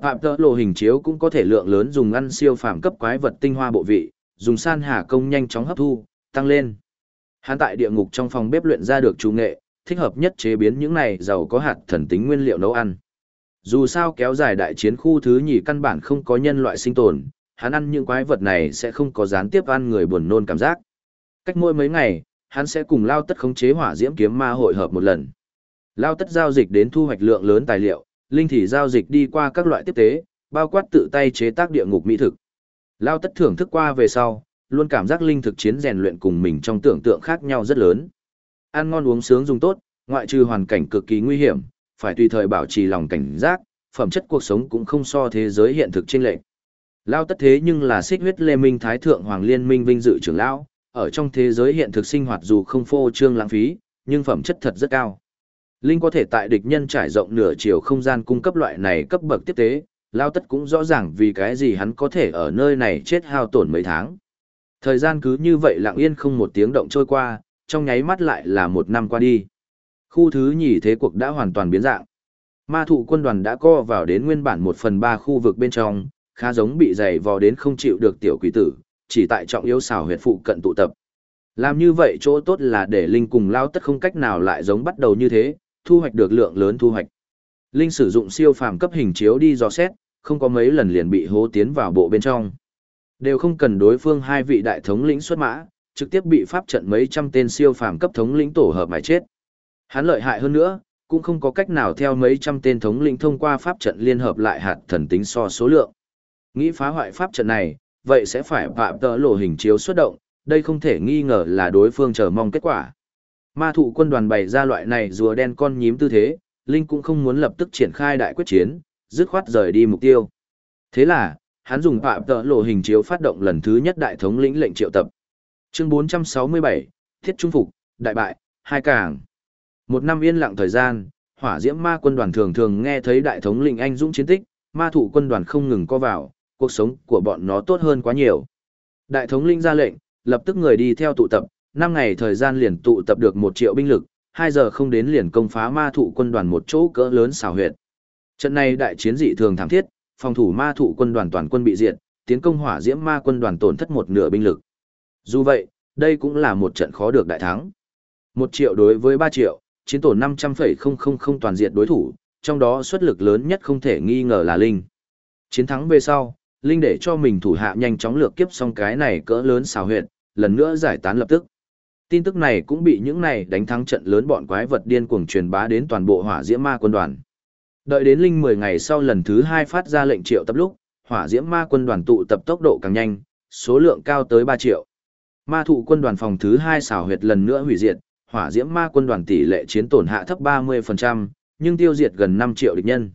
Phạm tợ lộ hình chiếu cũng có thể lượng lớn dùng ăn siêu phàm cấp quái vật tinh hoa bộ vị, dùng san hà công nhanh chóng hấp thu, tăng lên. Hắn tại địa ngục trong phòng bếp luyện ra được chủ nghệ, thích hợp nhất chế biến những này giàu có hạt thần tính nguyên liệu nấu ăn. Dù sao kéo dài đại chiến khu thứ nhì căn bản không có nhân loại sinh tồn, hắn ăn những quái vật này sẽ không có gián tiếp ăn người buồn nôn cảm giác. Cách mỗi mấy ngày, hắn sẽ cùng Lao Tất khống chế hỏa diễm kiếm ma hội hợp một lần. Lao Tất giao dịch đến thu hoạch lượng lớn tài liệu, linh thì giao dịch đi qua các loại tiếp tế, bao quát tự tay chế tác địa ngục mỹ thực. Lao Tất thưởng thức qua về sau, luôn cảm giác linh thực chiến rèn luyện cùng mình trong tưởng tượng khác nhau rất lớn. Ăn ngon uống sướng dùng tốt, ngoại trừ hoàn cảnh cực kỳ nguy hiểm, phải tùy thời bảo trì lòng cảnh giác, phẩm chất cuộc sống cũng không so thế giới hiện thực trên lệch. Lao tất thế nhưng là xích huyết lê minh thái thượng hoàng liên minh vinh dự trưởng lão, ở trong thế giới hiện thực sinh hoạt dù không phô trương lãng phí, nhưng phẩm chất thật rất cao. Linh có thể tại địch nhân trải rộng nửa chiều không gian cung cấp loại này cấp bậc tiếp tế, Lao tất cũng rõ ràng vì cái gì hắn có thể ở nơi này chết hao tổn mấy tháng. Thời gian cứ như vậy lặng yên không một tiếng động trôi qua, trong nháy mắt lại là một năm qua đi. Khu thứ nhì thế cuộc đã hoàn toàn biến dạng. Ma thụ quân đoàn đã co vào đến nguyên bản một phần ba khu vực bên trong, khá giống bị dày vò đến không chịu được tiểu quỷ tử, chỉ tại trọng yếu xảo huyệt phụ cận tụ tập. Làm như vậy chỗ tốt là để Linh cùng lao tất không cách nào lại giống bắt đầu như thế, thu hoạch được lượng lớn thu hoạch. Linh sử dụng siêu phàm cấp hình chiếu đi dò xét, không có mấy lần liền bị hố tiến vào bộ bên trong. Đều không cần đối phương hai vị đại thống lĩnh xuất mã, trực tiếp bị pháp trận mấy trăm tên siêu phàm cấp thống lĩnh tổ hợp mà chết. Hắn lợi hại hơn nữa, cũng không có cách nào theo mấy trăm tên thống lĩnh thông qua pháp trận liên hợp lại hạt thần tính so số lượng. Nghĩ phá hoại pháp trận này, vậy sẽ phải phạm tỡ lộ hình chiếu xuất động, đây không thể nghi ngờ là đối phương chờ mong kết quả. Ma thụ quân đoàn bày ra loại này rùa đen con nhím tư thế, Linh cũng không muốn lập tức triển khai đại quyết chiến, dứt khoát rời đi mục tiêu. Thế là, hắn dùng phạm tợ lộ hình chiếu phát động lần thứ nhất đại thống lĩnh lệnh triệu tập. Chương 467, Thiết Trung Phục, Đại Bại, Hai Cảng. Một năm yên lặng thời gian, hỏa diễm ma quân đoàn thường thường nghe thấy đại thống lĩnh anh dũng chiến tích, ma thủ quân đoàn không ngừng co vào, cuộc sống của bọn nó tốt hơn quá nhiều. Đại thống lĩnh ra lệnh, lập tức người đi theo tụ tập, 5 ngày thời gian liền tụ tập được 1 triệu binh lực, 2 giờ không đến liền công phá ma thủ quân đoàn một chỗ cỡ lớn xảo huyệt. Trận này đại chiến dị thường thảm thiết, phòng thủ ma thủ quân đoàn toàn quân bị diệt, tiến công hỏa diễm ma quân đoàn tổn thất một nửa binh lực. Dù vậy, đây cũng là một trận khó được đại thắng. 1 triệu đối với 3 triệu, chiến tổn 500,000 toàn diện đối thủ, trong đó xuất lực lớn nhất không thể nghi ngờ là Linh. Chiến thắng về sau, Linh để cho mình thủ hạ nhanh chóng lược kiếp xong cái này cỡ lớn xào huyệt, lần nữa giải tán lập tức. Tin tức này cũng bị những này đánh thắng trận lớn bọn quái vật điên cuồng truyền bá đến toàn bộ hỏa diễm ma quân đoàn. Đợi đến Linh 10 ngày sau lần thứ 2 phát ra lệnh triệu tập lúc, hỏa diễm ma quân đoàn tụ tập tốc độ càng nhanh, số lượng cao tới 3 triệu. Ma thụ quân đoàn phòng thứ 2 xảo huyệt lần nữa hủy diệt, hỏa diễm ma quân đoàn tỷ lệ chiến tổn hạ thấp 30%, nhưng tiêu diệt gần 5 triệu địch nhân.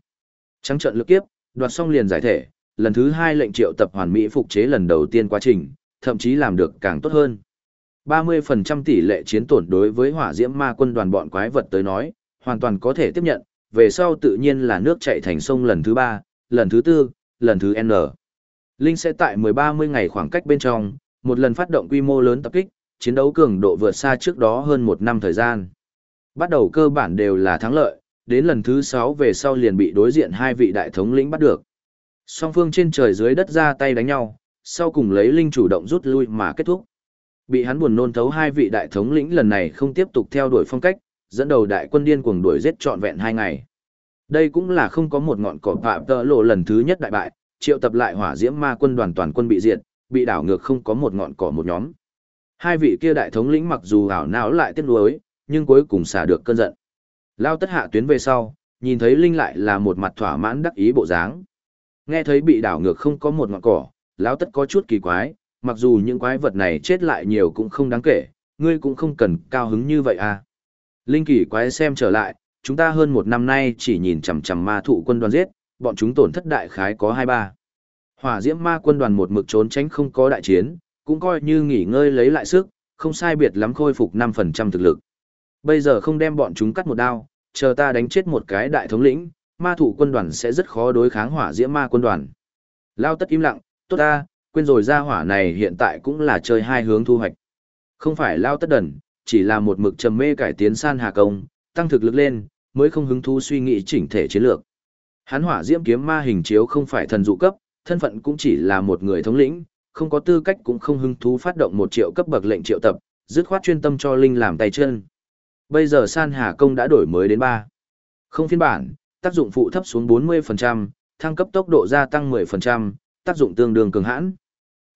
Trắng trận lực kiếp, đoạt xong liền giải thể, lần thứ 2 lệnh triệu tập hoàn mỹ phục chế lần đầu tiên quá trình, thậm chí làm được càng tốt hơn. 30% tỷ lệ chiến tổn đối với hỏa diễm ma quân đoàn bọn quái vật tới nói, hoàn toàn có thể tiếp nhận, về sau tự nhiên là nước chạy thành sông lần thứ 3, lần thứ 4, lần thứ N. Linh sẽ tại 10-30 ngày khoảng cách bên trong, một lần phát động quy mô lớn tập kích, chiến đấu cường độ vượt xa trước đó hơn một năm thời gian. Bắt đầu cơ bản đều là thắng lợi, đến lần thứ 6 về sau liền bị đối diện hai vị đại thống lĩnh bắt được. Song phương trên trời dưới đất ra tay đánh nhau, sau cùng lấy linh chủ động rút lui mà kết thúc. Bị hắn buồn nôn thấu hai vị đại thống lĩnh lần này không tiếp tục theo đuổi phong cách, dẫn đầu đại quân điên cuồng đuổi giết trọn vẹn hai ngày. Đây cũng là không có một ngọn cỏ phạm tợ lộ lần thứ nhất đại bại, triệu tập lại hỏa diễm ma quân đoàn toàn quân bị diệt, bị đảo ngược không có một ngọn cỏ một nhóm. Hai vị kia đại thống lĩnh mặc dù ảo não lại tiếc nuối, nhưng cuối cùng xả được cơn giận. Lao tất hạ tuyến về sau, nhìn thấy Linh lại là một mặt thỏa mãn đắc ý bộ dáng. Nghe thấy bị đảo ngược không có một ngọn cỏ, Lão tất có chút kỳ quái, mặc dù những quái vật này chết lại nhiều cũng không đáng kể, ngươi cũng không cần cao hứng như vậy à. Linh kỳ quái xem trở lại, chúng ta hơn một năm nay chỉ nhìn chằm chằm ma thụ quân đoàn giết, bọn chúng tổn thất đại khái có hai ba. Hỏa diễm ma quân đoàn một mực trốn tránh không có đại chiến, cũng coi như nghỉ ngơi lấy lại sức, không sai biệt lắm khôi phục 5% thực lực. Bây giờ không đem bọn chúng cắt một đao, chờ ta đánh chết một cái đại thống lĩnh, ma thủ quân đoàn sẽ rất khó đối kháng hỏa diễm ma quân đoàn. Lao tất im lặng, tốt ta, quên rồi ra hỏa này hiện tại cũng là chơi hai hướng thu hoạch. Không phải Lao tất đần, chỉ là một mực trầm mê cải tiến san hà công, tăng thực lực lên, mới không hứng thú suy nghĩ chỉnh thể chiến lược. Hắn hỏa diễm kiếm ma hình chiếu không phải thần dụ cấp, thân phận cũng chỉ là một người thống lĩnh, không có tư cách cũng không hứng thú phát động một triệu cấp bậc lệnh triệu tập, dứt khoát chuyên tâm cho Linh làm tay chân. Bây giờ San Hà Công đã đổi mới đến 3. Không phiên bản, tác dụng phụ thấp xuống 40%, thăng cấp tốc độ gia tăng 10%, tác dụng tương đương cường hãn.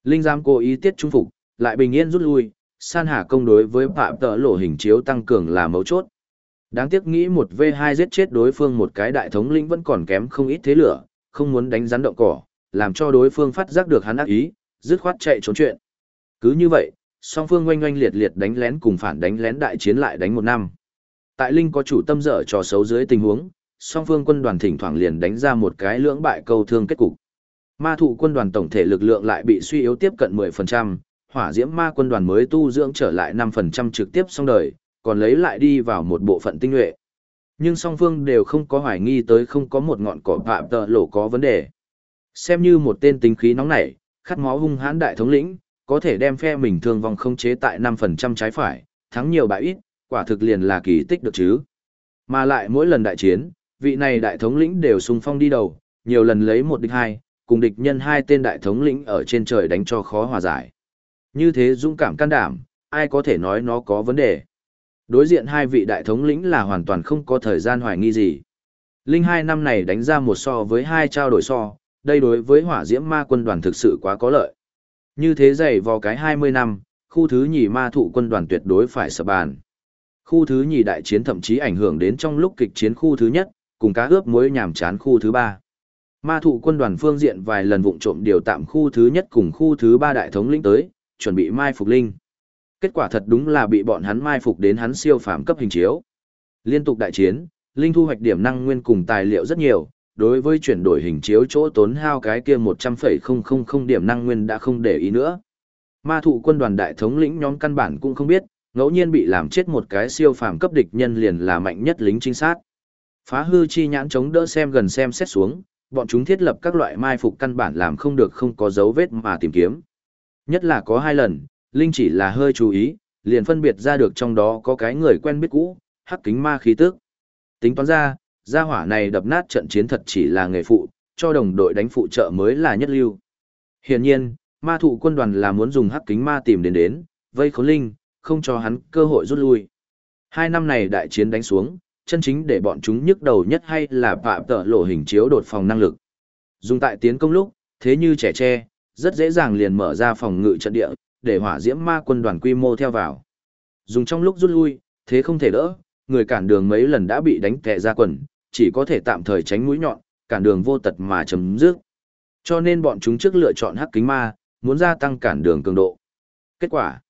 Linh giam cố ý tiết trung phục, lại bình yên rút lui, San Hà Công đối với phạm tợ lộ hình chiếu tăng cường là mấu chốt. Đáng tiếc nghĩ một V2 giết chết đối phương một cái đại thống lĩnh vẫn còn kém không ít thế lửa, không muốn đánh rắn động cỏ, làm cho đối phương phát giác được hắn ác ý, dứt khoát chạy trốn chuyện. Cứ như vậy, song phương oanh oanh liệt liệt đánh lén cùng phản đánh lén đại chiến lại đánh một năm. Tại Linh có chủ tâm dở trò xấu dưới tình huống, song phương quân đoàn thỉnh thoảng liền đánh ra một cái lưỡng bại câu thương kết cục. Ma thụ quân đoàn tổng thể lực lượng lại bị suy yếu tiếp cận 10%, hỏa diễm ma quân đoàn mới tu dưỡng trở lại 5% trực tiếp xong đời, còn lấy lại đi vào một bộ phận tinh nhuệ. Nhưng song phương đều không có hoài nghi tới không có một ngọn cỏ phạm tờ lộ có vấn đề. Xem như một tên tính khí nóng nảy, khát máu hung hãn đại thống lĩnh, có thể đem phe mình thương vong không chế tại 5% trái phải, thắng nhiều bại ít, quả thực liền là kỳ tích được chứ. Mà lại mỗi lần đại chiến, vị này đại thống lĩnh đều sung phong đi đầu, nhiều lần lấy một địch hai, cùng địch nhân hai tên đại thống lĩnh ở trên trời đánh cho khó hòa giải. Như thế dũng cảm can đảm, ai có thể nói nó có vấn đề. Đối diện hai vị đại thống lĩnh là hoàn toàn không có thời gian hoài nghi gì. Linh hai năm này đánh ra một so với hai trao đổi so, đây đối với hỏa diễm ma quân đoàn thực sự quá có lợi. Như thế dày vào cái 20 năm, khu thứ nhì ma thụ quân đoàn tuyệt đối phải sập bàn. Khu thứ nhì đại chiến thậm chí ảnh hưởng đến trong lúc kịch chiến khu thứ nhất, cùng cá ướp muối nhảm chán khu thứ ba. Ma thụ quân đoàn phương diện vài lần vụng trộm điều tạm khu thứ nhất cùng khu thứ ba đại thống lĩnh tới, chuẩn bị mai phục linh. Kết quả thật đúng là bị bọn hắn mai phục đến hắn siêu phàm cấp hình chiếu. Liên tục đại chiến, linh thu hoạch điểm năng nguyên cùng tài liệu rất nhiều, đối với chuyển đổi hình chiếu chỗ tốn hao cái kia 100,000 điểm năng nguyên đã không để ý nữa. Ma thụ quân đoàn đại thống lĩnh nhóm căn bản cũng không biết, ngẫu nhiên bị làm chết một cái siêu phàm cấp địch nhân liền là mạnh nhất lính trinh sát. Phá hư chi nhãn chống đỡ xem gần xem xét xuống, bọn chúng thiết lập các loại mai phục căn bản làm không được không có dấu vết mà tìm kiếm. Nhất là có hai lần, Linh chỉ là hơi chú ý, liền phân biệt ra được trong đó có cái người quen biết cũ, hắc kính ma khí tức. Tính toán ra, gia hỏa này đập nát trận chiến thật chỉ là nghề phụ, cho đồng đội đánh phụ trợ mới là nhất lưu. Hiển nhiên, ma thụ quân đoàn là muốn dùng hắc kính ma tìm đến đến, vây khốn Linh, không cho hắn cơ hội rút lui. Hai năm này đại chiến đánh xuống, chân chính để bọn chúng nhức đầu nhất hay là phạm tợ lộ hình chiếu đột phòng năng lực. Dùng tại tiến công lúc, thế như trẻ tre, rất dễ dàng liền mở ra phòng ngự trận địa, để hỏa diễm ma quân đoàn quy mô theo vào. Dùng trong lúc rút lui, thế không thể đỡ, người cản đường mấy lần đã bị đánh tè ra quần, chỉ có thể tạm thời tránh mũi nhọn, cản đường vô tật mà chấm dứt. Cho nên bọn chúng trước lựa chọn hắc kính ma, muốn gia tăng cản đường cường độ. Kết quả,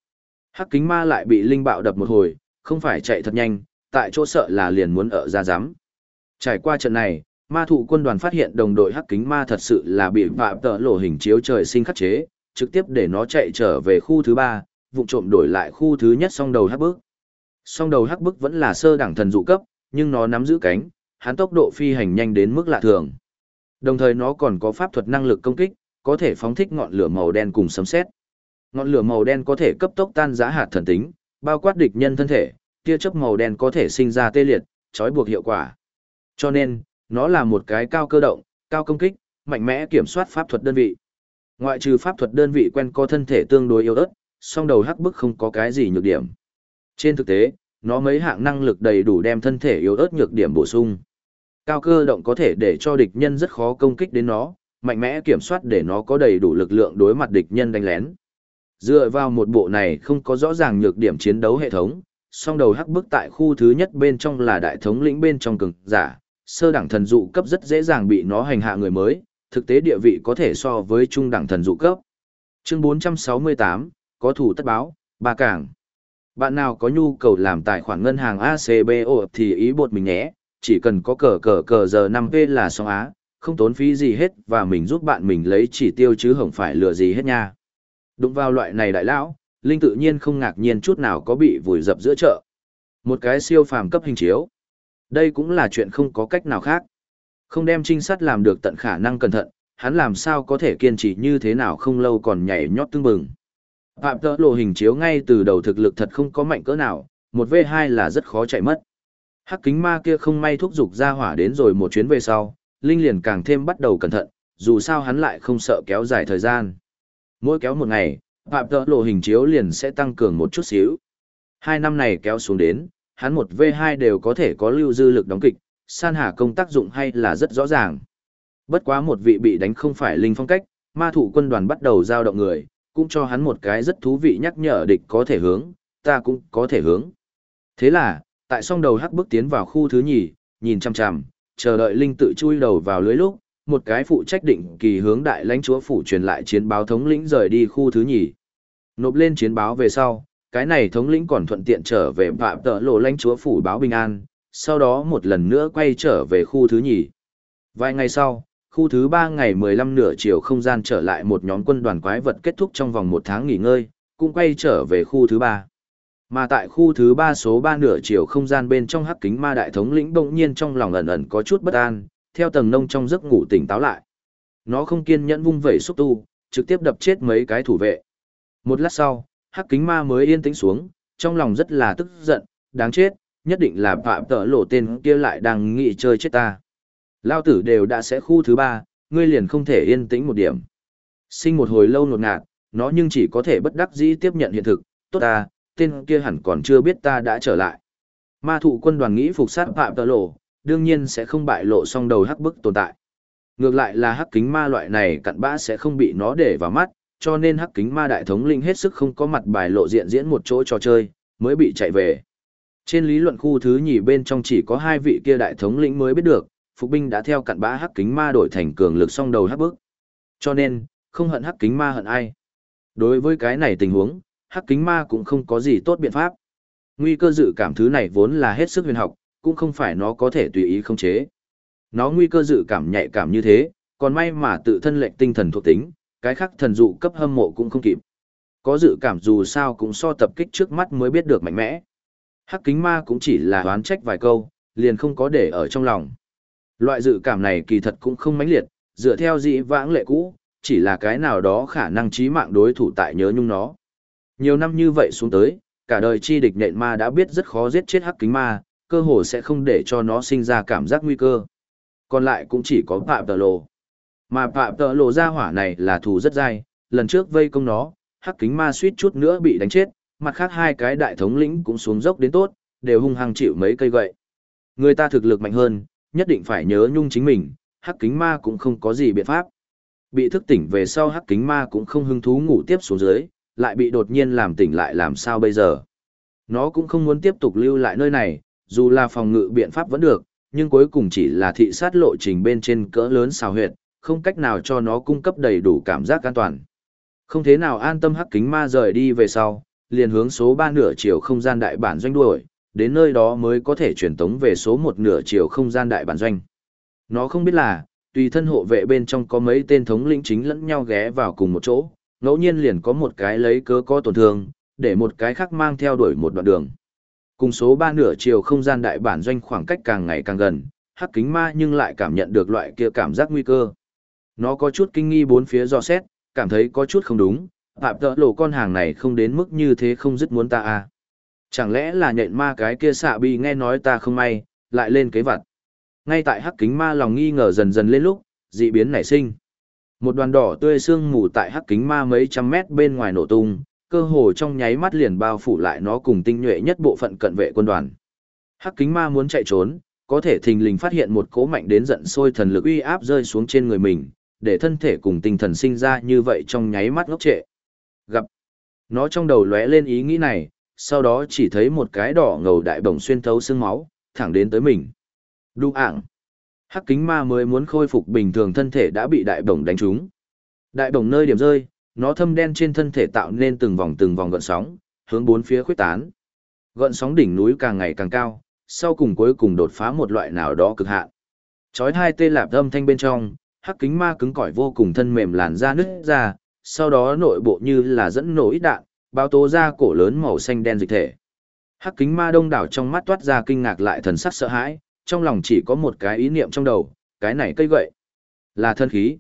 hắc kính ma lại bị linh bạo đập một hồi, không phải chạy thật nhanh, tại chỗ sợ là liền muốn ở ra giám. Trải qua trận này, ma thụ quân đoàn phát hiện đồng đội hắc kính ma thật sự là bị vạ tợ lộ hình chiếu trời sinh khắc chế, trực tiếp để nó chạy trở về khu thứ ba, vụ trộm đổi lại khu thứ nhất song đầu hắc bức. Song đầu hắc bức vẫn là sơ đẳng thần dụ cấp, nhưng nó nắm giữ cánh, hắn tốc độ phi hành nhanh đến mức lạ thường. Đồng thời nó còn có pháp thuật năng lực công kích, có thể phóng thích ngọn lửa màu đen cùng sấm sét. Ngọn lửa màu đen có thể cấp tốc tan rã hạt thần tính, bao quát địch nhân thân thể, tia chớp màu đen có thể sinh ra tê liệt, trói buộc hiệu quả. Cho nên, nó là một cái cao cơ động, cao công kích, mạnh mẽ kiểm soát pháp thuật đơn vị. Ngoại trừ pháp thuật đơn vị quen có thân thể tương đối yếu ớt, song đầu hắc bức không có cái gì nhược điểm. Trên thực tế, nó mấy hạng năng lực đầy đủ đem thân thể yếu ớt nhược điểm bổ sung. Cao cơ động có thể để cho địch nhân rất khó công kích đến nó, mạnh mẽ kiểm soát để nó có đầy đủ lực lượng đối mặt địch nhân đánh lén. Dựa vào một bộ này không có rõ ràng nhược điểm chiến đấu hệ thống, song đầu hắc bức tại khu thứ nhất bên trong là đại thống lĩnh bên trong cường giả, sơ đẳng thần dụ cấp rất dễ dàng bị nó hành hạ người mới, thực tế địa vị có thể so với trung đẳng thần dụ cấp. Chương 468, có thủ tất báo, ba cảng. Bạn nào có nhu cầu làm tài khoản ngân hàng ACBO thì ý bột mình nhé, chỉ cần có cờ cờ cờ giờ 5V là xong á, không tốn phí gì hết và mình giúp bạn mình lấy chỉ tiêu chứ không phải lừa gì hết nha. Đụng vào loại này đại lão, Linh tự nhiên không ngạc nhiên chút nào có bị vùi dập giữa chợ. Một cái siêu phàm cấp hình chiếu. Đây cũng là chuyện không có cách nào khác. Không đem trinh sát làm được tận khả năng cẩn thận, hắn làm sao có thể kiên trì như thế nào không lâu còn nhảy nhót tương bừng. Phạm tỡ lộ hình chiếu ngay từ đầu thực lực thật không có mạnh cỡ nào, một v hai là rất khó chạy mất. Hắc kính ma kia không may thúc giục ra hỏa đến rồi một chuyến về sau, Linh liền càng thêm bắt đầu cẩn thận, dù sao hắn lại không sợ kéo dài thời gian. Mỗi kéo một ngày, phạm tợ lộ hình chiếu liền sẽ tăng cường một chút xíu. Hai năm này kéo xuống đến, hắn một v hai đều có thể có lưu dư lực đóng kịch, san hà công tác dụng hay là rất rõ ràng. Bất quá một vị bị đánh không phải linh phong cách, ma thủ quân đoàn bắt đầu giao động người, cũng cho hắn một cái rất thú vị nhắc nhở địch có thể hướng, ta cũng có thể hướng. Thế là, tại song đầu hắc bước tiến vào khu thứ nhì, nhìn chăm chăm, chờ đợi linh tự chui đầu vào lưới lúc, một cái phụ trách định kỳ hướng đại lãnh chúa phủ truyền lại chiến báo thống lĩnh rời đi khu thứ nhì. Nộp lên chiến báo về sau, cái này thống lĩnh còn thuận tiện trở về phạm tợ lộ lãnh chúa phủ báo bình an, sau đó một lần nữa quay trở về khu thứ nhì. Vài ngày sau, khu thứ ba ngày 15 nửa chiều không gian trở lại một nhóm quân đoàn quái vật kết thúc trong vòng một tháng nghỉ ngơi, cũng quay trở về khu thứ ba. Mà tại khu thứ ba số ba nửa chiều không gian bên trong hắc kính ma đại thống lĩnh bỗng nhiên trong lòng ẩn ẩn có chút bất an, theo tầng nông trong giấc ngủ tỉnh táo lại. Nó không kiên nhẫn vung vẩy xúc tu, trực tiếp đập chết mấy cái thủ vệ. Một lát sau, hắc kính ma mới yên tĩnh xuống, trong lòng rất là tức giận, đáng chết, nhất định là phạm tợ lộ tên kia lại đang nghị chơi chết ta. Lao tử đều đã sẽ khu thứ ba, ngươi liền không thể yên tĩnh một điểm. Sinh một hồi lâu nột ngạt, nó nhưng chỉ có thể bất đắc dĩ tiếp nhận hiện thực, tốt ta, tên kia hẳn còn chưa biết ta đã trở lại. Ma thụ quân đoàn nghĩ phục sát phạm tợ lộ, đương nhiên sẽ không bại lộ song đầu hắc bức tồn tại. Ngược lại là hắc kính ma loại này cặn bã sẽ không bị nó để vào mắt, cho nên hắc kính ma đại thống linh hết sức không có mặt bài lộ diện diễn một chỗ trò chơi, mới bị chạy về. Trên lý luận khu thứ nhì bên trong chỉ có hai vị kia đại thống lĩnh mới biết được, phục binh đã theo cặn bã hắc kính ma đổi thành cường lực song đầu hắc bức. Cho nên, không hận hắc kính ma hận ai. Đối với cái này tình huống, hắc kính ma cũng không có gì tốt biện pháp. Nguy cơ dự cảm thứ này vốn là hết sức huyền học, cũng không phải nó có thể tùy ý khống chế. Nó nguy cơ dự cảm nhạy cảm như thế, còn may mà tự thân lệnh tinh thần thuộc tính, cái khác thần dụ cấp hâm mộ cũng không kịp. Có dự cảm dù sao cũng so tập kích trước mắt mới biết được mạnh mẽ. Hắc kính ma cũng chỉ là đoán trách vài câu, liền không có để ở trong lòng. Loại dự cảm này kỳ thật cũng không mãnh liệt, dựa theo dị vãng lệ cũ, chỉ là cái nào đó khả năng trí mạng đối thủ tại nhớ nhung nó. Nhiều năm như vậy xuống tới, cả đời chi địch nện ma đã biết rất khó giết chết hắc kính ma, cơ hồ sẽ không để cho nó sinh ra cảm giác nguy cơ. Còn lại cũng chỉ có Phạm Tờ Lộ. Mà Phạm Tờ Lộ ra hỏa này là thù rất dai, lần trước vây công nó, hắc kính ma suýt chút nữa bị đánh chết, mặt khác hai cái đại thống lĩnh cũng xuống dốc đến tốt, đều hung hăng chịu mấy cây gậy. Người ta thực lực mạnh hơn, nhất định phải nhớ nhung chính mình, hắc kính ma cũng không có gì biện pháp. Bị thức tỉnh về sau hắc kính ma cũng không hứng thú ngủ tiếp xuống dưới, lại bị đột nhiên làm tỉnh lại làm sao bây giờ. Nó cũng không muốn tiếp tục lưu lại nơi này, dù là phòng ngự biện pháp vẫn được, nhưng cuối cùng chỉ là thị sát lộ trình bên trên cỡ lớn xào huyệt, không cách nào cho nó cung cấp đầy đủ cảm giác an toàn. Không thế nào an tâm hắc kính ma rời đi về sau, liền hướng số 3 nửa chiều không gian đại bản doanh đuổi, đến nơi đó mới có thể truyền tống về số 1 nửa chiều không gian đại bản doanh. Nó không biết là, tùy thân hộ vệ bên trong có mấy tên thống lĩnh chính lẫn nhau ghé vào cùng một chỗ, ngẫu nhiên liền có một cái lấy cớ có tổn thương, để một cái khác mang theo đuổi một đoạn đường. Cùng số 3 nửa chiều không gian đại bản doanh khoảng cách càng ngày càng gần, hắc kính ma nhưng lại cảm nhận được loại kia cảm giác nguy cơ. Nó có chút kinh nghi bốn phía do xét, cảm thấy có chút không đúng, phạm tợ lộ con hàng này không đến mức như thế không dứt muốn ta à. Chẳng lẽ là nhện ma cái kia xạ bi nghe nói ta không may, lại lên kế vặt. Ngay tại hắc kính ma lòng nghi ngờ dần dần lên lúc, dị biến nảy sinh. Một đoàn đỏ tươi sương mù tại hắc kính ma mấy trăm mét bên ngoài nổ tung, cơ hồ trong nháy mắt liền bao phủ lại nó cùng tinh nhuệ nhất bộ phận cận vệ quân đoàn. Hắc kính ma muốn chạy trốn, có thể thình lình phát hiện một cỗ mạnh đến giận sôi thần lực uy áp rơi xuống trên người mình, để thân thể cùng tinh thần sinh ra như vậy trong nháy mắt ngốc trệ. Gặp. Nó trong đầu lóe lên ý nghĩ này, sau đó chỉ thấy một cái đỏ ngầu đại bổng xuyên thấu xương máu, thẳng đến tới mình. Đu ảng. Hắc kính ma mới muốn khôi phục bình thường thân thể đã bị đại bổng đánh trúng. Đại bổng nơi điểm rơi, nó thâm đen trên thân thể tạo nên từng vòng từng vòng gợn sóng, hướng bốn phía khuếch tán. Gợn sóng đỉnh núi càng ngày càng cao, sau cùng cuối cùng đột phá một loại nào đó cực hạn. Chói hai tê lạp âm thanh bên trong, hắc kính ma cứng cỏi vô cùng thân mềm làn da nứt ra, sau đó nội bộ như là dẫn nổ ít đạn, bao tố ra cổ lớn màu xanh đen dịch thể. Hắc kính ma đông đảo trong mắt toát ra kinh ngạc lại thần sắc sợ hãi, trong lòng chỉ có một cái ý niệm trong đầu, cái này cây gậy, là thân khí.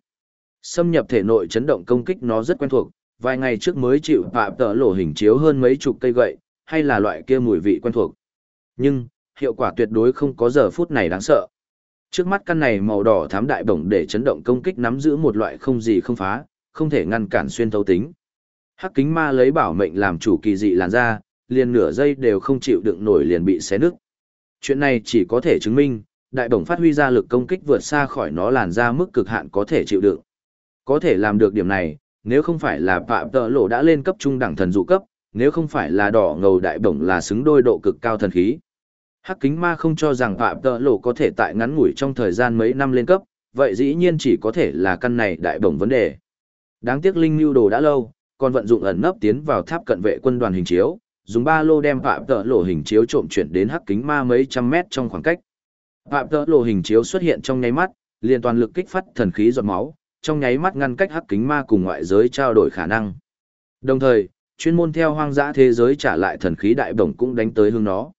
Xâm nhập thể nội chấn động công kích nó rất quen thuộc, vài ngày trước mới chịu phạm tờ lộ hình chiếu hơn mấy chục cây gậy, hay là loại kia mùi vị quen thuộc. Nhưng, hiệu quả tuyệt đối không có giờ phút này đáng sợ. Trước mắt căn này màu đỏ thám đại bổng để chấn động công kích nắm giữ một loại không gì không phá, không thể ngăn cản xuyên thấu tính. Hắc kính ma lấy bảo mệnh làm chủ kỳ dị làn ra, liền nửa giây đều không chịu đựng nổi liền bị xé nứt. Chuyện này chỉ có thể chứng minh, đại bổng phát huy ra lực công kích vượt xa khỏi nó làn ra mức cực hạn có thể chịu đựng. Có thể làm được điểm này, nếu không phải là Phạm Tợ Lộ đã lên cấp trung đẳng thần dụ cấp, nếu không phải là đỏ ngầu đại bổng là xứng đôi độ cực cao thần khí. Hắc kính ma không cho rằng Phạm Tợ Lộ có thể tại ngắn ngủi trong thời gian mấy năm lên cấp, vậy dĩ nhiên chỉ có thể là căn này đại bổng vấn đề. Đáng tiếc Linh Nhu Đồ đã lâu, còn vận dụng ẩn nấp tiến vào tháp cận vệ quân đoàn hình chiếu, dùng ba lô đem Phạm Tợ Lộ hình chiếu trộm chuyển đến hắc kính ma mấy trăm mét trong khoảng cách. Phạm Tợ Lộ hình chiếu xuất hiện trong nháy mắt, liền toàn lực kích phát thần khí giọt máu, trong nháy mắt ngăn cách hắc kính ma cùng ngoại giới trao đổi khả năng. Đồng thời, chuyên môn theo hoang dã thế giới trả lại thần khí đại bổng cũng đánh tới hướng nó.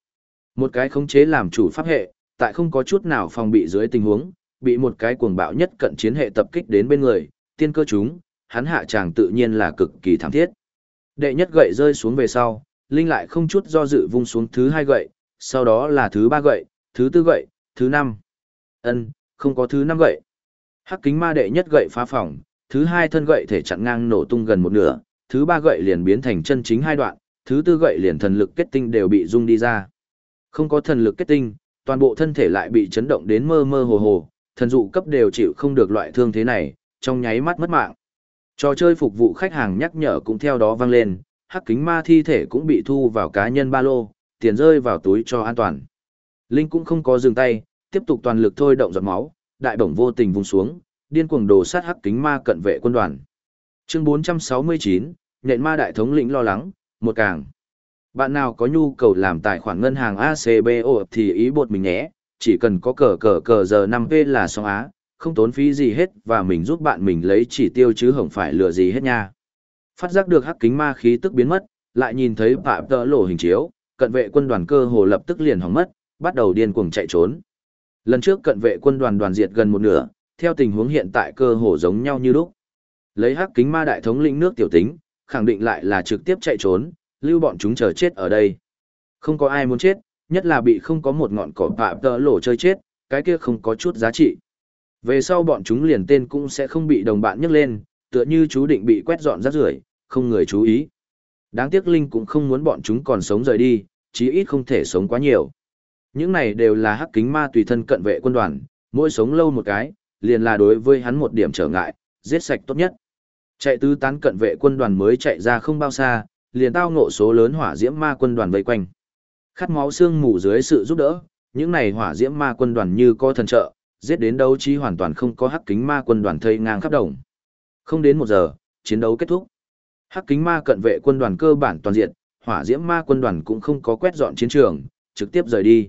Một cái khống chế làm chủ pháp hệ, tại không có chút nào phòng bị dưới tình huống, bị một cái cuồng bạo nhất cận chiến hệ tập kích đến bên người, tiên cơ chúng, hắn hạ tràng tự nhiên là cực kỳ thảm thiết. Đệ nhất gậy rơi xuống về sau, Linh lại không chút do dự vung xuống thứ hai gậy, sau đó là thứ ba gậy, thứ tư gậy, thứ năm. Ân, không có thứ năm gậy. Hắc kính ma đệ nhất gậy phá phòng, thứ hai thân gậy thể chặn ngang nổ tung gần một nửa, thứ ba gậy liền biến thành chân chính hai đoạn, thứ tư gậy liền thần lực kết tinh đều bị rung đi ra. Không có thần lực kết tinh, toàn bộ thân thể lại bị chấn động đến mơ mơ hồ hồ, thần dụ cấp đều chịu không được loại thương thế này, trong nháy mắt mất mạng. Trò chơi phục vụ khách hàng nhắc nhở cũng theo đó vang lên, hắc kính ma thi thể cũng bị thu vào cá nhân ba lô, tiền rơi vào túi cho an toàn. Linh cũng không có dừng tay, tiếp tục toàn lực thôi động giọt máu, đại bổng vô tình vùng xuống, điên cuồng đồ sát hắc kính ma cận vệ quân đoàn. Chương 469, nhện ma đại thống lĩnh lo lắng, một càng. Bạn nào có nhu cầu làm tài khoản ngân hàng ACBO thì ý bột mình nhé, chỉ cần có cờ cờ cờ giờ 5P là xong á, không tốn phí gì hết và mình giúp bạn mình lấy chỉ tiêu chứ không phải lừa gì hết nha. Phát giác được hắc kính ma khí tức biến mất, lại nhìn thấy phạm tỡ lộ hình chiếu, cận vệ quân đoàn cơ hồ lập tức liền hỏng mất, bắt đầu điên cuồng chạy trốn. Lần trước cận vệ quân đoàn đoàn diệt gần một nửa, theo tình huống hiện tại cơ hồ giống nhau như lúc. Lấy hắc kính ma đại thống lĩnh nước tiểu tính, khẳng định lại là trực tiếp chạy trốn, lưu bọn chúng chờ chết ở đây. Không có ai muốn chết, nhất là bị không có một ngọn cỏ phạm tờ lổ chơi chết, cái kia không có chút giá trị. Về sau bọn chúng liền tên cũng sẽ không bị đồng bạn nhắc lên, tựa như chú định bị quét dọn rác rưởi, không người chú ý. Đáng tiếc Linh cũng không muốn bọn chúng còn sống rời đi, chí ít không thể sống quá nhiều. Những này đều là hắc kính ma tùy thân cận vệ quân đoàn, mỗi sống lâu một cái, liền là đối với hắn một điểm trở ngại, giết sạch tốt nhất. Chạy tứ tán cận vệ quân đoàn mới chạy ra không bao xa, liền tao ngộ số lớn hỏa diễm ma quân đoàn vây quanh. Khát máu xương mù dưới sự giúp đỡ, những này hỏa diễm ma quân đoàn như có thần trợ, giết đến đấu trí hoàn toàn không có hắc kính ma quân đoàn thây ngang khắp đồng. Không đến một giờ, chiến đấu kết thúc. Hắc kính ma cận vệ quân đoàn cơ bản toàn diện, hỏa diễm ma quân đoàn cũng không có quét dọn chiến trường, trực tiếp rời đi.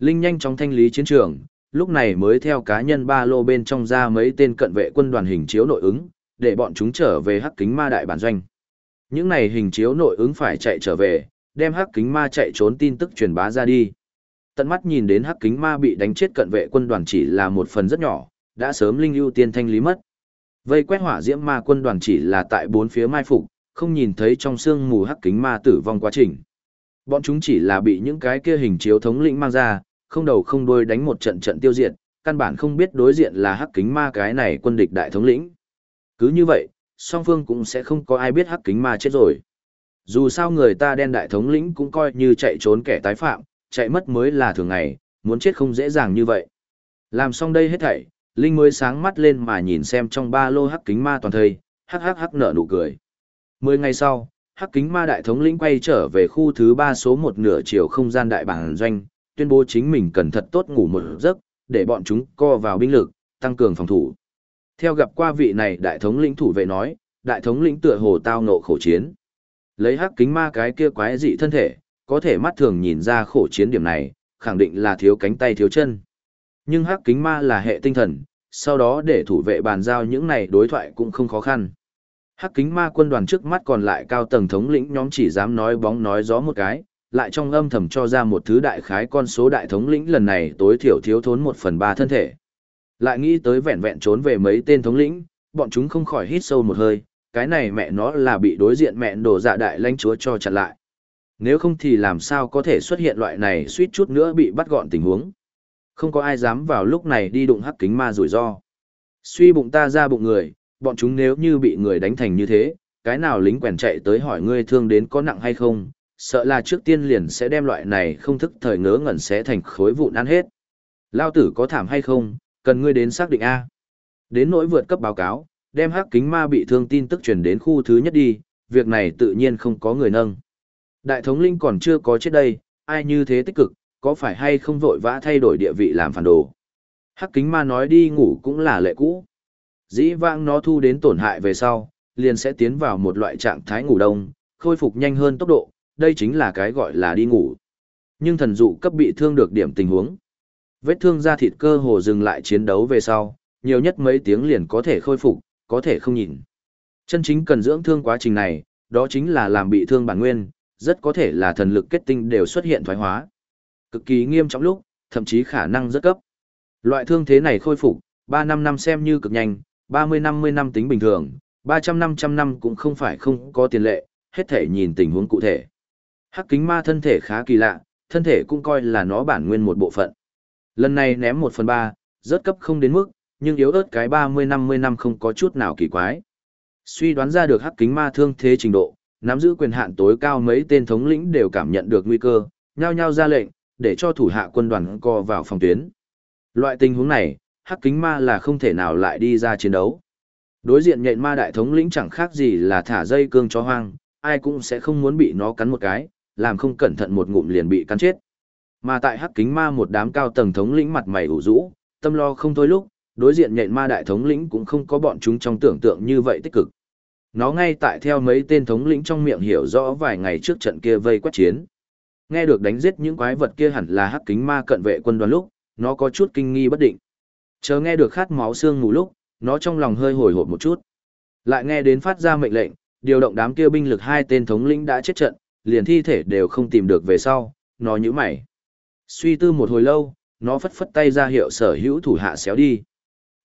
Linh nhanh chóng thanh lý chiến trường, lúc này mới theo cá nhân ba lô bên trong ra mấy tên cận vệ quân đoàn hình chiếu nội ứng, để bọn chúng trở về hắc kính ma đại bản doanh. Những này hình chiếu nội ứng phải chạy trở về, đem hắc kính ma chạy trốn tin tức truyền bá ra đi. Tận mắt nhìn đến hắc kính ma bị đánh chết cận vệ quân đoàn chỉ là một phần rất nhỏ, đã sớm linh ưu tiên thanh lý mất. Vây quét hỏa diễm ma quân đoàn chỉ là tại bốn phía mai phục, không nhìn thấy trong xương mù hắc kính ma tử vong quá trình. Bọn chúng chỉ là bị những cái kia hình chiếu thống lĩnh mang ra, không đầu không đuôi đánh một trận trận tiêu diệt, căn bản không biết đối diện là hắc kính ma cái này quân địch đại thống lĩnh. Cứ như vậy, song phương cũng sẽ không có ai biết hắc kính ma chết rồi. Dù sao người ta đen đại thống lĩnh cũng coi như chạy trốn kẻ tái phạm, chạy mất mới là thường ngày, muốn chết không dễ dàng như vậy. Làm xong đây hết thảy, Linh mới sáng mắt lên mà nhìn xem trong ba lô hắc kính ma toàn thây, hắc hắc hắc nở nụ cười. Mười ngày sau, hắc kính ma đại thống lĩnh quay trở về khu thứ ba số một nửa chiều không gian đại bản doanh, tuyên bố chính mình cần thật tốt ngủ một giấc, để bọn chúng co vào binh lực, tăng cường phòng thủ. Theo gặp qua vị này đại thống lĩnh thủ vệ nói, đại thống lĩnh tựa hồ tao nộ khổ chiến. Lấy hắc kính ma cái kia quái dị thân thể, có thể mắt thường nhìn ra khổ chiến điểm này, khẳng định là thiếu cánh tay thiếu chân. Nhưng hắc kính ma là hệ tinh thần, sau đó để thủ vệ bàn giao những này đối thoại cũng không khó khăn. Hắc kính ma quân đoàn trước mắt còn lại cao tầng thống lĩnh nhóm chỉ dám nói bóng nói gió một cái, lại trong âm thầm cho ra một thứ đại khái con số đại thống lĩnh lần này tối thiểu thiếu thốn một phần ba thân thể. Lại nghĩ tới vẹn vẹn trốn về mấy tên thống lĩnh, bọn chúng không khỏi hít sâu một hơi, cái này mẹ nó là bị đối diện mẹ đổ dạ đại lãnh chúa cho chặn lại. Nếu không thì làm sao có thể xuất hiện loại này suýt chút nữa bị bắt gọn tình huống. Không có ai dám vào lúc này đi đụng hắc kính ma rủi ro. Suy bụng ta ra bụng người, bọn chúng nếu như bị người đánh thành như thế, cái nào lính quèn chạy tới hỏi ngươi thương đến có nặng hay không, sợ là trước tiên liền sẽ đem loại này không thức thời ngớ ngẩn sẽ thành khối vụn ăn hết. Lao tử có thảm hay không, cần ngươi đến xác định A. Đến nỗi vượt cấp báo cáo, đem hắc kính ma bị thương tin tức truyền đến khu thứ nhất đi, việc này tự nhiên không có người nâng. Đại thống linh còn chưa có chết đây, ai như thế tích cực, có phải hay không vội vã thay đổi địa vị làm phản đồ. Hắc kính ma nói đi ngủ cũng là lệ cũ. Dĩ vãng nó thu đến tổn hại về sau, liền sẽ tiến vào một loại trạng thái ngủ đông, khôi phục nhanh hơn tốc độ, đây chính là cái gọi là đi ngủ. Nhưng thần dụ cấp bị thương được điểm tình huống. Vết thương da thịt cơ hồ dừng lại chiến đấu về sau, nhiều nhất mấy tiếng liền có thể khôi phục, có thể không nhìn. Chân chính cần dưỡng thương quá trình này, đó chính là làm bị thương bản nguyên, rất có thể là thần lực kết tinh đều xuất hiện thoái hóa. Cực kỳ nghiêm trọng lúc, thậm chí khả năng rất cấp. Loại thương thế này khôi phục, 3 năm năm xem như cực nhanh, 30-50 năm tính bình thường, 300-500 năm cũng không phải không có tiền lệ, hết thể nhìn tình huống cụ thể. Hắc kính ma thân thể khá kỳ lạ, thân thể cũng coi là nó bản nguyên một bộ phận. Lần này ném 1 phần 3, rớt cấp không đến mức, nhưng yếu ớt cái 30-50 năm không có chút nào kỳ quái. Suy đoán ra được hắc kính ma thương thế trình độ, nắm giữ quyền hạn tối cao mấy tên thống lĩnh đều cảm nhận được nguy cơ, nhao nhao ra lệnh, để cho thủ hạ quân đoàn co vào phòng tuyến. Loại tình huống này, hắc kính ma là không thể nào lại đi ra chiến đấu. Đối diện nhện ma đại thống lĩnh chẳng khác gì là thả dây cương cho hoang, ai cũng sẽ không muốn bị nó cắn một cái, làm không cẩn thận một ngụm liền bị cắn chết. Mà tại hắc kính ma một đám cao tầng thống lĩnh mặt mày ủ rũ, tâm lo không thôi lúc, đối diện nhện ma đại thống lĩnh cũng không có bọn chúng trong tưởng tượng như vậy tích cực. Nó ngay tại theo mấy tên thống lĩnh trong miệng hiểu rõ vài ngày trước trận kia vây quét chiến. Nghe được đánh giết những quái vật kia hẳn là hắc kính ma cận vệ quân đoàn lúc, nó có chút kinh nghi bất định. Chờ nghe được khát máu xương mù lúc, nó trong lòng hơi hồi hộp một chút. Lại nghe đến phát ra mệnh lệnh, điều động đám kia binh lực hai tên thống lĩnh đã chết trận, liền thi thể đều không tìm được về sau, nó nhíu mày. Suy tư một hồi lâu, nó phất phất tay ra hiệu sở hữu thủ hạ xéo đi.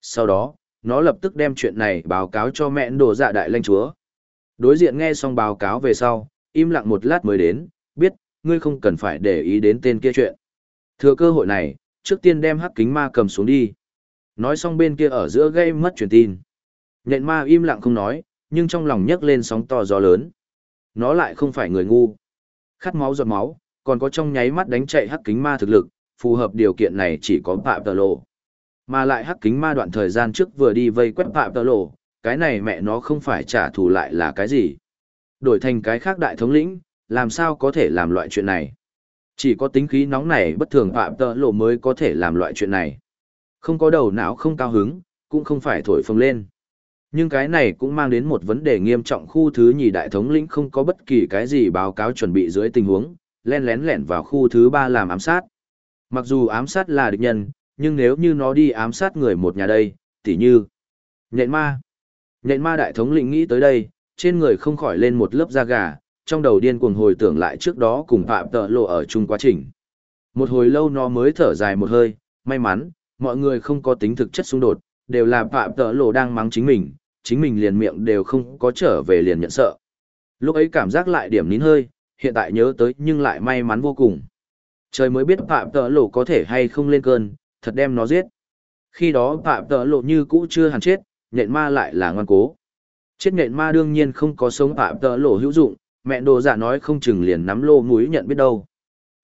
Sau đó, nó lập tức đem chuyện này báo cáo cho mẹ đồ dạ đại lãnh chúa. Đối diện nghe xong báo cáo về sau, im lặng một lát mới đến, biết, ngươi không cần phải để ý đến tên kia chuyện. Thừa cơ hội này, trước tiên đem hắc kính ma cầm xuống đi. Nói xong bên kia ở giữa gây mất truyền tin. Nhện ma im lặng không nói, nhưng trong lòng nhấc lên sóng to gió lớn. Nó lại không phải người ngu. Khát máu giọt máu, còn có trong nháy mắt đánh chạy hắc kính ma thực lực, phù hợp điều kiện này chỉ có Phạm Tờ Lộ. Mà lại hắc kính ma đoạn thời gian trước vừa đi vây quét Phạm Tờ Lộ, cái này mẹ nó không phải trả thù lại là cái gì. Đổi thành cái khác đại thống lĩnh, làm sao có thể làm loại chuyện này. Chỉ có tính khí nóng này bất thường Phạm Tờ Lộ mới có thể làm loại chuyện này. Không có đầu não không cao hứng, cũng không phải thổi phồng lên. Nhưng cái này cũng mang đến một vấn đề nghiêm trọng khu thứ nhì đại thống lĩnh không có bất kỳ cái gì báo cáo chuẩn bị dưới tình huống, len lén lẻn vào khu thứ ba làm ám sát. Mặc dù ám sát là địch nhân, nhưng nếu như nó đi ám sát người một nhà đây, tỉ như nhện ma. Nhện ma đại thống lĩnh nghĩ tới đây, trên người không khỏi lên một lớp da gà, trong đầu điên cuồng hồi tưởng lại trước đó cùng phạm tợ lộ ở chung quá trình. Một hồi lâu nó mới thở dài một hơi, may mắn, mọi người không có tính thực chất xung đột, đều là phạm tợ lộ đang mắng chính mình, chính mình liền miệng đều không có trở về liền nhận sợ. Lúc ấy cảm giác lại điểm nín hơi, hiện tại nhớ tới nhưng lại may mắn vô cùng. Trời mới biết phạm tợ lộ có thể hay không lên cơn, thật đem nó giết. Khi đó phạm tợ lộ như cũ chưa hẳn chết, nhện ma lại là ngoan cố. Chết nhện ma đương nhiên không có sống phạm tợ lộ hữu dụng, mẹ đồ giả nói không chừng liền nắm lô mũi nhận biết đâu.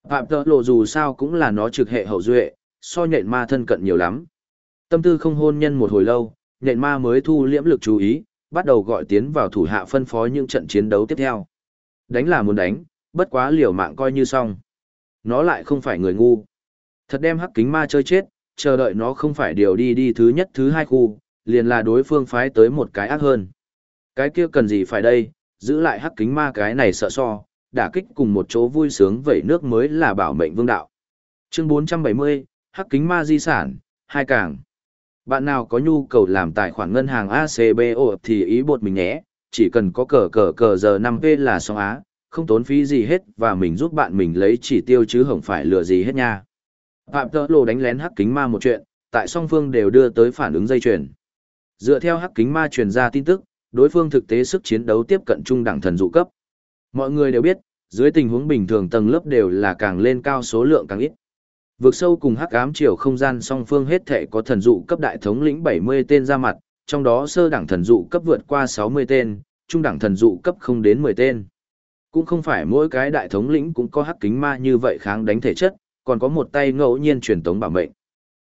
Phạm tợ lộ dù sao cũng là nó trực hệ hậu duệ, so nhện ma thân cận nhiều lắm. Tâm tư không hôn nhân một hồi lâu, nhện ma mới thu liễm lực chú ý, bắt đầu gọi tiến vào thủ hạ phân phó những trận chiến đấu tiếp theo. Đánh là muốn đánh, bất quá liều mạng coi như xong. Nó lại không phải người ngu. Thật đem hắc kính ma chơi chết, chờ đợi nó không phải điều đi đi thứ nhất thứ hai khu, liền là đối phương phái tới một cái ác hơn. Cái kia cần gì phải đây, giữ lại hắc kính ma cái này sợ so, đả kích cùng một chỗ vui sướng vẩy nước mới là bảo mệnh vương đạo. Chương 470, hắc kính ma di sản, hai càng. Bạn nào có nhu cầu làm tài khoản ngân hàng ACBO thì ý bột mình nhé, chỉ cần có cờ cờ cờ giờ 5V là xong á, không tốn phí gì hết và mình giúp bạn mình lấy chỉ tiêu chứ không phải lừa gì hết nha. Phạm tơ Lô đánh lén hắc kính ma một chuyện, tại song phương đều đưa tới phản ứng dây chuyền. Dựa theo hắc kính ma truyền ra tin tức, đối phương thực tế sức chiến đấu tiếp cận trung đẳng thần dụ cấp. Mọi người đều biết, dưới tình huống bình thường tầng lớp đều là càng lên cao số lượng càng ít. Vượt sâu cùng hắc ám chiều không gian song phương hết thể có thần dụ cấp đại thống lĩnh 70 tên ra mặt, trong đó sơ đẳng thần dụ cấp vượt qua 60 tên, trung đẳng thần dụ cấp không đến 10 tên. Cũng không phải mỗi cái đại thống lĩnh cũng có hắc kính ma như vậy kháng đánh thể chất, còn có một tay ngẫu nhiên truyền tống bảo mệnh.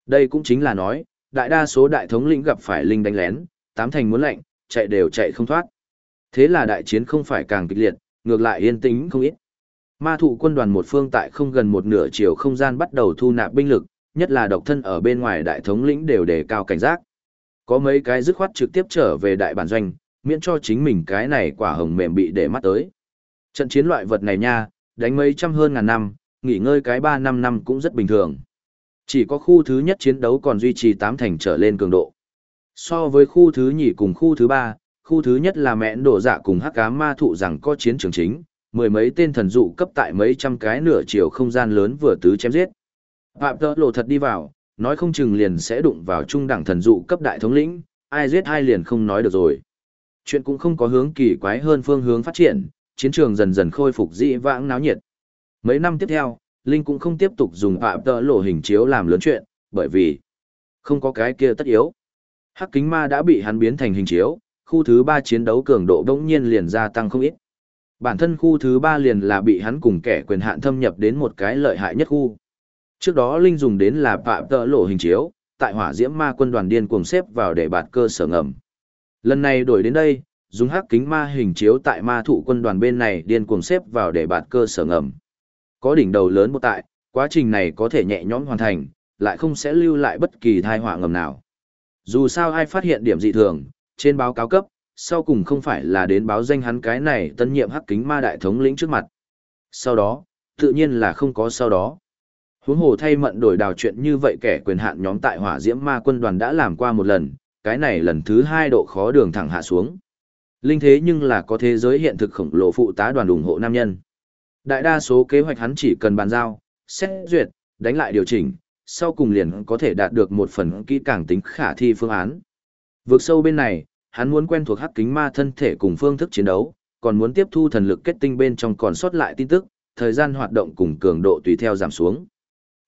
Đây cũng chính là nói, đại đa số đại thống lĩnh gặp phải linh đánh lén, tám thành muốn lạnh, chạy đều chạy không thoát. Thế là đại chiến không phải càng kịch liệt, ngược lại yên tĩnh không ít. Ma thụ quân đoàn một phương tại không gần một nửa chiều không gian bắt đầu thu nạp binh lực, nhất là độc thân ở bên ngoài đại thống lĩnh đều đề cao cảnh giác. Có mấy cái dứt khoát trực tiếp trở về đại bản doanh, miễn cho chính mình cái này quả hồng mềm bị để mắt tới. Trận chiến loại vật này nha, đánh mấy trăm hơn ngàn năm, nghỉ ngơi cái ba năm năm cũng rất bình thường. Chỉ có khu thứ nhất chiến đấu còn duy trì tám thành trở lên cường độ. So với khu thứ nhì cùng khu thứ ba, khu thứ nhất là mẹn đổ dạ cùng hắc cá ma thụ rằng có chiến trường chính, mười mấy tên thần dụ cấp tại mấy trăm cái nửa chiều không gian lớn vừa tứ chém giết. Phạm tơ lộ thật đi vào, nói không chừng liền sẽ đụng vào trung đẳng thần dụ cấp đại thống lĩnh, ai giết ai liền không nói được rồi. Chuyện cũng không có hướng kỳ quái hơn phương hướng phát triển, chiến trường dần dần khôi phục dị vãng náo nhiệt. Mấy năm tiếp theo, Linh cũng không tiếp tục dùng phạm tơ lộ hình chiếu làm lớn chuyện, bởi vì không có cái kia tất yếu. Hắc kính ma đã bị hắn biến thành hình chiếu, khu thứ ba chiến đấu cường độ bỗng nhiên liền gia tăng không ít. Bản thân khu thứ ba liền là bị hắn cùng kẻ quyền hạn thâm nhập đến một cái lợi hại nhất khu. Trước đó Linh dùng đến là phạm tợ lộ hình chiếu, tại hỏa diễm ma quân đoàn điên cuồng xếp vào để bạt cơ sở ngầm. Lần này đổi đến đây, dùng hắc kính ma hình chiếu tại ma thụ quân đoàn bên này điên cuồng xếp vào để bạt cơ sở ngầm. Có đỉnh đầu lớn một tại, quá trình này có thể nhẹ nhõm hoàn thành, lại không sẽ lưu lại bất kỳ thai họa ngầm nào. Dù sao ai phát hiện điểm dị thường, trên báo cáo cấp, sau cùng không phải là đến báo danh hắn cái này tân nhiệm hắc kính ma đại thống lĩnh trước mặt. Sau đó, tự nhiên là không có sau đó. Huống hồ thay mận đổi đào chuyện như vậy kẻ quyền hạn nhóm tại hỏa diễm ma quân đoàn đã làm qua một lần, cái này lần thứ hai độ khó đường thẳng hạ xuống. Linh thế nhưng là có thế giới hiện thực khổng lồ phụ tá đoàn ủng hộ nam nhân. Đại đa số kế hoạch hắn chỉ cần bàn giao, xét duyệt, đánh lại điều chỉnh, sau cùng liền có thể đạt được một phần kỹ càng tính khả thi phương án. Vượt sâu bên này, hắn muốn quen thuộc hắc kính ma thân thể cùng phương thức chiến đấu, còn muốn tiếp thu thần lực kết tinh bên trong còn sót lại tin tức, thời gian hoạt động cùng cường độ tùy theo giảm xuống.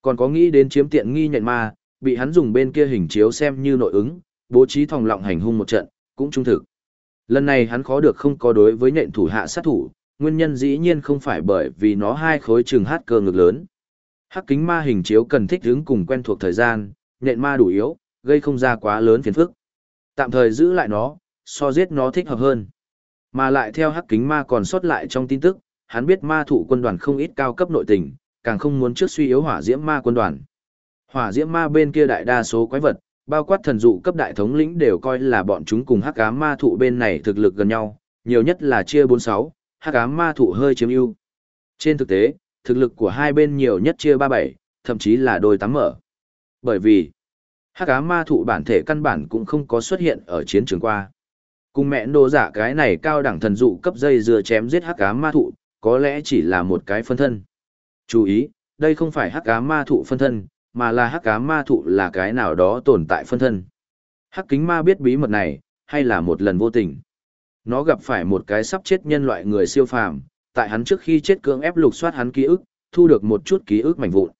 Còn có nghĩ đến chiếm tiện nghi nhận ma, bị hắn dùng bên kia hình chiếu xem như nội ứng, bố trí thòng lọng hành hung một trận, cũng trung thực. Lần này hắn khó được không có đối với nhện thủ hạ sát thủ, nguyên nhân dĩ nhiên không phải bởi vì nó hai khối trường hát cơ ngực lớn. Hắc kính ma hình chiếu cần thích ứng cùng quen thuộc thời gian, nhện ma đủ yếu, gây không ra quá lớn phiền phức. Tạm thời giữ lại nó, so giết nó thích hợp hơn. Mà lại theo hắc kính ma còn sót lại trong tin tức, hắn biết ma thủ quân đoàn không ít cao cấp nội tình, càng không muốn trước suy yếu hỏa diễm ma quân đoàn. Hỏa diễm ma bên kia đại đa số quái vật, bao quát thần dụ cấp đại thống lĩnh đều coi là bọn chúng cùng hắc ám ma thụ bên này thực lực gần nhau, nhiều nhất là chia 46, hắc ám ma thụ hơi chiếm ưu. Trên thực tế, thực lực của hai bên nhiều nhất chia 37, thậm chí là đôi tám mở. Bởi vì, hắc ám ma thụ bản thể căn bản cũng không có xuất hiện ở chiến trường qua. Cùng mẹ đồ giả dạ cái này cao đẳng thần dụ cấp dây dưa chém giết hắc ám ma thụ, có lẽ chỉ là một cái phân thân. Chú ý, đây không phải hắc ám ma thụ phân thân, mà là hắc ám ma thụ là cái nào đó tồn tại phân thân. Hắc kính ma biết bí mật này, hay là một lần vô tình. Nó gặp phải một cái sắp chết nhân loại người siêu phàm, tại hắn trước khi chết cưỡng ép lục soát hắn ký ức, thu được một chút ký ức mảnh vụn.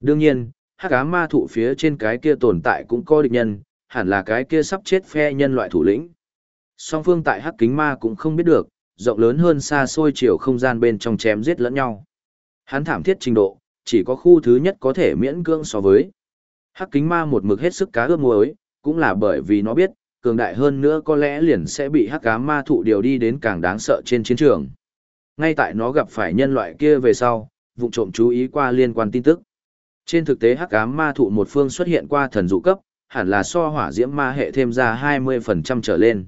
Đương nhiên, hắc ám ma thụ phía trên cái kia tồn tại cũng có địch nhân, hẳn là cái kia sắp chết phe nhân loại thủ lĩnh. Song phương tại hắc kính ma cũng không biết được, rộng lớn hơn xa xôi chiều không gian bên trong chém giết lẫn nhau. Hắn thảm thiết trình độ, chỉ có khu thứ nhất có thể miễn cưỡng so với. Hắc kính ma một mực hết sức cá ướp muối, cũng là bởi vì nó biết, cường đại hơn nữa có lẽ liền sẽ bị hắc cá ma thụ điều đi đến càng đáng sợ trên chiến trường. Ngay tại nó gặp phải nhân loại kia về sau, vụ trộm chú ý qua liên quan tin tức. Trên thực tế hắc ám ma thụ một phương xuất hiện qua thần dụ cấp, hẳn là so hỏa diễm ma hệ thêm ra 20% trở lên.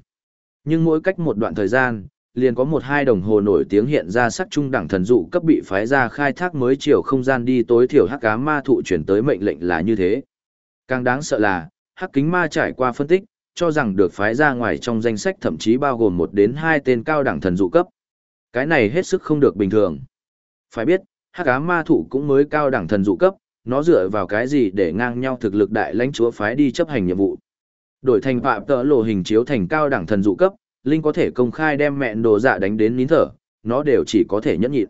Nhưng mỗi cách một đoạn thời gian, liền có một hai đồng hồ nổi tiếng hiện ra sắc trung đẳng thần dụ cấp bị phái ra khai thác mới chiều không gian đi tối thiểu hắc ám ma thụ chuyển tới mệnh lệnh là như thế. Càng đáng sợ là, hắc kính ma trải qua phân tích, cho rằng được phái ra ngoài trong danh sách thậm chí bao gồm một đến hai tên cao đẳng thần dụ cấp. Cái này hết sức không được bình thường. Phải biết, hắc ám ma thụ cũng mới cao đẳng thần dụ cấp, nó dựa vào cái gì để ngang nhau thực lực đại lãnh chúa phái đi chấp hành nhiệm vụ. Đổi thành phạm tợ lộ hình chiếu thành cao đẳng thần dụ cấp, Linh có thể công khai đem mẹn đồ dạ đánh đến nín thở, nó đều chỉ có thể nhẫn nhịn.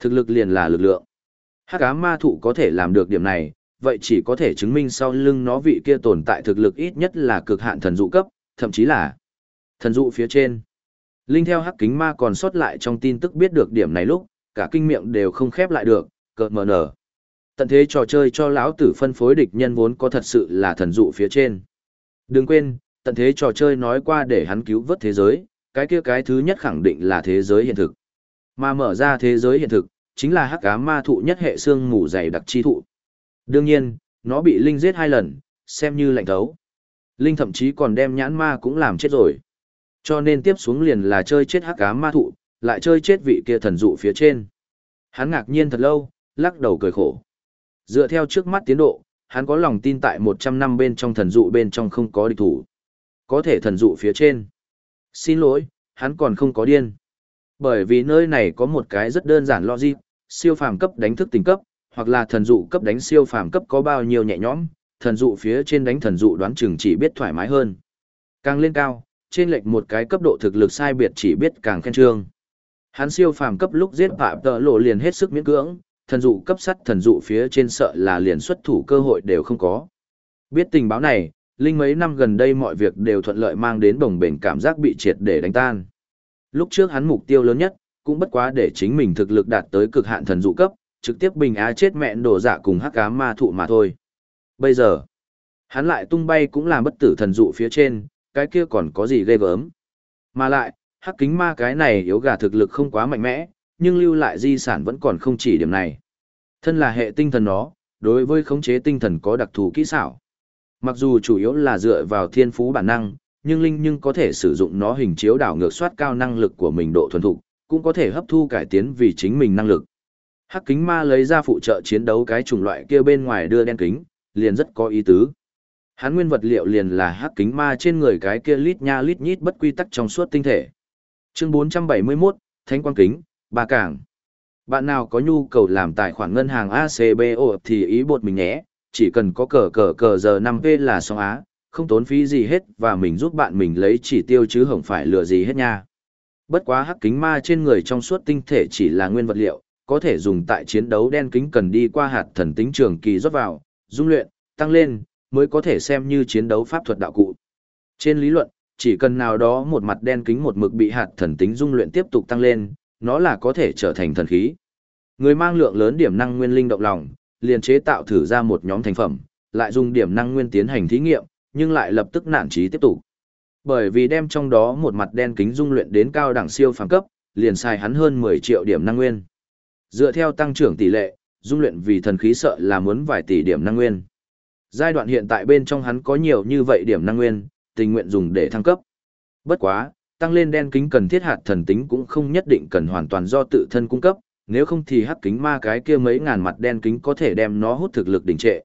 Thực lực liền là lực lượng. Hắc ám ma thụ có thể làm được điểm này, vậy chỉ có thể chứng minh sau lưng nó vị kia tồn tại thực lực ít nhất là cực hạn thần dụ cấp, thậm chí là thần dụ phía trên. Linh theo hắc kính ma còn sót lại trong tin tức biết được điểm này lúc, cả kinh miệng đều không khép lại được, cợt mờ nở. Tận thế trò chơi cho lão tử phân phối địch nhân vốn có thật sự là thần dụ phía trên. Đừng quên, tận thế trò chơi nói qua để hắn cứu vớt thế giới, cái kia cái thứ nhất khẳng định là thế giới hiện thực. Mà mở ra thế giới hiện thực, chính là hắc ám ma thụ nhất hệ xương mù dày đặc chi thụ. Đương nhiên, nó bị Linh giết hai lần, xem như lạnh thấu. Linh thậm chí còn đem nhãn ma cũng làm chết rồi. Cho nên tiếp xuống liền là chơi chết hắc ám ma thụ, lại chơi chết vị kia thần dụ phía trên. Hắn ngạc nhiên thật lâu, lắc đầu cười khổ. Dựa theo trước mắt tiến độ, hắn có lòng tin tại 100 năm bên trong thần dụ bên trong không có địch thủ. Có thể thần dụ phía trên. Xin lỗi, hắn còn không có điên. Bởi vì nơi này có một cái rất đơn giản logic, siêu phàm cấp đánh thức tình cấp, hoặc là thần dụ cấp đánh siêu phàm cấp có bao nhiêu nhẹ nhõm, thần dụ phía trên đánh thần dụ đoán chừng chỉ biết thoải mái hơn. Càng lên cao, trên lệch một cái cấp độ thực lực sai biệt chỉ biết càng khen trương. Hắn siêu phàm cấp lúc giết phạm tợ lộ liền hết sức miễn cưỡng, thần dụ cấp sắt thần dụ phía trên sợ là liền xuất thủ cơ hội đều không có. Biết tình báo này, Linh mấy năm gần đây mọi việc đều thuận lợi mang đến bồng bềnh cảm giác bị triệt để đánh tan. Lúc trước hắn mục tiêu lớn nhất, cũng bất quá để chính mình thực lực đạt tới cực hạn thần dụ cấp, trực tiếp bình á chết mẹn đổ dạ cùng hắc ám ma thụ mà thôi. Bây giờ, hắn lại tung bay cũng làm bất tử thần dụ phía trên, cái kia còn có gì ghê gớm. Mà lại, hắc kính ma cái này yếu gà thực lực không quá mạnh mẽ, nhưng lưu lại di sản vẫn còn không chỉ điểm này. Thân là hệ tinh thần nó, đối với khống chế tinh thần có đặc thù kỹ xảo. Mặc dù chủ yếu là dựa vào thiên phú bản năng, nhưng Linh nhưng có thể sử dụng nó hình chiếu đảo ngược soát cao năng lực của mình độ thuần thục, cũng có thể hấp thu cải tiến vì chính mình năng lực. Hắc kính ma lấy ra phụ trợ chiến đấu cái chủng loại kia bên ngoài đưa đen kính, liền rất có ý tứ. Hắn nguyên vật liệu liền là hắc kính ma trên người cái kia lít nha lít nhít bất quy tắc trong suốt tinh thể. Chương 471, Thánh quang kính, ba cảng. Bạn nào có nhu cầu làm tài khoản ngân hàng ACBO thì ý bột mình nhé, chỉ cần có cờ cờ cờ giờ 5V là xong á, không tốn phí gì hết và mình giúp bạn mình lấy chỉ tiêu chứ không phải lừa gì hết nha. Bất quá hắc kính ma trên người trong suốt tinh thể chỉ là nguyên vật liệu, có thể dùng tại chiến đấu đen kính cần đi qua hạt thần tính trường kỳ rót vào, dung luyện, tăng lên, mới có thể xem như chiến đấu pháp thuật đạo cụ. Trên lý luận, chỉ cần nào đó một mặt đen kính một mực bị hạt thần tính dung luyện tiếp tục tăng lên, nó là có thể trở thành thần khí. Người mang lượng lớn điểm năng nguyên linh động lòng, liền chế tạo thử ra một nhóm thành phẩm, lại dùng điểm năng nguyên tiến hành thí nghiệm, nhưng lại lập tức nản trí tiếp tục. Bởi vì đem trong đó một mặt đen kính dung luyện đến cao đẳng siêu phàm cấp, liền xài hắn hơn 10 triệu điểm năng nguyên. Dựa theo tăng trưởng tỷ lệ, dung luyện vì thần khí sợ là muốn vài tỷ điểm năng nguyên. Giai đoạn hiện tại bên trong hắn có nhiều như vậy điểm năng nguyên, tình nguyện dùng để thăng cấp. Bất quá, tăng lên đen kính cần thiết hạt thần tính cũng không nhất định cần hoàn toàn do tự thân cung cấp, nếu không thì hắc kính ma cái kia mấy ngàn mặt đen kính có thể đem nó hút thực lực đỉnh trệ.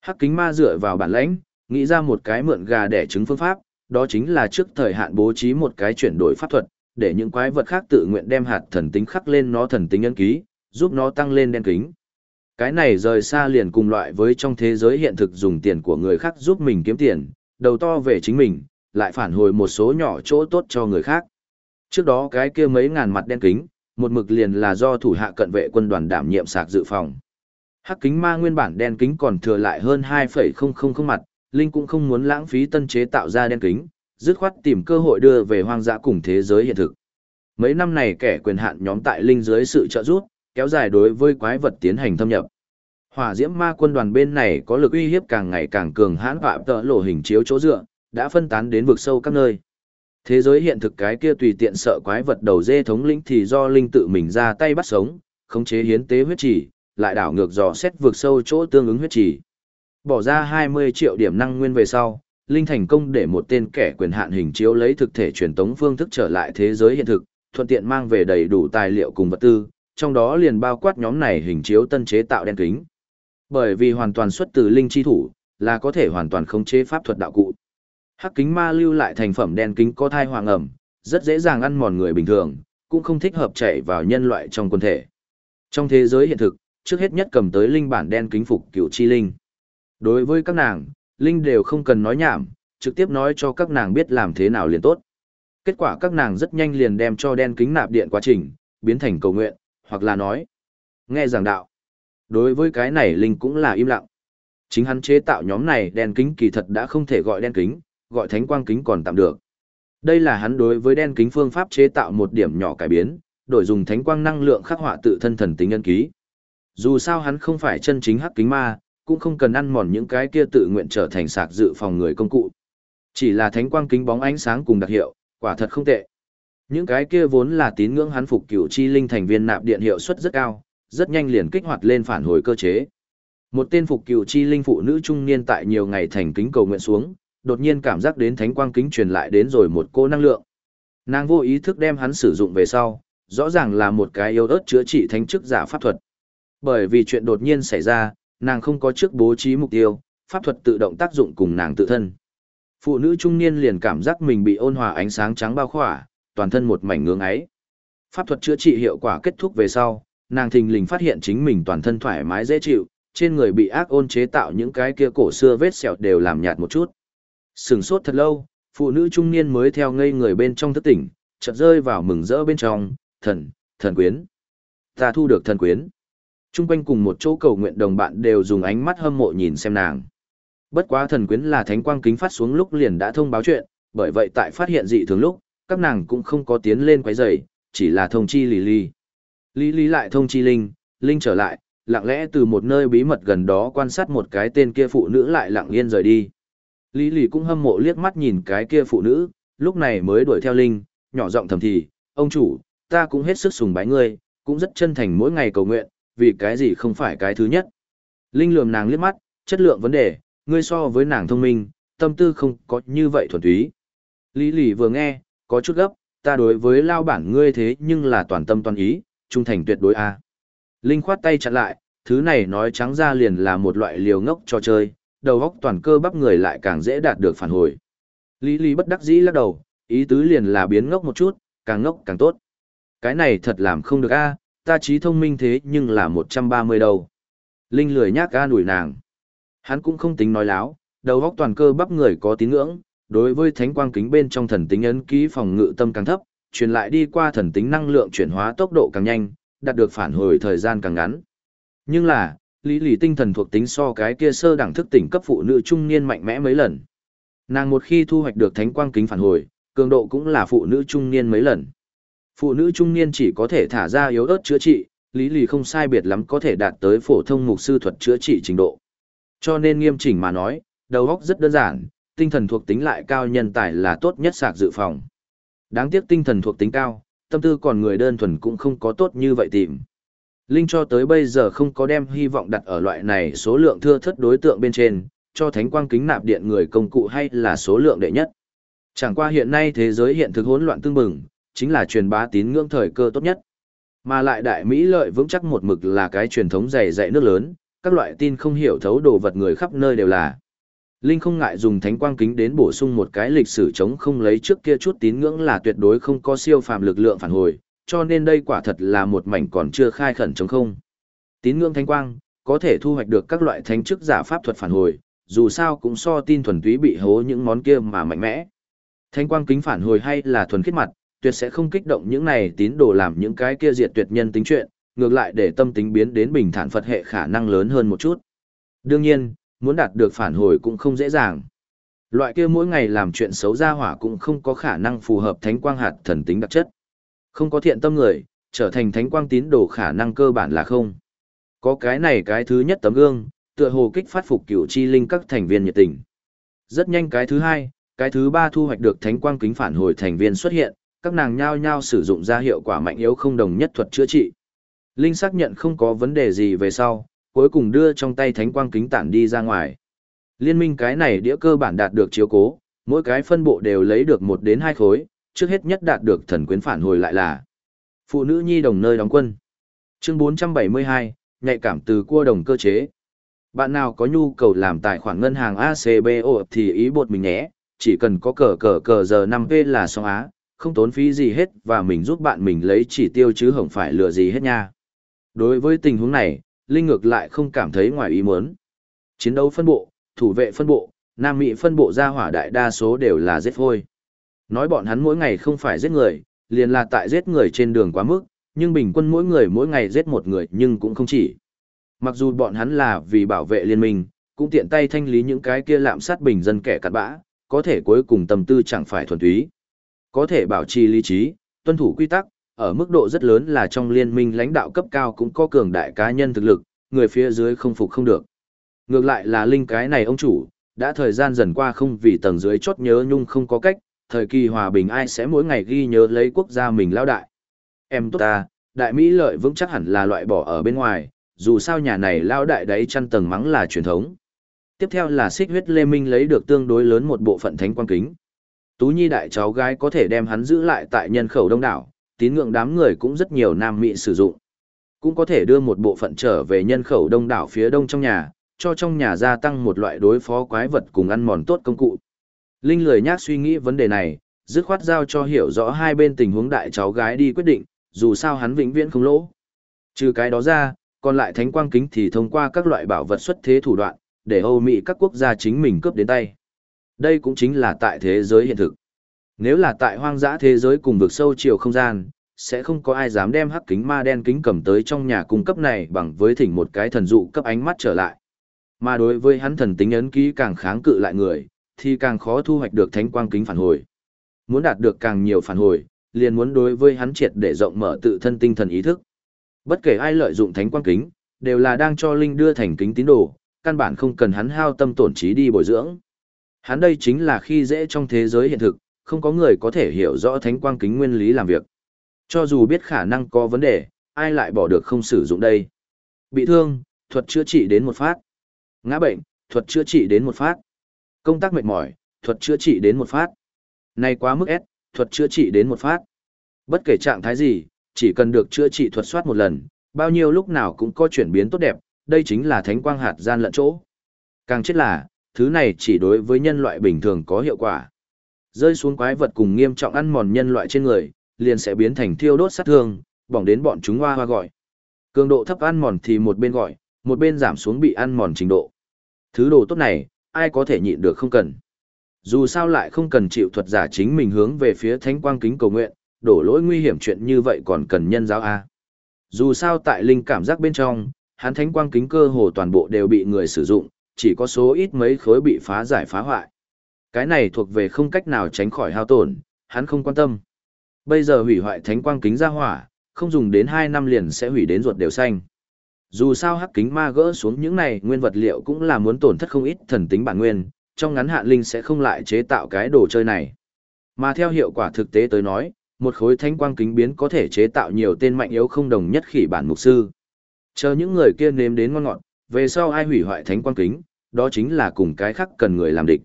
Hắc kính ma dựa vào bản lãnh, nghĩ ra một cái mượn gà đẻ trứng phương pháp, đó chính là trước thời hạn bố trí một cái chuyển đổi pháp thuật, để những quái vật khác tự nguyện đem hạt thần tính khắc lên nó thần tính ấn ký, giúp nó tăng lên đen kính. Cái này rời xa liền cùng loại với trong thế giới hiện thực dùng tiền của người khác giúp mình kiếm tiền, đầu to về chính mình, lại phản hồi một số nhỏ chỗ tốt cho người khác. Trước đó cái kia mấy ngàn mặt đen kính, một mực liền là do thủ hạ cận vệ quân đoàn đảm nhiệm sạc dự phòng. Hắc kính ma nguyên bản đen kính còn thừa lại hơn 2,000 mặt, Linh cũng không muốn lãng phí tân chế tạo ra đen kính, dứt khoát tìm cơ hội đưa về hoang dã cùng thế giới hiện thực. Mấy năm này kẻ quyền hạn nhóm tại Linh dưới sự trợ giúp, kéo dài đối với quái vật tiến hành thâm nhập. Hỏa diễm ma quân đoàn bên này có lực uy hiếp càng ngày càng cường hãn và tợ lộ hình chiếu chỗ dựa, đã phân tán đến vực sâu các nơi. Thế giới hiện thực cái kia tùy tiện sợ quái vật đầu dê thống lĩnh thì do linh tự mình ra tay bắt sống, khống chế hiến tế huyết chỉ, lại đảo ngược dò xét vượt sâu chỗ tương ứng huyết chỉ. Bỏ ra 20 triệu điểm năng nguyên về sau, linh thành công để một tên kẻ quyền hạn hình chiếu lấy thực thể truyền tống phương thức trở lại thế giới hiện thực, thuận tiện mang về đầy đủ tài liệu cùng vật tư, trong đó liền bao quát nhóm này hình chiếu tân chế tạo đen kính. Bởi vì hoàn toàn xuất từ linh chi thủ, là có thể hoàn toàn khống chế pháp thuật đạo cụ. Hắc kính ma lưu lại thành phẩm đen kính có thai hoàng ẩm, rất dễ dàng ăn mòn người bình thường, cũng không thích hợp chạy vào nhân loại trong quân thể. Trong thế giới hiện thực, trước hết nhất cầm tới linh bản đen kính phục cựu chi linh. Đối với các nàng, linh đều không cần nói nhảm, trực tiếp nói cho các nàng biết làm thế nào liền tốt. Kết quả các nàng rất nhanh liền đem cho đen kính nạp điện quá trình, biến thành cầu nguyện, hoặc là nói, nghe giảng đạo. Đối với cái này Linh cũng là im lặng. Chính hắn chế tạo nhóm này đen kính kỳ thật đã không thể gọi đen kính, gọi thánh quang kính còn tạm được. Đây là hắn đối với đen kính phương pháp chế tạo một điểm nhỏ cải biến, đổi dùng thánh quang năng lượng khắc họa tự thân thần tính nhân ký. Dù sao hắn không phải chân chính hắc kính ma, cũng không cần ăn mòn những cái kia tự nguyện trở thành sạc dự phòng người công cụ. Chỉ là thánh quang kính bóng ánh sáng cùng đặc hiệu, quả thật không tệ. Những cái kia vốn là tín ngưỡng hắn phục cửu chi linh thành viên nạp điện hiệu suất rất cao, rất nhanh liền kích hoạt lên phản hồi cơ chế. Một tên phục cửu chi linh phụ nữ trung niên tại nhiều ngày thành kính cầu nguyện xuống, đột nhiên cảm giác đến thánh quang kính truyền lại đến rồi một cô năng lượng. Nàng vô ý thức đem hắn sử dụng về sau, rõ ràng là một cái yếu ớt chữa trị thánh chức giả pháp thuật. Bởi vì chuyện đột nhiên xảy ra, nàng không có trước bố trí mục tiêu, pháp thuật tự động tác dụng cùng nàng tự thân. Phụ nữ trung niên liền cảm giác mình bị ôn hòa ánh sáng trắng bao khỏa, toàn thân một mảnh ngưỡng ấy. Pháp thuật chữa trị hiệu quả kết thúc về sau, nàng thình lình phát hiện chính mình toàn thân thoải mái dễ chịu, trên người bị ác ôn chế tạo những cái kia cổ xưa vết sẹo đều làm nhạt một chút. Sừng sốt thật lâu, phụ nữ trung niên mới theo ngây người bên trong thức tỉnh, chợt rơi vào mừng rỡ bên trong, thần, thần quyến. Ta thu được thần quyến. Trung quanh cùng một chỗ cầu nguyện đồng bạn đều dùng ánh mắt hâm mộ nhìn xem nàng. Bất quá thần quyến là thánh quang kính phát xuống lúc liền đã thông báo chuyện, bởi vậy tại phát hiện dị thường lúc, các nàng cũng không có tiến lên quấy rầy, chỉ là thông chi lì lì. Lý lý lại thông chi Linh, Linh trở lại, lặng lẽ từ một nơi bí mật gần đó quan sát một cái tên kia phụ nữ lại lặng yên rời đi. Lý lì cũng hâm mộ liếc mắt nhìn cái kia phụ nữ, lúc này mới đuổi theo Linh, nhỏ giọng thầm thì, ông chủ, ta cũng hết sức sùng bái ngươi, cũng rất chân thành mỗi ngày cầu nguyện, vì cái gì không phải cái thứ nhất. Linh lườm nàng liếc mắt, chất lượng vấn đề, ngươi so với nàng thông minh, tâm tư không có như vậy thuần túy. Lý lì vừa nghe, có chút gấp, ta đối với lao bản ngươi thế nhưng là toàn tâm toàn ý, trung thành tuyệt đối a. Linh khoát tay chặn lại, thứ này nói trắng ra liền là một loại liều ngốc cho chơi, đầu góc toàn cơ bắp người lại càng dễ đạt được phản hồi. Lý Lý bất đắc dĩ lắc đầu, ý tứ liền là biến ngốc một chút, càng ngốc càng tốt. Cái này thật làm không được a, ta trí thông minh thế nhưng là 130 đầu. Linh lười nhác ga đuổi nàng. Hắn cũng không tính nói láo, đầu góc toàn cơ bắp người có tín ngưỡng, đối với thánh quang kính bên trong thần tính ấn ký phòng ngự tâm càng thấp, truyền lại đi qua thần tính năng lượng chuyển hóa tốc độ càng nhanh, đạt được phản hồi thời gian càng ngắn. Nhưng là, lý Lì tinh thần thuộc tính so cái kia sơ đẳng thức tỉnh cấp phụ nữ trung niên mạnh mẽ mấy lần. Nàng một khi thu hoạch được thánh quang kính phản hồi, cường độ cũng là phụ nữ trung niên mấy lần. Phụ nữ trung niên chỉ có thể thả ra yếu ớt chữa trị, lý lì không sai biệt lắm có thể đạt tới phổ thông mục sư thuật chữa trị trình độ. Cho nên nghiêm chỉnh mà nói, đầu óc rất đơn giản, tinh thần thuộc tính lại cao nhân tài là tốt nhất sạc dự phòng. Đáng tiếc tinh thần thuộc tính cao, tâm tư còn người đơn thuần cũng không có tốt như vậy tìm. Linh cho tới bây giờ không có đem hy vọng đặt ở loại này số lượng thưa thất đối tượng bên trên, cho thánh quang kính nạp điện người công cụ hay là số lượng đệ nhất. Chẳng qua hiện nay thế giới hiện thực hỗn loạn tương bừng, chính là truyền bá tín ngưỡng thời cơ tốt nhất. Mà lại đại Mỹ lợi vững chắc một mực là cái truyền thống dày dạy nước lớn, các loại tin không hiểu thấu đồ vật người khắp nơi đều là. Linh không ngại dùng thánh quang kính đến bổ sung một cái lịch sử chống không lấy trước kia chút tín ngưỡng là tuyệt đối không có siêu phàm lực lượng phản hồi, cho nên đây quả thật là một mảnh còn chưa khai khẩn chống không. Tín ngưỡng thánh quang, có thể thu hoạch được các loại thánh chức giả pháp thuật phản hồi, dù sao cũng so tin thuần túy bị hố những món kia mà mạnh mẽ. Thánh quang kính phản hồi hay là thuần khiết mặt, tuyệt sẽ không kích động những này tín đồ làm những cái kia diệt tuyệt nhân tính chuyện, ngược lại để tâm tính biến đến bình thản Phật hệ khả năng lớn hơn một chút. Đương nhiên, muốn đạt được phản hồi cũng không dễ dàng. Loại kia mỗi ngày làm chuyện xấu ra hỏa cũng không có khả năng phù hợp thánh quang hạt thần tính đặc chất. Không có thiện tâm người, trở thành thánh quang tín đồ khả năng cơ bản là không. Có cái này cái thứ nhất tấm gương, tựa hồ kích phát phục cửu chi linh các thành viên nhiệt tình. Rất nhanh cái thứ hai, cái thứ ba thu hoạch được thánh quang kính phản hồi thành viên xuất hiện, các nàng nhao nhao sử dụng ra hiệu quả mạnh yếu không đồng nhất thuật chữa trị. Linh xác nhận không có vấn đề gì về sau, cuối cùng đưa trong tay thánh quang kính tản đi ra ngoài. Liên minh cái này đĩa cơ bản đạt được chiếu cố, mỗi cái phân bộ đều lấy được một đến hai khối, trước hết nhất đạt được thần quyến phản hồi lại là phụ nữ nhi đồng nơi đóng quân. Chương 472, nhạy cảm từ cua đồng cơ chế. Bạn nào có nhu cầu làm tài khoản ngân hàng ACBO thì ý bột mình nhé, chỉ cần có cờ cờ cờ giờ 5P là xong á, không tốn phí gì hết và mình giúp bạn mình lấy chỉ tiêu chứ không phải lừa gì hết nha. Đối với tình huống này, Linh ngược lại không cảm thấy ngoài ý muốn. Chiến đấu phân bộ, thủ vệ phân bộ, Nam Mỹ phân bộ ra hỏa đại đa số đều là giết phôi. Nói bọn hắn mỗi ngày không phải giết người, liền là tại giết người trên đường quá mức, nhưng bình quân mỗi người mỗi ngày giết một người nhưng cũng không chỉ. Mặc dù bọn hắn là vì bảo vệ liên minh, cũng tiện tay thanh lý những cái kia lạm sát bình dân kẻ cặn bã, có thể cuối cùng tâm tư chẳng phải thuần túy. Có thể bảo trì lý trí, tuân thủ quy tắc, ở mức độ rất lớn là trong liên minh lãnh đạo cấp cao cũng có cường đại cá nhân thực lực, người phía dưới không phục không được. Ngược lại là linh cái này ông chủ, đã thời gian dần qua không vì tầng dưới chốt nhớ nhung không có cách, thời kỳ hòa bình ai sẽ mỗi ngày ghi nhớ lấy quốc gia mình lao đại. Em tốt ta, đại Mỹ lợi vững chắc hẳn là loại bỏ ở bên ngoài, dù sao nhà này lao đại đấy chăn tầng mắng là truyền thống. Tiếp theo là xích huyết lê minh lấy được tương đối lớn một bộ phận thánh quang kính. Tú Nhi đại cháu gái có thể đem hắn giữ lại tại nhân khẩu đông đảo, tín ngưỡng đám người cũng rất nhiều nam mỹ sử dụng. Cũng có thể đưa một bộ phận trở về nhân khẩu đông đảo phía đông trong nhà, cho trong nhà gia tăng một loại đối phó quái vật cùng ăn mòn tốt công cụ. Linh lười nhác suy nghĩ vấn đề này, dứt khoát giao cho hiểu rõ hai bên tình huống đại cháu gái đi quyết định, dù sao hắn vĩnh viễn không lỗ. Trừ cái đó ra, còn lại thánh quang kính thì thông qua các loại bảo vật xuất thế thủ đoạn, để Âu Mỹ các quốc gia chính mình cướp đến tay. Đây cũng chính là tại thế giới hiện thực. Nếu là tại hoang dã thế giới cùng vực sâu chiều không gian, sẽ không có ai dám đem hắc kính ma đen kính cầm tới trong nhà cung cấp này bằng với thỉnh một cái thần dụ cấp ánh mắt trở lại. Mà đối với hắn thần tính ấn ký càng kháng cự lại người, thì càng khó thu hoạch được thánh quang kính phản hồi. Muốn đạt được càng nhiều phản hồi, liền muốn đối với hắn triệt để rộng mở tự thân tinh thần ý thức. Bất kể ai lợi dụng thánh quang kính, đều là đang cho linh đưa thành kính tín đồ, căn bản không cần hắn hao tâm tổn trí đi bồi dưỡng. Hắn đây chính là khi dễ trong thế giới hiện thực, không có người có thể hiểu rõ thánh quang kính nguyên lý làm việc. Cho dù biết khả năng có vấn đề, ai lại bỏ được không sử dụng đây. Bị thương, thuật chữa trị đến một phát. Ngã bệnh, thuật chữa trị đến một phát. Công tác mệt mỏi, thuật chữa trị đến một phát. Này quá mức S, thuật chữa trị đến một phát. Bất kể trạng thái gì, chỉ cần được chữa trị thuật soát một lần, bao nhiêu lúc nào cũng có chuyển biến tốt đẹp, đây chính là thánh quang hạt gian lận chỗ. Càng chết là, thứ này chỉ đối với nhân loại bình thường có hiệu quả. Rơi xuống quái vật cùng nghiêm trọng ăn mòn nhân loại trên người, liền sẽ biến thành thiêu đốt sát thương, bỏng đến bọn chúng hoa hoa gọi. Cường độ thấp ăn mòn thì một bên gọi, một bên giảm xuống bị ăn mòn trình độ. Thứ đồ tốt này, ai có thể nhịn được không cần. Dù sao lại không cần chịu thuật giả chính mình hướng về phía thánh quang kính cầu nguyện, đổ lỗi nguy hiểm chuyện như vậy còn cần nhân giáo A. Dù sao tại linh cảm giác bên trong, hắn thánh quang kính cơ hồ toàn bộ đều bị người sử dụng, chỉ có số ít mấy khối bị phá giải phá hoại. Cái này thuộc về không cách nào tránh khỏi hao tổn, hắn không quan tâm. Bây giờ hủy hoại thánh quang kính ra hỏa, không dùng đến 2 năm liền sẽ hủy đến ruột đều xanh. Dù sao hắc kính ma gỡ xuống những này nguyên vật liệu cũng là muốn tổn thất không ít thần tính bản nguyên, trong ngắn hạn linh sẽ không lại chế tạo cái đồ chơi này. Mà theo hiệu quả thực tế tới nói, một khối thánh quang kính biến có thể chế tạo nhiều tên mạnh yếu không đồng nhất khỉ bản mục sư. Chờ những người kia nếm đến ngon ngọt, về sau ai hủy hoại thánh quang kính, đó chính là cùng cái khác cần người làm địch.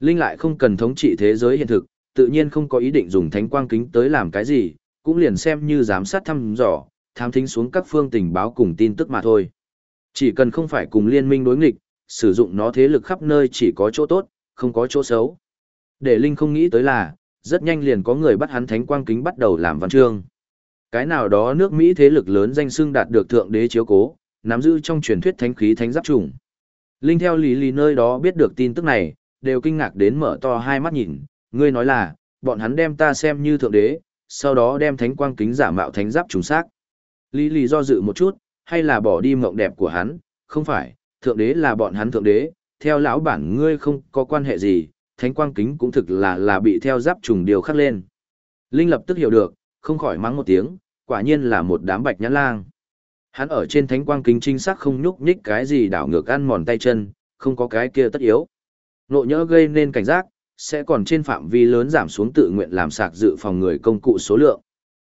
Linh lại không cần thống trị thế giới hiện thực, tự nhiên không có ý định dùng thánh quang kính tới làm cái gì, cũng liền xem như giám sát thăm dò, tham thính xuống các phương tình báo cùng tin tức mà thôi. Chỉ cần không phải cùng liên minh đối nghịch, sử dụng nó thế lực khắp nơi chỉ có chỗ tốt, không có chỗ xấu. Để Linh không nghĩ tới là, rất nhanh liền có người bắt hắn thánh quang kính bắt đầu làm văn chương. Cái nào đó nước Mỹ thế lực lớn danh xưng đạt được thượng đế chiếu cố, nắm giữ trong truyền thuyết thánh khí thánh giáp trùng. Linh theo lý lý nơi đó biết được tin tức này, đều kinh ngạc đến mở to hai mắt nhìn, ngươi nói là, bọn hắn đem ta xem như thượng đế, sau đó đem thánh quang kính giả mạo thánh giáp trùng xác. Lý lý do dự một chút, hay là bỏ đi mộng đẹp của hắn, không phải, thượng đế là bọn hắn thượng đế, theo lão bản ngươi không có quan hệ gì, thánh quang kính cũng thực là là bị theo giáp trùng điều khắc lên. Linh lập tức hiểu được, không khỏi mắng một tiếng, quả nhiên là một đám bạch nhãn lang. Hắn ở trên thánh quang kính chính xác không nhúc nhích cái gì đảo ngược ăn mòn tay chân, không có cái kia tất yếu. Nộ nhỡ gây nên cảnh giác, sẽ còn trên phạm vi lớn giảm xuống tự nguyện làm sạc dự phòng người công cụ số lượng.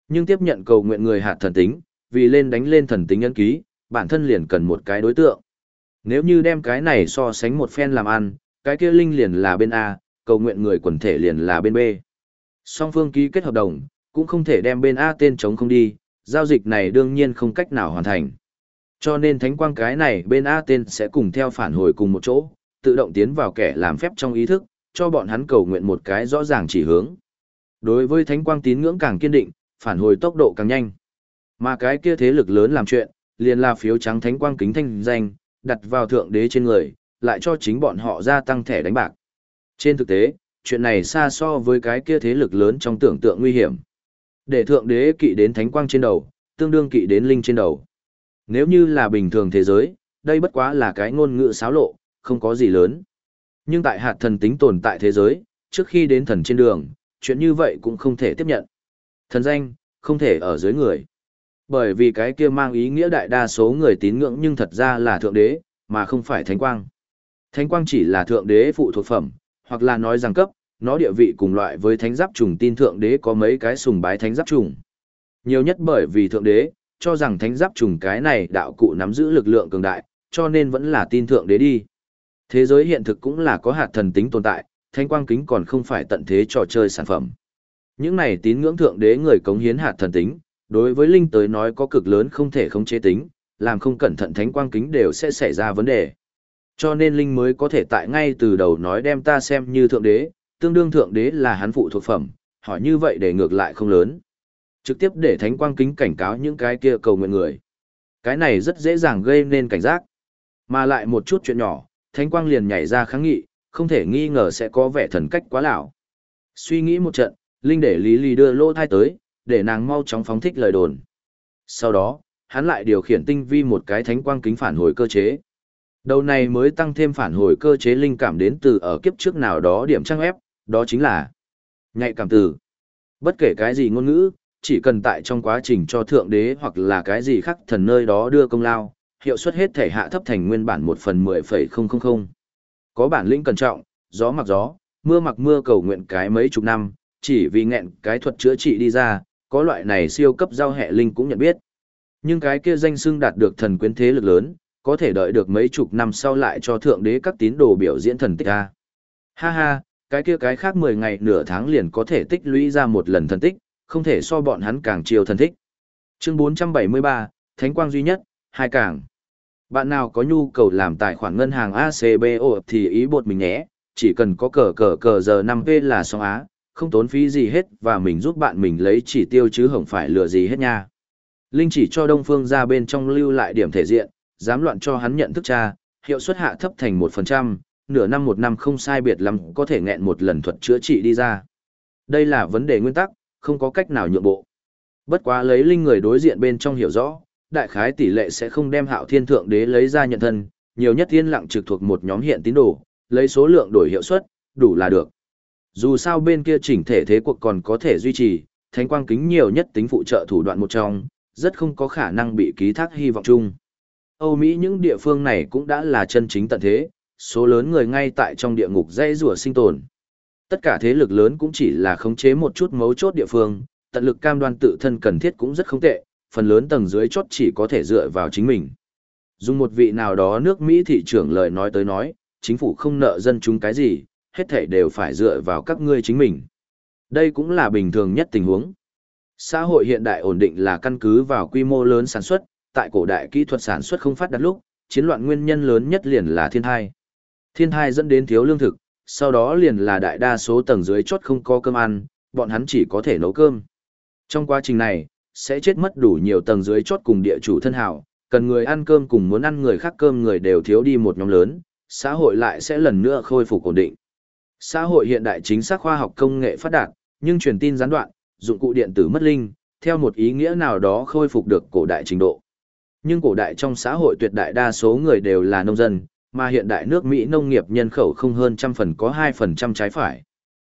Nhưng tiếp nhận cầu nguyện người hạt thần tính, vì lên đánh lên thần tính ấn ký, bản thân liền cần một cái đối tượng. Nếu như đem cái này so sánh một phen làm ăn, cái kia linh liền là bên A, cầu nguyện người quần thể liền là bên B. Song phương ký kết hợp đồng, cũng không thể đem bên A tên chống không đi, giao dịch này đương nhiên không cách nào hoàn thành. Cho nên thánh quang cái này bên A tên sẽ cùng theo phản hồi cùng một chỗ, tự động tiến vào kẻ làm phép trong ý thức, cho bọn hắn cầu nguyện một cái rõ ràng chỉ hướng. Đối với thánh quang tín ngưỡng càng kiên định, phản hồi tốc độ càng nhanh. Mà cái kia thế lực lớn làm chuyện, liền là phiếu trắng thánh quang kính thanh danh, đặt vào thượng đế trên người, lại cho chính bọn họ gia tăng thẻ đánh bạc. Trên thực tế, chuyện này xa so với cái kia thế lực lớn trong tưởng tượng nguy hiểm. Để thượng đế kỵ đến thánh quang trên đầu, tương đương kỵ đến linh trên đầu. Nếu như là bình thường thế giới, đây bất quá là cái ngôn ngữ xáo lộ, không có gì lớn. Nhưng tại hạt thần tính tồn tại thế giới, trước khi đến thần trên đường, chuyện như vậy cũng không thể tiếp nhận. Thần danh, không thể ở dưới người. Bởi vì cái kia mang ý nghĩa đại đa số người tín ngưỡng nhưng thật ra là thượng đế, mà không phải thánh quang. Thánh quang chỉ là thượng đế phụ thuộc phẩm, hoặc là nói rằng cấp, nó địa vị cùng loại với thánh giáp trùng tin thượng đế có mấy cái sùng bái thánh giáp trùng. Nhiều nhất bởi vì thượng đế, cho rằng thánh giáp trùng cái này đạo cụ nắm giữ lực lượng cường đại, cho nên vẫn là tin thượng đế đi. Thế giới hiện thực cũng là có hạt thần tính tồn tại, thánh quang kính còn không phải tận thế trò chơi sản phẩm. Những này tín ngưỡng thượng đế người cống hiến hạt thần tính, đối với linh tới nói có cực lớn không thể khống chế tính, làm không cẩn thận thánh quang kính đều sẽ xảy ra vấn đề. Cho nên linh mới có thể tại ngay từ đầu nói đem ta xem như thượng đế, tương đương thượng đế là hắn phụ thuộc phẩm, hỏi như vậy để ngược lại không lớn. Trực tiếp để thánh quang kính cảnh cáo những cái kia cầu nguyện người. Cái này rất dễ dàng gây nên cảnh giác. Mà lại một chút chuyện nhỏ, thánh quang liền nhảy ra kháng nghị, không thể nghi ngờ sẽ có vẻ thần cách quá lão. Suy nghĩ một trận, Linh để Lý Lý đưa lô thai tới, để nàng mau chóng phóng thích lời đồn. Sau đó, hắn lại điều khiển tinh vi một cái thánh quang kính phản hồi cơ chế. Đầu này mới tăng thêm phản hồi cơ chế linh cảm đến từ ở kiếp trước nào đó điểm trang ép, đó chính là nhạy cảm từ. Bất kể cái gì ngôn ngữ, chỉ cần tại trong quá trình cho thượng đế hoặc là cái gì khác thần nơi đó đưa công lao, hiệu suất hết thể hạ thấp thành nguyên bản một phần mười phẩy không không không. Có bản lĩnh cẩn trọng, gió mặc gió, mưa mặc mưa cầu nguyện cái mấy chục năm, chỉ vì nghẹn cái thuật chữa trị đi ra, có loại này siêu cấp giao hệ linh cũng nhận biết. Nhưng cái kia danh xưng đạt được thần quyến thế lực lớn, có thể đợi được mấy chục năm sau lại cho thượng đế các tín đồ biểu diễn thần tích a. Ha ha, cái kia cái khác 10 ngày nửa tháng liền có thể tích lũy ra một lần thần tích, không thể so bọn hắn càng chiều thần tích. Chương 473, Thánh quang duy nhất, hai càng. Bạn nào có nhu cầu làm tài khoản ngân hàng ACBO thì ý bột mình nhé, chỉ cần có cờ cờ cờ giờ 5V là xong á, không tốn phí gì hết và mình giúp bạn mình lấy chỉ tiêu chứ không phải lừa gì hết nha. Linh chỉ cho Đông Phương ra bên trong lưu lại điểm thể diện, dám loạn cho hắn nhận thức cha, hiệu suất hạ thấp thành 1%, nửa năm một năm không sai biệt lắm có thể nghẹn một lần thuật chữa trị đi ra. Đây là vấn đề nguyên tắc, không có cách nào nhượng bộ. Bất quá lấy linh người đối diện bên trong hiểu rõ, đại khái tỷ lệ sẽ không đem hạo thiên thượng đế lấy ra nhận thân, nhiều nhất tiên lặng trực thuộc một nhóm hiện tín đồ, lấy số lượng đổi hiệu suất, đủ là được. Dù sao bên kia chỉnh thể thế cuộc còn có thể duy trì, thánh quang kính nhiều nhất tính phụ trợ thủ đoạn một trong, rất không có khả năng bị ký thác hy vọng chung. Âu Mỹ những địa phương này cũng đã là chân chính tận thế, số lớn người ngay tại trong địa ngục dây rùa sinh tồn. Tất cả thế lực lớn cũng chỉ là khống chế một chút mấu chốt địa phương, tận lực cam đoan tự thân cần thiết cũng rất không tệ, phần lớn tầng dưới chốt chỉ có thể dựa vào chính mình. Dùng một vị nào đó nước Mỹ thị trưởng lời nói tới nói, chính phủ không nợ dân chúng cái gì, hết thảy đều phải dựa vào các ngươi chính mình. Đây cũng là bình thường nhất tình huống. Xã hội hiện đại ổn định là căn cứ vào quy mô lớn sản xuất, tại cổ đại kỹ thuật sản xuất không phát đạt lúc, chiến loạn nguyên nhân lớn nhất liền là thiên thai. Thiên thai dẫn đến thiếu lương thực, sau đó liền là đại đa số tầng dưới chốt không có cơm ăn, bọn hắn chỉ có thể nấu cơm. Trong quá trình này, sẽ chết mất đủ nhiều tầng dưới chốt cùng địa chủ thân hảo, cần người ăn cơm cùng muốn ăn người khác cơm người đều thiếu đi một nhóm lớn, xã hội lại sẽ lần nữa khôi phục ổn định. Xã hội hiện đại chính xác khoa học công nghệ phát đạt, nhưng truyền tin gián đoạn, dụng cụ điện tử mất linh, theo một ý nghĩa nào đó khôi phục được cổ đại trình độ. Nhưng cổ đại trong xã hội tuyệt đại đa số người đều là nông dân, mà hiện đại nước Mỹ nông nghiệp nhân khẩu không hơn trăm phần có 2% trái phải.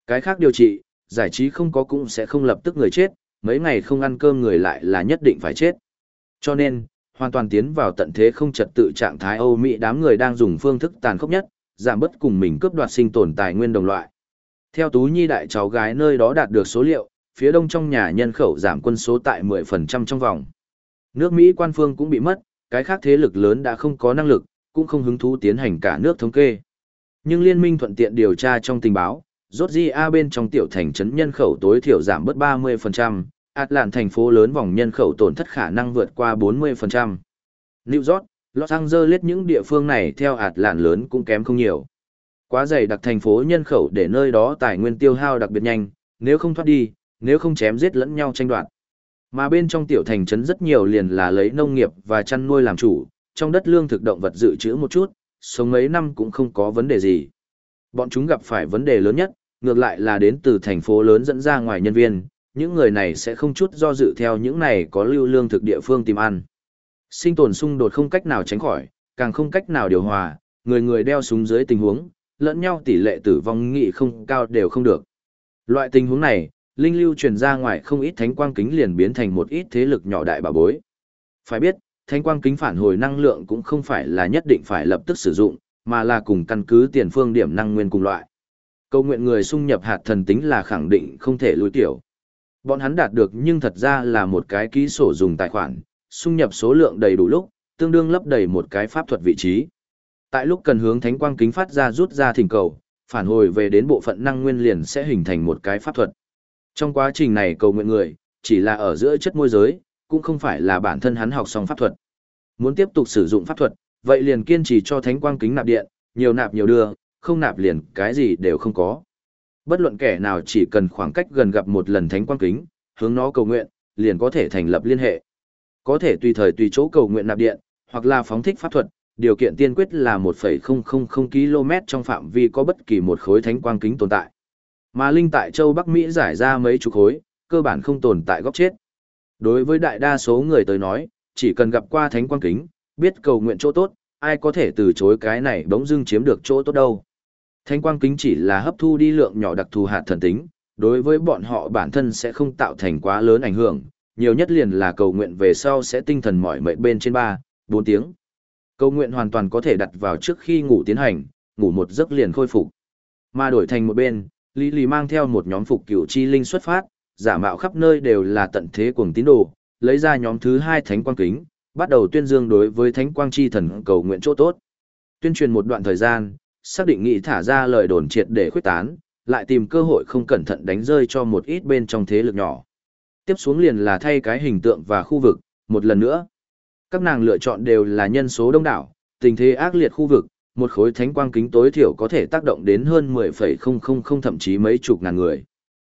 Cái khác điều trị, giải trí không có cũng sẽ không lập tức người chết, mấy ngày không ăn cơm người lại là nhất định phải chết. Cho nên, hoàn toàn tiến vào tận thế không trật tự trạng thái Âu Mỹ đám người đang dùng phương thức tàn khốc nhất, giảm bớt cùng mình cướp đoạt sinh tồn tài nguyên đồng loại. Theo Tú Nhi đại cháu gái nơi đó đạt được số liệu, phía đông trong nhà nhân khẩu giảm quân số tại 10% trong vòng. Nước Mỹ quan phương cũng bị mất, cái khác thế lực lớn đã không có năng lực, cũng không hứng thú tiến hành cả nước thống kê. Nhưng liên minh thuận tiện điều tra trong tình báo, rốt di A bên trong tiểu thành trấn nhân khẩu tối thiểu giảm bớt 30%, Atlant thành phố lớn vòng nhân khẩu tổn thất khả năng vượt qua 40%. New York, Los Angeles những địa phương này theo Atlant lớn cũng kém không nhiều. Quá dày đặc thành phố nhân khẩu để nơi đó tài nguyên tiêu hao đặc biệt nhanh, nếu không thoát đi, nếu không chém giết lẫn nhau tranh đoạt. Mà bên trong tiểu thành trấn rất nhiều liền là lấy nông nghiệp và chăn nuôi làm chủ, trong đất lương thực động vật dự trữ một chút, sống mấy năm cũng không có vấn đề gì. Bọn chúng gặp phải vấn đề lớn nhất, ngược lại là đến từ thành phố lớn dẫn ra ngoài nhân viên, những người này sẽ không chút do dự theo những này có lưu lương thực địa phương tìm ăn. Sinh tồn xung đột không cách nào tránh khỏi, càng không cách nào điều hòa, người người đeo súng dưới tình huống, lẫn nhau tỷ lệ tử vong nghị không cao đều không được. Loại tình huống này, linh lưu truyền ra ngoài không ít thánh quang kính liền biến thành một ít thế lực nhỏ đại bà bối. Phải biết, thánh quang kính phản hồi năng lượng cũng không phải là nhất định phải lập tức sử dụng, mà là cùng căn cứ tiền phương điểm năng nguyên cùng loại. Câu nguyện người xung nhập hạt thần tính là khẳng định không thể lùi tiểu. Bọn hắn đạt được nhưng thật ra là một cái ký sổ dùng tài khoản, xung nhập số lượng đầy đủ lúc, tương đương lấp đầy một cái pháp thuật vị trí. Tại lúc cần hướng thánh quang kính phát ra rút ra thỉnh cầu, phản hồi về đến bộ phận năng nguyên liền sẽ hình thành một cái pháp thuật. Trong quá trình này cầu nguyện người, chỉ là ở giữa chất môi giới, cũng không phải là bản thân hắn học xong pháp thuật. Muốn tiếp tục sử dụng pháp thuật, vậy liền kiên trì cho thánh quang kính nạp điện, nhiều nạp nhiều đưa, không nạp liền cái gì đều không có. Bất luận kẻ nào chỉ cần khoảng cách gần gặp một lần thánh quang kính, hướng nó cầu nguyện, liền có thể thành lập liên hệ. Có thể tùy thời tùy chỗ cầu nguyện nạp điện, hoặc là phóng thích pháp thuật, điều kiện tiên quyết là 1,000 km trong phạm vi có bất kỳ một khối thánh quang kính tồn tại. Mà linh tại châu Bắc Mỹ giải ra mấy chục khối, cơ bản không tồn tại góc chết. Đối với đại đa số người tới nói, chỉ cần gặp qua thánh quang kính, biết cầu nguyện chỗ tốt, ai có thể từ chối cái này bỗng dưng chiếm được chỗ tốt đâu. Thánh quang kính chỉ là hấp thu đi lượng nhỏ đặc thù hạt thần tính, đối với bọn họ bản thân sẽ không tạo thành quá lớn ảnh hưởng, nhiều nhất liền là cầu nguyện về sau sẽ tinh thần mỏi mệt bên trên 3, 4 tiếng. Cầu nguyện hoàn toàn có thể đặt vào trước khi ngủ tiến hành, ngủ một giấc liền khôi phục. Mà đổi thành một bên, Lý Lý mang theo một nhóm phục cửu chi linh xuất phát, giả mạo khắp nơi đều là tận thế cuồng tín đồ, lấy ra nhóm thứ hai thánh quang kính, bắt đầu tuyên dương đối với thánh quang chi thần cầu nguyện chỗ tốt. Tuyên truyền một đoạn thời gian, xác định nghị thả ra lời đồn triệt để khuyết tán, lại tìm cơ hội không cẩn thận đánh rơi cho một ít bên trong thế lực nhỏ. Tiếp xuống liền là thay cái hình tượng và khu vực, một lần nữa. Các nàng lựa chọn đều là nhân số đông đảo, tình thế ác liệt khu vực, một khối thánh quang kính tối thiểu có thể tác động đến hơn 10,000 thậm chí mấy chục ngàn người.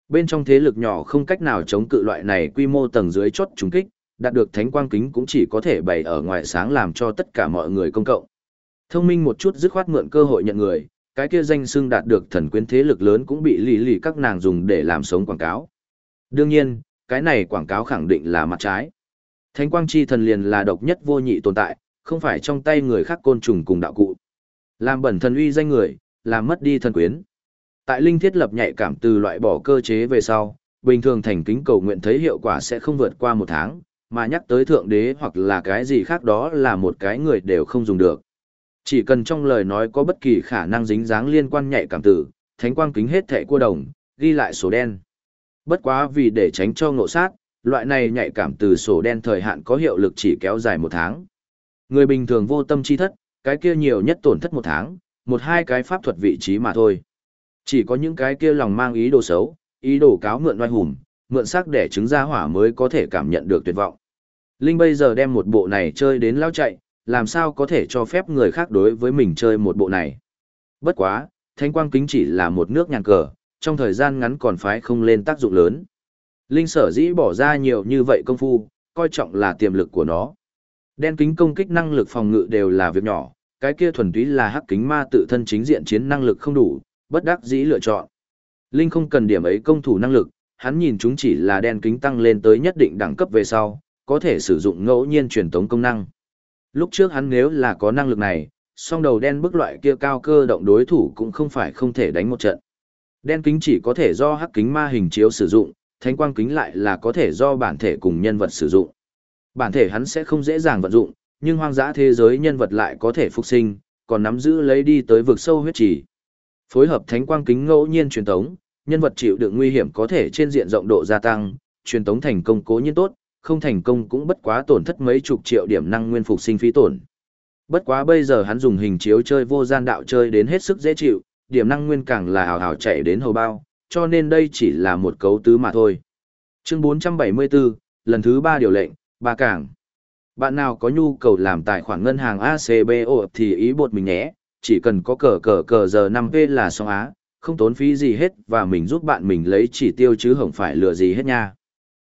Bên trong thế lực nhỏ không cách nào chống cự loại này quy mô tầng dưới chốt trùng kích, đạt được thánh quang kính cũng chỉ có thể bày ở ngoài sáng làm cho tất cả mọi người công cộng. Thông minh một chút dứt khoát mượn cơ hội nhận người, cái kia danh xưng đạt được thần quyến thế lực lớn cũng bị lì lì các nàng dùng để làm sống quảng cáo. Đương nhiên, cái này quảng cáo khẳng định là mặt trái. Thánh quang chi thần liền là độc nhất vô nhị tồn tại, không phải trong tay người khác côn trùng cùng đạo cụ. Làm bẩn thần uy danh người, làm mất đi thần quyến. Tại linh thiết lập nhạy cảm từ loại bỏ cơ chế về sau, bình thường thành kính cầu nguyện thấy hiệu quả sẽ không vượt qua một tháng, mà nhắc tới thượng đế hoặc là cái gì khác đó là một cái người đều không dùng được. Chỉ cần trong lời nói có bất kỳ khả năng dính dáng liên quan nhạy cảm tử, thánh quang kính hết thẻ cua đồng, ghi lại số đen. Bất quá vì để tránh cho ngộ sát, loại này nhạy cảm từ sổ đen thời hạn có hiệu lực chỉ kéo dài một tháng. Người bình thường vô tâm chi thất, cái kia nhiều nhất tổn thất một tháng, một hai cái pháp thuật vị trí mà thôi. Chỉ có những cái kia lòng mang ý đồ xấu, ý đồ cáo mượn oai hùng, mượn sắc để chứng ra hỏa mới có thể cảm nhận được tuyệt vọng. Linh bây giờ đem một bộ này chơi đến lao chạy, làm sao có thể cho phép người khác đối với mình chơi một bộ này. Bất quá, thanh quang kính chỉ là một nước nhàn cờ, trong thời gian ngắn còn phái không lên tác dụng lớn. Linh sở dĩ bỏ ra nhiều như vậy công phu, coi trọng là tiềm lực của nó. Đen kính công kích năng lực phòng ngự đều là việc nhỏ, cái kia thuần túy là hắc kính ma tự thân chính diện chiến năng lực không đủ, bất đắc dĩ lựa chọn. Linh không cần điểm ấy công thủ năng lực, hắn nhìn chúng chỉ là đen kính tăng lên tới nhất định đẳng cấp về sau, có thể sử dụng ngẫu nhiên truyền tống công năng. Lúc trước hắn nếu là có năng lực này, song đầu đen bức loại kia cao cơ động đối thủ cũng không phải không thể đánh một trận. Đen kính chỉ có thể do hắc kính ma hình chiếu sử dụng, thánh quang kính lại là có thể do bản thể cùng nhân vật sử dụng. Bản thể hắn sẽ không dễ dàng vận dụng, nhưng hoang dã thế giới nhân vật lại có thể phục sinh, còn nắm giữ lấy đi tới vực sâu huyết trì. Phối hợp thánh quang kính ngẫu nhiên truyền tống, nhân vật chịu đựng nguy hiểm có thể trên diện rộng độ gia tăng, truyền tống thành công cố nhiên tốt, không thành công cũng bất quá tổn thất mấy chục triệu điểm năng nguyên phục sinh phí tổn. Bất quá bây giờ hắn dùng hình chiếu chơi vô gian đạo chơi đến hết sức dễ chịu, điểm năng nguyên càng là hào hào chạy đến hầu bao, cho nên đây chỉ là một cấu tứ mà thôi. Chương 474, lần thứ 3 điều lệnh, ba cảng. Bạn nào có nhu cầu làm tài khoản ngân hàng ACBO thì ý bột mình nhé, chỉ cần có cờ cờ cờ giờ 5V là xong á, không tốn phí gì hết và mình giúp bạn mình lấy chỉ tiêu chứ không phải lừa gì hết nha.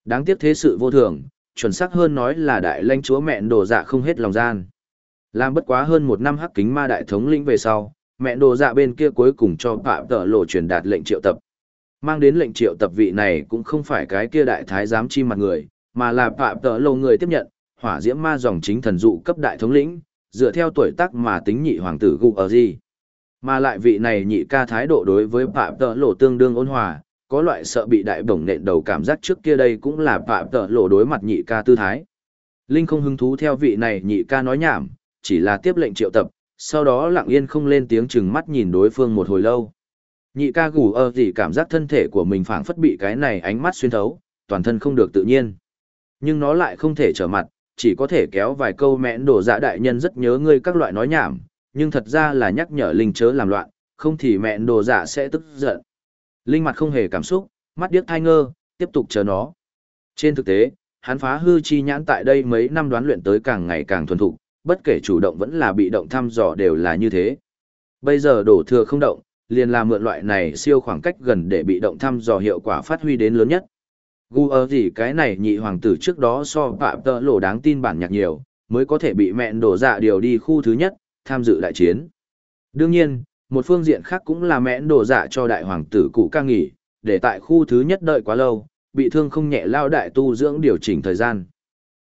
Đáng tiếc thế sự vô thường, chuẩn xác hơn nói là đại lãnh chúa mẹn đồ dạ không hết lòng gian. Làm bất quá hơn một năm hắc kính ma đại thống lĩnh về sau, mẹ đồ dạ bên kia cuối cùng cho phạm tợ lộ truyền đạt lệnh triệu tập. Mang đến lệnh triệu tập vị này cũng không phải cái kia đại thái giám chi mặt người, mà là phạm tợ lộ người tiếp nhận, hỏa diễm ma dòng chính thần dụ cấp đại thống lĩnh, dựa theo tuổi tác mà tính nhị hoàng tử gục ở gì. Mà lại vị này nhị ca thái độ đối với phạm tợ lộ tương đương ôn hòa, có loại sợ bị đại bổng nện đầu cảm giác trước kia đây cũng là phạm tợ lộ đối mặt nhị ca tư thái. Linh không hứng thú theo vị này nhị ca nói nhảm, chỉ là tiếp lệnh triệu tập, sau đó lặng yên không lên tiếng chừng mắt nhìn đối phương một hồi lâu. Nhị ca gù ơ gì cảm giác thân thể của mình phảng phất bị cái này ánh mắt xuyên thấu, toàn thân không được tự nhiên. Nhưng nó lại không thể trở mặt, chỉ có thể kéo vài câu mẽn đổ dạ đại nhân rất nhớ ngươi các loại nói nhảm, nhưng thật ra là nhắc nhở Linh chớ làm loạn, không thì mẹn đồ dạ sẽ tức giận. Linh mặt không hề cảm xúc, mắt điếc thai ngơ, tiếp tục chờ nó. Trên thực tế, hắn phá hư chi nhãn tại đây mấy năm đoán luyện tới càng ngày càng thuần thục, bất kể chủ động vẫn là bị động thăm dò đều là như thế. Bây giờ đổ thừa không động, liền làm mượn loại này siêu khoảng cách gần để bị động thăm dò hiệu quả phát huy đến lớn nhất. Gu ơ gì cái này nhị hoàng tử trước đó so phạm tợ lộ đáng tin bản nhạc nhiều, mới có thể bị mẹn đổ dạ điều đi khu thứ nhất, tham dự đại chiến. Đương nhiên, một phương diện khác cũng là mẹn đổ dạ cho đại hoàng tử cụ ca nghỉ, để tại khu thứ nhất đợi quá lâu, bị thương không nhẹ lao đại tu dưỡng điều chỉnh thời gian.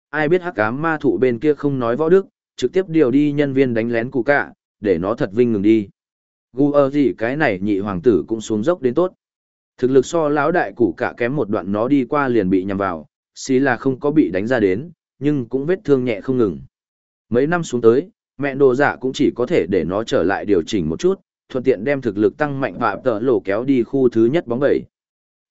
Ai biết hắc ám ma thụ bên kia không nói võ đức, trực tiếp điều đi nhân viên đánh lén cụ cả, để nó thật vinh ngừng đi. Gu ơ gì cái này nhị hoàng tử cũng xuống dốc đến tốt. Thực lực so lão đại cụ cả kém một đoạn nó đi qua liền bị nhằm vào, xí là không có bị đánh ra đến, nhưng cũng vết thương nhẹ không ngừng. Mấy năm xuống tới, mẹ đồ giả cũng chỉ có thể để nó trở lại điều chỉnh một chút, thuận tiện đem thực lực tăng mạnh và tợ lộ kéo đi khu thứ nhất bóng bẩy.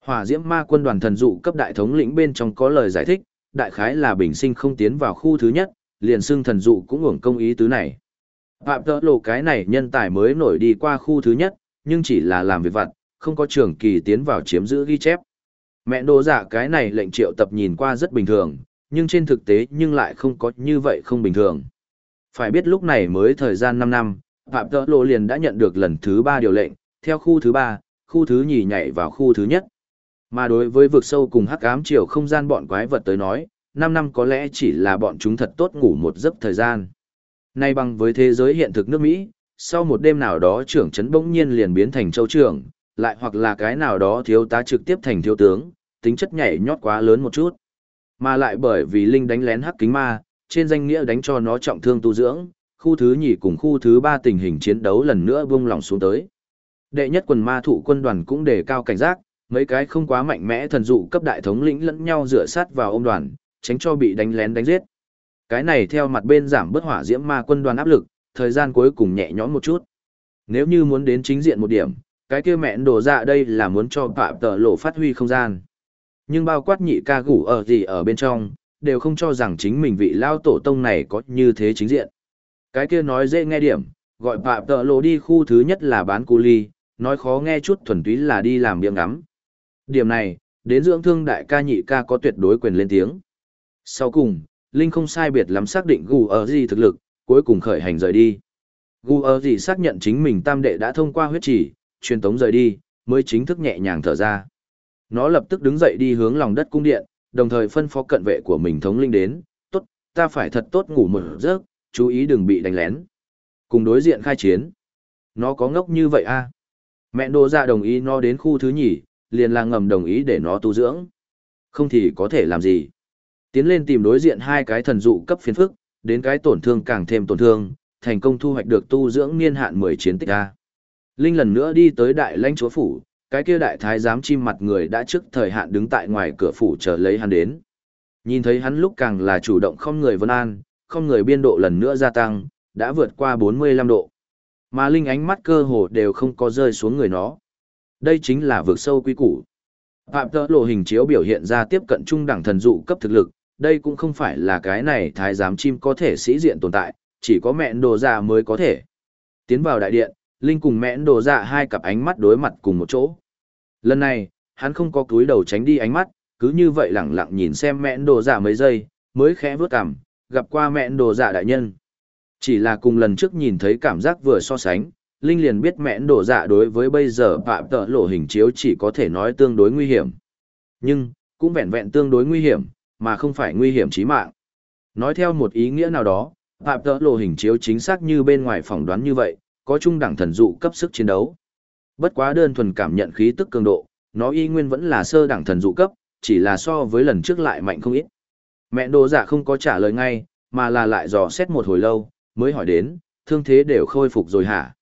Hỏa diễm ma quân đoàn thần dụ cấp đại thống lĩnh bên trong có lời giải thích, đại khái là bình sinh không tiến vào khu thứ nhất, liền xưng thần dụ cũng hưởng công ý tứ này. Phạm tỡ lộ cái này nhân tài mới nổi đi qua khu thứ nhất, nhưng chỉ là làm việc vặt, không có trường kỳ tiến vào chiếm giữ ghi chép. Mẹ đồ giả cái này lệnh triệu tập nhìn qua rất bình thường, nhưng trên thực tế nhưng lại không có như vậy không bình thường. Phải biết lúc này mới thời gian 5 năm, Phạm Tợ Lộ liền đã nhận được lần thứ 3 điều lệnh, theo khu thứ 3, khu thứ nhì nhảy vào khu thứ nhất. Mà đối với vực sâu cùng hắc ám chiều không gian bọn quái vật tới nói, 5 năm có lẽ chỉ là bọn chúng thật tốt ngủ một giấc thời gian. Nay bằng với thế giới hiện thực nước Mỹ, sau một đêm nào đó trưởng trấn bỗng nhiên liền biến thành châu trưởng, lại hoặc là cái nào đó thiếu tá trực tiếp thành thiếu tướng, tính chất nhảy nhót quá lớn một chút. Mà lại bởi vì Linh đánh lén hắc kính ma, trên danh nghĩa đánh cho nó trọng thương tu dưỡng, khu thứ nhì cùng khu thứ ba tình hình chiến đấu lần nữa buông lòng xuống tới. Đệ nhất quần ma thủ quân đoàn cũng đề cao cảnh giác, mấy cái không quá mạnh mẽ thần dụ cấp đại thống lĩnh lẫn nhau dựa sát vào ôm đoàn, tránh cho bị đánh lén đánh giết. Cái này theo mặt bên giảm bớt hỏa diễm ma quân đoàn áp lực, thời gian cuối cùng nhẹ nhõm một chút. Nếu như muốn đến chính diện một điểm, cái kia mẹn đồ dạ đây là muốn cho phạm tờ lộ phát huy không gian. Nhưng bao quát nhị ca gủ ở gì ở bên trong, đều không cho rằng chính mình vị lao tổ tông này có như thế chính diện. Cái kia nói dễ nghe điểm, gọi phạm tờ lộ đi khu thứ nhất là bán cu ly, nói khó nghe chút thuần túy là đi làm miệng ngắm. Điểm này, đến dưỡng thương đại ca nhị ca có tuyệt đối quyền lên tiếng. Sau cùng, Linh không sai biệt lắm xác định Gu ở gì thực lực, cuối cùng khởi hành rời đi. Gu ở gì xác nhận chính mình tam đệ đã thông qua huyết chỉ, truyền tống rời đi, mới chính thức nhẹ nhàng thở ra. Nó lập tức đứng dậy đi hướng lòng đất cung điện, đồng thời phân phó cận vệ của mình thống linh đến, tốt, ta phải thật tốt ngủ một giấc, chú ý đừng bị đánh lén. Cùng đối diện khai chiến. Nó có ngốc như vậy a à? Mẹ đồ ra dạ đồng ý nó đến khu thứ nhì, liền là ngầm đồng ý để nó tu dưỡng. Không thì có thể làm gì. Tiến lên tìm đối diện hai cái thần dụ cấp phiền phức, đến cái tổn thương càng thêm tổn thương, thành công thu hoạch được tu dưỡng niên hạn 10 chiến tích A. Linh lần nữa đi tới đại lãnh chúa phủ, cái kia đại thái giám chim mặt người đã trước thời hạn đứng tại ngoài cửa phủ chờ lấy hắn đến. Nhìn thấy hắn lúc càng là chủ động không người vân an, không người biên độ lần nữa gia tăng, đã vượt qua 45 độ. Mà Linh ánh mắt cơ hồ đều không có rơi xuống người nó. Đây chính là vượt sâu quý củ. Phạm tỡ lộ hình chiếu biểu hiện ra tiếp cận trung đẳng thần dụ cấp thực lực, đây cũng không phải là cái này thái giám chim có thể sĩ diện tồn tại, chỉ có mẹn đồ dạ mới có thể. Tiến vào đại điện, Linh cùng mẹn đồ dạ hai cặp ánh mắt đối mặt cùng một chỗ. Lần này, hắn không có cúi đầu tránh đi ánh mắt, cứ như vậy lẳng lặng nhìn xem mẹn đồ dạ mấy giây, mới khẽ vướt cằm, gặp qua mẹn đồ dạ đại nhân. Chỉ là cùng lần trước nhìn thấy cảm giác vừa so sánh, Linh liền biết mẹn đồ dạ đối với bây giờ phạm tợ lộ hình chiếu chỉ có thể nói tương đối nguy hiểm. Nhưng, cũng vẹn vẹn tương đối nguy hiểm, mà không phải nguy hiểm chí mạng. Nói theo một ý nghĩa nào đó, phạm tỡ lộ hình chiếu chính xác như bên ngoài phỏng đoán như vậy, có trung đẳng thần dụ cấp sức chiến đấu. Bất quá đơn thuần cảm nhận khí tức cường độ, nó y nguyên vẫn là sơ đẳng thần dụ cấp, chỉ là so với lần trước lại mạnh không ít. Mẹ đồ giả không có trả lời ngay, mà là lại dò xét một hồi lâu, mới hỏi đến, thương thế đều khôi phục rồi hả?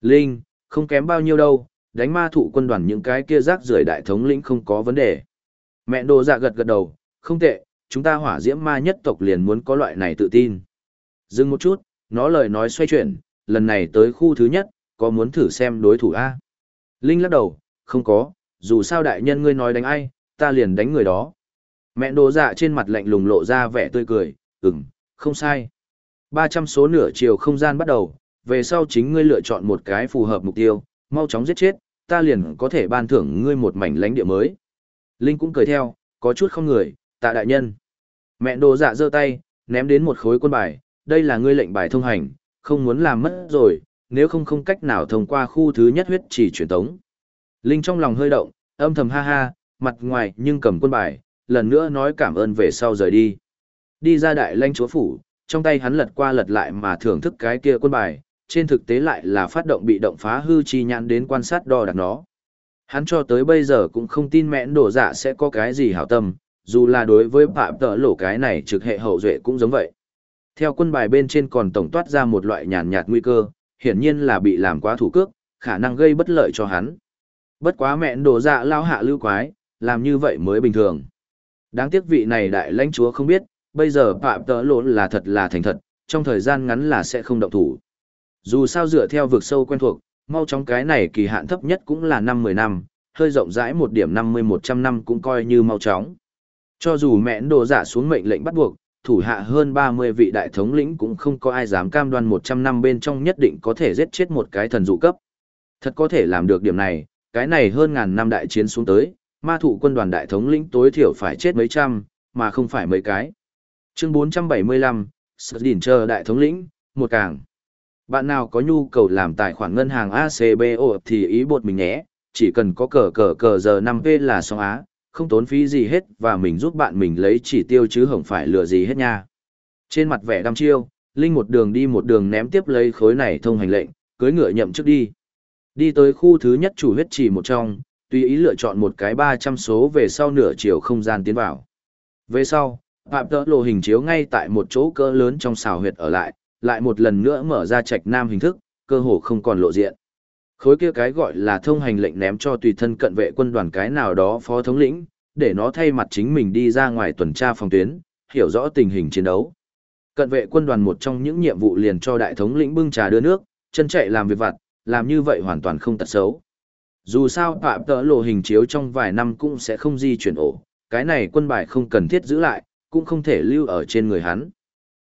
Linh, không kém bao nhiêu đâu, đánh ma thụ quân đoàn những cái kia rác rưởi đại thống lĩnh không có vấn đề. Mẹ đồ dạ gật gật đầu, không tệ, chúng ta hỏa diễm ma nhất tộc liền muốn có loại này tự tin. Dừng một chút, nó lời nói xoay chuyển, lần này tới khu thứ nhất, có muốn thử xem đối thủ A. Linh lắc đầu, không có, dù sao đại nhân ngươi nói đánh ai, ta liền đánh người đó. Mẹ đồ dạ trên mặt lạnh lùng lộ ra vẻ tươi cười, ừm, không sai. 300 số nửa chiều không gian bắt đầu, về sau chính ngươi lựa chọn một cái phù hợp mục tiêu, mau chóng giết chết, ta liền có thể ban thưởng ngươi một mảnh lãnh địa mới. Linh cũng cười theo, có chút không người, tạ đại nhân. Mẹ đồ dạ giơ tay, ném đến một khối quân bài, đây là ngươi lệnh bài thông hành, không muốn làm mất rồi, nếu không không cách nào thông qua khu thứ nhất huyết chỉ truyền tống. Linh trong lòng hơi động, âm thầm ha ha, mặt ngoài nhưng cầm quân bài, lần nữa nói cảm ơn về sau rời đi. Đi ra đại lãnh chúa phủ, trong tay hắn lật qua lật lại mà thưởng thức cái kia quân bài, trên thực tế lại là phát động bị động phá hư chi nhãn đến quan sát đo đạc nó. Hắn cho tới bây giờ cũng không tin mẹn đổ dạ sẽ có cái gì hảo tâm, dù là đối với phạm tợ lỗ cái này trực hệ hậu duệ cũng giống vậy. Theo quân bài bên trên còn tổng toát ra một loại nhàn nhạt nguy cơ, hiển nhiên là bị làm quá thủ cước, khả năng gây bất lợi cho hắn. Bất quá mẹn đổ dạ lao hạ lưu quái, làm như vậy mới bình thường. Đáng tiếc vị này đại lãnh chúa không biết, bây giờ phạm tợ lỗ là thật là thành thật, trong thời gian ngắn là sẽ không động thủ. Dù sao dựa theo vực sâu quen thuộc, mau chóng cái này kỳ hạn thấp nhất cũng là năm 10 năm, hơi rộng rãi một điểm 50-100 năm cũng coi như mau chóng. Cho dù mẹn đồ giả xuống mệnh lệnh bắt buộc, thủ hạ hơn 30 vị đại thống lĩnh cũng không có ai dám cam đoan 100 năm bên trong nhất định có thể giết chết một cái thần dụ cấp. Thật có thể làm được điểm này, cái này hơn ngàn năm đại chiến xuống tới, ma thủ quân đoàn đại thống lĩnh tối thiểu phải chết mấy trăm, mà không phải mấy cái. Chương 475, Sở Đỉnh chờ đại thống lĩnh, một càng. Bạn nào có nhu cầu làm tài khoản ngân hàng ACBO thì ý bột mình nhé, chỉ cần có cờ cờ cờ giờ 5P là xong á, không tốn phí gì hết và mình giúp bạn mình lấy chỉ tiêu chứ không phải lừa gì hết nha. Trên mặt vẻ đăm chiêu, Linh một đường đi một đường ném tiếp lấy khối này thông hành lệnh, cưới ngựa nhậm trước đi. Đi tới khu thứ nhất chủ huyết chỉ một trong, tùy ý lựa chọn một cái 300 số về sau nửa chiều không gian tiến vào. Về sau, Phạm tỡ lộ hình chiếu ngay tại một chỗ cỡ lớn trong xào huyệt ở lại, lại một lần nữa mở ra trạch nam hình thức, cơ hồ không còn lộ diện. Khối kia cái gọi là thông hành lệnh ném cho tùy thân cận vệ quân đoàn cái nào đó phó thống lĩnh, để nó thay mặt chính mình đi ra ngoài tuần tra phòng tuyến, hiểu rõ tình hình chiến đấu. Cận vệ quân đoàn một trong những nhiệm vụ liền cho đại thống lĩnh bưng trà đưa nước, chân chạy làm việc vặt, làm như vậy hoàn toàn không tật xấu. Dù sao phạm tỡ lộ hình chiếu trong vài năm cũng sẽ không di chuyển ổ, cái này quân bài không cần thiết giữ lại, cũng không thể lưu ở trên người hắn.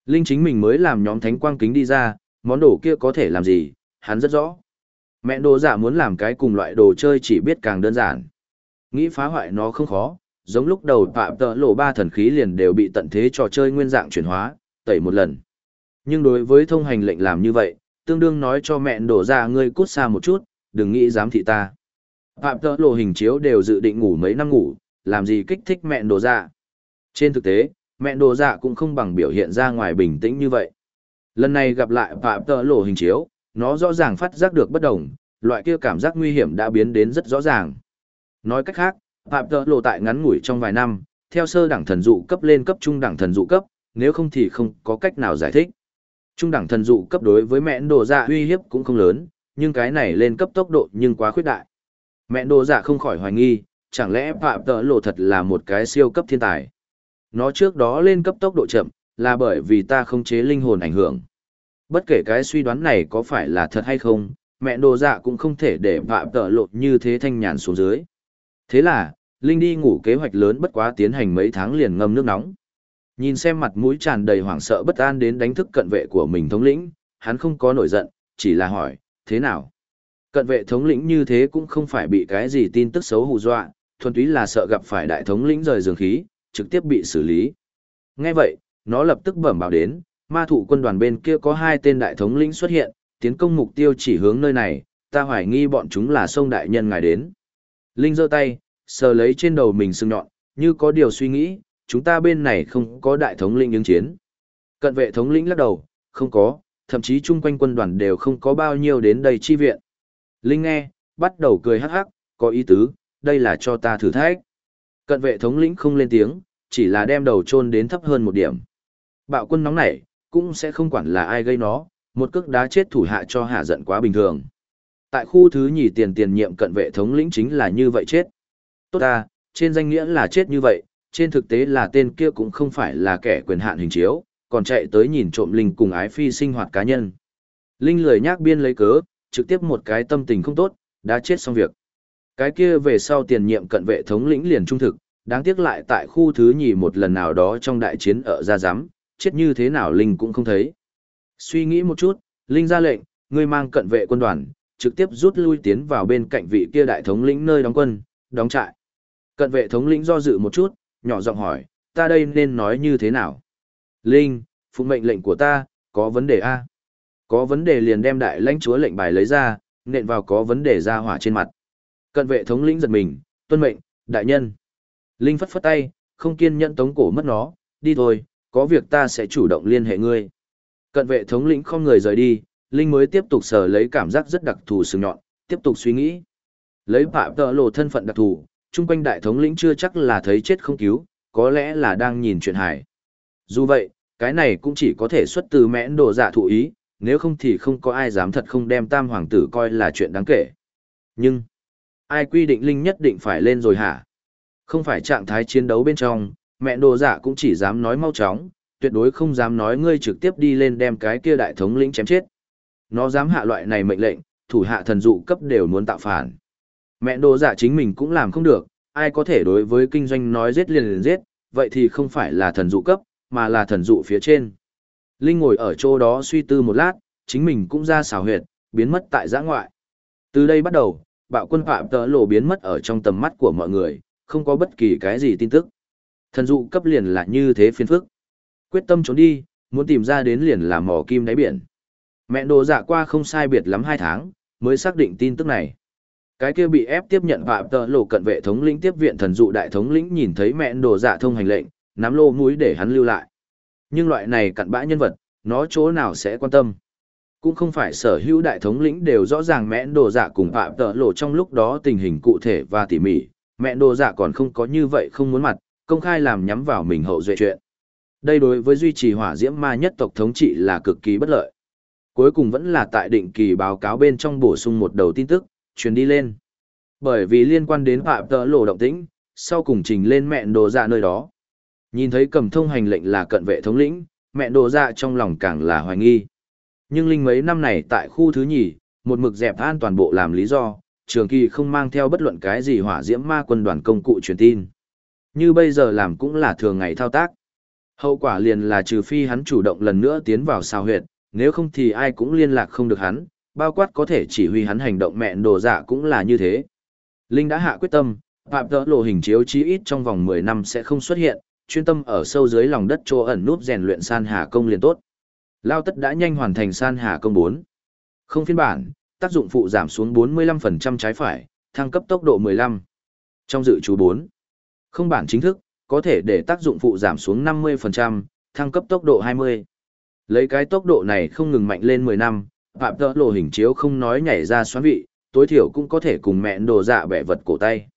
Linh chính mình mới làm nhóm thánh quang kính đi ra, món đồ kia có thể làm gì, hắn rất rõ. Mẹ đồ giả muốn làm cái cùng loại đồ chơi chỉ biết càng đơn giản. Nghĩ phá hoại nó không khó, giống lúc đầu phạm tợ lộ ba thần khí liền đều bị tận thế trò chơi nguyên dạng chuyển hóa, tẩy một lần. Nhưng đối với thông hành lệnh làm như vậy, tương đương nói cho mẹ đổ ra ngươi cút xa một chút, đừng nghĩ dám thị ta. Phạm tợ lộ hình chiếu đều dự định ngủ mấy năm ngủ, làm gì kích thích mẹ đồ ra. Trên thực tế, mẹ đồ dạ cũng không bằng biểu hiện ra ngoài bình tĩnh như vậy. Lần này gặp lại phạm tợ lộ hình chiếu, nó rõ ràng phát giác được bất đồng, loại kia cảm giác nguy hiểm đã biến đến rất rõ ràng. Nói cách khác, phạm tợ lộ tại ngắn ngủi trong vài năm, theo sơ đẳng thần dụ cấp lên cấp trung đẳng thần dụ cấp, nếu không thì không có cách nào giải thích. Trung đẳng thần dụ cấp đối với mẹ đồ dạ uy hiếp cũng không lớn, nhưng cái này lên cấp tốc độ nhưng quá khuyết đại. Mẹ đồ dạ không khỏi hoài nghi, chẳng lẽ phạm tợ lộ thật là một cái siêu cấp thiên tài. Nó trước đó lên cấp tốc độ chậm, là bởi vì ta không chế linh hồn ảnh hưởng. Bất kể cái suy đoán này có phải là thật hay không, mẹ đồ dạ cũng không thể để vạ tợ lột như thế thanh nhàn xuống dưới. Thế là, Linh đi ngủ kế hoạch lớn bất quá tiến hành mấy tháng liền ngâm nước nóng. Nhìn xem mặt mũi tràn đầy hoảng sợ bất an đến đánh thức cận vệ của mình thống lĩnh, hắn không có nổi giận, chỉ là hỏi, thế nào? Cận vệ thống lĩnh như thế cũng không phải bị cái gì tin tức xấu hù dọa, thuần túy là sợ gặp phải đại thống lĩnh rời giường khí, trực tiếp bị xử lý. Nghe vậy, nó lập tức bẩm báo đến, ma thủ quân đoàn bên kia có hai tên đại thống lĩnh xuất hiện, tiến công mục tiêu chỉ hướng nơi này, ta hoài nghi bọn chúng là sông đại nhân ngài đến. Linh giơ tay, sờ lấy trên đầu mình sưng nhọn, như có điều suy nghĩ, chúng ta bên này không có đại thống lĩnh ứng chiến. Cận vệ thống lĩnh lắc đầu, không có, thậm chí chung quanh quân đoàn đều không có bao nhiêu đến đây chi viện. Linh nghe, bắt đầu cười hắc hắc, có ý tứ, đây là cho ta thử thách. Cận vệ thống lĩnh không lên tiếng, chỉ là đem đầu chôn đến thấp hơn một điểm. Bạo quân nóng nảy, cũng sẽ không quản là ai gây nó, một cước đá chết thủ hạ cho hạ giận quá bình thường. Tại khu thứ nhì tiền tiền nhiệm cận vệ thống lĩnh chính là như vậy chết. Tốt ta, trên danh nghĩa là chết như vậy, trên thực tế là tên kia cũng không phải là kẻ quyền hạn hình chiếu, còn chạy tới nhìn trộm Linh cùng ái phi sinh hoạt cá nhân. Linh lười nhác biên lấy cớ, trực tiếp một cái tâm tình không tốt, đã chết xong việc. Cái kia về sau tiền nhiệm cận vệ thống lĩnh liền trung thực, đáng tiếc lại tại khu thứ nhì một lần nào đó trong đại chiến ở ra giám, chết như thế nào Linh cũng không thấy. Suy nghĩ một chút, Linh ra lệnh, ngươi mang cận vệ quân đoàn, trực tiếp rút lui tiến vào bên cạnh vị kia đại thống lĩnh nơi đóng quân, đóng trại. Cận vệ thống lĩnh do dự một chút, nhỏ giọng hỏi, ta đây nên nói như thế nào? Linh, phụ mệnh lệnh của ta, có vấn đề A. Có vấn đề liền đem đại lãnh chúa lệnh bài lấy ra, nện vào có vấn đề ra hỏa trên mặt. Cận vệ thống lĩnh giật mình, tuân mệnh, đại nhân. Linh phất phất tay, không kiên nhẫn tống cổ mất nó, đi thôi, có việc ta sẽ chủ động liên hệ ngươi. Cận vệ thống lĩnh không người rời đi, Linh mới tiếp tục sờ lấy cảm giác rất đặc thù sừng nhọn, tiếp tục suy nghĩ. Lấy phạm tợ lộ thân phận đặc thù, chung quanh đại thống lĩnh chưa chắc là thấy chết không cứu, có lẽ là đang nhìn chuyện hài. Dù vậy, cái này cũng chỉ có thể xuất từ mẽn đồ dạ thụ ý, nếu không thì không có ai dám thật không đem tam hoàng tử coi là chuyện đáng kể. Nhưng, ai quy định Linh nhất định phải lên rồi hả? Không phải trạng thái chiến đấu bên trong, mẹ đồ dạ cũng chỉ dám nói mau chóng, tuyệt đối không dám nói ngươi trực tiếp đi lên đem cái kia đại thống lĩnh chém chết. Nó dám hạ loại này mệnh lệnh, thủ hạ thần dụ cấp đều muốn tạo phản. Mẹ đồ dạ chính mình cũng làm không được, ai có thể đối với kinh doanh nói giết liền liền giết, vậy thì không phải là thần dụ cấp, mà là thần dụ phía trên. Linh ngồi ở chỗ đó suy tư một lát, chính mình cũng ra xào huyệt, biến mất tại giã ngoại. Từ đây bắt đầu, bạo quân phạm tỡ lộ biến mất ở trong tầm mắt của mọi người, không có bất kỳ cái gì tin tức. Thần dụ cấp liền là như thế phiền phức. Quyết tâm trốn đi, muốn tìm ra đến liền là mỏ kim đáy biển. Mẹ đồ dạ qua không sai biệt lắm hai tháng, mới xác định tin tức này. Cái kia bị ép tiếp nhận phạm tờ lộ cận vệ thống lĩnh tiếp viện thần dụ đại thống lĩnh nhìn thấy mẹ đồ dạ thông hành lệnh, nắm lô mũi để hắn lưu lại. Nhưng loại này cặn bã nhân vật, nó chỗ nào sẽ quan tâm. Cũng không phải sở hữu đại thống lĩnh đều rõ ràng mẹ đồ dạ cùng phạm tờ lộ trong lúc đó tình hình cụ thể và tỉ mỉ, mẹ đồ dạ còn không có như vậy không muốn mặt, công khai làm nhắm vào mình hậu duệ chuyện. Đây đối với duy trì hỏa diễm ma nhất tộc thống trị là cực kỳ bất lợi. Cuối cùng vẫn là tại định kỳ báo cáo bên trong bổ sung một đầu tin tức, truyền đi lên. Bởi vì liên quan đến phạm tờ lộ động tĩnh, sau cùng trình lên mẹ đồ dạ nơi đó. Nhìn thấy cầm thông hành lệnh là cận vệ thống lĩnh, mẹ đồ dạ trong lòng càng là hoài nghi. Nhưng linh mấy năm này tại khu thứ nhì, một mực dẹp an toàn bộ làm lý do, trường kỳ không mang theo bất luận cái gì hỏa diễm ma quân đoàn công cụ truyền tin. Như bây giờ làm cũng là thường ngày thao tác. Hậu quả liền là trừ phi hắn chủ động lần nữa tiến vào sao huyệt, nếu không thì ai cũng liên lạc không được hắn, bao quát có thể chỉ huy hắn hành động mẹn đồ dạ cũng là như thế. Linh đã hạ quyết tâm, phạm tỡ lộ hình chiếu chí ít trong vòng 10 năm sẽ không xuất hiện, chuyên tâm ở sâu dưới lòng đất chỗ ẩn núp rèn luyện san hà công liền tốt. Lao tất đã nhanh hoàn thành san hà công 4. Không phiên bản, tác dụng phụ giảm xuống 45% trái phải, thăng cấp tốc độ 15. Trong dự chú 4. Không bản chính thức, có thể để tác dụng phụ giảm xuống 50%, thăng cấp tốc độ 20. Lấy cái tốc độ này không ngừng mạnh lên 10 năm, phạm tỡ lộ hình chiếu không nói nhảy ra xoắn vị, tối thiểu cũng có thể cùng mẹ đồ dạ bẻ vật cổ tay.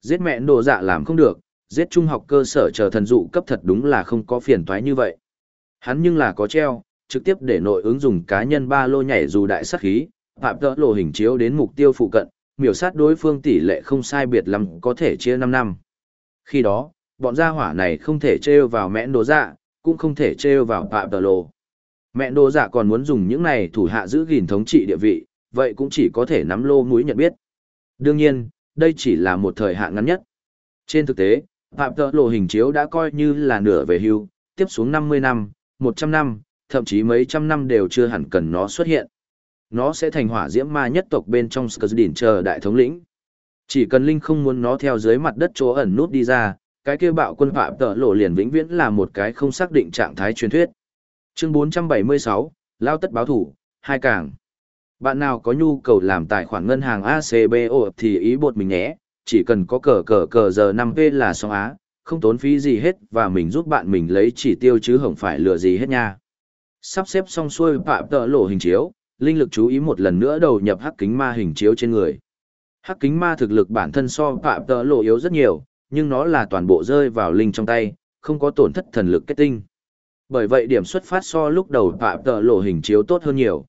Giết mẹ đồ dạ làm không được, giết trung học cơ sở chờ thần dụ cấp thật đúng là không có phiền toái như vậy. Hắn nhưng là có treo, trực tiếp để nội ứng dùng cá nhân ba lô nhảy dù đại sát khí, phạm tỡ lộ hình chiếu đến mục tiêu phụ cận, miểu sát đối phương tỷ lệ không sai biệt lắm có thể chia 5 năm. Khi đó, bọn gia hỏa này không thể treo vào mẹ đồ dạ, cũng không thể treo vào phạm tờ lộ. Mẹ đồ dạ còn muốn dùng những này thủ hạ giữ gìn thống trị địa vị, vậy cũng chỉ có thể nắm lô mũi nhận biết. Đương nhiên, đây chỉ là một thời hạn ngắn nhất. Trên thực tế, Phạm Tợ Lộ hình chiếu đã coi như là nửa về hưu, tiếp xuống 50 năm, 100 năm, thậm chí mấy trăm năm đều chưa hẳn cần nó xuất hiện. Nó sẽ thành hỏa diễm ma nhất tộc bên trong Skzdin chờ đại thống lĩnh. Chỉ cần Linh không muốn nó theo dưới mặt đất chỗ ẩn nút đi ra, cái kia bạo quân Phạm Tợ Lộ liền vĩnh viễn là một cái không xác định trạng thái truyền thuyết. Chương 476, Lao tất báo thủ, hai càng. Bạn nào có nhu cầu làm tài khoản ngân hàng ACBO thì ý bột mình nhé, chỉ cần có cờ cờ cờ giờ 5P là xong á, không tốn phí gì hết và mình giúp bạn mình lấy chỉ tiêu chứ không phải lừa gì hết nha. Sắp xếp xong xuôi phạm tợ lộ hình chiếu, linh lực chú ý một lần nữa đầu nhập hắc kính ma hình chiếu trên người. Hắc kính ma thực lực bản thân so phạm tờ lộ yếu rất nhiều, nhưng nó là toàn bộ rơi vào linh trong tay, không có tổn thất thần lực kết tinh. Bởi vậy điểm xuất phát so lúc đầu phạm tờ lộ hình chiếu tốt hơn nhiều.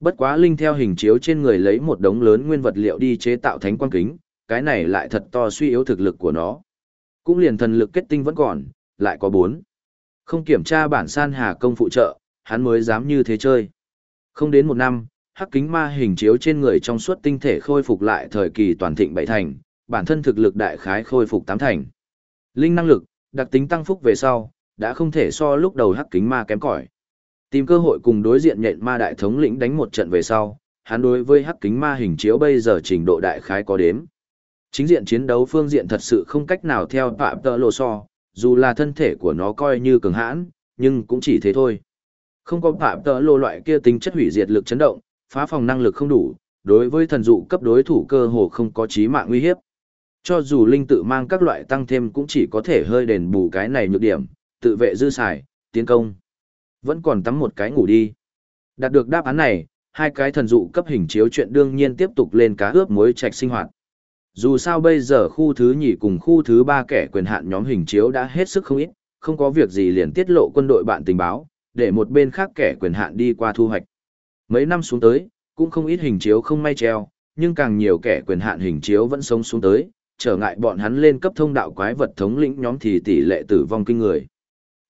Bất quá Linh theo hình chiếu trên người lấy một đống lớn nguyên vật liệu đi chế tạo thánh quang kính, cái này lại thật to suy yếu thực lực của nó. Cũng liền thần lực kết tinh vẫn còn, lại có bốn. Không kiểm tra bản san hà công phụ trợ, hắn mới dám như thế chơi. Không đến một năm, hắc kính ma hình chiếu trên người trong suốt tinh thể khôi phục lại thời kỳ toàn thịnh bảy thành, bản thân thực lực đại khái khôi phục tám thành. Linh năng lực, đặc tính tăng phúc về sau, đã không thể so lúc đầu hắc kính ma kém cỏi. Tìm cơ hội cùng đối diện nhện ma đại thống lĩnh đánh một trận về sau, hắn đối với hắc kính ma hình chiếu bây giờ trình độ đại khái có đếm. Chính diện chiến đấu phương diện thật sự không cách nào theo phạm tờ lộ so, dù là thân thể của nó coi như cường hãn, nhưng cũng chỉ thế thôi. Không có phạm tờ lộ loại kia tính chất hủy diệt lực chấn động, phá phòng năng lực không đủ, đối với thần dụ cấp đối thủ cơ hồ không có chí mạng nguy hiếp. Cho dù linh tự mang các loại tăng thêm cũng chỉ có thể hơi đền bù cái này nhược điểm, tự vệ dư xài, tiến công. Vẫn còn tắm một cái ngủ đi. Đạt được đáp án này, hai cái thần dụ cấp hình chiếu chuyện đương nhiên tiếp tục lên cá ướp muối trạch sinh hoạt. Dù sao bây giờ khu thứ nhì cùng khu thứ ba kẻ quyền hạn nhóm hình chiếu đã hết sức không ít, không có việc gì liền tiết lộ quân đội bạn tình báo, để một bên khác kẻ quyền hạn đi qua thu hoạch. Mấy năm xuống tới, cũng không ít hình chiếu không may treo, nhưng càng nhiều kẻ quyền hạn hình chiếu vẫn sống xuống tới, trở ngại bọn hắn lên cấp thông đạo quái vật thống lĩnh nhóm thì tỷ lệ tử vong kinh người.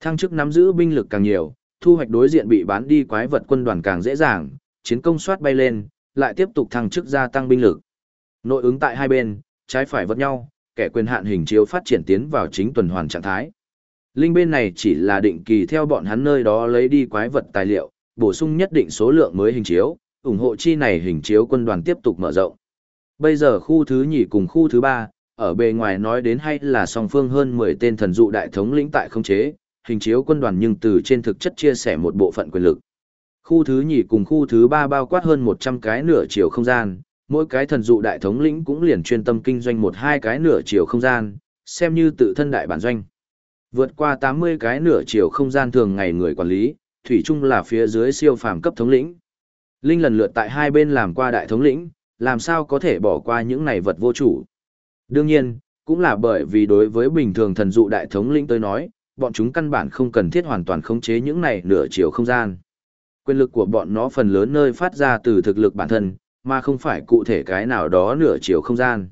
Thăng chức nắm giữ binh lực càng nhiều, thu hoạch đối diện bị bán đi quái vật quân đoàn càng dễ dàng, chiến công soát bay lên, lại tiếp tục thăng chức gia tăng binh lực. Nội ứng tại hai bên, trái phải vật nhau, kẻ quyền hạn hình chiếu phát triển tiến vào chính tuần hoàn trạng thái. Linh bên này chỉ là định kỳ theo bọn hắn nơi đó lấy đi quái vật tài liệu, bổ sung nhất định số lượng mới hình chiếu, ủng hộ chi này hình chiếu quân đoàn tiếp tục mở rộng. Bây giờ khu thứ nhì cùng khu thứ ba, ở bề ngoài nói đến hay là song phương hơn 10 tên thần dụ đại thống lĩnh tại không chế, hình chiếu quân đoàn nhưng từ trên thực chất chia sẻ một bộ phận quyền lực. Khu thứ nhì cùng khu thứ ba bao quát hơn 100 cái nửa chiều không gian, mỗi cái thần dụ đại thống lĩnh cũng liền chuyên tâm kinh doanh một hai cái nửa chiều không gian, xem như tự thân đại bản doanh. Vượt qua 80 cái nửa chiều không gian thường ngày người quản lý, thủy chung là phía dưới siêu phàm cấp thống lĩnh. Linh lần lượt tại hai bên làm qua đại thống lĩnh, làm sao có thể bỏ qua những này vật vô chủ. Đương nhiên, cũng là bởi vì đối với bình thường thần dụ đại thống lĩnh tới nói, bọn chúng căn bản không cần thiết hoàn toàn khống chế những này nửa chiều không gian. Quyền lực của bọn nó phần lớn nơi phát ra từ thực lực bản thân, mà không phải cụ thể cái nào đó nửa chiều không gian.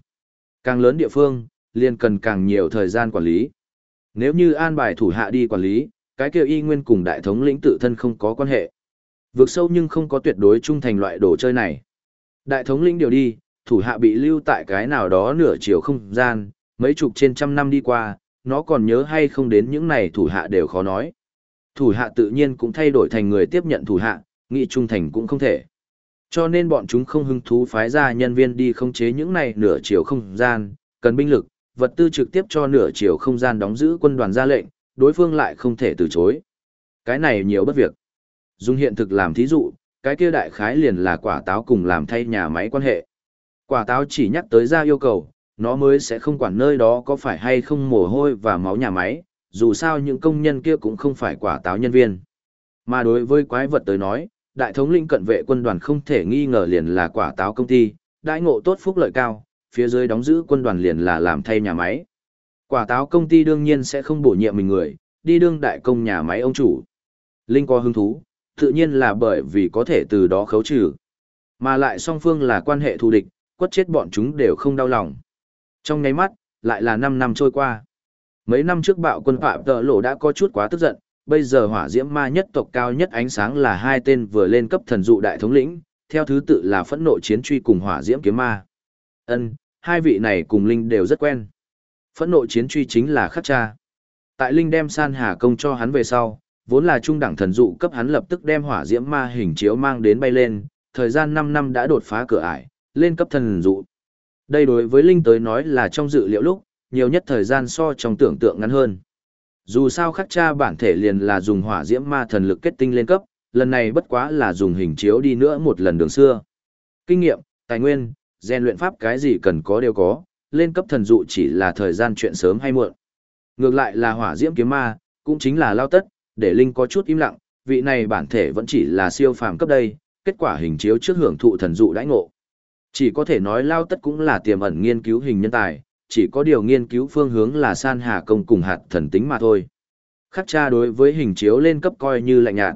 Càng lớn địa phương, liền cần càng nhiều thời gian quản lý. Nếu như an bài thủ hạ đi quản lý, cái kia y nguyên cùng đại thống lĩnh tự thân không có quan hệ. Vượt sâu nhưng không có tuyệt đối trung thành loại đồ chơi này. Đại thống lĩnh điều đi, thủ hạ bị lưu tại cái nào đó nửa chiều không gian, mấy chục trên trăm năm đi qua, nó còn nhớ hay không đến những này thủ hạ đều khó nói. Thủ hạ tự nhiên cũng thay đổi thành người tiếp nhận thủ hạ, nghị trung thành cũng không thể. Cho nên bọn chúng không hứng thú phái ra nhân viên đi khống chế những này nửa chiều không gian, cần binh lực, vật tư trực tiếp cho nửa chiều không gian đóng giữ quân đoàn ra lệnh, đối phương lại không thể từ chối. Cái này nhiều bất việc. Dùng hiện thực làm thí dụ, cái kia đại khái liền là quả táo cùng làm thay nhà máy quan hệ. Quả táo chỉ nhắc tới ra yêu cầu, nó mới sẽ không quản nơi đó có phải hay không mồ hôi và máu nhà máy, dù sao những công nhân kia cũng không phải quả táo nhân viên. Mà đối với quái vật tới nói, đại thống lĩnh cận vệ quân đoàn không thể nghi ngờ liền là quả táo công ty, đại ngộ tốt phúc lợi cao, phía dưới đóng giữ quân đoàn liền là làm thay nhà máy. Quả táo công ty đương nhiên sẽ không bổ nhiệm mình người, đi đương đại công nhà máy ông chủ. Linh có hứng thú, tự nhiên là bởi vì có thể từ đó khấu trừ. Mà lại song phương là quan hệ thù địch, quất chết bọn chúng đều không đau lòng. Trong nháy mắt, lại là 5 năm trôi qua. Mấy năm trước bạo quân phạm tợ lộ đã có chút quá tức giận, bây giờ hỏa diễm ma nhất tộc cao nhất ánh sáng là hai tên vừa lên cấp thần dụ đại thống lĩnh, theo thứ tự là phẫn nộ chiến truy cùng hỏa diễm kiếm ma. Ân, hai vị này cùng Linh đều rất quen. Phẫn nộ chiến truy chính là khắc cha. Tại Linh đem san hà công cho hắn về sau, vốn là trung đẳng thần dụ cấp hắn lập tức đem hỏa diễm ma hình chiếu mang đến bay lên, thời gian 5 năm đã đột phá cửa ải, lên cấp thần dụ. Đây đối với Linh tới nói là trong dự liệu lúc, nhiều nhất thời gian so trong tưởng tượng ngắn hơn. Dù sao khắc cha bản thể liền là dùng hỏa diễm ma thần lực kết tinh lên cấp, lần này bất quá là dùng hình chiếu đi nữa một lần đường xưa. Kinh nghiệm, tài nguyên, rèn luyện pháp cái gì cần có đều có, lên cấp thần dụ chỉ là thời gian chuyện sớm hay muộn. Ngược lại là hỏa diễm kiếm ma, cũng chính là lao tất, để Linh có chút im lặng, vị này bản thể vẫn chỉ là siêu phàm cấp đây, kết quả hình chiếu trước hưởng thụ thần dụ đãi ngộ. Chỉ có thể nói lao tất cũng là tiềm ẩn nghiên cứu hình nhân tài, chỉ có điều nghiên cứu phương hướng là san hà công cùng hạt thần tính mà thôi. Khắc cha đối với hình chiếu lên cấp coi như lạnh nhạt.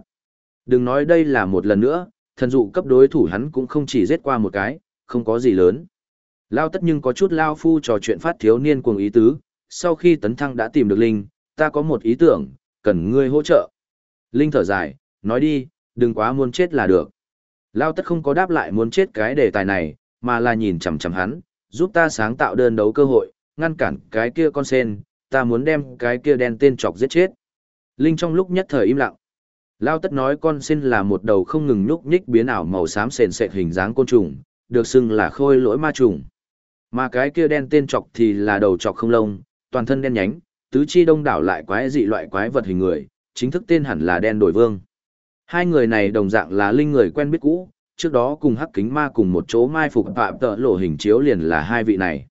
Đừng nói đây là một lần nữa, thần dụ cấp đối thủ hắn cũng không chỉ giết qua một cái, không có gì lớn. Lao tất nhưng có chút lao phu trò chuyện phát thiếu niên cuồng ý tứ, sau khi tấn thăng đã tìm được Linh, ta có một ý tưởng, cần ngươi hỗ trợ. Linh thở dài, nói đi, đừng quá muốn chết là được. Lao tất không có đáp lại muốn chết cái đề tài này, mà là nhìn chằm chằm hắn, giúp ta sáng tạo đơn đấu cơ hội, ngăn cản cái kia con sen, ta muốn đem cái kia đen tên chọc giết chết. Linh trong lúc nhất thời im lặng. Lao tất nói con sen là một đầu không ngừng nhúc nhích biến ảo màu xám sền sệt hình dáng côn trùng, được xưng là khôi lỗi ma trùng. Mà cái kia đen tên chọc thì là đầu chọc không lông, toàn thân đen nhánh, tứ chi đông đảo lại quái dị loại quái vật hình người, chính thức tên hẳn là đen đổi vương. Hai người này đồng dạng là linh người quen biết cũ, trước đó cùng hắc kính ma cùng một chỗ mai phục phạm tợ lộ hình chiếu liền là hai vị này.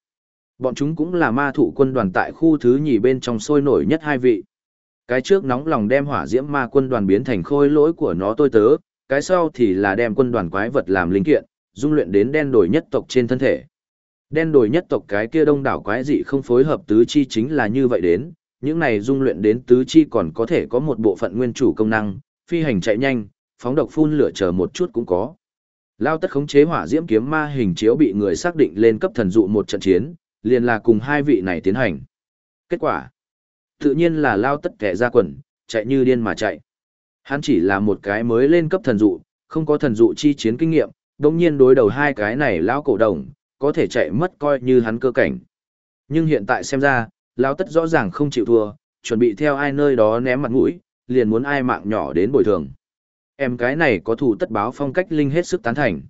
Bọn chúng cũng là ma thủ quân đoàn tại khu thứ nhì bên trong sôi nổi nhất hai vị. Cái trước nóng lòng đem hỏa diễm ma quân đoàn biến thành khôi lỗi của nó tôi tớ, cái sau thì là đem quân đoàn quái vật làm linh kiện, dung luyện đến đen đổi nhất tộc trên thân thể. Đen đổi nhất tộc cái kia đông đảo quái dị không phối hợp tứ chi chính là như vậy đến, những này dung luyện đến tứ chi còn có thể có một bộ phận nguyên chủ công năng, phi hành chạy nhanh, phóng độc phun lửa chờ một chút cũng có. Lao tất khống chế hỏa diễm kiếm ma hình chiếu bị người xác định lên cấp thần dụ một trận chiến, liền là cùng hai vị này tiến hành. Kết quả, tự nhiên là Lao tất kẻ ra quần, chạy như điên mà chạy. Hắn chỉ là một cái mới lên cấp thần dụ, không có thần dụ chi chiến kinh nghiệm, đồng nhiên đối đầu hai cái này Lao cổ đồng, có thể chạy mất coi như hắn cơ cảnh. Nhưng hiện tại xem ra, lão tất rõ ràng không chịu thua, chuẩn bị theo ai nơi đó ném mặt mũi, liền muốn ai mạng nhỏ đến bồi thường. Em cái này có thủ tất báo phong cách linh hết sức tán thành.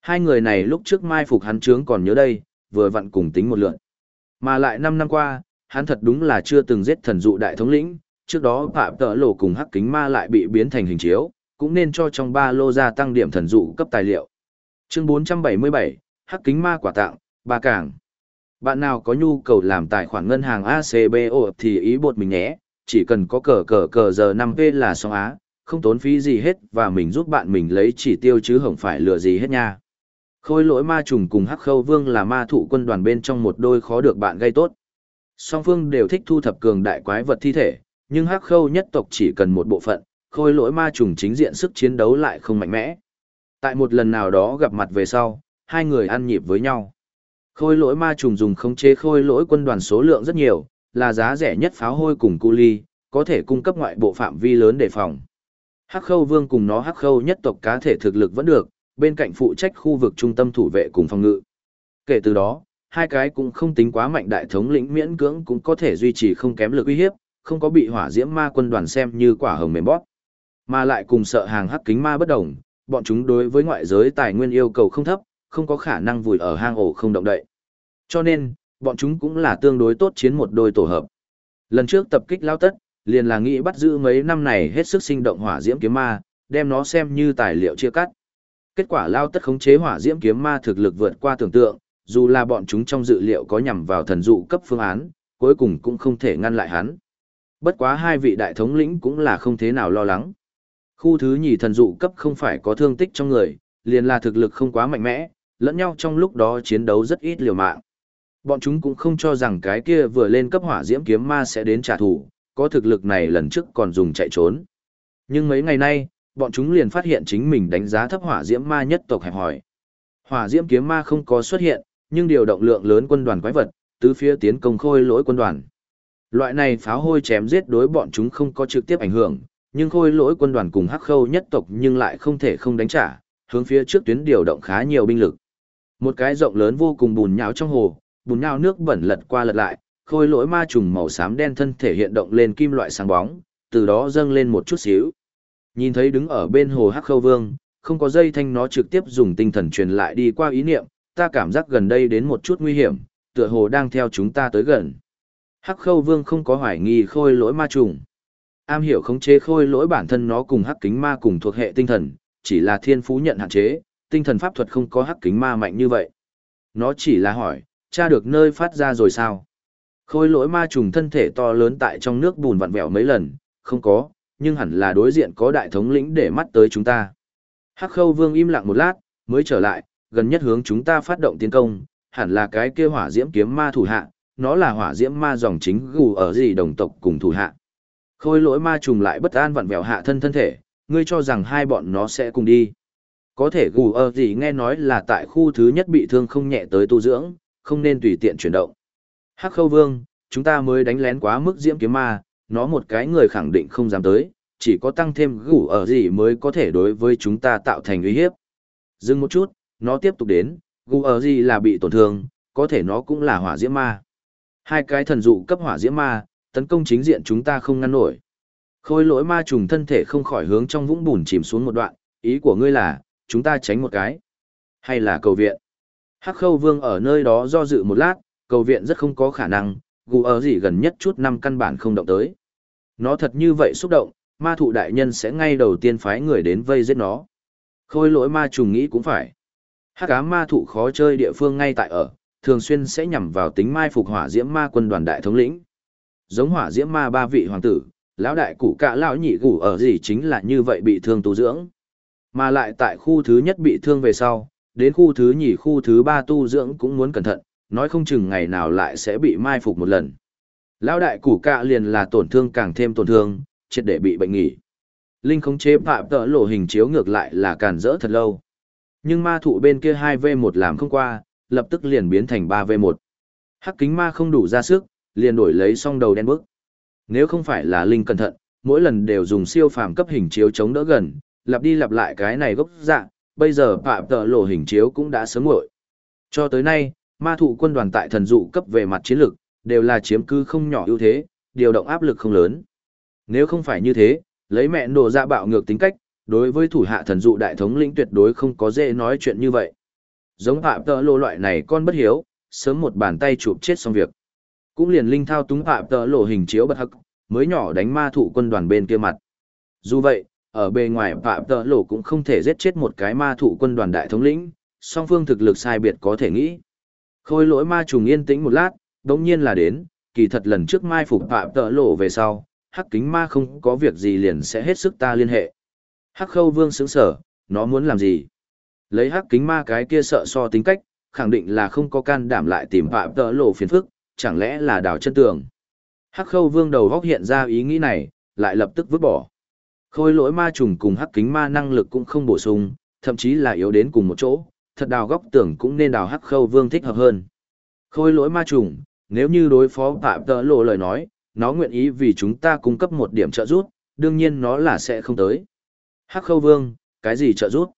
Hai người này lúc trước mai phục hắn trướng còn nhớ đây, vừa vặn cùng tính một lượn. Mà lại 5 năm qua, hắn thật đúng là chưa từng giết thần dụ đại thống lĩnh, trước đó phạm tợ lộ cùng hắc kính ma lại bị biến thành hình chiếu, cũng nên cho trong ba lô gia tăng điểm thần dụ cấp tài liệu. Chương 477, hắc kính ma quả tặng, ba cảng. Bạn nào có nhu cầu làm tài khoản ngân hàng ACBO thì ý bột mình nhé, chỉ cần có cờ cờ cờ giờ 5P là xong á, không tốn phí gì hết và mình giúp bạn mình lấy chỉ tiêu chứ không phải lừa gì hết nha. Khôi lỗi ma trùng cùng hắc khâu vương là ma thụ quân đoàn bên trong một đôi khó được bạn gây tốt. Song phương đều thích thu thập cường đại quái vật thi thể, nhưng hắc khâu nhất tộc chỉ cần một bộ phận, khôi lỗi ma trùng chính diện sức chiến đấu lại không mạnh mẽ. Tại một lần nào đó gặp mặt về sau, hai người ăn nhịp với nhau. Khôi lỗi ma trùng dùng khống chế khôi lỗi quân đoàn số lượng rất nhiều, là giá rẻ nhất pháo hôi cùng cu ly, có thể cung cấp ngoại bộ phạm vi lớn để phòng. Hắc khâu vương cùng nó hắc khâu nhất tộc cá thể thực lực vẫn được, bên cạnh phụ trách khu vực trung tâm thủ vệ cùng phòng ngự. Kể từ đó, hai cái cũng không tính quá mạnh đại thống lĩnh miễn cưỡng cũng có thể duy trì không kém lực uy hiếp, không có bị hỏa diễm ma quân đoàn xem như quả hồng mềm bóp. Mà lại cùng sợ hàng hắc kính ma bất đồng, bọn chúng đối với ngoại giới tài nguyên yêu cầu không thấp, không có khả năng vùi ở hang ổ không động đậy. Cho nên, bọn chúng cũng là tương đối tốt chiến một đôi tổ hợp. Lần trước tập kích lao tất, liền là nghĩ bắt giữ mấy năm này hết sức sinh động hỏa diễm kiếm ma, đem nó xem như tài liệu chia cắt. Kết quả lao tất khống chế hỏa diễm kiếm ma thực lực vượt qua tưởng tượng, dù là bọn chúng trong dự liệu có nhằm vào thần dụ cấp phương án, cuối cùng cũng không thể ngăn lại hắn. Bất quá hai vị đại thống lĩnh cũng là không thế nào lo lắng. Khu thứ nhì thần dụ cấp không phải có thương tích trong người, liền là thực lực không quá mạnh mẽ, lẫn nhau trong lúc đó chiến đấu rất ít liều mạng. Bọn chúng cũng không cho rằng cái kia vừa lên cấp hỏa diễm kiếm ma sẽ đến trả thù, có thực lực này lần trước còn dùng chạy trốn. Nhưng mấy ngày nay, bọn chúng liền phát hiện chính mình đánh giá thấp hỏa diễm ma nhất tộc hẹp hỏi. Hỏa diễm kiếm ma không có xuất hiện, nhưng điều động lượng lớn quân đoàn quái vật, tứ phía tiến công khôi lỗi quân đoàn. Loại này pháo hôi chém giết đối bọn chúng không có trực tiếp ảnh hưởng, nhưng khôi lỗi quân đoàn cùng hắc khâu nhất tộc nhưng lại không thể không đánh trả, hướng phía trước tuyến điều động khá nhiều binh lực. Một cái rộng lớn vô cùng bùn nhão trong hồ, bùn nhão nước bẩn lật qua lật lại, khôi lỗi ma trùng màu xám đen thân thể hiện động lên kim loại sáng bóng, từ đó dâng lên một chút xíu. Nhìn thấy đứng ở bên hồ Hắc Khâu Vương, không có dây thanh nó trực tiếp dùng tinh thần truyền lại đi qua ý niệm, ta cảm giác gần đây đến một chút nguy hiểm, tựa hồ đang theo chúng ta tới gần. Hắc Khâu Vương không có hoài nghi khôi lỗi ma trùng. Am hiểu khống chế khôi lỗi bản thân nó cùng hắc kính ma cùng thuộc hệ tinh thần, chỉ là thiên phú nhận hạn chế, tinh thần pháp thuật không có hắc kính ma mạnh như vậy. Nó chỉ là hỏi, cha được nơi phát ra rồi sao? Khôi lỗi ma trùng thân thể to lớn tại trong nước bùn vặn vẹo mấy lần, không có, nhưng hẳn là đối diện có đại thống lĩnh để mắt tới chúng ta. Hắc khâu vương im lặng một lát, mới trở lại, gần nhất hướng chúng ta phát động tiến công, hẳn là cái kia hỏa diễm kiếm ma thủ hạ, nó là hỏa diễm ma dòng chính gù ở gì đồng tộc cùng thủ hạ. Khôi lỗi ma trùng lại bất an vặn vẹo hạ thân thân thể, ngươi cho rằng hai bọn nó sẽ cùng đi. Có thể gù ơ gì nghe nói là tại khu thứ nhất bị thương không nhẹ tới tu dưỡng, không nên tùy tiện chuyển động. Hắc khâu vương, chúng ta mới đánh lén quá mức diễm kiếm ma, nó một cái người khẳng định không dám tới, chỉ có tăng thêm gù ở gì mới có thể đối với chúng ta tạo thành uy hiếp. Dừng một chút, nó tiếp tục đến, gù ở gì là bị tổn thương, có thể nó cũng là hỏa diễm ma. Hai cái thần dụ cấp hỏa diễm ma, tấn công chính diện chúng ta không ngăn nổi. Khôi lỗi ma trùng thân thể không khỏi hướng trong vũng bùn chìm xuống một đoạn, ý của ngươi là, chúng ta tránh một cái. Hay là cầu viện? Hắc khâu vương ở nơi đó do dự một lát, cầu viện rất không có khả năng, gù ở gì gần nhất chút năm căn bản không động tới. Nó thật như vậy xúc động, ma thụ đại nhân sẽ ngay đầu tiên phái người đến vây giết nó. Khôi lỗi ma trùng nghĩ cũng phải. Hắc ám ma thụ khó chơi địa phương ngay tại ở, thường xuyên sẽ nhằm vào tính mai phục hỏa diễm ma quân đoàn đại thống lĩnh. Giống hỏa diễm ma ba vị hoàng tử, lão đại củ cả lão nhị cụ ở gì chính là như vậy bị thương tu dưỡng. Mà lại tại khu thứ nhất bị thương về sau, đến khu thứ nhì khu thứ ba tu dưỡng cũng muốn cẩn thận, nói không chừng ngày nào lại sẽ bị mai phục một lần. Lão đại củ cạ liền là tổn thương càng thêm tổn thương, triệt để bị bệnh nghỉ. Linh khống chế phạm tợ lộ hình chiếu ngược lại là càn rỡ thật lâu. Nhưng ma thụ bên kia 2V1 làm không qua, lập tức liền biến thành 3V1. Hắc kính ma không đủ ra sức, liền đổi lấy song đầu đen bước Nếu không phải là Linh cẩn thận, mỗi lần đều dùng siêu phàm cấp hình chiếu chống đỡ gần, lặp đi lặp lại cái này gốc dạng, bây giờ phạm tợ lộ hình chiếu cũng đã sớm nguội. Cho tới nay, ma thụ quân đoàn tại thần dụ cấp về mặt chiến lược, đều là chiếm cư không nhỏ ưu thế, điều động áp lực không lớn. Nếu không phải như thế, lấy mẹ nổ ra bạo ngược tính cách, đối với thủ hạ thần dụ đại thống lĩnh tuyệt đối không có dễ nói chuyện như vậy. Giống phạm tợ lộ loại này con bất hiếu, sớm một bàn tay chụp chết xong việc. Cũng liền linh thao túng phạm tợ lộ hình chiếu bật hắc, mới nhỏ đánh ma thụ quân đoàn bên kia mặt. Dù vậy, ở bề ngoài phạm tợ lộ cũng không thể giết chết một cái ma thủ quân đoàn đại thống lĩnh, song phương thực lực sai biệt có thể nghĩ. Khôi lỗi ma trùng yên tĩnh một lát, đống nhiên là đến, kỳ thật lần trước mai phục phạm tợ lộ về sau, hắc kính ma không có việc gì liền sẽ hết sức ta liên hệ. Hắc khâu vương sướng sở, nó muốn làm gì? Lấy hắc kính ma cái kia sợ so tính cách, khẳng định là không có can đảm lại tìm phạm tợ lộ phiền phức, chẳng lẽ là đào chân tường. Hắc khâu vương đầu góc hiện ra ý nghĩ này, lại lập tức vứt bỏ. Khôi lỗi ma trùng cùng hắc kính ma năng lực cũng không bổ sung, thậm chí là yếu đến cùng một chỗ, thật đào góc tưởng cũng nên đào hắc khâu vương thích hợp hơn. Khôi lỗi ma trùng, nếu như đối phó phạm tợ lộ lời nói, nó nguyện ý vì chúng ta cung cấp một điểm trợ giúp, đương nhiên nó là sẽ không tới. Hắc khâu vương, cái gì trợ giúp?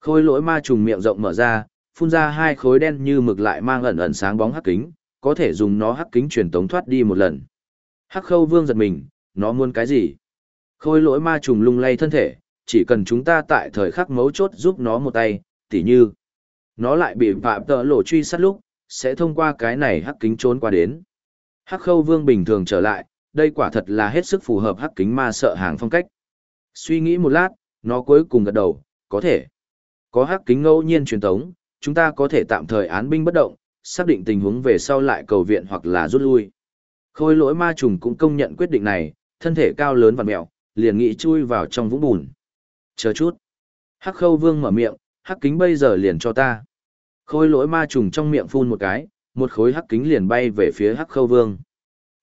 Khôi lỗi ma trùng miệng rộng mở ra, phun ra hai khối đen như mực lại mang ẩn ẩn sáng bóng hắc kính, có thể dùng nó hắc kính truyền tống thoát đi một lần. Hắc khâu vương giật mình, nó muốn cái gì? Khôi lỗi ma trùng lung lay thân thể, chỉ cần chúng ta tại thời khắc mấu chốt giúp nó một tay, tỉ như nó lại bị phạm tợ lộ truy sát lúc, sẽ thông qua cái này hắc kính trốn qua đến. Hắc khâu vương bình thường trở lại, đây quả thật là hết sức phù hợp hắc kính ma sợ hàng phong cách. Suy nghĩ một lát, nó cuối cùng gật đầu, có thể. Có hắc kính ngẫu nhiên truyền tống, chúng ta có thể tạm thời án binh bất động, xác định tình huống về sau lại cầu viện hoặc là rút lui. Khôi lỗi ma trùng cũng công nhận quyết định này, thân thể cao lớn và mẹo, liền nghĩ chui vào trong vũng bùn. Chờ chút. Hắc khâu vương mở miệng, hắc kính bây giờ liền cho ta. Khôi lỗi ma trùng trong miệng phun một cái, một khối hắc kính liền bay về phía hắc khâu vương.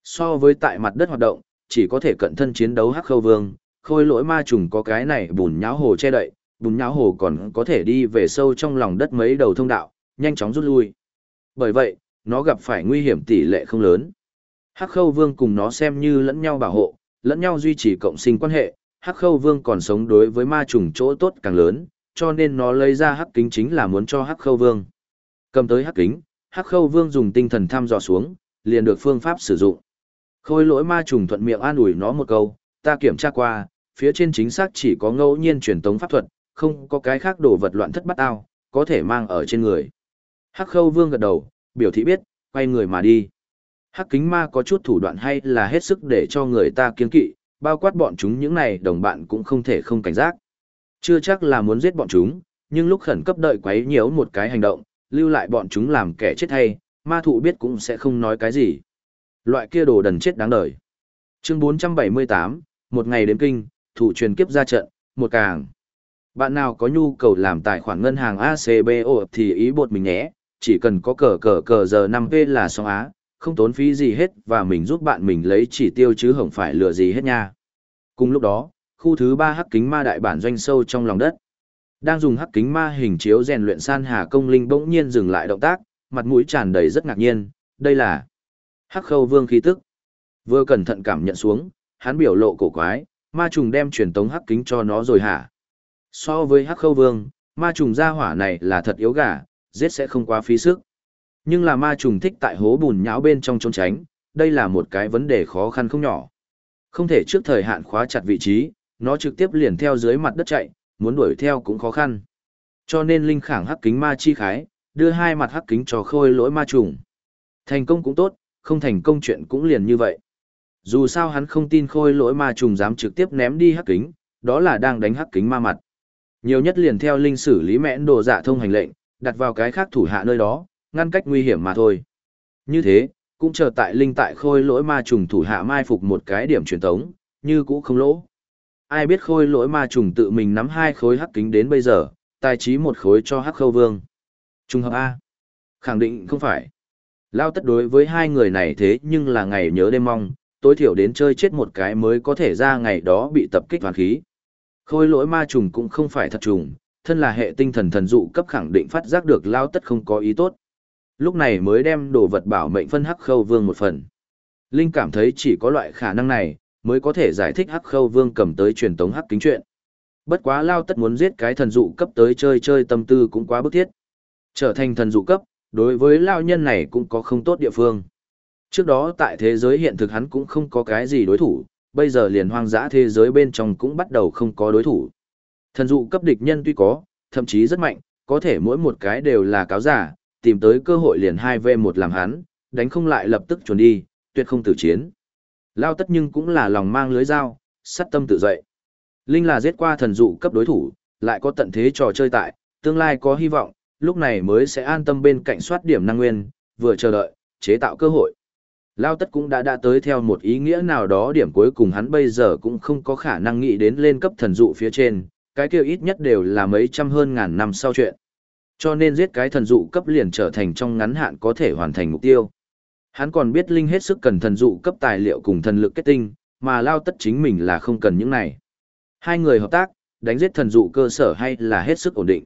So với tại mặt đất hoạt động, chỉ có thể cận thân chiến đấu hắc khâu vương, khôi lỗi ma trùng có cái này bùn nháo hồ che đậy, bùn nháo hồ còn có thể đi về sâu trong lòng đất mấy đầu thông đạo, nhanh chóng rút lui. Bởi vậy, nó gặp phải nguy hiểm tỷ lệ không lớn. Hắc khâu vương cùng nó xem như lẫn nhau bảo hộ, lẫn nhau duy trì cộng sinh quan hệ, Hắc Khâu Vương còn sống đối với ma trùng chỗ tốt càng lớn, cho nên nó lấy ra hắc kính chính là muốn cho Hắc Khâu Vương. Cầm tới hắc kính, Hắc Khâu Vương dùng tinh thần thăm dò xuống, liền được phương pháp sử dụng. Khôi lỗi ma trùng thuận miệng an ủi nó một câu, ta kiểm tra qua, phía trên chính xác chỉ có ngẫu nhiên truyền tống pháp thuật, không có cái khác đồ vật loạn thất bắt ao, có thể mang ở trên người. Hắc Khâu Vương gật đầu, biểu thị biết, quay người mà đi. Hắc kính ma có chút thủ đoạn hay là hết sức để cho người ta kiên kỵ, bao quát bọn chúng những này đồng bạn cũng không thể không cảnh giác. Chưa chắc là muốn giết bọn chúng, nhưng lúc khẩn cấp đợi quấy nhiễu một cái hành động, lưu lại bọn chúng làm kẻ chết hay, ma thụ biết cũng sẽ không nói cái gì. Loại kia đồ đần chết đáng đời. Chương 478, một ngày đến kinh, thủ truyền kiếp ra trận, một càng. Bạn nào có nhu cầu làm tài khoản ngân hàng ACBO thì ý bột mình nhé, chỉ cần có cờ cờ cờ giờ 5V là xong á, không tốn phí gì hết và mình giúp bạn mình lấy chỉ tiêu chứ không phải lừa gì hết nha. Cùng lúc đó, khu thứ ba hắc kính ma đại bản doanh sâu trong lòng đất. Đang dùng hắc kính ma hình chiếu rèn luyện san hà công linh bỗng nhiên dừng lại động tác, mặt mũi tràn đầy rất ngạc nhiên, đây là hắc khâu vương khí tức. Vừa cẩn thận cảm nhận xuống, hắn biểu lộ cổ quái, ma trùng đem truyền tống hắc kính cho nó rồi hả? So với hắc khâu vương, ma trùng gia hỏa này là thật yếu gà, giết sẽ không quá phí sức. Nhưng là ma trùng thích tại hố bùn nhão bên trong trốn tránh, đây là một cái vấn đề khó khăn không nhỏ. Không thể trước thời hạn khóa chặt vị trí, nó trực tiếp liền theo dưới mặt đất chạy, muốn đuổi theo cũng khó khăn. Cho nên linh khảng hắc kính ma chi khái, đưa hai mặt hắc kính cho khôi lỗi ma trùng. Thành công cũng tốt, không thành công chuyện cũng liền như vậy. Dù sao hắn không tin khôi lỗi ma trùng dám trực tiếp ném đi hắc kính, đó là đang đánh hắc kính ma mặt. Nhiều nhất liền theo linh xử lý mẽn đồ dạ thông hành lệnh, đặt vào cái khác thủ hạ nơi đó, ngăn cách nguy hiểm mà thôi. Như thế, cũng chờ tại linh tại khôi lỗi ma trùng thủ hạ mai phục một cái điểm truyền tống, như cũ không lỗ. Ai biết khôi lỗi ma trùng tự mình nắm hai khối hắc kính đến bây giờ, tài trí một khối cho hắc khâu vương. Trung hợp A. Khẳng định không phải. Lao tất đối với hai người này thế nhưng là ngày nhớ đêm mong, tối thiểu đến chơi chết một cái mới có thể ra ngày đó bị tập kích hoàn khí. Khôi lỗi ma trùng cũng không phải thật trùng, thân là hệ tinh thần thần dụ cấp khẳng định phát giác được Lao tất không có ý tốt. Lúc này mới đem đồ vật bảo mệnh phân hắc khâu vương một phần. Linh cảm thấy chỉ có loại khả năng này, mới có thể giải thích hắc khâu vương cầm tới truyền tống hắc kính chuyện. Bất quá Lao tất muốn giết cái thần dụ cấp tới chơi chơi tâm tư cũng quá bức thiết. Trở thành thần dụ cấp, đối với Lao nhân này cũng có không tốt địa phương. Trước đó tại thế giới hiện thực hắn cũng không có cái gì đối thủ, bây giờ liền hoang dã thế giới bên trong cũng bắt đầu không có đối thủ. Thần dụ cấp địch nhân tuy có, thậm chí rất mạnh, có thể mỗi một cái đều là cáo giả, tìm tới cơ hội liền 2v1 làm hắn, đánh không lại lập tức chuồn đi, tuyệt không tử chiến. Lao tất nhưng cũng là lòng mang lưới dao, sắt tâm tự dậy. Linh là giết qua thần dụ cấp đối thủ, lại có tận thế trò chơi tại, tương lai có hy vọng, lúc này mới sẽ an tâm bên cạnh soát điểm năng nguyên, vừa chờ đợi, chế tạo cơ hội. Lao tất cũng đã đã tới theo một ý nghĩa nào đó điểm cuối cùng hắn bây giờ cũng không có khả năng nghĩ đến lên cấp thần dụ phía trên, cái kia ít nhất đều là mấy trăm hơn ngàn năm sau chuyện. Cho nên giết cái thần dụ cấp liền trở thành trong ngắn hạn có thể hoàn thành mục tiêu. Hắn còn biết Linh hết sức cần thần dụ cấp tài liệu cùng thần lực kết tinh, mà Lao tất chính mình là không cần những này. Hai người hợp tác, đánh giết thần dụ cơ sở hay là hết sức ổn định.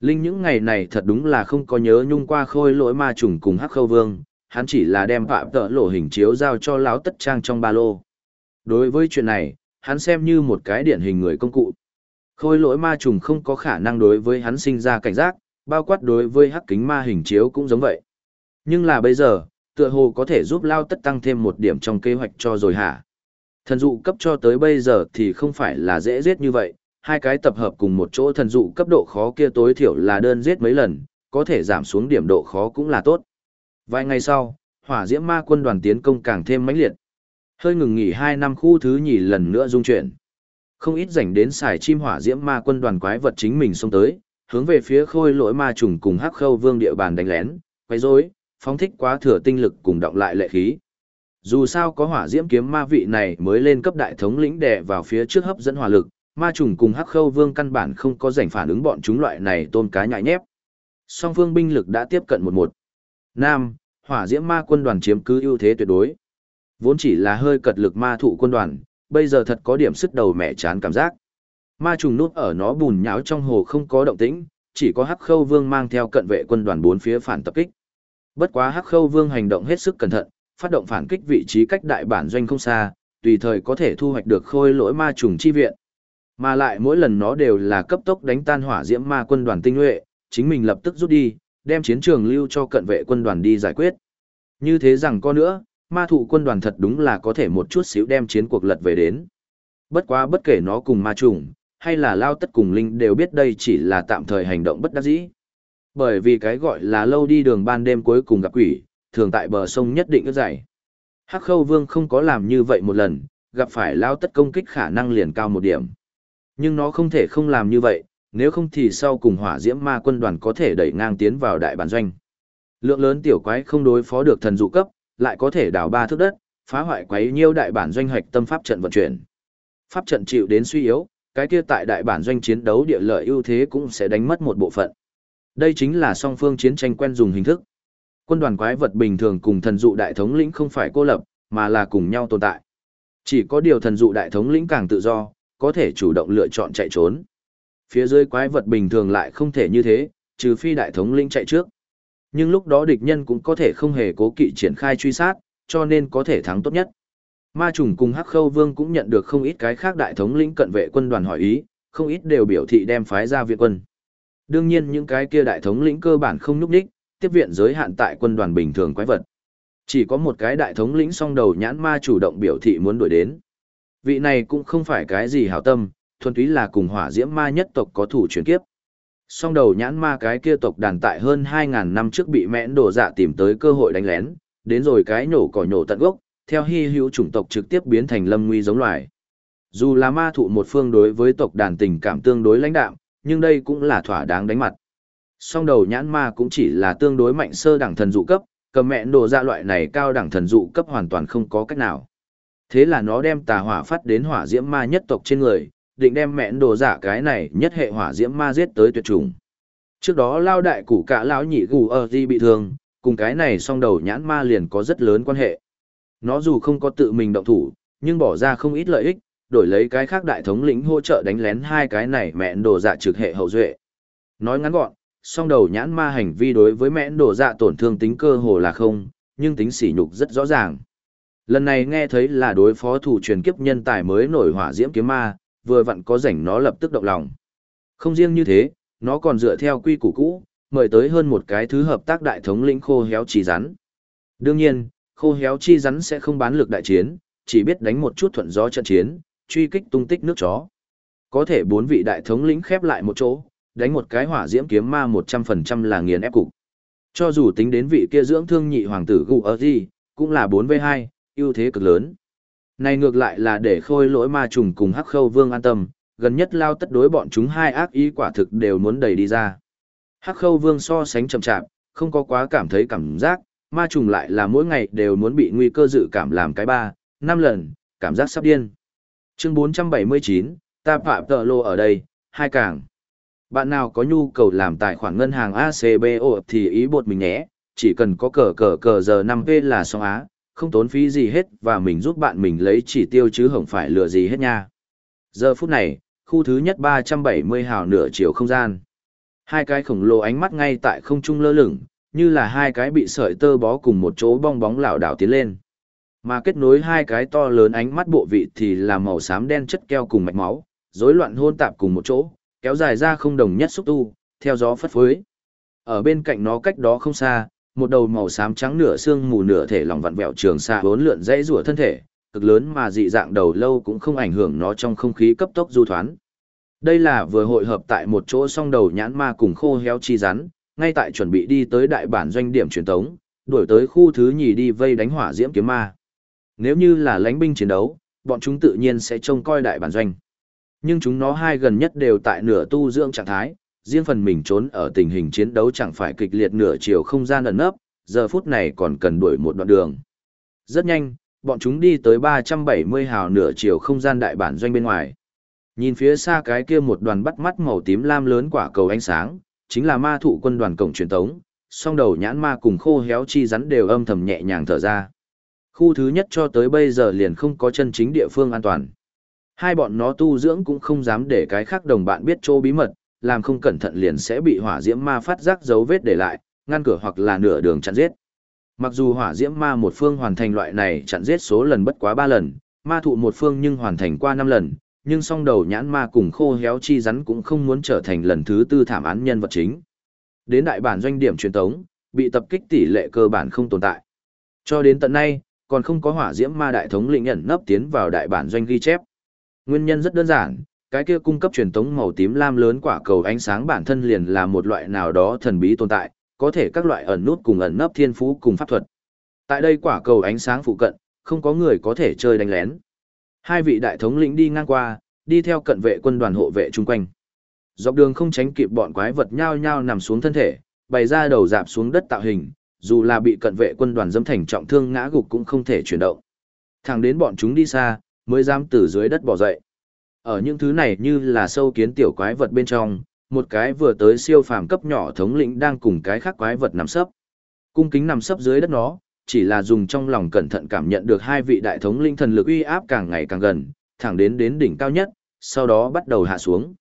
Linh những ngày này thật đúng là không có nhớ nhung qua khôi lỗi ma trùng cùng hắc khâu vương, hắn chỉ là đem phạm tợ lộ hình chiếu giao cho lão tất trang trong ba lô. Đối với chuyện này, hắn xem như một cái điển hình người công cụ. Khôi lỗi ma trùng không có khả năng đối với hắn sinh ra cảnh giác, bao quát đối với hắc kính ma hình chiếu cũng giống vậy. Nhưng là bây giờ, tựa hồ có thể giúp lao tất tăng thêm một điểm trong kế hoạch cho rồi hả? Thần dụ cấp cho tới bây giờ thì không phải là dễ giết như vậy, hai cái tập hợp cùng một chỗ thần dụ cấp độ khó kia tối thiểu là đơn giết mấy lần, có thể giảm xuống điểm độ khó cũng là tốt. Vài ngày sau, hỏa diễm ma quân đoàn tiến công càng thêm mãnh liệt. Hơi ngừng nghỉ hai năm khu thứ nhì lần nữa dung chuyển. Không ít rảnh đến xài chim hỏa diễm ma quân đoàn quái vật chính mình xông tới, hướng về phía khôi lỗi ma trùng cùng hắc khâu vương địa bàn đánh lén, quấy rối, phóng thích quá thừa tinh lực cùng động lại lệ khí. Dù sao có hỏa diễm kiếm ma vị này mới lên cấp đại thống lĩnh đè vào phía trước hấp dẫn hỏa lực, ma trùng cùng hắc khâu vương căn bản không có rảnh phản ứng bọn chúng loại này tôn cá nhại nhép. Song phương binh lực đã tiếp cận một một. Nam, hỏa diễm ma quân đoàn chiếm cứ ưu thế tuyệt đối. Vốn chỉ là hơi cật lực ma thụ quân đoàn, bây giờ thật có điểm sức đầu mẹ chán cảm giác. Ma trùng nút ở nó bùn nháo trong hồ không có động tĩnh, chỉ có Hắc Khâu Vương mang theo cận vệ quân đoàn bốn phía phản tập kích. Bất quá Hắc Khâu Vương hành động hết sức cẩn thận, phát động phản kích vị trí cách đại bản doanh không xa, tùy thời có thể thu hoạch được khôi lỗi ma trùng chi viện. Mà lại mỗi lần nó đều là cấp tốc đánh tan hỏa diễm ma quân đoàn tinh nhuệ, chính mình lập tức rút đi, đem chiến trường lưu cho cận vệ quân đoàn đi giải quyết. Như thế rằng có nữa, ma thụ quân đoàn thật đúng là có thể một chút xíu đem chiến cuộc lật về đến. Bất quá bất kể nó cùng ma trùng, hay là lao tất cùng linh đều biết đây chỉ là tạm thời hành động bất đắc dĩ. Bởi vì cái gọi là lâu đi đường ban đêm cuối cùng gặp quỷ, thường tại bờ sông nhất định ướt dày. Hắc khâu vương không có làm như vậy một lần, gặp phải lao tất công kích khả năng liền cao một điểm. Nhưng nó không thể không làm như vậy, nếu không thì sau cùng hỏa diễm ma quân đoàn có thể đẩy ngang tiến vào đại bản doanh. Lượng lớn tiểu quái không đối phó được thần dụ cấp, lại có thể đào ba thước đất, phá hoại quái nhiêu đại bản doanh hoạch tâm pháp trận vận chuyển. Pháp trận chịu đến suy yếu, cái kia tại đại bản doanh chiến đấu địa lợi ưu thế cũng sẽ đánh mất một bộ phận. Đây chính là song phương chiến tranh quen dùng hình thức. quân đoàn quái vật bình thường cùng thần dụ đại thống lĩnh không phải cô lập, mà là cùng nhau tồn tại. Chỉ có điều thần dụ đại thống lĩnh càng tự do, có thể chủ động lựa chọn chạy trốn. Phía dưới quái vật bình thường lại không thể như thế, trừ phi đại thống lĩnh chạy trước. Nhưng lúc đó địch nhân cũng có thể không hề cố kỵ triển khai truy sát, cho nên có thể thắng tốt nhất. Ma trùng cùng Hắc Khâu Vương cũng nhận được không ít cái khác đại thống lĩnh cận vệ quân đoàn hỏi ý, không ít đều biểu thị đem phái ra viện quân. Đương nhiên những cái kia đại thống lĩnh cơ bản không nhúc đích, tiếp viện giới hạn tại quân đoàn bình thường quái vật. Chỉ có một cái đại thống lĩnh song đầu nhãn ma chủ động biểu thị muốn đuổi đến. Vị này cũng không phải cái gì hảo tâm, thuần túy là cùng hỏa diễm ma nhất tộc có thủ chuyển kiếp. Song đầu nhãn ma cái kia tộc đàn tại hơn 2.000 năm trước bị mẽn đổ dạ tìm tới cơ hội đánh lén, đến rồi cái nhổ cỏ nhổ tận gốc, theo hy hữu chủng tộc trực tiếp biến thành lâm nguy giống loài. Dù là ma thụ một phương đối với tộc đàn tình cảm tương đối lãnh đạm, nhưng đây cũng là thỏa đáng đánh mặt. Song đầu nhãn ma cũng chỉ là tương đối mạnh sơ đẳng thần dụ cấp, cầm mẹ đồ ra loại này cao đẳng thần dụ cấp hoàn toàn không có cách nào. Thế là nó đem tà hỏa phát đến hỏa diễm ma nhất tộc trên người, định đem mẹ đồ giả cái này nhất hệ hỏa diễm ma giết tới tuyệt chủng. Trước đó lao đại củ cả lão nhị gù ở di bị thương, cùng cái này song đầu nhãn ma liền có rất lớn quan hệ. Nó dù không có tự mình động thủ, nhưng bỏ ra không ít lợi ích, đổi lấy cái khác đại thống lĩnh hỗ trợ đánh lén hai cái này mẹn đồ dạ trực hệ hậu duệ. Nói ngắn gọn, song đầu nhãn ma hành vi đối với mẹn đồ dạ tổn thương tính cơ hồ là không, nhưng tính sỉ nhục rất rõ ràng. Lần này nghe thấy là đối phó thủ truyền kiếp nhân tài mới nổi hỏa diễm kiếm ma, vừa vặn có rảnh nó lập tức động lòng. Không riêng như thế, nó còn dựa theo quy củ cũ, mời tới hơn một cái thứ hợp tác đại thống lĩnh khô héo chỉ rắn. Đương nhiên, khô héo chi rắn sẽ không bán lực đại chiến, chỉ biết đánh một chút thuận gió trận chiến, truy kích tung tích nước chó. Có thể bốn vị đại thống lĩnh khép lại một chỗ, đánh một cái hỏa diễm kiếm ma 100% là nghiền ép cục. Cho dù tính đến vị kia dưỡng thương nhị hoàng tử Gu ở cũng là 4v2, ưu thế cực lớn. Này ngược lại là để khôi lỗi ma trùng cùng hắc khâu vương an tâm, gần nhất lao tất đối bọn chúng hai ác ý quả thực đều muốn đẩy đi ra. Hắc khâu vương so sánh chậm chạp, không có quá cảm thấy cảm giác, ma trùng lại là mỗi ngày đều muốn bị nguy cơ dự cảm làm cái ba, năm lần, cảm giác sắp điên. Chương 479, ta phạm tợ lô ở đây, hai càng. Bạn nào có nhu cầu làm tài khoản ngân hàng ACBO thì ý bột mình nhé, chỉ cần có cờ cờ cờ giờ 5P là xong á, không tốn phí gì hết và mình giúp bạn mình lấy chỉ tiêu chứ không phải lừa gì hết nha. Giờ phút này, khu thứ nhất 370 hào nửa chiều không gian. Hai cái khổng lồ ánh mắt ngay tại không trung lơ lửng, như là hai cái bị sợi tơ bó cùng một chỗ bong bóng lảo đảo tiến lên. Mà kết nối hai cái to lớn ánh mắt bộ vị thì là màu xám đen chất keo cùng mạch máu, rối loạn hôn tạp cùng một chỗ, kéo dài ra không đồng nhất xúc tu, theo gió phất phới. Ở bên cạnh nó cách đó không xa, một đầu màu xám trắng nửa xương mù nửa thể lòng vặn vẹo trường xa bốn lượn dãy rủa thân thể, cực lớn mà dị dạng đầu lâu cũng không ảnh hưởng nó trong không khí cấp tốc du thoán. Đây là vừa hội hợp tại một chỗ song đầu nhãn ma cùng khô héo chi rắn, ngay tại chuẩn bị đi tới đại bản doanh điểm truyền tống, đuổi tới khu thứ nhì đi vây đánh hỏa diễm kiếm ma. Nếu như là lãnh binh chiến đấu, bọn chúng tự nhiên sẽ trông coi đại bản doanh. Nhưng chúng nó hai gần nhất đều tại nửa tu dưỡng trạng thái, riêng phần mình trốn ở tình hình chiến đấu chẳng phải kịch liệt nửa chiều không gian ẩn nấp, giờ phút này còn cần đuổi một đoạn đường. Rất nhanh, bọn chúng đi tới 370 hào nửa chiều không gian đại bản doanh bên ngoài. Nhìn phía xa cái kia một đoàn bắt mắt màu tím lam lớn quả cầu ánh sáng, chính là ma thụ quân đoàn cổng truyền tống, song đầu nhãn ma cùng khô héo chi rắn đều âm thầm nhẹ nhàng thở ra. Khu thứ nhất cho tới bây giờ liền không có chân chính địa phương an toàn. Hai bọn nó tu dưỡng cũng không dám để cái khác đồng bạn biết chỗ bí mật, làm không cẩn thận liền sẽ bị hỏa diễm ma phát giác dấu vết để lại, ngăn cửa hoặc là nửa đường chặn giết. Mặc dù hỏa diễm ma một phương hoàn thành loại này chặn giết số lần bất quá 3 lần, ma thụ một phương nhưng hoàn thành qua 5 lần, nhưng song đầu nhãn ma cùng khô héo chi rắn cũng không muốn trở thành lần thứ tư thảm án nhân vật chính. Đến đại bản doanh điểm truyền tống, bị tập kích tỷ lệ cơ bản không tồn tại. Cho đến tận nay, còn không có hỏa diễm ma đại thống lĩnh nhận nấp tiến vào đại bản doanh ghi chép. Nguyên nhân rất đơn giản, cái kia cung cấp truyền tống màu tím lam lớn quả cầu ánh sáng bản thân liền là một loại nào đó thần bí tồn tại, có thể các loại ẩn nút cùng ẩn nấp thiên phú cùng pháp thuật. Tại đây quả cầu ánh sáng phụ cận, không có người có thể chơi đánh lén. Hai vị đại thống lĩnh đi ngang qua, đi theo cận vệ quân đoàn hộ vệ chung quanh. Dọc đường không tránh kịp bọn quái vật nhao nhao nằm xuống thân thể, bày ra đầu dạp xuống đất tạo hình, dù là bị cận vệ quân đoàn dâm thành trọng thương ngã gục cũng không thể chuyển động. Thẳng đến bọn chúng đi xa, mới dám từ dưới đất bỏ dậy. Ở những thứ này như là sâu kiến tiểu quái vật bên trong, một cái vừa tới siêu phàm cấp nhỏ thống lĩnh đang cùng cái khác quái vật nằm sấp. Cung kính nằm sấp dưới đất nó, chỉ là dùng trong lòng cẩn thận cảm nhận được hai vị đại thống linh thần lực uy áp càng ngày càng gần, thẳng đến đến đỉnh cao nhất, sau đó bắt đầu hạ xuống.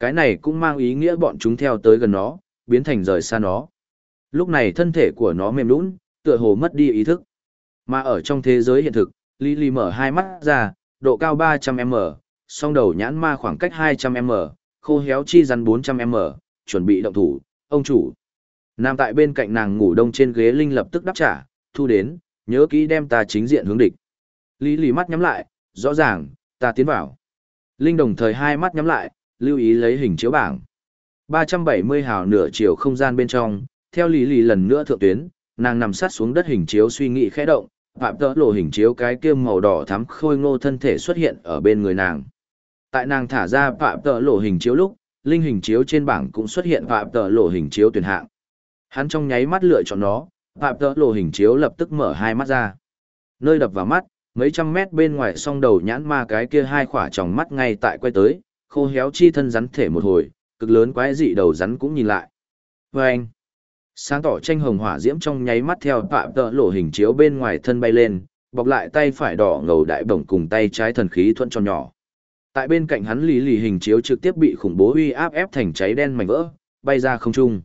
Cái này cũng mang ý nghĩa bọn chúng theo tới gần nó, biến thành rời xa nó. Lúc này thân thể của nó mềm nũng, tựa hồ mất đi ý thức. Mà ở trong thế giới hiện thực, Lily mở hai mắt ra, độ cao 300m, song đầu nhãn ma khoảng cách 200m, khô héo chi rắn 400m, chuẩn bị động thủ, ông chủ. Nam tại bên cạnh nàng ngủ đông trên ghế Linh lập tức đáp trả, thu đến, nhớ kỹ đem ta chính diện hướng địch. Lý lì mắt nhắm lại, rõ ràng, ta tiến vào. Linh đồng thời hai mắt nhắm lại, lưu ý lấy hình chiếu bảng. 370 hào nửa chiều không gian bên trong, theo lý lì lần nữa thượng tuyến, nàng nằm sát xuống đất hình chiếu suy nghĩ khẽ động, phạm tỡ lộ hình chiếu cái kia màu đỏ thắm khôi ngô thân thể xuất hiện ở bên người nàng. Tại nàng thả ra phạm tỡ lộ hình chiếu lúc, linh hình chiếu trên bảng cũng xuất hiện phạm tỡ lộ hình chiếu tuyển hạng. Hắn trong nháy mắt lựa chọn nó, phạm tỡ lộ hình chiếu lập tức mở hai mắt ra. Nơi đập vào mắt, mấy trăm mét bên ngoài song đầu nhãn ma cái kia hai khỏa tròng mắt ngay tại quay tới, khô héo chi thân rắn thể một hồi, cực lớn quái dị đầu rắn cũng nhìn lại. Và anh, sáng tỏ tranh hồng hỏa diễm trong nháy mắt theo phạm tợ lộ hình chiếu bên ngoài thân bay lên, bọc lại tay phải đỏ ngầu đại bổng cùng tay trái thần khí thuận tròn nhỏ. Tại bên cạnh hắn lì lì hình chiếu trực tiếp bị khủng bố uy áp ép thành cháy đen mảnh vỡ, bay ra không trung.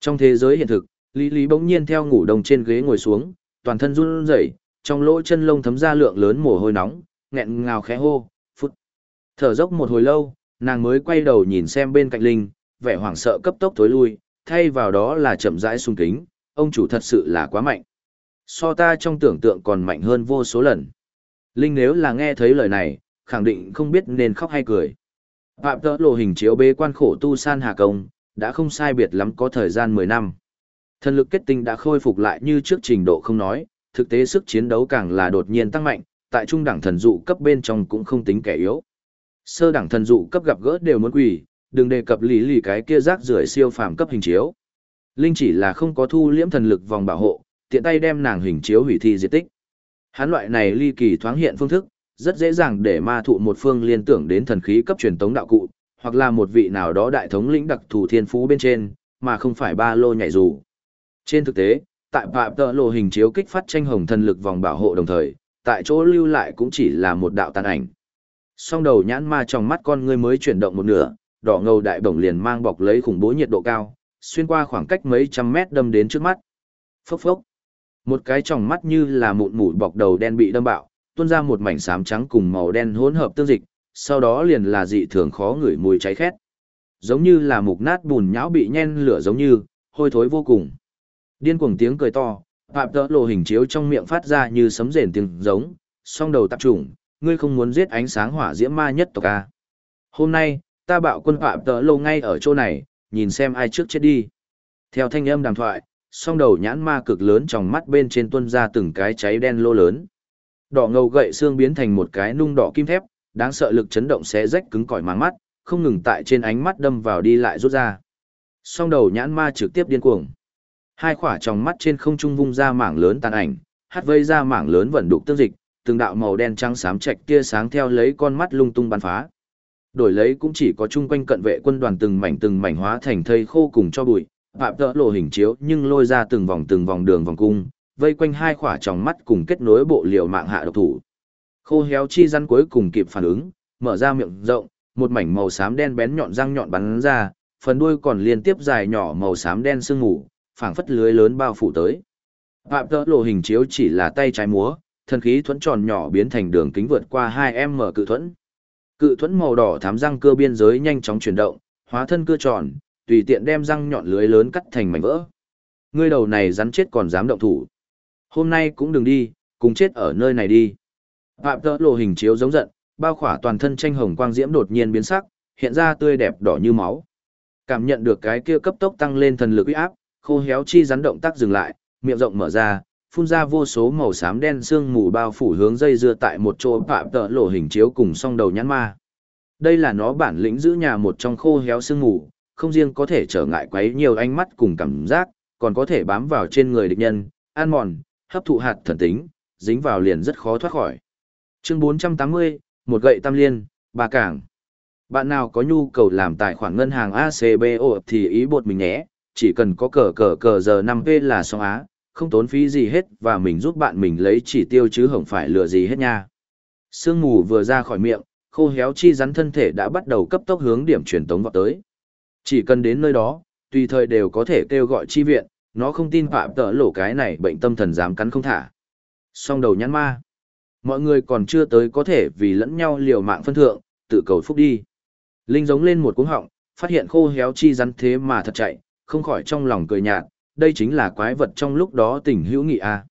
Trong thế giới hiện thực, Lý Lý bỗng nhiên theo ngủ đồng trên ghế ngồi xuống, toàn thân run rẩy, trong lỗ chân lông thấm ra lượng lớn mồ hôi nóng, nghẹn ngào khẽ hô, phút. Thở dốc một hồi lâu, nàng mới quay đầu nhìn xem bên cạnh Linh, vẻ hoảng sợ cấp tốc tối lui, thay vào đó là chậm rãi sung kính, ông chủ thật sự là quá mạnh. So ta trong tưởng tượng còn mạnh hơn vô số lần. Linh nếu là nghe thấy lời này, khẳng định không biết nên khóc hay cười. Phạm tỡ lộ hình chiếu bế quan khổ tu san hà công, đã không sai biệt lắm có thời gian 10 năm. Thần lực kết tinh đã khôi phục lại như trước trình độ không nói, thực tế sức chiến đấu càng là đột nhiên tăng mạnh, tại trung đẳng thần dụ cấp bên trong cũng không tính kẻ yếu. Sơ đẳng thần dụ cấp gặp gỡ đều muốn quỳ, đừng đề cập lý lì cái kia rác rưởi siêu phàm cấp hình chiếu. Linh chỉ là không có thu liễm thần lực vòng bảo hộ, tiện tay đem nàng hình chiếu hủy thi diệt tích. Hán loại này ly kỳ thoáng hiện phương thức, rất dễ dàng để ma thụ một phương liên tưởng đến thần khí cấp truyền tống đạo cụ, hoặc là một vị nào đó đại thống lĩnh đặc thù thiên phú bên trên, mà không phải ba lô nhảy dù. Trên thực tế, tại phạm tợ lộ hình chiếu kích phát tranh hồng thần lực vòng bảo hộ đồng thời, tại chỗ lưu lại cũng chỉ là một đạo tàn ảnh. Song đầu nhãn ma trong mắt con ngươi mới chuyển động một nửa, đỏ ngầu đại bổng liền mang bọc lấy khủng bố nhiệt độ cao, xuyên qua khoảng cách mấy trăm mét đâm đến trước mắt. Phốc phốc. Một cái tròng mắt như là mụn mụn bọc đầu đen bị đâm bạo, tuôn ra một mảnh xám trắng cùng màu đen hỗn hợp tương dịch, sau đó liền là dị thường khó ngửi mùi cháy khét. Giống như là mục nát bùn nhão bị nhen lửa giống như, hôi thối vô cùng. Điên cuồng tiếng cười to, phạm tợ lộ hình chiếu trong miệng phát ra như sấm rền tiếng giống, song đầu tạp trùng, ngươi không muốn giết ánh sáng hỏa diễm ma nhất tộc a. Hôm nay, ta bạo quân phạm tợ lộ ngay ở chỗ này, nhìn xem ai trước chết đi. Theo thanh âm đàm thoại, song đầu nhãn ma cực lớn trong mắt bên trên tuôn ra từng cái cháy đen lô lớn. Đỏ ngầu gậy xương biến thành một cái nung đỏ kim thép, đáng sợ lực chấn động sẽ rách cứng cỏi màng mắt, không ngừng tại trên ánh mắt đâm vào đi lại rút ra. Song đầu nhãn ma trực tiếp điên cuồng. Hai khỏa trong mắt trên không trung vung ra mảng lớn tàn ảnh, hắt vây ra mảng lớn vận đục tương dịch, từng đạo màu đen trắng xám chạch tia sáng theo lấy con mắt lung tung bắn phá. Đổi lấy cũng chỉ có chung quanh cận vệ quân đoàn từng mảnh từng mảnh hóa thành thây khô cùng cho bụi, phạm tợ lộ hình chiếu nhưng lôi ra từng vòng từng vòng đường vòng cung, vây quanh hai khỏa trong mắt cùng kết nối bộ liều mạng hạ độc thủ. Khô héo chi rắn cuối cùng kịp phản ứng, mở ra miệng rộng, một mảnh màu xám đen bén nhọn răng nhọn bắn ra, phần đuôi còn liên tiếp dài nhỏ màu xám đen sương ngủ phảng phất lưới lớn bao phủ tới. Phạm tỡ lộ hình chiếu chỉ là tay trái múa, thần khí thuẫn tròn nhỏ biến thành đường kính vượt qua 2 m cự thuẫn. Cự thuẫn màu đỏ thám răng cơ biên giới nhanh chóng chuyển động, hóa thân cưa tròn, tùy tiện đem răng nhọn lưới lớn cắt thành mảnh vỡ. Ngươi đầu này rắn chết còn dám động thủ. Hôm nay cũng đừng đi, cùng chết ở nơi này đi. Phạm tỡ lộ hình chiếu giống giận, bao khỏa toàn thân tranh hồng quang diễm đột nhiên biến sắc, hiện ra tươi đẹp đỏ như máu. Cảm nhận được cái kia cấp tốc tăng lên thần lực uy áp, khô héo chi rắn động tác dừng lại, miệng rộng mở ra, phun ra vô số màu xám đen sương mù bao phủ hướng dây dưa tại một chỗ phạm tợ lộ hình chiếu cùng song đầu nhãn ma. Đây là nó bản lĩnh giữ nhà một trong khô héo sương mù, không riêng có thể trở ngại quấy nhiều ánh mắt cùng cảm giác, còn có thể bám vào trên người địch nhân, an mòn, hấp thụ hạt thần tính, dính vào liền rất khó thoát khỏi. Chương 480, một gậy tam liên, ba cảng. Bạn nào có nhu cầu làm tài khoản ngân hàng ACBO thì ý bột mình nhé, chỉ cần có cờ cờ cờ giờ 5P là xong á, không tốn phí gì hết và mình giúp bạn mình lấy chỉ tiêu chứ không phải lừa gì hết nha. Sương mù vừa ra khỏi miệng, khô héo chi rắn thân thể đã bắt đầu cấp tốc hướng điểm truyền tống vào tới. Chỉ cần đến nơi đó, tùy thời đều có thể kêu gọi chi viện, nó không tin phạm tợ lỗ cái này bệnh tâm thần dám cắn không thả. Song đầu nhãn ma. Mọi người còn chưa tới có thể vì lẫn nhau liều mạng phân thượng, tự cầu phúc đi. Linh giống lên một cuống họng, phát hiện khô héo chi rắn thế mà thật chạy, không khỏi trong lòng cười nhạt, đây chính là quái vật trong lúc đó tình hữu nghị a. À.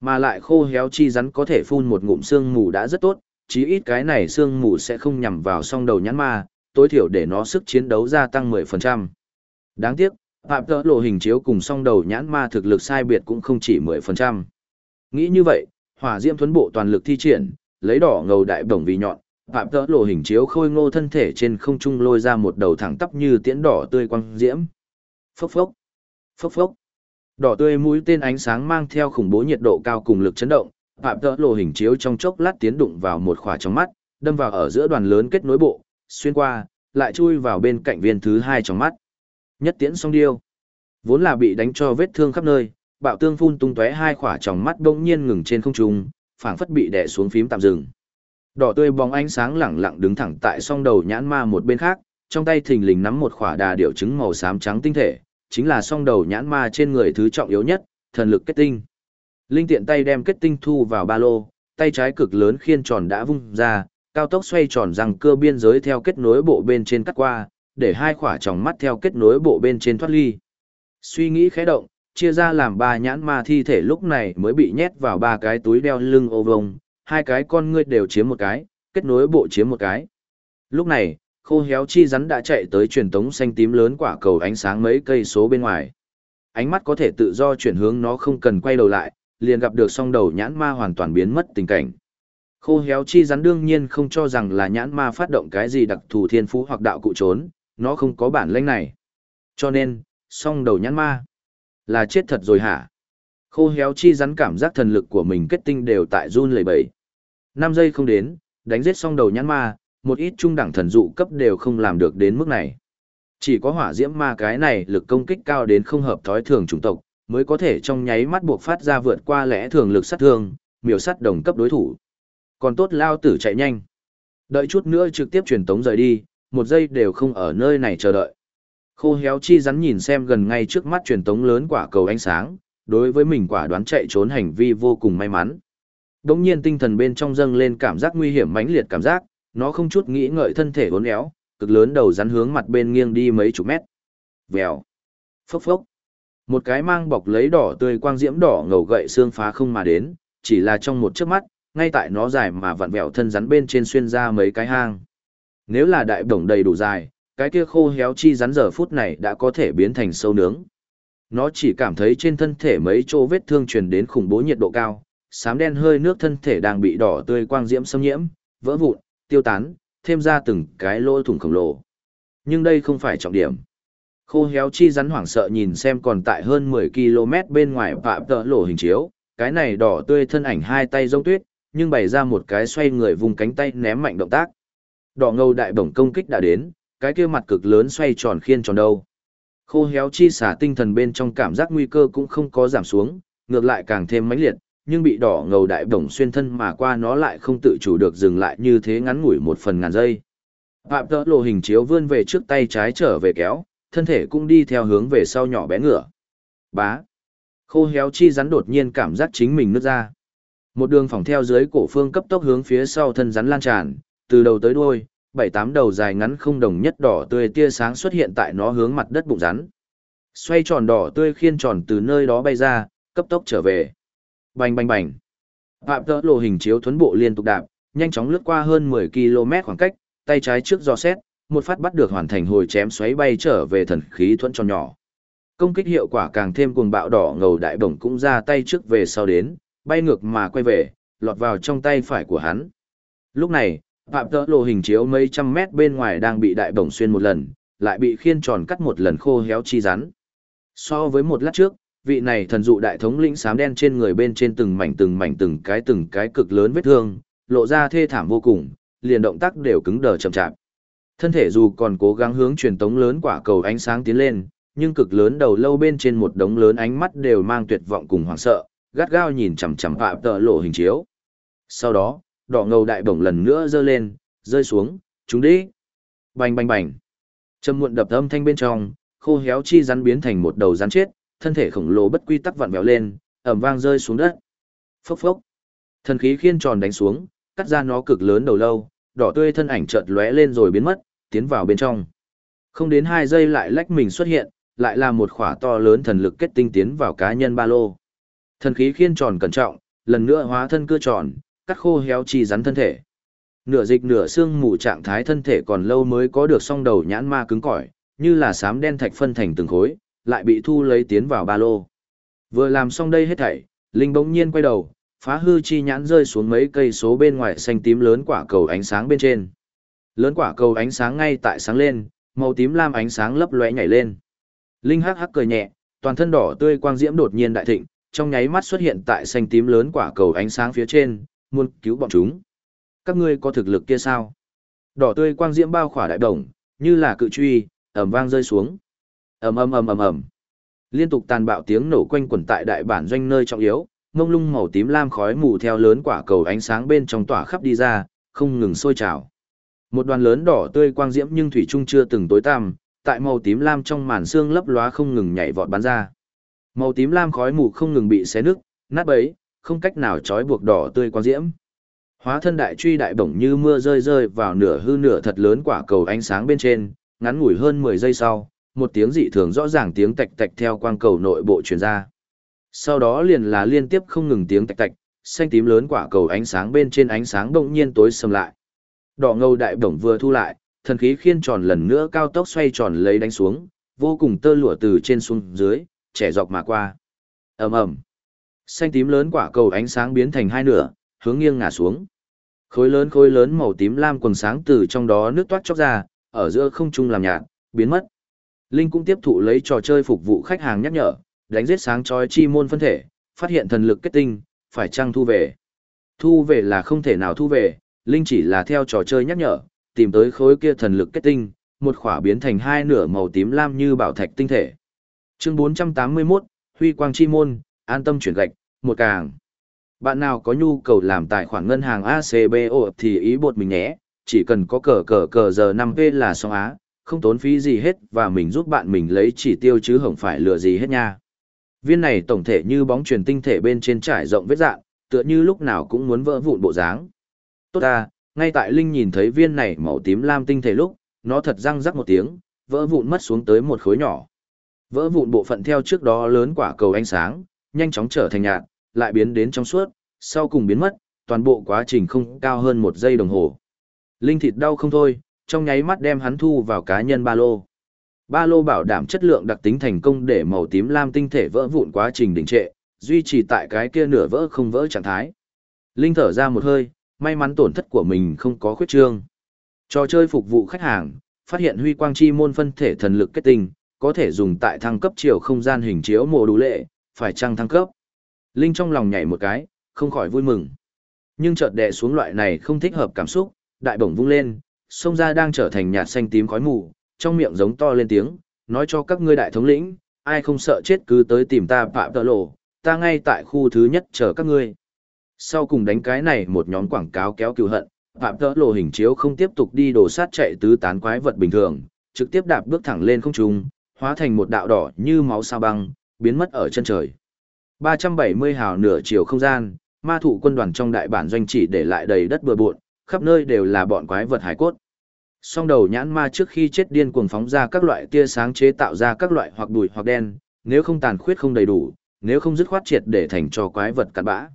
Mà lại khô héo chi rắn có thể phun một ngụm xương mù đã rất tốt, chí ít cái này xương mù sẽ không nhằm vào song đầu nhãn ma, tối thiểu để nó sức chiến đấu gia tăng 10%. Đáng tiếc, phạm tỡ lộ hình chiếu cùng song đầu nhãn ma thực lực sai biệt cũng không chỉ 10%. Nghĩ như vậy, hỏa diễm thuấn bộ toàn lực thi triển, lấy đỏ ngầu đại bổng vì nhọn, phạm tỡ lộ hình chiếu khôi ngô thân thể trên không trung lôi ra một đầu thẳng tắp như tiễn đỏ tươi quang diễm. Phốc phốc, phốc phốc. Đỏ tươi mũi tên ánh sáng mang theo khủng bố nhiệt độ cao cùng lực chấn động, phạm tợ lộ hình chiếu trong chốc lát tiến đụng vào một khỏa trong mắt, đâm vào ở giữa đoàn lớn kết nối bộ, xuyên qua, lại chui vào bên cạnh viên thứ hai trong mắt. Nhất tiễn song điêu. Vốn là bị đánh cho vết thương khắp nơi, bạo tương phun tung tóe hai khỏa trong mắt bỗng nhiên ngừng trên không trung, phảng phất bị đè xuống phím tạm dừng. Đỏ tươi bóng ánh sáng lẳng lặng đứng thẳng tại song đầu nhãn ma một bên khác, trong tay thình lình nắm một khỏa đà điểu trứng màu xám trắng tinh thể, chính là song đầu nhãn ma trên người thứ trọng yếu nhất, thần lực kết tinh. Linh tiện tay đem kết tinh thu vào ba lô, tay trái cực lớn khiên tròn đã vung ra, cao tốc xoay tròn răng cơ biên giới theo kết nối bộ bên trên cắt qua, để hai khỏa tròng mắt theo kết nối bộ bên trên thoát ly. Suy nghĩ khẽ động, chia ra làm ba nhãn ma thi thể lúc này mới bị nhét vào ba cái túi đeo lưng ô vông, hai cái con ngươi đều chiếm một cái, kết nối bộ chiếm một cái. Lúc này, khô héo chi rắn đã chạy tới truyền tống xanh tím lớn quả cầu ánh sáng mấy cây số bên ngoài. Ánh mắt có thể tự do chuyển hướng nó không cần quay đầu lại, liền gặp được song đầu nhãn ma hoàn toàn biến mất tình cảnh. Khô héo chi rắn đương nhiên không cho rằng là nhãn ma phát động cái gì đặc thù thiên phú hoặc đạo cụ trốn, nó không có bản lĩnh này. Cho nên, song đầu nhãn ma là chết thật rồi hả? Khô héo chi rắn cảm giác thần lực của mình kết tinh đều tại run lẩy bẩy. 5 giây không đến, đánh giết song đầu nhãn ma, một ít trung đẳng thần dụ cấp đều không làm được đến mức này. Chỉ có hỏa diễm ma cái này lực công kích cao đến không hợp thói thường chủng tộc, mới có thể trong nháy mắt buộc phát ra vượt qua lẽ thường lực sát thương, miểu sát đồng cấp đối thủ. Còn tốt lao tử chạy nhanh. Đợi chút nữa trực tiếp truyền tống rời đi, một giây đều không ở nơi này chờ đợi. Khô héo chi rắn nhìn xem gần ngay trước mắt truyền tống lớn quả cầu ánh sáng, đối với mình quả đoán chạy trốn hành vi vô cùng may mắn. Đống nhiên tinh thần bên trong dâng lên cảm giác nguy hiểm mãnh liệt cảm giác, nó không chút nghĩ ngợi thân thể uốn éo, cực lớn đầu rắn hướng mặt bên nghiêng đi mấy chục mét. Vèo. Phốc phốc. Một cái mang bọc lấy đỏ tươi quang diễm đỏ ngầu gậy xương phá không mà đến, chỉ là trong một chớp mắt, ngay tại nó dài mà vặn vẹo thân rắn bên trên xuyên ra mấy cái hang. Nếu là đại đồng đầy đủ dài, cái kia khô héo chi rắn giờ phút này đã có thể biến thành sâu nướng. Nó chỉ cảm thấy trên thân thể mấy chỗ vết thương truyền đến khủng bố nhiệt độ cao, xám đen hơi nước thân thể đang bị đỏ tươi quang diễm xâm nhiễm, vỡ vụn, tiêu tán, thêm ra từng cái lỗ thủng khổng lồ. Nhưng đây không phải trọng điểm. Khô héo chi rắn hoảng sợ nhìn xem còn tại hơn 10 km bên ngoài phạm tợ lộ hình chiếu, cái này đỏ tươi thân ảnh hai tay rông tuyết, nhưng bày ra một cái xoay người vùng cánh tay ném mạnh động tác. Đỏ ngầu đại bổng công kích đã đến, cái kia mặt cực lớn xoay tròn khiên tròn đâu. Khô héo chi xả tinh thần bên trong cảm giác nguy cơ cũng không có giảm xuống, ngược lại càng thêm mãnh liệt, nhưng bị đỏ ngầu đại bổng xuyên thân mà qua nó lại không tự chủ được dừng lại như thế ngắn ngủi một phần ngàn giây. Phạm tỡ lộ hình chiếu vươn về trước tay trái trở về kéo, thân thể cũng đi theo hướng về sau nhỏ bé ngựa. Bá. Khô héo chi rắn đột nhiên cảm giác chính mình nứt ra. Một đường phòng theo dưới cổ phương cấp tốc hướng phía sau thân rắn lan tràn, từ đầu tới đuôi, bảy tám đầu dài ngắn không đồng nhất đỏ tươi tia sáng xuất hiện tại nó hướng mặt đất bụng rắn. Xoay tròn đỏ tươi khiên tròn từ nơi đó bay ra, cấp tốc trở về. Bành bành bành. Phạm tỡ lộ hình chiếu thuấn bộ liên tục đạp, nhanh chóng lướt qua hơn 10 km khoảng cách, tay trái trước do xét, một phát bắt được hoàn thành hồi chém xoáy bay trở về thần khí thuẫn tròn nhỏ. Công kích hiệu quả càng thêm cuồng bạo đỏ ngầu đại bổng cũng ra tay trước về sau đến, bay ngược mà quay về, lọt vào trong tay phải của hắn. Lúc này, phạm tỡ lộ hình chiếu mấy trăm mét bên ngoài đang bị đại bổng xuyên một lần, lại bị khiên tròn cắt một lần khô héo chi rắn. So với một lát trước, vị này thần dụ đại thống lĩnh xám đen trên người bên trên từng mảnh từng mảnh từng cái từng cái cực lớn vết thương, lộ ra thê thảm vô cùng, liền động tác đều cứng đờ chậm chạp. Thân thể dù còn cố gắng hướng truyền tống lớn quả cầu ánh sáng tiến lên, nhưng cực lớn đầu lâu bên trên một đống lớn ánh mắt đều mang tuyệt vọng cùng hoảng sợ, gắt gao nhìn chằm chằm phạm tợ lộ hình chiếu. Sau đó, đỏ ngầu đại bổng lần nữa giơ lên, rơi xuống, chúng đi. Bành bành bành. Trầm muộn đập âm thanh bên trong, khô héo chi rắn biến thành một đầu rắn chết, thân thể khổng lồ bất quy tắc vặn vẹo lên, ầm vang rơi xuống đất. Phốc phốc. Thần khí khiên tròn đánh xuống, cắt ra nó cực lớn đầu lâu, đỏ tươi thân ảnh chợt lóe lên rồi biến mất, tiến vào bên trong. Không đến hai giây lại lách mình xuất hiện, lại là một khỏa to lớn thần lực kết tinh tiến vào cá nhân ba lô. Thần khí khiên tròn cẩn trọng, lần nữa hóa thân cưa tròn, cắt khô héo chi rắn thân thể. Nửa dịch nửa xương mù trạng thái thân thể còn lâu mới có được song đầu nhãn ma cứng cỏi, như là sám đen thạch phân thành từng khối, lại bị thu lấy tiến vào ba lô. Vừa làm xong đây hết thảy, Linh bỗng nhiên quay đầu, phá hư chi nhãn rơi xuống mấy cây số bên ngoài xanh tím lớn quả cầu ánh sáng bên trên. Lớn quả cầu ánh sáng ngay tại sáng lên, màu tím lam ánh sáng lấp lóe nhảy lên. Linh hắc hắc cười nhẹ, toàn thân đỏ tươi quang diễm đột nhiên đại thịnh, trong nháy mắt xuất hiện tại xanh tím lớn quả cầu ánh sáng phía trên, muốn cứu bọn chúng. Các ngươi có thực lực kia sao? Đỏ tươi quang diễm bao khỏa đại đồng, như là cự truy, ầm vang rơi xuống. Ầm ầm ầm ầm ầm. Liên tục tàn bạo tiếng nổ quanh quẩn tại đại bản doanh nơi trọng yếu, mông lung màu tím lam khói mù theo lớn quả cầu ánh sáng bên trong tỏa khắp đi ra, không ngừng sôi trào. Một đoàn lớn đỏ tươi quang diễm nhưng thủy trung chưa từng tối tăm, tại màu tím lam trong màn xương lấp lóa không ngừng nhảy vọt bắn ra. Màu tím lam khói mù không ngừng bị xé nứt, nát bấy, không cách nào trói buộc đỏ tươi quang diễm. Hóa thân đại truy đại bổng như mưa rơi rơi vào nửa hư nửa thật lớn quả cầu ánh sáng bên trên, ngắn ngủi hơn 10 giây sau, một tiếng dị thường rõ ràng tiếng tạch tạch theo quang cầu nội bộ truyền ra. Sau đó liền là liên tiếp không ngừng tiếng tạch tạch, xanh tím lớn quả cầu ánh sáng bên trên ánh sáng đột nhiên tối sầm lại. Đỏ ngầu đại bổng vừa thu lại, thần khí khiên tròn lần nữa cao tốc xoay tròn lấy đánh xuống, vô cùng tơ lụa từ trên xuống dưới, trẻ dọc mà qua. ầm ầm, xanh tím lớn quả cầu ánh sáng biến thành hai nửa, hướng nghiêng ngả xuống. Khối lớn khối lớn màu tím lam quần sáng từ trong đó nước toát chóc ra, ở giữa không trung làm nhạt, biến mất. Linh cũng tiếp thụ lấy trò chơi phục vụ khách hàng nhắc nhở, đánh giết sáng chói chi môn phân thể, phát hiện thần lực kết tinh, phải chăng thu về. Thu về là không thể nào thu về, Linh chỉ là theo trò chơi nhắc nhở, tìm tới khối kia thần lực kết tinh, một khỏa biến thành hai nửa màu tím lam như bảo thạch tinh thể. Chương 481, Huy Quang Chi Môn, an tâm chuyển gạch, một càng. Bạn nào có nhu cầu làm tài khoản ngân hàng ACBO thì ý bột mình nhé, chỉ cần có cờ cờ cờ giờ 5P là xong á, không tốn phí gì hết và mình giúp bạn mình lấy chỉ tiêu chứ không phải lừa gì hết nha. Viên này tổng thể như bóng truyền tinh thể bên trên trải rộng vết dạng, tựa như lúc nào cũng muốn vỡ vụn bộ dáng. Tốt ta, ngay tại Linh nhìn thấy viên này màu tím lam tinh thể lúc, nó thật răng rắc một tiếng, vỡ vụn mất xuống tới một khối nhỏ. Vỡ vụn bộ phận theo trước đó lớn quả cầu ánh sáng, nhanh chóng trở thành nhạt, lại biến đến trong suốt, sau cùng biến mất, toàn bộ quá trình không cao hơn một giây đồng hồ. Linh thịt đau không thôi, trong nháy mắt đem hắn thu vào cá nhân ba lô. Ba lô bảo đảm chất lượng đặc tính thành công để màu tím lam tinh thể vỡ vụn quá trình đình trệ, duy trì tại cái kia nửa vỡ không vỡ trạng thái. Linh thở ra một hơi, may mắn tổn thất của mình không có khuyết trương. Trò chơi phục vụ khách hàng, phát hiện huy quang chi môn phân thể thần lực kết tinh, có thể dùng tại thăng cấp chiều không gian hình chiếu mồ đủ lệ, phải chăng thăng cấp. Linh trong lòng nhảy một cái, không khỏi vui mừng. Nhưng chợt đè xuống loại này không thích hợp cảm xúc, đại bổng vung lên, sông ra đang trở thành nhạt xanh tím khói mù, trong miệng giống to lên tiếng, nói cho các ngươi đại thống lĩnh, ai không sợ chết cứ tới tìm ta phạm tợ lộ, ta ngay tại khu thứ nhất chờ các ngươi. Sau cùng đánh cái này một nhóm quảng cáo kéo cựu hận, phạm tợ lộ hình chiếu không tiếp tục đi đổ sát chạy tứ tán quái vật bình thường, trực tiếp đạp bước thẳng lên không trung, hóa thành một đạo đỏ như máu sao băng, biến mất ở chân trời. 370 hào nửa chiều không gian, ma thủ quân đoàn trong đại bản doanh chỉ để lại đầy đất bừa bộn, khắp nơi đều là bọn quái vật hải cốt. Song đầu nhãn ma trước khi chết điên cuồng phóng ra các loại tia sáng chế tạo ra các loại hoặc bụi hoặc đen, nếu không tàn khuyết không đầy đủ, nếu không dứt khoát triệt để thành cho quái vật cặn bã.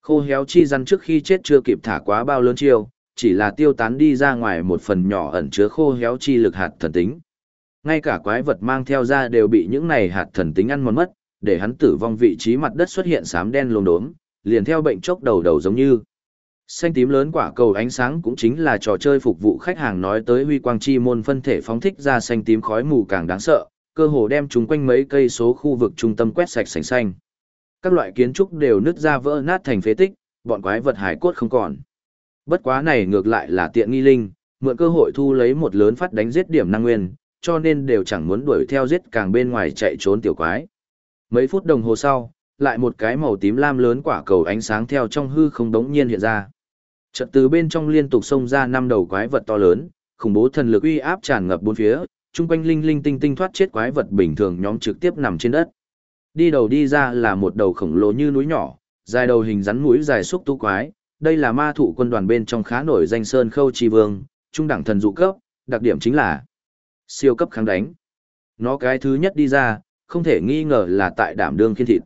Khô héo chi rắn trước khi chết chưa kịp thả quá bao lớn chiêu, chỉ là tiêu tán đi ra ngoài một phần nhỏ ẩn chứa khô héo chi lực hạt thần tính. Ngay cả quái vật mang theo ra đều bị những này hạt thần tính ăn mòn mất, để hắn tử vong vị trí mặt đất xuất hiện sám đen lồm đốm, liền theo bệnh chốc đầu đầu giống như. Xanh tím lớn quả cầu ánh sáng cũng chính là trò chơi phục vụ khách hàng nói tới huy quang chi môn phân thể phóng thích ra xanh tím khói mù càng đáng sợ, cơ hồ đem chúng quanh mấy cây số khu vực trung tâm quét sạch sành xanh. Các loại kiến trúc đều nứt ra vỡ nát thành phế tích, bọn quái vật hải cốt không còn. Bất quá này ngược lại là tiện nghi linh, mượn cơ hội thu lấy một lớn phát đánh giết điểm năng nguyên, cho nên đều chẳng muốn đuổi theo giết càng bên ngoài chạy trốn tiểu quái. Mấy phút đồng hồ sau, lại một cái màu tím lam lớn quả cầu ánh sáng theo trong hư không đống nhiên hiện ra. Trận từ bên trong liên tục xông ra năm đầu quái vật to lớn, khủng bố thần lực uy áp tràn ngập bốn phía, chung quanh linh linh tinh tinh thoát chết quái vật bình thường nhóm trực tiếp nằm trên đất. Đi đầu đi ra là một đầu khổng lồ như núi nhỏ, dài đầu hình rắn mũi dài xúc tu quái, đây là ma thủ quân đoàn bên trong khá nổi danh Sơn Khâu Chi Vương, trung đẳng thần dụ cấp, đặc điểm chính là siêu cấp kháng đánh. Nó cái thứ nhất đi ra, không thể nghi ngờ là tại đảm đương khiên thịt.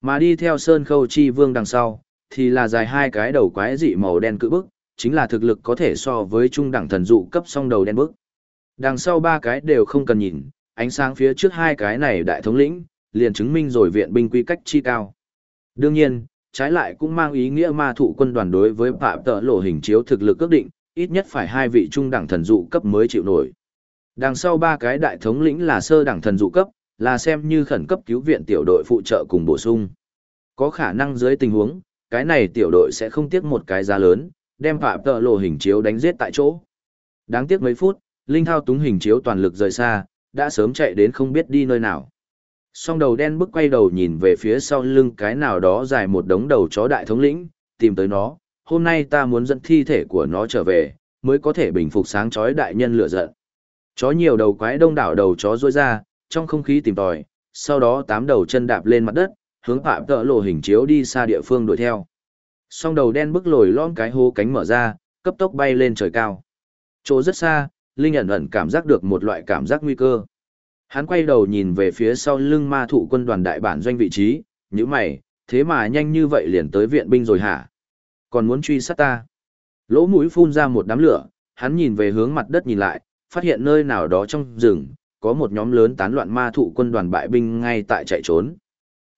Mà đi theo Sơn Khâu Chi Vương đằng sau, thì là dài hai cái đầu quái dị màu đen cự bức, chính là thực lực có thể so với trung đẳng thần dụ cấp song đầu đen bức. Đằng sau ba cái đều không cần nhìn, ánh sáng phía trước hai cái này đại thống lĩnh, liền chứng minh rồi viện binh quy cách chi cao. Đương nhiên, trái lại cũng mang ý nghĩa ma thụ quân đoàn đối với phạm tợ lộ hình chiếu thực lực ước định, ít nhất phải hai vị trung đẳng thần dụ cấp mới chịu nổi. Đằng sau ba cái đại thống lĩnh là sơ đẳng thần dụ cấp, là xem như khẩn cấp cứu viện tiểu đội phụ trợ cùng bổ sung. Có khả năng dưới tình huống, cái này tiểu đội sẽ không tiếc một cái giá lớn, đem phạm tợ lộ hình chiếu đánh giết tại chỗ. Đáng tiếc mấy phút, Linh thao túng hình chiếu toàn lực rời xa, đã sớm chạy đến không biết đi nơi nào. Song đầu đen bước quay đầu nhìn về phía sau lưng cái nào đó dài một đống đầu chó đại thống lĩnh, tìm tới nó, hôm nay ta muốn dẫn thi thể của nó trở về, mới có thể bình phục sáng chói đại nhân lửa giận. Chó nhiều đầu quái đông đảo đầu chó rôi ra, trong không khí tìm tòi, sau đó tám đầu chân đạp lên mặt đất, hướng phạm tợ lộ hình chiếu đi xa địa phương đuổi theo. Song đầu đen bức lồi lõm cái hố cánh mở ra, cấp tốc bay lên trời cao. Chỗ rất xa, Linh ẩn ẩn cảm giác được một loại cảm giác nguy cơ. Hắn quay đầu nhìn về phía sau lưng ma thủ quân đoàn đại bản doanh vị trí, như mày, thế mà nhanh như vậy liền tới viện binh rồi hả? Còn muốn truy sát ta? Lỗ mũi phun ra một đám lửa, hắn nhìn về hướng mặt đất nhìn lại, phát hiện nơi nào đó trong rừng, có một nhóm lớn tán loạn ma thụ quân đoàn bại binh ngay tại chạy trốn.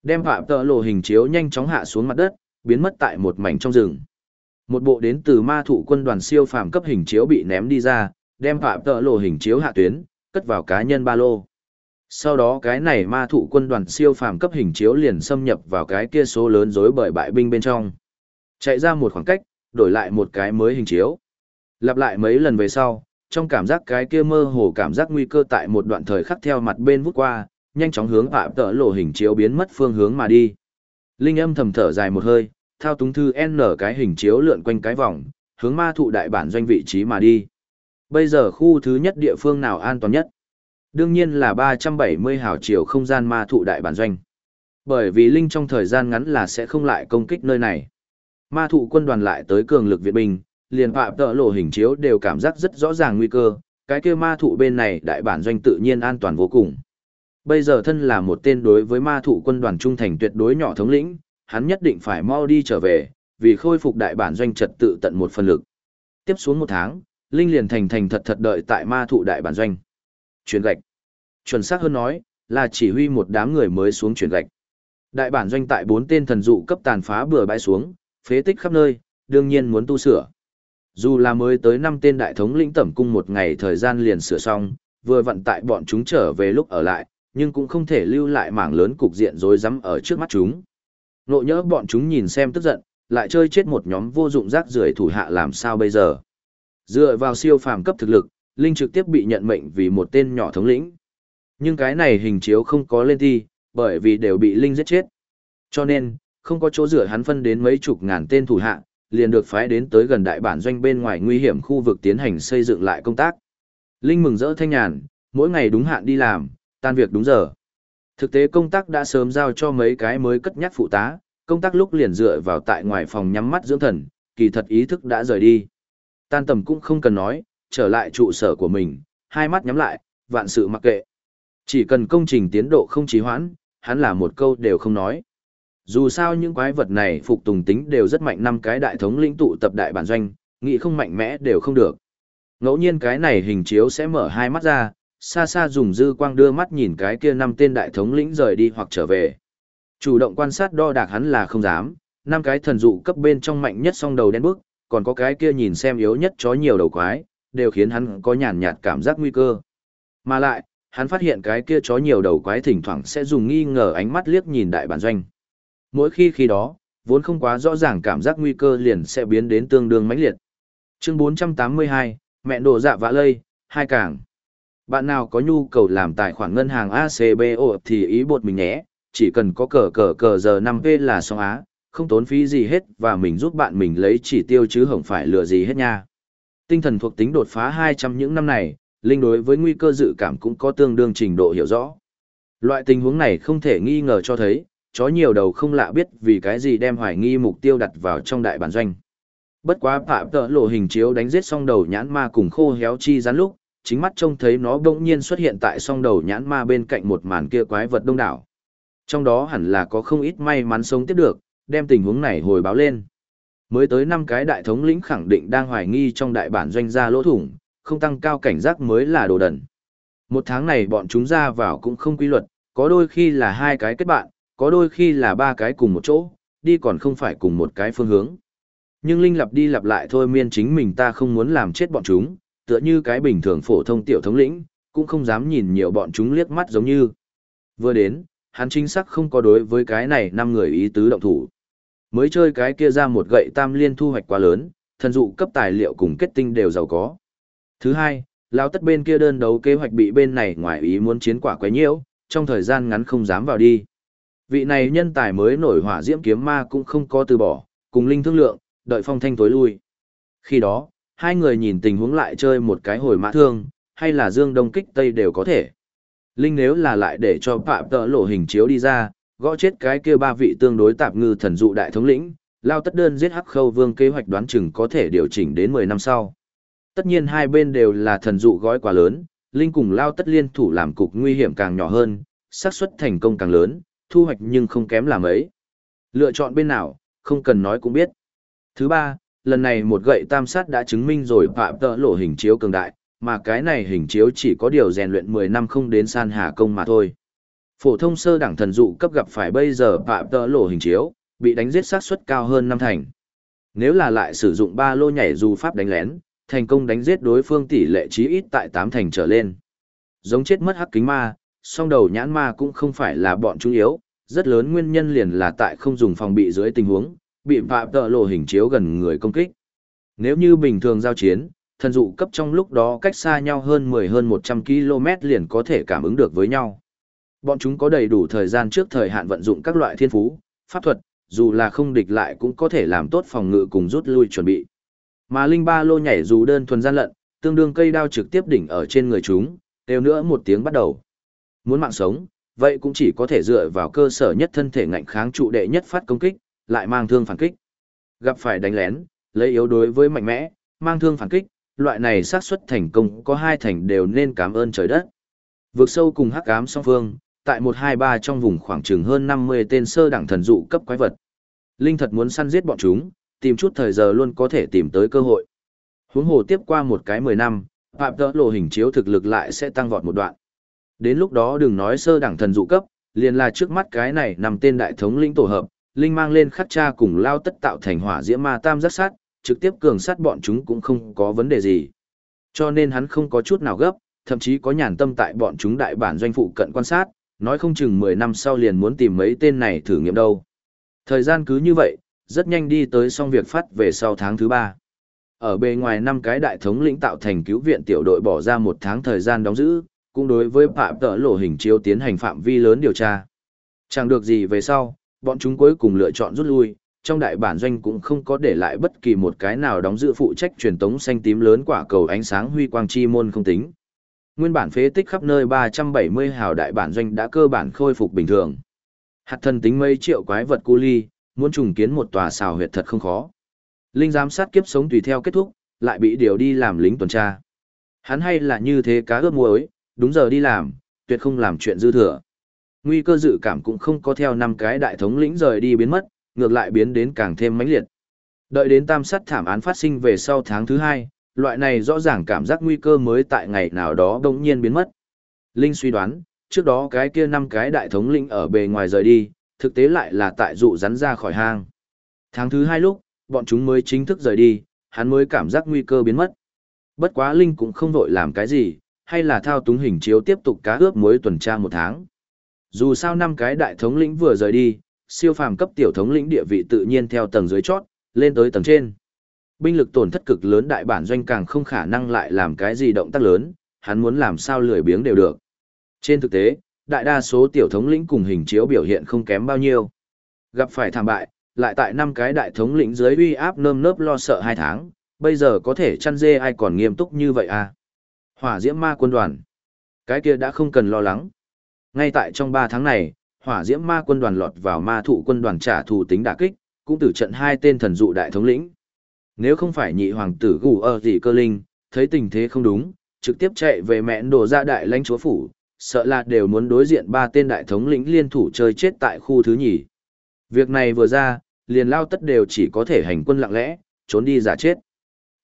Đem phạm tợ lộ hình chiếu nhanh chóng hạ xuống mặt đất, biến mất tại một mảnh trong rừng. Một bộ đến từ ma thụ quân đoàn siêu phàm cấp hình chiếu bị ném đi ra, đem phạm tợ lộ hình chiếu hạ tuyến, cất vào cá nhân ba lô. Sau đó cái này ma thụ quân đoàn siêu phàm cấp hình chiếu liền xâm nhập vào cái kia số lớn rối bởi bại binh bên trong. Chạy ra một khoảng cách, đổi lại một cái mới hình chiếu. Lặp lại mấy lần về sau, trong cảm giác cái kia mơ hồ cảm giác nguy cơ tại một đoạn thời khắc theo mặt bên vút qua, nhanh chóng hướng phạm tợ lộ hình chiếu biến mất phương hướng mà đi. Linh âm thầm thở dài một hơi, thao túng thư N cái hình chiếu lượn quanh cái vòng, hướng ma thụ đại bản doanh vị trí mà đi. Bây giờ khu thứ nhất địa phương nào an toàn nhất? Đương nhiên là 370 hào chiều không gian ma thụ đại bản doanh. Bởi vì Linh trong thời gian ngắn là sẽ không lại công kích nơi này. Ma thụ quân đoàn lại tới cường lực Việt Bình, liền phạm tợ lộ hình chiếu đều cảm giác rất rõ ràng nguy cơ, cái kia ma thụ bên này đại bản doanh tự nhiên an toàn vô cùng. Bây giờ thân là một tên đối với ma thụ quân đoàn trung thành tuyệt đối nhỏ thống lĩnh, hắn nhất định phải mau đi trở về, vì khôi phục đại bản doanh trật tự tận một phần lực. Tiếp xuống một tháng, Linh liền thành thành thật thật đợi tại ma thụ đại bản doanh. Chuyển gạch. Chuẩn xác hơn nói, là chỉ huy một đám người mới xuống chuyển gạch. Đại bản doanh tại bốn tên thần dụ cấp tàn phá bừa bãi xuống, phế tích khắp nơi, đương nhiên muốn tu sửa. Dù là mới tới năm tên đại thống lĩnh tẩm cung một ngày thời gian liền sửa xong, vừa vận tại bọn chúng trở về lúc ở lại, nhưng cũng không thể lưu lại mảng lớn cục diện rối rắm ở trước mắt chúng. Nộ nhỡ bọn chúng nhìn xem tức giận, lại chơi chết một nhóm vô dụng rác rưởi thủ hạ làm sao bây giờ. Dựa vào siêu phàm cấp thực lực, Linh trực tiếp bị nhận mệnh vì một tên nhỏ thống lĩnh. Nhưng cái này hình chiếu không có lên thi, bởi vì đều bị Linh giết chết. Cho nên, không có chỗ rửa hắn phân đến mấy chục ngàn tên thủ hạ, liền được phái đến tới gần đại bản doanh bên ngoài nguy hiểm khu vực tiến hành xây dựng lại công tác. Linh mừng rỡ thanh nhàn, mỗi ngày đúng hạn đi làm, tan việc đúng giờ. Thực tế công tác đã sớm giao cho mấy cái mới cất nhắc phụ tá, công tác lúc liền dựa vào tại ngoài phòng nhắm mắt dưỡng thần, kỳ thật ý thức đã rời đi. Tan tầm cũng không cần nói, trở lại trụ sở của mình, hai mắt nhắm lại, vạn sự mặc kệ. Chỉ cần công trình tiến độ không trì hoãn, hắn là một câu đều không nói. Dù sao những quái vật này phục tùng tính đều rất mạnh năm cái đại thống lĩnh tụ tập đại bản doanh, nghĩ không mạnh mẽ đều không được. Ngẫu nhiên cái này hình chiếu sẽ mở hai mắt ra, xa xa dùng dư quang đưa mắt nhìn cái kia năm tên đại thống lĩnh rời đi hoặc trở về. Chủ động quan sát đo đạc hắn là không dám, năm cái thần dụ cấp bên trong mạnh nhất song đầu đen bước, còn có cái kia nhìn xem yếu nhất chó nhiều đầu quái, đều khiến hắn có nhàn nhạt cảm giác nguy cơ. Mà lại, hắn phát hiện cái kia chó nhiều đầu quái thỉnh thoảng sẽ dùng nghi ngờ ánh mắt liếc nhìn đại bản doanh. Mỗi khi khi đó, vốn không quá rõ ràng cảm giác nguy cơ liền sẽ biến đến tương đương mãnh liệt. Chương 482, mẹ đồ dạ vã lây, hai càng. Bạn nào có nhu cầu làm tài khoản ngân hàng ACBO thì ý bột mình nhé, chỉ cần có cờ cờ cờ giờ 5P là xong á, không tốn phí gì hết và mình giúp bạn mình lấy chỉ tiêu chứ không phải lừa gì hết nha. Tinh thần thuộc tính đột phá 200 những năm này, Linh đối với nguy cơ dự cảm cũng có tương đương trình độ hiểu rõ. Loại tình huống này không thể nghi ngờ cho thấy, chó nhiều đầu không lạ biết vì cái gì đem hoài nghi mục tiêu đặt vào trong đại bản doanh. Bất quá phạm tợ lộ hình chiếu đánh giết song đầu nhãn ma cùng khô héo chi rắn lúc, chính mắt trông thấy nó bỗng nhiên xuất hiện tại song đầu nhãn ma bên cạnh một màn kia quái vật đông đảo. Trong đó hẳn là có không ít may mắn sống tiếp được, đem tình huống này hồi báo lên. Mới tới năm cái đại thống lĩnh khẳng định đang hoài nghi trong đại bản doanh ra lỗ thủng, không tăng cao cảnh giác mới là đồ đần. Một tháng này bọn chúng ra vào cũng không quy luật, có đôi khi là hai cái kết bạn, có đôi khi là ba cái cùng một chỗ, đi còn không phải cùng một cái phương hướng. Nhưng Linh lặp đi lặp lại thôi miên chính mình ta không muốn làm chết bọn chúng, tựa như cái bình thường phổ thông tiểu thống lĩnh, cũng không dám nhìn nhiều bọn chúng liếc mắt giống như. Vừa đến, hắn chính xác không có đối với cái này năm người ý tứ động thủ. Mới chơi cái kia ra một gậy tam liên thu hoạch quá lớn, thần dụ cấp tài liệu cùng kết tinh đều giàu có. Thứ hai, lao tất bên kia đơn đấu kế hoạch bị bên này ngoài ý muốn chiến quả quấy nhiễu, trong thời gian ngắn không dám vào đi. Vị này nhân tài mới nổi hỏa diễm kiếm ma cũng không có từ bỏ, cùng linh thương lượng, đợi phong thanh tối lui. Khi đó, hai người nhìn tình huống lại chơi một cái hồi mã thương, hay là dương đông kích tây đều có thể. Linh nếu là lại để cho phạm tợ lộ hình chiếu đi ra, gõ chết cái kia ba vị tương đối tạp ngư thần dụ đại thống lĩnh, lao tất đơn giết hắc khâu vương kế hoạch đoán chừng có thể điều chỉnh đến 10 năm sau. Tất nhiên hai bên đều là thần dụ gói quá lớn, Linh cùng lao tất liên thủ làm cục nguy hiểm càng nhỏ hơn, xác suất thành công càng lớn, thu hoạch nhưng không kém là mấy. Lựa chọn bên nào, không cần nói cũng biết. Thứ ba, lần này một gậy tam sát đã chứng minh rồi phạm tợ lộ hình chiếu cường đại, mà cái này hình chiếu chỉ có điều rèn luyện 10 năm không đến san hà công mà thôi. Phổ thông sơ đẳng thần dụ cấp gặp phải bây giờ phạm tợ lộ hình chiếu, bị đánh giết sát suất cao hơn năm thành. Nếu là lại sử dụng ba lô nhảy dù pháp đánh lén, thành công đánh giết đối phương tỷ lệ chí ít tại 8 thành trở lên. Giống chết mất hắc kính ma, song đầu nhãn ma cũng không phải là bọn chúng yếu, rất lớn nguyên nhân liền là tại không dùng phòng bị dưới tình huống, bị phạm tợ lộ hình chiếu gần người công kích. Nếu như bình thường giao chiến, thần dụ cấp trong lúc đó cách xa nhau hơn 10 hơn 100 km liền có thể cảm ứng được với nhau. Bọn chúng có đầy đủ thời gian trước thời hạn vận dụng các loại thiên phú, pháp thuật, dù là không địch lại cũng có thể làm tốt phòng ngự cùng rút lui chuẩn bị. Mà Linh Ba Lô nhảy dù đơn thuần gian lận, tương đương cây đao trực tiếp đỉnh ở trên người chúng, đều nữa một tiếng bắt đầu. Muốn mạng sống, vậy cũng chỉ có thể dựa vào cơ sở nhất thân thể ngạnh kháng trụ đệ nhất phát công kích, lại mang thương phản kích. Gặp phải đánh lén, lấy yếu đối với mạnh mẽ, mang thương phản kích, loại này xác suất thành công có hai thành đều nên cảm ơn trời đất. Vượt sâu cùng hắc ám song phương, tại 123 trong vùng khoảng chừng hơn 50 tên sơ đẳng thần dụ cấp quái vật. Linh thật muốn săn giết bọn chúng, tìm chút thời giờ luôn có thể tìm tới cơ hội. Huống hồ tiếp qua một cái 10 năm, phạm tỡ lộ hình chiếu thực lực lại sẽ tăng vọt một đoạn. Đến lúc đó đừng nói sơ đẳng thần dụ cấp, liền là trước mắt cái này nằm tên đại thống linh tổ hợp, linh mang lên khắc cha cùng lao tất tạo thành hỏa diễm ma tam giác sát, trực tiếp cường sát bọn chúng cũng không có vấn đề gì. Cho nên hắn không có chút nào gấp, thậm chí có nhàn tâm tại bọn chúng đại bản doanh phụ cận quan sát, nói không chừng 10 năm sau liền muốn tìm mấy tên này thử nghiệm đâu. Thời gian cứ như vậy, rất nhanh đi tới xong việc phát về sau tháng thứ 3. Ở bề ngoài năm cái đại thống lĩnh tạo thành cứu viện tiểu đội bỏ ra một tháng thời gian đóng giữ, cũng đối với phạm tợ lộ hình chiếu tiến hành phạm vi lớn điều tra. Chẳng được gì về sau, bọn chúng cuối cùng lựa chọn rút lui, trong đại bản doanh cũng không có để lại bất kỳ một cái nào đóng giữ phụ trách truyền tống xanh tím lớn quả cầu ánh sáng huy quang chi môn không tính. Nguyên bản phế tích khắp nơi 370 hào đại bản doanh đã cơ bản khôi phục bình thường. Hạt thần tính mấy triệu quái vật cu ly, muốn trùng kiến một tòa xào huyệt thật không khó. Linh giám sát kiếp sống tùy theo kết thúc, lại bị điều đi làm lính tuần tra. Hắn hay là như thế cá ướp muối, đúng giờ đi làm, tuyệt không làm chuyện dư thừa. Nguy cơ dự cảm cũng không có theo năm cái đại thống lĩnh rời đi biến mất, ngược lại biến đến càng thêm mãnh liệt. Đợi đến tam sát thảm án phát sinh về sau tháng thứ hai, loại này rõ ràng cảm giác nguy cơ mới tại ngày nào đó đông nhiên biến mất. Linh suy đoán, trước đó cái kia năm cái đại thống lĩnh ở bề ngoài rời đi, thực tế lại là tại dụ rắn ra khỏi hang. Tháng thứ hai lúc, bọn chúng mới chính thức rời đi, hắn mới cảm giác nguy cơ biến mất. Bất quá Linh cũng không vội làm cái gì, hay là thao túng hình chiếu tiếp tục cá ướp muối tuần tra một tháng. Dù sao năm cái đại thống lĩnh vừa rời đi, siêu phàm cấp tiểu thống lĩnh địa vị tự nhiên theo tầng dưới chót, lên tới tầng trên. Binh lực tổn thất cực lớn đại bản doanh càng không khả năng lại làm cái gì động tác lớn, hắn muốn làm sao lười biếng đều được. Trên thực tế, đại đa số tiểu thống lĩnh cùng hình chiếu biểu hiện không kém bao nhiêu. Gặp phải thảm bại, lại tại năm cái đại thống lĩnh dưới uy áp nơm nớp lo sợ hai tháng, bây giờ có thể chăn dê ai còn nghiêm túc như vậy à? Hỏa diễm ma quân đoàn. Cái kia đã không cần lo lắng. Ngay tại trong ba tháng này, hỏa diễm ma quân đoàn lọt vào ma thụ quân đoàn trả thù tính đả kích, cũng tử trận hai tên thần dụ đại thống lĩnh. Nếu không phải nhị hoàng tử gù ơ gì cơ linh, thấy tình thế không đúng, trực tiếp chạy về mẹn đổ ra đại lãnh chúa phủ, sợ là đều muốn đối diện ba tên đại thống lĩnh liên thủ chơi chết tại khu thứ nhì. Việc này vừa ra, liền lao tất đều chỉ có thể hành quân lặng lẽ, trốn đi giả chết.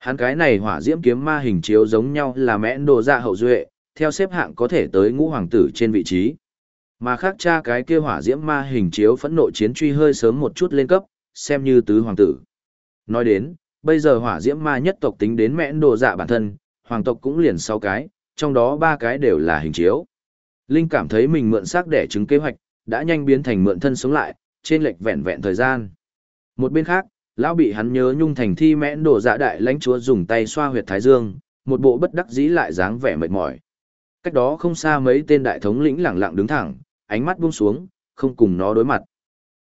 Hắn cái này hỏa diễm kiếm ma hình chiếu giống nhau là mẽn đồ ra hậu duệ, theo xếp hạng có thể tới ngũ hoàng tử trên vị trí. Mà khác cha cái kia hỏa diễm ma hình chiếu phẫn nộ chiến truy hơi sớm một chút lên cấp, xem như tứ hoàng tử. Nói đến, bây giờ hỏa diễm ma nhất tộc tính đến mẽn đồ dạ bản thân, hoàng tộc cũng liền sáu cái, trong đó ba cái đều là hình chiếu. Linh cảm thấy mình mượn xác để chứng kế hoạch, đã nhanh biến thành mượn thân sống lại, trên lệch vẹn vẹn thời gian. Một bên khác, lão bị hắn nhớ nhung thành thi mẽn đổ dạ đại lãnh chúa dùng tay xoa huyệt thái dương, một bộ bất đắc dĩ lại dáng vẻ mệt mỏi. Cách đó không xa mấy tên đại thống lĩnh lẳng lặng đứng thẳng, ánh mắt buông xuống, không cùng nó đối mặt.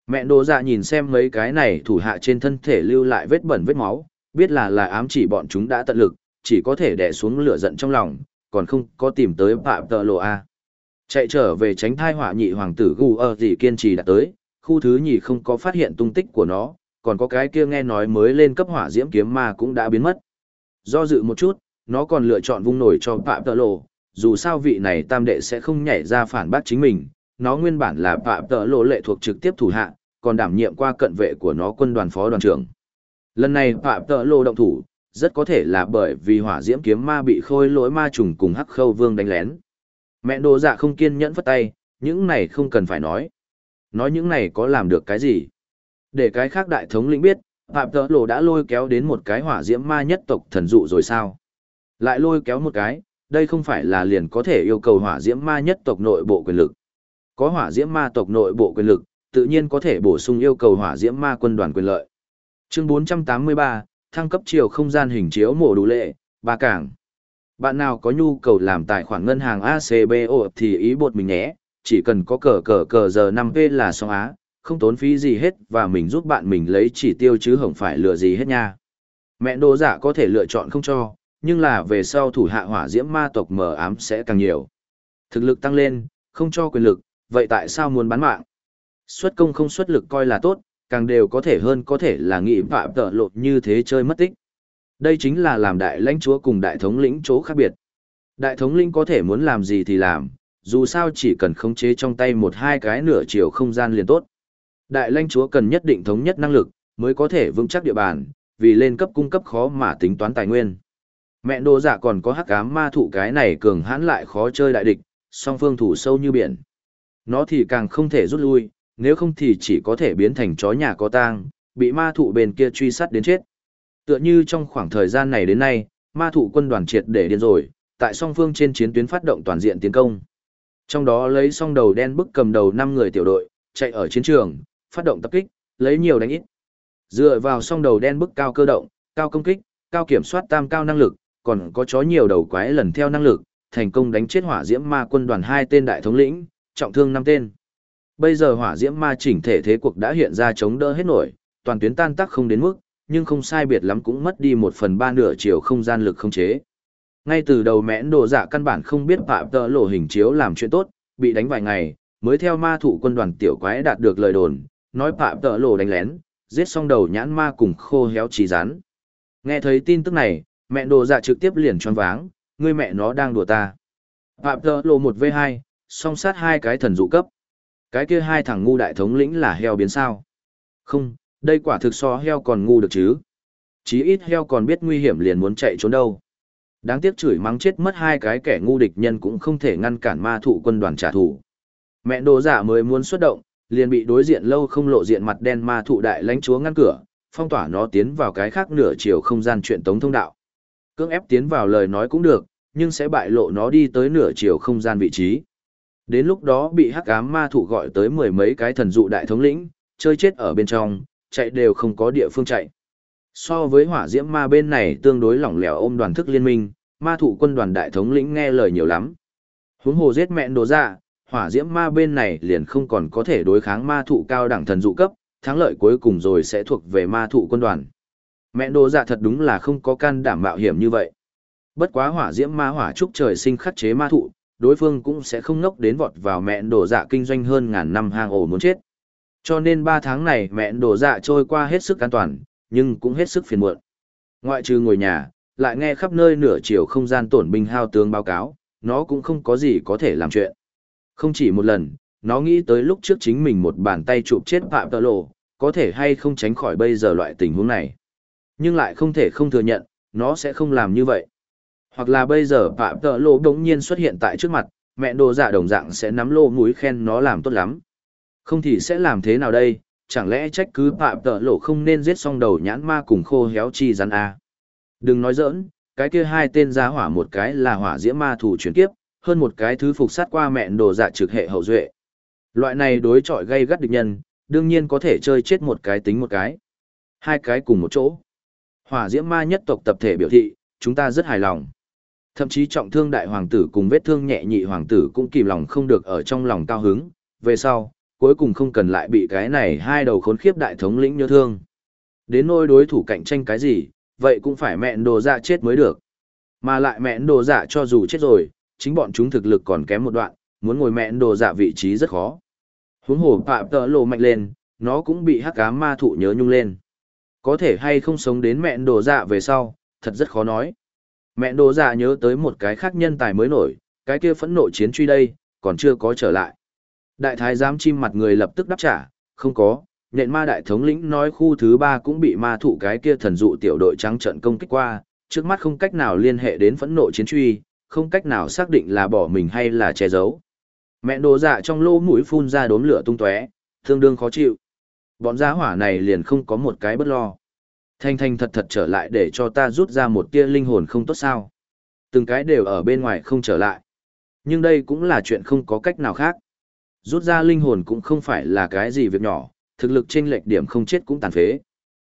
Mẹ đồ dạ nhìn xem mấy cái này thủ hạ trên thân thể lưu lại vết bẩn vết máu, biết là là ám chỉ bọn chúng đã tận lực, chỉ có thể đè xuống lửa giận trong lòng, còn không có tìm tới phạm tờ lộ A. Chạy trở về tránh thai họa nhị hoàng tử gu ờ ở gì kiên trì đã tới, khu thứ nhì không có phát hiện tung tích của nó, còn có cái kia nghe nói mới lên cấp hỏa diễm kiếm ma cũng đã biến mất. Do dự một chút, nó còn lựa chọn vung nổi cho Phạm Tợ Lộ, dù sao vị này tam đệ sẽ không nhảy ra phản bác chính mình, nó nguyên bản là Phạm Tợ Lộ lệ thuộc trực tiếp thủ hạ, còn đảm nhiệm qua cận vệ của nó quân đoàn phó đoàn trưởng. Lần này Phạm Tợ Lộ động thủ, rất có thể là bởi vì hỏa diễm kiếm ma bị khôi lỗi ma trùng cùng hắc khâu vương đánh lén. Mẹ đồ dạ không kiên nhẫn phất tay, những này không cần phải nói. Nói những này có làm được cái gì? Để cái khác đại thống lĩnh biết, Phạm Tờ Lộ đã lôi kéo đến một cái hỏa diễm ma nhất tộc thần dụ rồi sao? Lại lôi kéo một cái, đây không phải là liền có thể yêu cầu hỏa diễm ma nhất tộc nội bộ quyền lực. Có hỏa diễm ma tộc nội bộ quyền lực, tự nhiên có thể bổ sung yêu cầu hỏa diễm ma quân đoàn quyền lợi. Chương 483, thăng cấp chiều không gian hình chiếu mổ đủ lệ, ba cảng. Bạn nào có nhu cầu làm tài khoản ngân hàng ACBO thì ý bột mình nhé, chỉ cần có cờ cờ cờ giờ 5P là xong á, không tốn phí gì hết và mình giúp bạn mình lấy chỉ tiêu chứ không phải lừa gì hết nha. Mẹ đồ giả có thể lựa chọn không cho, nhưng là về sau thủ hạ hỏa diễm ma tộc mờ ám sẽ càng nhiều. Thực lực tăng lên, không cho quyền lực, vậy tại sao muốn bán mạng? Xuất công không xuất lực coi là tốt, càng đều có thể hơn có thể là nghị phạm tợ lột như thế chơi mất tích. Đây chính là làm đại lãnh chúa cùng đại thống lĩnh chỗ khác biệt. Đại thống lĩnh có thể muốn làm gì thì làm, dù sao chỉ cần khống chế trong tay một hai cái nửa chiều không gian liền tốt. Đại lãnh chúa cần nhất định thống nhất năng lực, mới có thể vững chắc địa bàn, vì lên cấp cung cấp khó mà tính toán tài nguyên. Mẹ đồ giả dạ còn có hắc ám ma thụ cái này cường hãn lại khó chơi đại địch, song phương thủ sâu như biển. Nó thì càng không thể rút lui, nếu không thì chỉ có thể biến thành chó nhà có tang, bị ma thụ bên kia truy sát đến chết. Tựa như trong khoảng thời gian này đến nay, ma thụ quân đoàn triệt để điên rồi, tại song phương trên chiến tuyến phát động toàn diện tiến công. Trong đó lấy song đầu đen bức cầm đầu 5 người tiểu đội, chạy ở chiến trường, phát động tập kích, lấy nhiều đánh ít. Dựa vào song đầu đen bức cao cơ động, cao công kích, cao kiểm soát tam cao năng lực, còn có chó nhiều đầu quái lần theo năng lực, thành công đánh chết hỏa diễm ma quân đoàn hai tên đại thống lĩnh, trọng thương năm tên. Bây giờ hỏa diễm ma chỉnh thể thế cuộc đã hiện ra chống đỡ hết nổi, toàn tuyến tan tác không đến mức, nhưng không sai biệt lắm cũng mất đi một phần ba nửa chiều không gian lực không chế. Ngay từ đầu mẽn đồ giả căn bản không biết phạm tờ lộ hình chiếu làm chuyện tốt, bị đánh vài ngày, mới theo ma thủ quân đoàn tiểu quái đạt được lời đồn, nói phạm tợ lộ đánh lén, giết xong đầu nhãn ma cùng khô héo trí rán. Nghe thấy tin tức này, mẹ đồ dạ trực tiếp liền choáng váng, người mẹ nó đang đùa ta. Phạm tợ lộ một v hai, song sát hai cái thần dụ cấp. Cái kia hai thằng ngu đại thống lĩnh là heo biến sao? Không, đây quả thực so heo còn ngu được chứ. Chí ít heo còn biết nguy hiểm liền muốn chạy trốn đâu. Đáng tiếc chửi mắng chết mất hai cái kẻ ngu địch nhân cũng không thể ngăn cản ma thụ quân đoàn trả thù. Mẹ đồ giả mới muốn xuất động, liền bị đối diện lâu không lộ diện mặt đen ma thụ đại lãnh chúa ngăn cửa, phong tỏa nó tiến vào cái khác nửa chiều không gian chuyện tống thông đạo. Cưỡng ép tiến vào lời nói cũng được, nhưng sẽ bại lộ nó đi tới nửa chiều không gian vị trí. Đến lúc đó bị hắc ám ma thụ gọi tới mười mấy cái thần dụ đại thống lĩnh, chơi chết ở bên trong, chạy đều không có địa phương chạy. So với hỏa diễm ma bên này tương đối lỏng lẻo ôm đoàn thức liên minh, ma thụ quân đoàn đại thống lĩnh nghe lời nhiều lắm. Huống hồ giết mẹn đồ ra hỏa diễm ma bên này liền không còn có thể đối kháng ma thụ cao đẳng thần dụ cấp, thắng lợi cuối cùng rồi sẽ thuộc về ma thụ quân đoàn. Mẹ đồ dạ thật đúng là không có can đảm mạo hiểm như vậy. Bất quá hỏa diễm ma hỏa trúc trời sinh khắc chế ma thụ, đối phương cũng sẽ không nốc đến vọt vào mẹ đồ dạ kinh doanh hơn ngàn năm hang ổ muốn chết. Cho nên 3 tháng này mẹ đồ dạ trôi qua hết sức an toàn, nhưng cũng hết sức phiền muộn. Ngoại trừ ngồi nhà, lại nghe khắp nơi nửa chiều không gian tổn binh hao tướng báo cáo, nó cũng không có gì có thể làm chuyện. Không chỉ một lần, nó nghĩ tới lúc trước chính mình một bàn tay chụp chết Phạm Tờ Lộ, có thể hay không tránh khỏi bây giờ loại tình huống này. Nhưng lại không thể không thừa nhận, nó sẽ không làm như vậy. Hoặc là bây giờ Phạm Tờ Lộ đống nhiên xuất hiện tại trước mặt, mẹ đồ giả đồng dạng sẽ nắm lô mũi khen nó làm tốt lắm. Không thì sẽ làm thế nào đây, chẳng lẽ trách cứ Phạm Tờ Lộ không nên giết xong đầu nhãn ma cùng khô héo chi rắn A. Đừng nói giỡn, cái kia hai tên giá hỏa một cái là hỏa diễm ma thủ chuyển kiếp, hơn một cái thứ phục sát qua mẹn đồ dạ trực hệ hậu duệ. Loại này đối chọi gây gắt địch nhân, đương nhiên có thể chơi chết một cái tính một cái. Hai cái cùng một chỗ. Hỏa diễm ma nhất tộc tập thể biểu thị, chúng ta rất hài lòng. Thậm chí trọng thương đại hoàng tử cùng vết thương nhẹ nhị hoàng tử cũng kìm lòng không được ở trong lòng cao hứng, về sau, cuối cùng không cần lại bị cái này hai đầu khốn khiếp đại thống lĩnh nhớ thương. Đến nôi đối thủ cạnh tranh cái gì, vậy cũng phải mẹn đồ dạ chết mới được. Mà lại mẹn đồ dạ cho dù chết rồi, chính bọn chúng thực lực còn kém một đoạn, muốn ngồi mẹn đồ dạ vị trí rất khó. Huống hồ phạm tợ lộ mạnh lên, nó cũng bị hắc ám ma thụ nhớ nhung lên. Có thể hay không sống đến mẹn đồ dạ về sau, thật rất khó nói. Mẹn đồ dạ nhớ tới một cái khác nhân tài mới nổi, cái kia phẫn nộ chiến truy đây, còn chưa có trở lại. Đại thái giám chim mặt người lập tức đáp trả, không có, nện ma đại thống lĩnh nói khu thứ ba cũng bị ma thụ cái kia thần dụ tiểu đội trắng trận công kích qua, trước mắt không cách nào liên hệ đến phẫn nộ chiến truy, không cách nào xác định là bỏ mình hay là che giấu. Mẹ đồ dạ trong lỗ mũi phun ra đốm lửa tung tóe, tương đương khó chịu. Bọn giá hỏa này liền không có một cái bất lo. Thanh thanh thật thật trở lại để cho ta rút ra một tia linh hồn không tốt sao. Từng cái đều ở bên ngoài không trở lại. Nhưng đây cũng là chuyện không có cách nào khác. Rút ra linh hồn cũng không phải là cái gì việc nhỏ, thực lực trên lệch điểm không chết cũng tàn phế.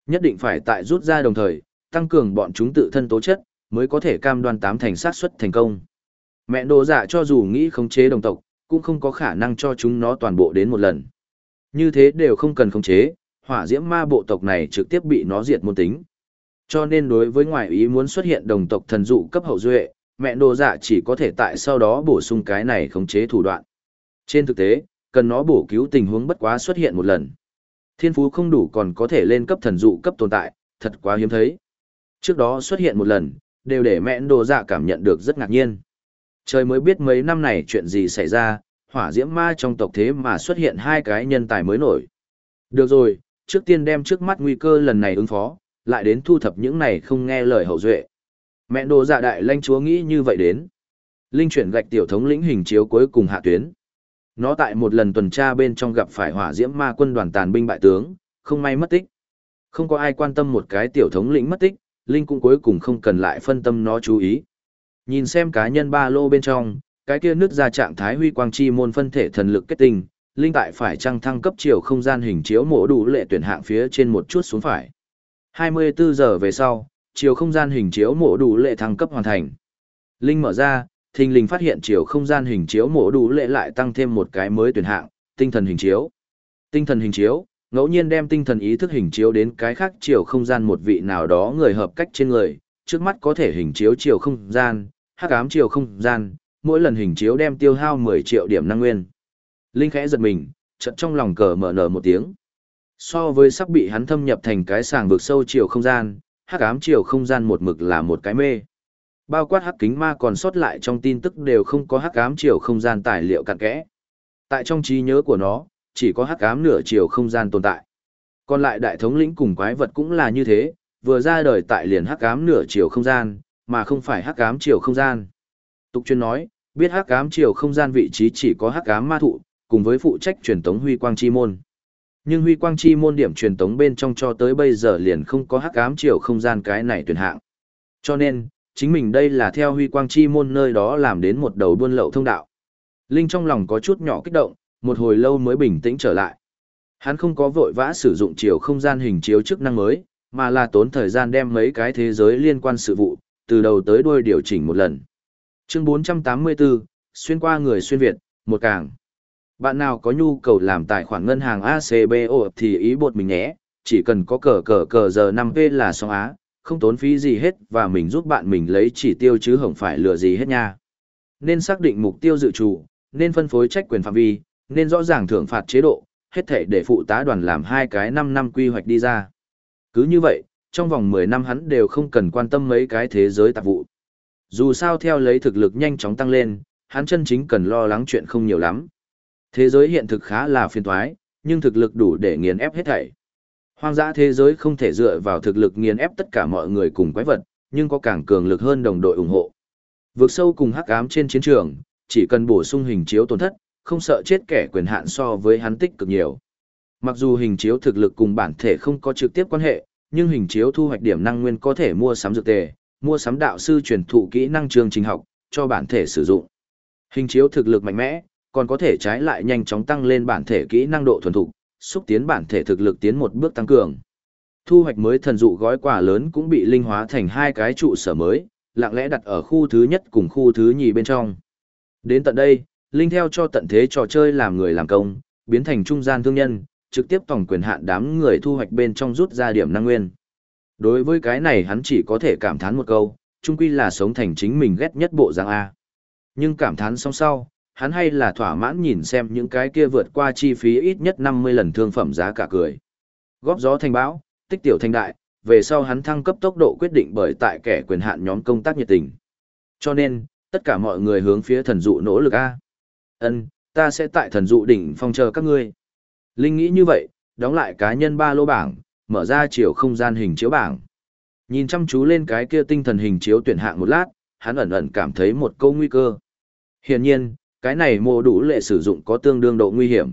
Nhất định phải tại rút ra đồng thời, tăng cường bọn chúng tự thân tố chất, mới có thể cam đoan tám thành sát suất thành công. Mẹ đồ dạ cho dù nghĩ khống chế đồng tộc, cũng không có khả năng cho chúng nó toàn bộ đến một lần. Như thế đều không cần khống chế, hỏa diễm ma bộ tộc này trực tiếp bị nó diệt môn tính. Cho nên đối với ngoại ý muốn xuất hiện đồng tộc thần dụ cấp hậu duệ, mẹ đồ dạ chỉ có thể tại sau đó bổ sung cái này khống chế thủ đoạn. Trên thực tế, cần nó bổ cứu tình huống bất quá xuất hiện một lần. Thiên phú không đủ còn có thể lên cấp thần dụ cấp tồn tại, thật quá hiếm thấy. Trước đó xuất hiện một lần, đều để mẹ đồ dạ cảm nhận được rất ngạc nhiên. Trời mới biết mấy năm này chuyện gì xảy ra, hỏa diễm ma trong tộc thế mà xuất hiện hai cái nhân tài mới nổi. Được rồi, trước tiên đem trước mắt nguy cơ lần này ứng phó, lại đến thu thập những này không nghe lời hậu duệ. Mẹ đồ dạ đại lanh chúa nghĩ như vậy đến. Linh chuyển gạch tiểu thống lĩnh hình chiếu cuối cùng hạ tuyến. Nó tại một lần tuần tra bên trong gặp phải hỏa diễm ma quân đoàn tàn binh bại tướng, không may mất tích. Không có ai quan tâm một cái tiểu thống lĩnh mất tích, Linh cũng cuối cùng không cần lại phân tâm nó chú ý. Nhìn xem cá nhân ba lô bên trong, cái kia nứt ra trạng thái huy quang chi môn phân thể thần lực kết tinh, Linh tại phải trăng thăng cấp chiều không gian hình chiếu mổ đủ lệ tuyển hạng phía trên một chút xuống phải. 24 giờ về sau, chiều không gian hình chiếu mổ đủ lệ thăng cấp hoàn thành. Linh mở ra, thình lình phát hiện chiều không gian hình chiếu mổ đủ lệ lại tăng thêm một cái mới tuyển hạng, tinh thần hình chiếu. Tinh thần hình chiếu, ngẫu nhiên đem tinh thần ý thức hình chiếu đến cái khác chiều không gian một vị nào đó người hợp cách trên người, trước mắt có thể hình chiếu chiều không gian, hắc ám chiều không gian, mỗi lần hình chiếu đem tiêu hao 10 triệu điểm năng nguyên. Linh khẽ giật mình, chợt trong lòng cờ mở nở một tiếng. So với sắp bị hắn thâm nhập thành cái sàng vực sâu chiều không gian, hắc ám chiều không gian một mực là một cái mê. Bao quát hắc kính ma còn sót lại trong tin tức đều không có hắc ám chiều không gian tài liệu cặn kẽ. Tại trong trí nhớ của nó, chỉ có hắc ám nửa chiều không gian tồn tại. Còn lại đại thống lĩnh cùng quái vật cũng là như thế, vừa ra đời tại liền hắc ám nửa chiều không gian, mà không phải hắc ám chiều không gian. Tục chuyên nói, biết hắc ám chiều không gian vị trí chỉ có hắc ám ma thụ, cùng với phụ trách truyền tống huy quang chi môn. Nhưng huy quang chi môn điểm truyền tống bên trong cho tới bây giờ liền không có hắc ám chiều không gian cái này tuyển hạng. Cho nên, chính mình đây là theo huy quang chi môn nơi đó làm đến một đầu buôn lậu thông đạo. Linh trong lòng có chút nhỏ kích động, một hồi lâu mới bình tĩnh trở lại. Hắn không có vội vã sử dụng chiều không gian hình chiếu chức năng mới, mà là tốn thời gian đem mấy cái thế giới liên quan sự vụ, từ đầu tới đuôi điều chỉnh một lần. Chương 484, xuyên qua người xuyên Việt, một càng. Bạn nào có nhu cầu làm tài khoản ngân hàng ACBO thì ý bột mình nhé, chỉ cần có cờ cờ cờ giờ 5P là xong á, không tốn phí gì hết và mình giúp bạn mình lấy chỉ tiêu chứ không phải lừa gì hết nha. Nên xác định mục tiêu dự trù, nên phân phối trách quyền phạm vi, nên rõ ràng thưởng phạt chế độ, hết thể để phụ tá đoàn làm hai cái 5 năm quy hoạch đi ra. Cứ như vậy, trong vòng 10 năm hắn đều không cần quan tâm mấy cái thế giới tạp vụ. Dù sao theo lấy thực lực nhanh chóng tăng lên, hắn chân chính cần lo lắng chuyện không nhiều lắm. Thế giới hiện thực khá là phiền toái, nhưng thực lực đủ để nghiền ép hết thảy. Hoang dã thế giới không thể dựa vào thực lực nghiền ép tất cả mọi người cùng quái vật, nhưng có càng cường lực hơn đồng đội ủng hộ. Vượt sâu cùng hắc ám trên chiến trường, chỉ cần bổ sung hình chiếu tổn thất, không sợ chết kẻ quyền hạn so với hắn tích cực nhiều. Mặc dù hình chiếu thực lực cùng bản thể không có trực tiếp quan hệ, nhưng hình chiếu thu hoạch điểm năng nguyên có thể mua sắm dược tề, mua sắm đạo sư truyền thụ kỹ năng trường trình học, cho bản thể sử dụng. Hình chiếu thực lực mạnh mẽ, còn có thể trái lại nhanh chóng tăng lên bản thể kỹ năng độ thuần thục, xúc tiến bản thể thực lực tiến một bước tăng cường. Thu hoạch mới thần dụ gói quà lớn cũng bị linh hóa thành hai cái trụ sở mới, lặng lẽ đặt ở khu thứ nhất cùng khu thứ nhì bên trong. Đến tận đây, Linh theo cho tận thế trò chơi làm người làm công, biến thành trung gian thương nhân, trực tiếp tổng quyền hạn đám người thu hoạch bên trong rút ra điểm năng nguyên. Đối với cái này hắn chỉ có thể cảm thán một câu, chung quy là sống thành chính mình ghét nhất bộ dạng A. Nhưng cảm thán xong sau, hắn hay là thỏa mãn nhìn xem những cái kia vượt qua chi phí ít nhất 50 lần thương phẩm giá cả cười. Góp gió thành bão, tích tiểu thành đại, về sau hắn thăng cấp tốc độ quyết định bởi tại kẻ quyền hạn nhóm công tác nhiệt tình. Cho nên, tất cả mọi người hướng phía thần dụ nỗ lực A. Ân, ta sẽ tại thần dụ đỉnh phong chờ các ngươi. Linh nghĩ như vậy, đóng lại cá nhân ba lô bảng, mở ra chiều không gian hình chiếu bảng. Nhìn chăm chú lên cái kia tinh thần hình chiếu tuyển hạng một lát, hắn ẩn ẩn cảm thấy một câu nguy cơ. Hiển nhiên, cái này mô đủ lệ sử dụng có tương đương độ nguy hiểm.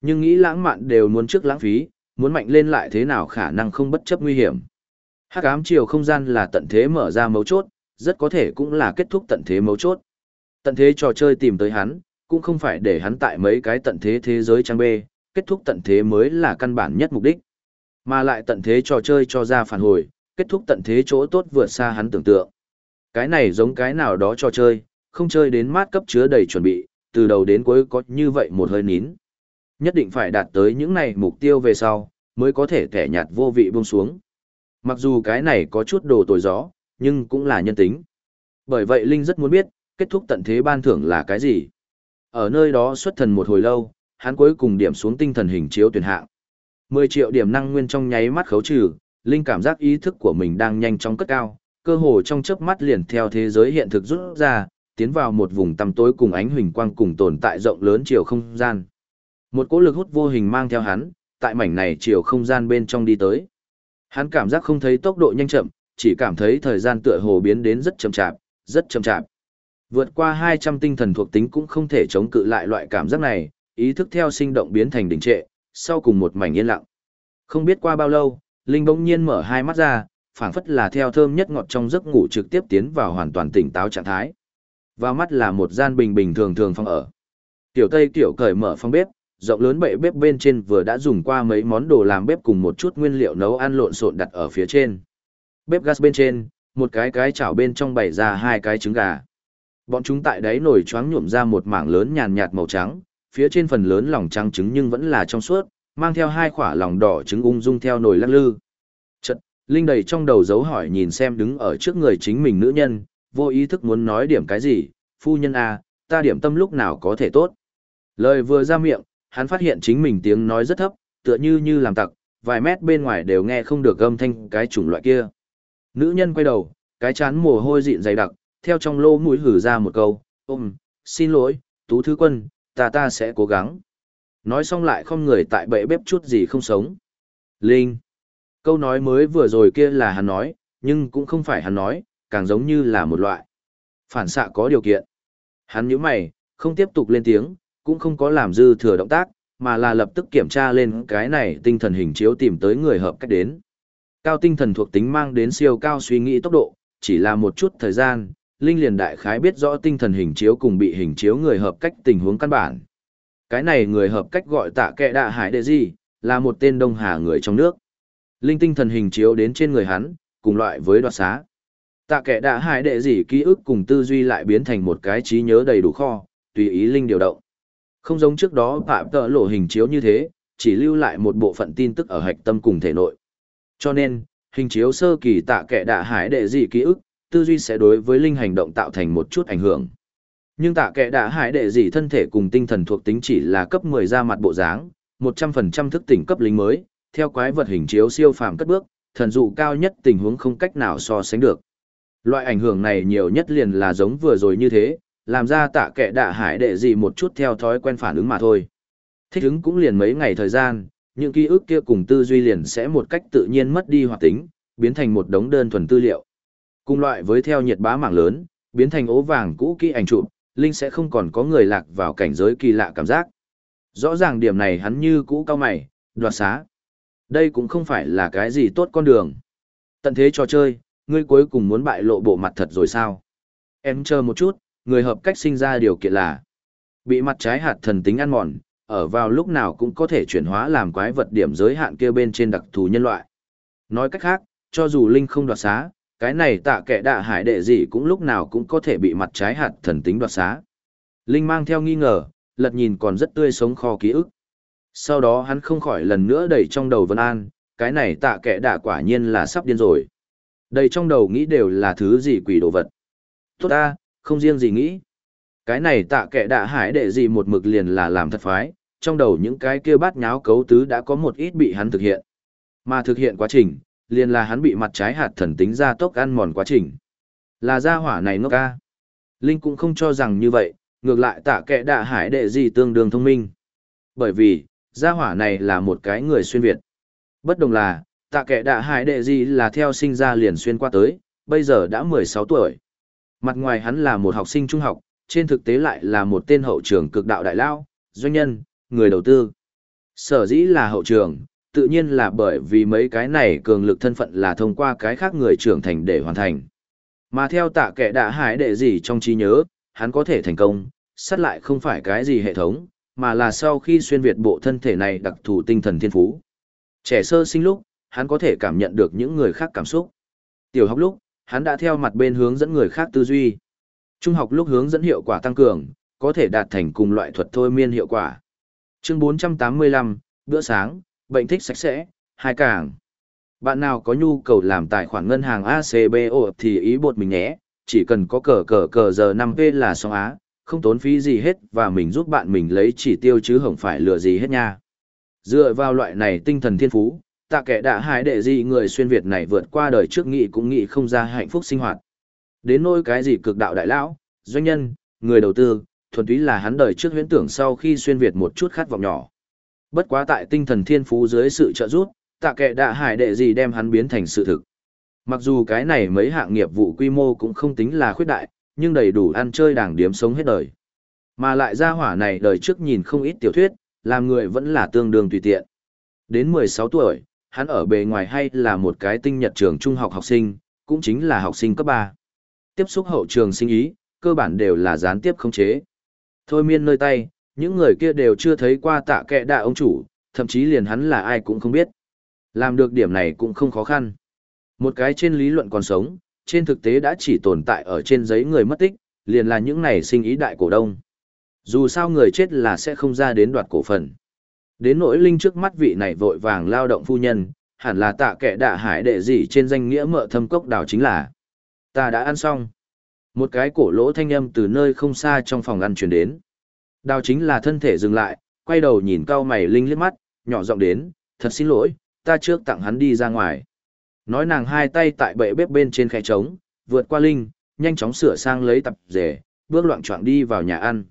Nhưng nghĩ lãng mạn đều muốn trước lãng phí, muốn mạnh lên lại thế nào khả năng không bất chấp nguy hiểm. Hắc ám chiều không gian là tận thế mở ra mấu chốt, rất có thể cũng là kết thúc tận thế mấu chốt. Tận thế trò chơi tìm tới hắn, cũng không phải để hắn tại mấy cái tận thế thế giới trang bê, kết thúc tận thế mới là căn bản nhất mục đích. Mà lại tận thế trò chơi cho ra phản hồi, kết thúc tận thế chỗ tốt vượt xa hắn tưởng tượng. Cái này giống cái nào đó trò chơi, không chơi đến mát cấp chứa đầy chuẩn bị, từ đầu đến cuối có như vậy một hơi nín. Nhất định phải đạt tới những này mục tiêu về sau, mới có thể kẻ nhạt vô vị buông xuống. Mặc dù cái này có chút đồ tồi gió, nhưng cũng là nhân tính. Bởi vậy Linh rất muốn biết, kết thúc tận thế ban thưởng là cái gì. Ở nơi đó xuất thần một hồi lâu, hắn cuối cùng điểm xuống tinh thần hình chiếu tuyển hạng. 10 triệu điểm năng nguyên trong nháy mắt khấu trừ, Linh cảm giác ý thức của mình đang nhanh chóng cất cao, cơ hồ trong chớp mắt liền theo thế giới hiện thực rút ra, tiến vào một vùng tăm tối cùng ánh huỳnh quang cùng tồn tại rộng lớn chiều không gian. Một cỗ lực hút vô hình mang theo hắn, tại mảnh này chiều không gian bên trong đi tới. Hắn cảm giác không thấy tốc độ nhanh chậm, chỉ cảm thấy thời gian tựa hồ biến đến rất chậm chạp, rất chậm chạp. Vượt qua 200 tinh thần thuộc tính cũng không thể chống cự lại loại cảm giác này, ý thức theo sinh động biến thành đình trệ, sau cùng một mảnh yên lặng. Không biết qua bao lâu, Linh bỗng nhiên mở hai mắt ra, phảng phất là theo thơm nhất ngọt trong giấc ngủ trực tiếp tiến vào hoàn toàn tỉnh táo trạng thái. Vào mắt là một gian bình bình thường thường phòng ở. Tiểu Tây tiểu cởi mở phòng bếp, rộng lớn bệ bếp bên trên vừa đã dùng qua mấy món đồ làm bếp cùng một chút nguyên liệu nấu ăn lộn xộn đặt ở phía trên. Bếp gas bên trên, một cái cái chảo bên trong bày ra hai cái trứng gà. Bọn chúng tại đáy nồi choáng nhuộm ra một mảng lớn nhàn nhạt màu trắng, phía trên phần lớn lòng trắng trứng nhưng vẫn là trong suốt, mang theo hai quả lòng đỏ trứng ung dung theo nồi lắc lư. Chật, Linh đầy trong đầu dấu hỏi nhìn xem đứng ở trước người chính mình nữ nhân, vô ý thức muốn nói điểm cái gì, phu nhân a, à, ta điểm tâm lúc nào có thể tốt. Lời vừa ra miệng, hắn phát hiện chính mình tiếng nói rất thấp, tựa như như làm tặc, vài mét bên ngoài đều nghe không được âm thanh cái chủng loại kia. Nữ nhân quay đầu, cái chán mồ hôi dịn dày đặc, theo trong lô mũi hử ra một câu, ôm, xin lỗi, tú thứ quân, ta ta sẽ cố gắng. Nói xong lại không người tại bệ bếp chút gì không sống. Linh. Câu nói mới vừa rồi kia là hắn nói, nhưng cũng không phải hắn nói, càng giống như là một loại. Phản xạ có điều kiện. Hắn nhíu mày, không tiếp tục lên tiếng, cũng không có làm dư thừa động tác, mà là lập tức kiểm tra lên cái này tinh thần hình chiếu tìm tới người hợp cách đến. Cao tinh thần thuộc tính mang đến siêu cao suy nghĩ tốc độ, chỉ là một chút thời gian, Linh liền đại khái biết rõ tinh thần hình chiếu cùng bị hình chiếu người hợp cách tình huống căn bản. Cái này người hợp cách gọi tạ kệ đạ hải đệ gì, là một tên đông hà người trong nước. Linh tinh thần hình chiếu đến trên người hắn, cùng loại với đoạt xá. Tạ kệ đạ hải đệ gì ký ức cùng tư duy lại biến thành một cái trí nhớ đầy đủ kho, tùy ý linh điều động. Không giống trước đó phạm tợ lộ hình chiếu như thế, chỉ lưu lại một bộ phận tin tức ở hạch tâm cùng thể nội. Cho nên, hình chiếu sơ kỳ tạ kệ đạ hải đệ gì ký ức, tư duy sẽ đối với linh hành động tạo thành một chút ảnh hưởng. Nhưng tạ kẻ đã hại đệ gì thân thể cùng tinh thần thuộc tính chỉ là cấp 10 ra mặt bộ dáng, 100% thức tỉnh cấp lính mới, theo quái vật hình chiếu siêu phàm cất bước, thần dụ cao nhất tình huống không cách nào so sánh được. Loại ảnh hưởng này nhiều nhất liền là giống vừa rồi như thế, làm ra tạ kẻ đạ hải đệ gì một chút theo thói quen phản ứng mà thôi. Thích ứng cũng liền mấy ngày thời gian, những ký ức kia cùng tư duy liền sẽ một cách tự nhiên mất đi hoạt tính, biến thành một đống đơn thuần tư liệu. Cùng loại với theo nhiệt bá mạng lớn, biến thành ố vàng cũ kỹ ảnh chụp, Linh sẽ không còn có người lạc vào cảnh giới kỳ lạ cảm giác. Rõ ràng điểm này hắn như cũ cao mày, đoạt xá. Đây cũng không phải là cái gì tốt con đường. Tận thế trò chơi, ngươi cuối cùng muốn bại lộ bộ mặt thật rồi sao? Em chờ một chút, người hợp cách sinh ra điều kiện là bị mặt trái hạt thần tính ăn mòn, ở vào lúc nào cũng có thể chuyển hóa làm quái vật điểm giới hạn kia bên trên đặc thù nhân loại. Nói cách khác, cho dù Linh không đoạt xá, cái này tạ kẻ đạ hải đệ gì cũng lúc nào cũng có thể bị mặt trái hạt thần tính đoạt xá. Linh mang theo nghi ngờ, lật nhìn còn rất tươi sống kho ký ức. Sau đó hắn không khỏi lần nữa đẩy trong đầu Vân An, cái này tạ kẻ đạ quả nhiên là sắp điên rồi. Đầy trong đầu nghĩ đều là thứ gì quỷ đồ vật. Tốt ta, không riêng gì nghĩ. Cái này tạ kẻ đạ hải đệ gì một mực liền là làm thật phái, trong đầu những cái kia bát nháo cấu tứ đã có một ít bị hắn thực hiện. Mà thực hiện quá trình, liền là hắn bị mặt trái hạt thần tính ra tốc ăn mòn quá trình. Là gia hỏa này ngốc ca. Linh cũng không cho rằng như vậy, ngược lại tạ kẻ đạ hải đệ gì tương đương thông minh. Bởi vì, gia hỏa này là một cái người xuyên Việt. Bất đồng là, tạ kẻ đạ hải đệ gì là theo sinh ra liền xuyên qua tới, bây giờ đã 16 tuổi. Mặt ngoài hắn là một học sinh trung học, trên thực tế lại là một tên hậu trưởng cực đạo đại lao, doanh nhân, người đầu tư. Sở dĩ là hậu trưởng tự nhiên là bởi vì mấy cái này cường lực thân phận là thông qua cái khác người trưởng thành để hoàn thành. Mà theo tạ kẻ đạ hải đệ gì trong trí nhớ, hắn có thể thành công, sát lại không phải cái gì hệ thống, mà là sau khi xuyên việt bộ thân thể này đặc thù tinh thần thiên phú. Trẻ sơ sinh lúc, hắn có thể cảm nhận được những người khác cảm xúc. Tiểu học lúc, hắn đã theo mặt bên hướng dẫn người khác tư duy. Trung học lúc hướng dẫn hiệu quả tăng cường, có thể đạt thành cùng loại thuật thôi miên hiệu quả. Chương 485, bữa sáng, bệnh thích sạch sẽ, hai càng. Bạn nào có nhu cầu làm tài khoản ngân hàng ACBO thì ý bột mình nhé, chỉ cần có cờ cờ cờ giờ 5P là xong á, không tốn phí gì hết và mình giúp bạn mình lấy chỉ tiêu chứ không phải lừa gì hết nha. Dựa vào loại này tinh thần thiên phú, tạ kẻ đã hại đệ gì người xuyên Việt này vượt qua đời trước nghị cũng nghị không ra hạnh phúc sinh hoạt. Đến nỗi cái gì cực đạo đại lão, doanh nhân, người đầu tư, thuần túy là hắn đời trước huyễn tưởng sau khi xuyên Việt một chút khát vọng nhỏ. Bất quá tại tinh thần thiên phú dưới sự trợ giúp, tạ kệ đạ hải đệ gì đem hắn biến thành sự thực. Mặc dù cái này mấy hạng nghiệp vụ quy mô cũng không tính là khuyết đại, nhưng đầy đủ ăn chơi đảng điếm sống hết đời. Mà lại ra hỏa này đời trước nhìn không ít tiểu thuyết, làm người vẫn là tương đương tùy tiện. Đến 16 tuổi, hắn ở bề ngoài hay là một cái tinh nhật trường trung học học sinh, cũng chính là học sinh cấp 3. Tiếp xúc hậu trường sinh ý, cơ bản đều là gián tiếp không chế. Thôi miên nơi tay, những người kia đều chưa thấy qua tạ kệ đạ ông chủ, thậm chí liền hắn là ai cũng không biết. Làm được điểm này cũng không khó khăn. Một cái trên lý luận còn sống, trên thực tế đã chỉ tồn tại ở trên giấy người mất tích, liền là những này sinh ý đại cổ đông. Dù sao người chết là sẽ không ra đến đoạt cổ phần. Đến nỗi linh trước mắt vị này vội vàng lao động phu nhân, hẳn là tạ kẻ đạ hải đệ gì trên danh nghĩa mợ thâm cốc đảo chính là. Ta đã ăn xong. Một cái cổ lỗ thanh âm từ nơi không xa trong phòng ăn truyền đến. Đào chính là thân thể dừng lại, quay đầu nhìn cao mày linh liếc mắt, nhỏ giọng đến, thật xin lỗi, ta trước tặng hắn đi ra ngoài. Nói nàng hai tay tại bệ bếp bên trên khe trống, vượt qua linh, nhanh chóng sửa sang lấy tập rể, bước loạn choạng đi vào nhà ăn.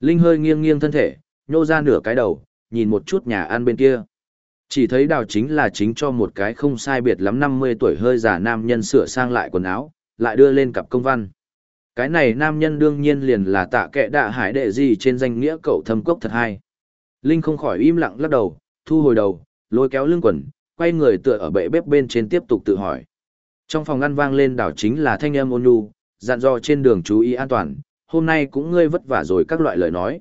Linh hơi nghiêng nghiêng thân thể, nhô ra nửa cái đầu, nhìn một chút nhà ăn bên kia. Chỉ thấy đào chính là chính cho một cái không sai biệt lắm 50 tuổi hơi già nam nhân sửa sang lại quần áo, lại đưa lên cặp công văn. Cái này nam nhân đương nhiên liền là tạ kệ đạ hải đệ gì trên danh nghĩa cậu thâm cốc thật hay. Linh không khỏi im lặng lắc đầu, thu hồi đầu, lôi kéo lưng quần, quay người tựa ở bệ bếp bên trên tiếp tục tự hỏi. Trong phòng ăn vang lên đảo chính là thanh âm ôn nhu, dặn dò trên đường chú ý an toàn, hôm nay cũng ngươi vất vả rồi các loại lời nói.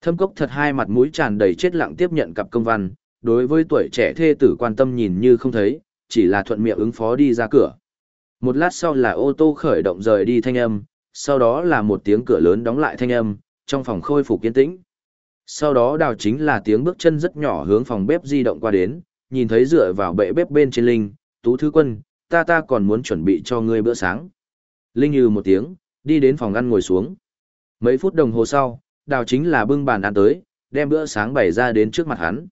Thâm cốc thật hai mặt mũi tràn đầy chết lặng tiếp nhận cặp công văn, đối với tuổi trẻ thê tử quan tâm nhìn như không thấy, chỉ là thuận miệng ứng phó đi ra cửa. Một lát sau là ô tô khởi động rời đi thanh âm, sau đó là một tiếng cửa lớn đóng lại thanh âm, trong phòng khôi phục yên tĩnh. Sau đó đào chính là tiếng bước chân rất nhỏ hướng phòng bếp di động qua đến, nhìn thấy dựa vào bệ bếp bên trên Linh, Tú Thứ Quân, ta ta còn muốn chuẩn bị cho ngươi bữa sáng. Linh như một tiếng, đi đến phòng ăn ngồi xuống. Mấy phút đồng hồ sau, đào chính là bưng bàn ăn tới, đem bữa sáng bày ra đến trước mặt hắn.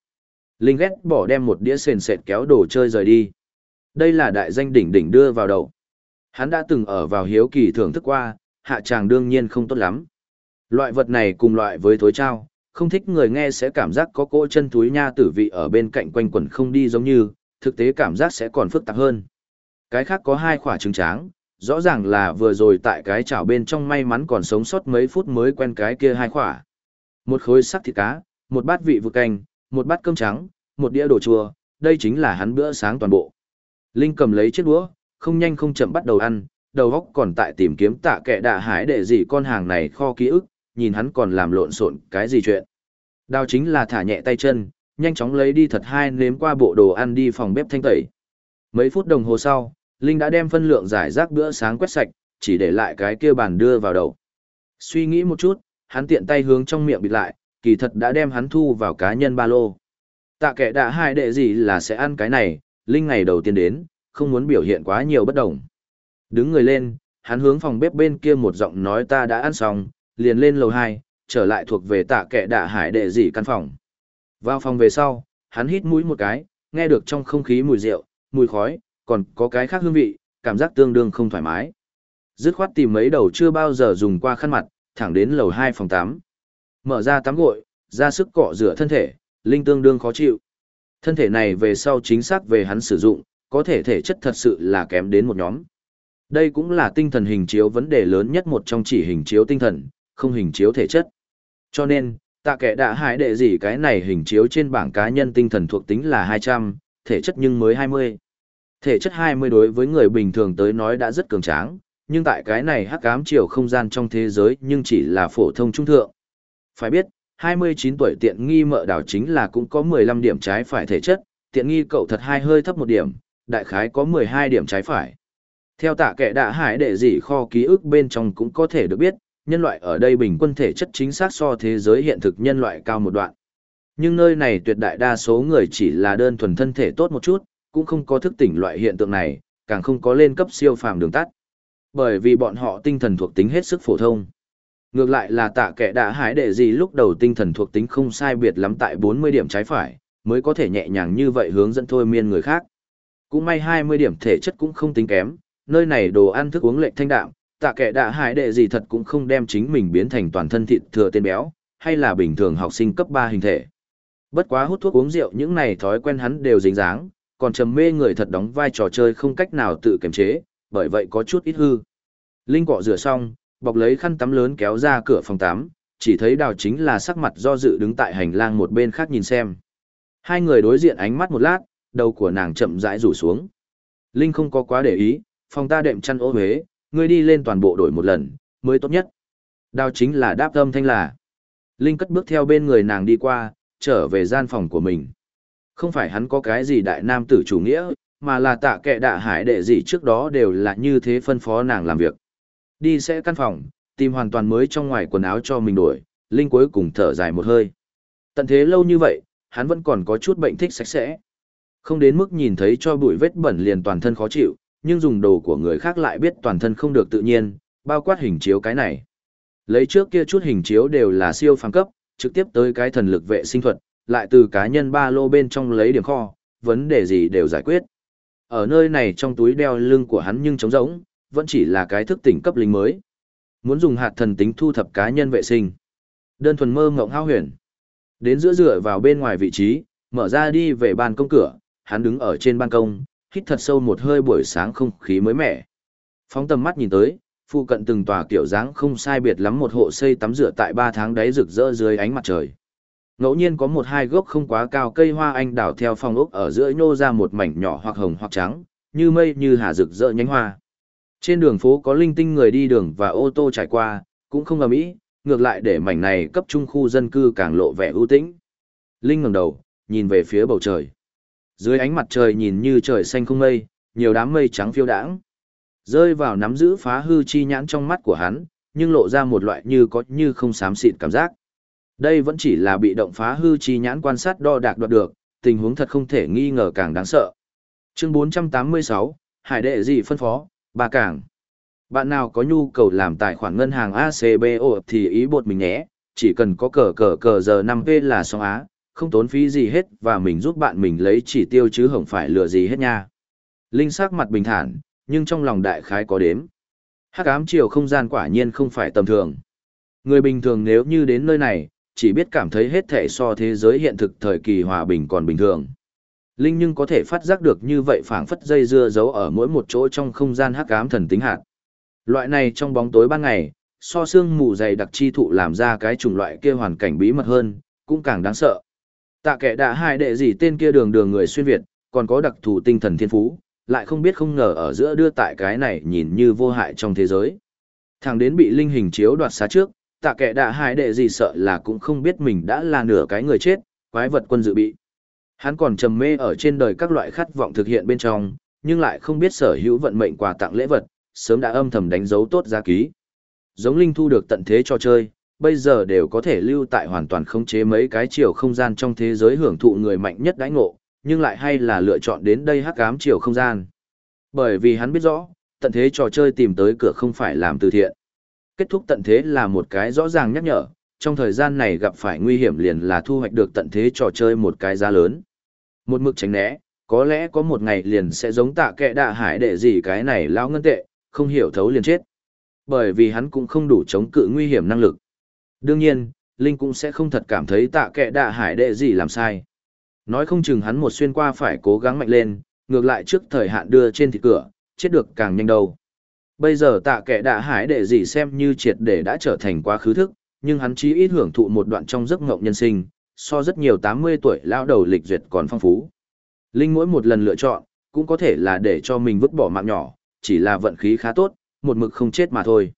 Linh ghét bỏ đem một đĩa sền sệt kéo đồ chơi rời đi. Đây là đại danh đỉnh đỉnh đưa vào đầu. Hắn đã từng ở vào hiếu kỳ thưởng thức qua, hạ tràng đương nhiên không tốt lắm. Loại vật này cùng loại với thối trao, không thích người nghe sẽ cảm giác có cỗ chân thúi nha tử vị ở bên cạnh quanh quẩn không đi giống như, thực tế cảm giác sẽ còn phức tạp hơn. Cái khác có hai quả trứng tráng, rõ ràng là vừa rồi tại cái chảo bên trong may mắn còn sống sót mấy phút mới quen cái kia hai quả. Một khối sắc thịt cá, một bát vị vực canh, một bát cơm trắng, một đĩa đồ chua, đây chính là hắn bữa sáng toàn bộ. Linh cầm lấy chiếc đũa, không nhanh không chậm bắt đầu ăn, đầu óc còn tại tìm kiếm tạ kệ đạ hải để gì con hàng này kho ký ức, nhìn hắn còn làm lộn xộn cái gì chuyện. Đào chính là thả nhẹ tay chân, nhanh chóng lấy đi thật hai nếm qua bộ đồ ăn đi phòng bếp thanh tẩy. Mấy phút đồng hồ sau, Linh đã đem phân lượng giải rác bữa sáng quét sạch, chỉ để lại cái kia bàn đưa vào đầu. Suy nghĩ một chút, hắn tiện tay hướng trong miệng bịt lại, kỳ thật đã đem hắn thu vào cá nhân ba lô. Tạ kệ đã hai đệ gì là sẽ ăn cái này, Linh ngày đầu tiên đến, không muốn biểu hiện quá nhiều bất đồng. Đứng người lên, hắn hướng phòng bếp bên kia một giọng nói ta đã ăn xong, liền lên lầu 2, trở lại thuộc về tạ kệ đạ hải đệ dị căn phòng. Vào phòng về sau, hắn hít mũi một cái, nghe được trong không khí mùi rượu, mùi khói, còn có cái khác hương vị, cảm giác tương đương không thoải mái. Dứt khoát tìm mấy đầu chưa bao giờ dùng qua khăn mặt, thẳng đến lầu 2 phòng 8. Mở ra tắm gội, ra sức cọ rửa thân thể, linh tương đương khó chịu. Thân thể này về sau chính xác về hắn sử dụng, có thể thể chất thật sự là kém đến một nhóm. Đây cũng là tinh thần hình chiếu vấn đề lớn nhất một trong chỉ hình chiếu tinh thần, không hình chiếu thể chất. Cho nên, tạ kẻ đã hại đệ gì cái này hình chiếu trên bảng cá nhân tinh thần thuộc tính là 200, thể chất nhưng mới 20. Thể chất 20 đối với người bình thường tới nói đã rất cường tráng, nhưng tại cái này hắc ám chiều không gian trong thế giới nhưng chỉ là phổ thông trung thượng. Phải biết, 29 tuổi tiện nghi mợ đảo chính là cũng có 15 điểm trái phải thể chất, tiện nghi cậu thật hai hơi thấp một điểm, đại khái có 12 điểm trái phải. Theo tạ kẻ Đạ hải đệ gì kho ký ức bên trong cũng có thể được biết, nhân loại ở đây bình quân thể chất chính xác so thế giới hiện thực nhân loại cao một đoạn. Nhưng nơi này tuyệt đại đa số người chỉ là đơn thuần thân thể tốt một chút, cũng không có thức tỉnh loại hiện tượng này, càng không có lên cấp siêu phàm đường tắt. Bởi vì bọn họ tinh thần thuộc tính hết sức phổ thông. Ngược lại là tạ kẻ đã hái đệ gì lúc đầu tinh thần thuộc tính không sai biệt lắm tại 40 điểm trái phải, mới có thể nhẹ nhàng như vậy hướng dẫn thôi miên người khác. Cũng may 20 điểm thể chất cũng không tính kém, nơi này đồ ăn thức uống lệch thanh đạm, tạ kệ đạ hại đệ gì thật cũng không đem chính mình biến thành toàn thân thịt thừa tên béo, hay là bình thường học sinh cấp 3 hình thể. Bất quá hút thuốc uống rượu những này thói quen hắn đều dính dáng, còn trầm mê người thật đóng vai trò chơi không cách nào tự kiềm chế, bởi vậy có chút ít hư. Linh cọ rửa xong, bọc lấy khăn tắm lớn kéo ra cửa phòng tắm, chỉ thấy đào chính là sắc mặt do dự đứng tại hành lang một bên khác nhìn xem. Hai người đối diện ánh mắt một lát, đầu của nàng chậm rãi rủ xuống. Linh không có quá để ý, phòng ta đệm chăn ô huế, ngươi đi lên toàn bộ đổi một lần, mới tốt nhất. Đao chính là đáp âm thanh là. Linh cất bước theo bên người nàng đi qua, trở về gian phòng của mình. Không phải hắn có cái gì đại nam tử chủ nghĩa, mà là tạ kệ đạ hải đệ gì trước đó đều là như thế phân phó nàng làm việc. Đi sẽ căn phòng, tìm hoàn toàn mới trong ngoài quần áo cho mình đổi, Linh cuối cùng thở dài một hơi. Tận thế lâu như vậy, hắn vẫn còn có chút bệnh thích sạch sẽ. Không đến mức nhìn thấy cho bụi vết bẩn liền toàn thân khó chịu, nhưng dùng đồ của người khác lại biết toàn thân không được tự nhiên, bao quát hình chiếu cái này. Lấy trước kia chút hình chiếu đều là siêu phàm cấp, trực tiếp tới cái thần lực vệ sinh thuật, lại từ cá nhân ba lô bên trong lấy điểm kho, vấn đề gì đều giải quyết. Ở nơi này trong túi đeo lưng của hắn nhưng trống rỗng, vẫn chỉ là cái thức tỉnh cấp linh mới. Muốn dùng hạt thần tính thu thập cá nhân vệ sinh. Đơn thuần mơ ngộng hao huyền. Đến giữa dựa vào bên ngoài vị trí, mở ra đi về ban công cửa, hắn đứng ở trên ban công, hít thật sâu một hơi buổi sáng không khí mới mẻ. Phóng tầm mắt nhìn tới, phụ cận từng tòa kiểu dáng không sai biệt lắm một hộ xây tắm rửa tại ba tháng đáy rực rỡ dưới ánh mặt trời. Ngẫu nhiên có một hai gốc không quá cao cây hoa anh đào theo phong ốc ở giữa nhô ra một mảnh nhỏ hoặc hồng hoặc trắng, như mây như hà rực rỡ nhánh hoa. Trên đường phố có linh tinh người đi đường và ô tô trải qua, cũng không ầm ĩ, ngược lại để mảnh này cấp trung khu dân cư càng lộ vẻ ưu tĩnh. Linh ngẩng đầu, nhìn về phía bầu trời. Dưới ánh mặt trời nhìn như trời xanh không mây, nhiều đám mây trắng phiêu đãng. Rơi vào nắm giữ phá hư chi nhãn trong mắt của hắn, nhưng lộ ra một loại như có như không xám xịt cảm giác. Đây vẫn chỉ là bị động phá hư chi nhãn quan sát đo đạc đoạt được, tình huống thật không thể nghi ngờ càng đáng sợ. Chương 486, Hải đệ gì phân phó, ba cảng. Bạn nào có nhu cầu làm tài khoản ngân hàng ACBO thì ý bột mình nhé, chỉ cần có cờ cờ cờ giờ 5P là xong á, không tốn phí gì hết và mình giúp bạn mình lấy chỉ tiêu chứ không phải lừa gì hết nha. Linh sắc mặt bình thản, nhưng trong lòng đại khái có đếm. Hắc ám chiều không gian quả nhiên không phải tầm thường. Người bình thường nếu như đến nơi này, chỉ biết cảm thấy hết thể so thế giới hiện thực thời kỳ hòa bình còn bình thường. Linh nhưng có thể phát giác được như vậy phảng phất dây dưa giấu ở mỗi một chỗ trong không gian hắc ám thần tính hạt. Loại này trong bóng tối ban ngày, so xương mù dày đặc chi thụ làm ra cái chủng loại kia hoàn cảnh bí mật hơn, cũng càng đáng sợ. Tạ kẻ đã hai đệ gì tên kia đường đường người xuyên Việt, còn có đặc thù tinh thần thiên phú, lại không biết không ngờ ở giữa đưa tại cái này nhìn như vô hại trong thế giới. Thằng đến bị linh hình chiếu đoạt xá trước, tạ kẻ đã hai đệ gì sợ là cũng không biết mình đã là nửa cái người chết, quái vật quân dự bị. Hắn còn trầm mê ở trên đời các loại khát vọng thực hiện bên trong, nhưng lại không biết sở hữu vận mệnh quà tặng lễ vật, sớm đã âm thầm đánh dấu tốt giá ký. Giống linh thu được tận thế cho chơi, bây giờ đều có thể lưu tại hoàn toàn khống chế mấy cái chiều không gian trong thế giới hưởng thụ người mạnh nhất đãi ngộ, nhưng lại hay là lựa chọn đến đây hắc ám chiều không gian. Bởi vì hắn biết rõ, tận thế trò chơi tìm tới cửa không phải làm từ thiện. Kết thúc tận thế là một cái rõ ràng nhắc nhở, trong thời gian này gặp phải nguy hiểm liền là thu hoạch được tận thế trò chơi một cái giá lớn. Một mực tránh né, có lẽ có một ngày liền sẽ giống tạ kệ đạ hải để gì cái này lao ngân tệ, không hiểu thấu liền chết. Bởi vì hắn cũng không đủ chống cự nguy hiểm năng lực. Đương nhiên, Linh cũng sẽ không thật cảm thấy tạ kệ đạ hải đệ gì làm sai. Nói không chừng hắn một xuyên qua phải cố gắng mạnh lên, ngược lại trước thời hạn đưa trên thịt cửa, chết được càng nhanh đâu. Bây giờ tạ kệ đạ hải đệ gì xem như triệt để đã trở thành quá khứ thức, nhưng hắn chí ít hưởng thụ một đoạn trong giấc ngộng nhân sinh, so rất nhiều 80 tuổi lão đầu lịch duyệt còn phong phú. Linh mỗi một lần lựa chọn, cũng có thể là để cho mình vứt bỏ mạng nhỏ, chỉ là vận khí khá tốt, một mực không chết mà thôi.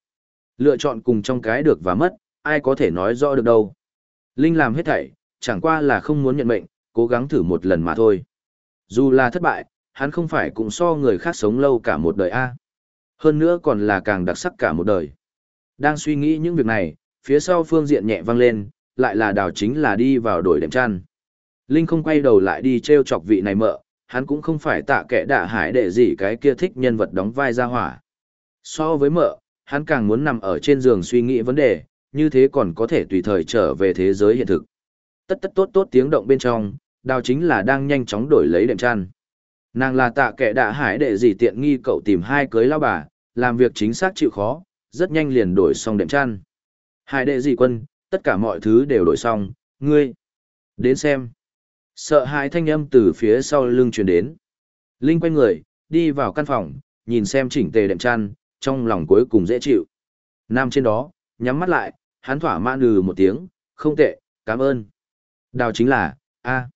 Lựa chọn cùng trong cái được và mất, ai có thể nói rõ được đâu. Linh làm hết thảy, chẳng qua là không muốn nhận mệnh, cố gắng thử một lần mà thôi. Dù là thất bại, hắn không phải cũng so người khác sống lâu cả một đời a. Hơn nữa còn là càng đặc sắc cả một đời. Đang suy nghĩ những việc này, phía sau phương diện nhẹ vang lên, lại là đào chính là đi vào đổi đệm chăn. Linh không quay đầu lại đi treo chọc vị này mợ, hắn cũng không phải tạ kẻ đả hải để gì cái kia thích nhân vật đóng vai ra hỏa. So với mợ, hắn càng muốn nằm ở trên giường suy nghĩ vấn đề, như thế còn có thể tùy thời trở về thế giới hiện thực. Tất tất tốt tốt tiếng động bên trong, đào chính là đang nhanh chóng đổi lấy đệm chăn. Nàng là tạ kẻ đạ hải để gì tiện nghi cậu tìm hai cưới lao bà, làm việc chính xác chịu khó, rất nhanh liền đổi xong đệm chăn. Hải đệ gì quân, tất cả mọi thứ đều đổi xong, ngươi. Đến xem. Sợ hãi thanh âm từ phía sau lưng truyền đến. Linh quay người, đi vào căn phòng, nhìn xem chỉnh tề đệm chăn, trong lòng cuối cùng dễ chịu. Nam trên đó, nhắm mắt lại, hắn thỏa mãn lừ một tiếng, không tệ, cảm ơn. Đào chính là, a.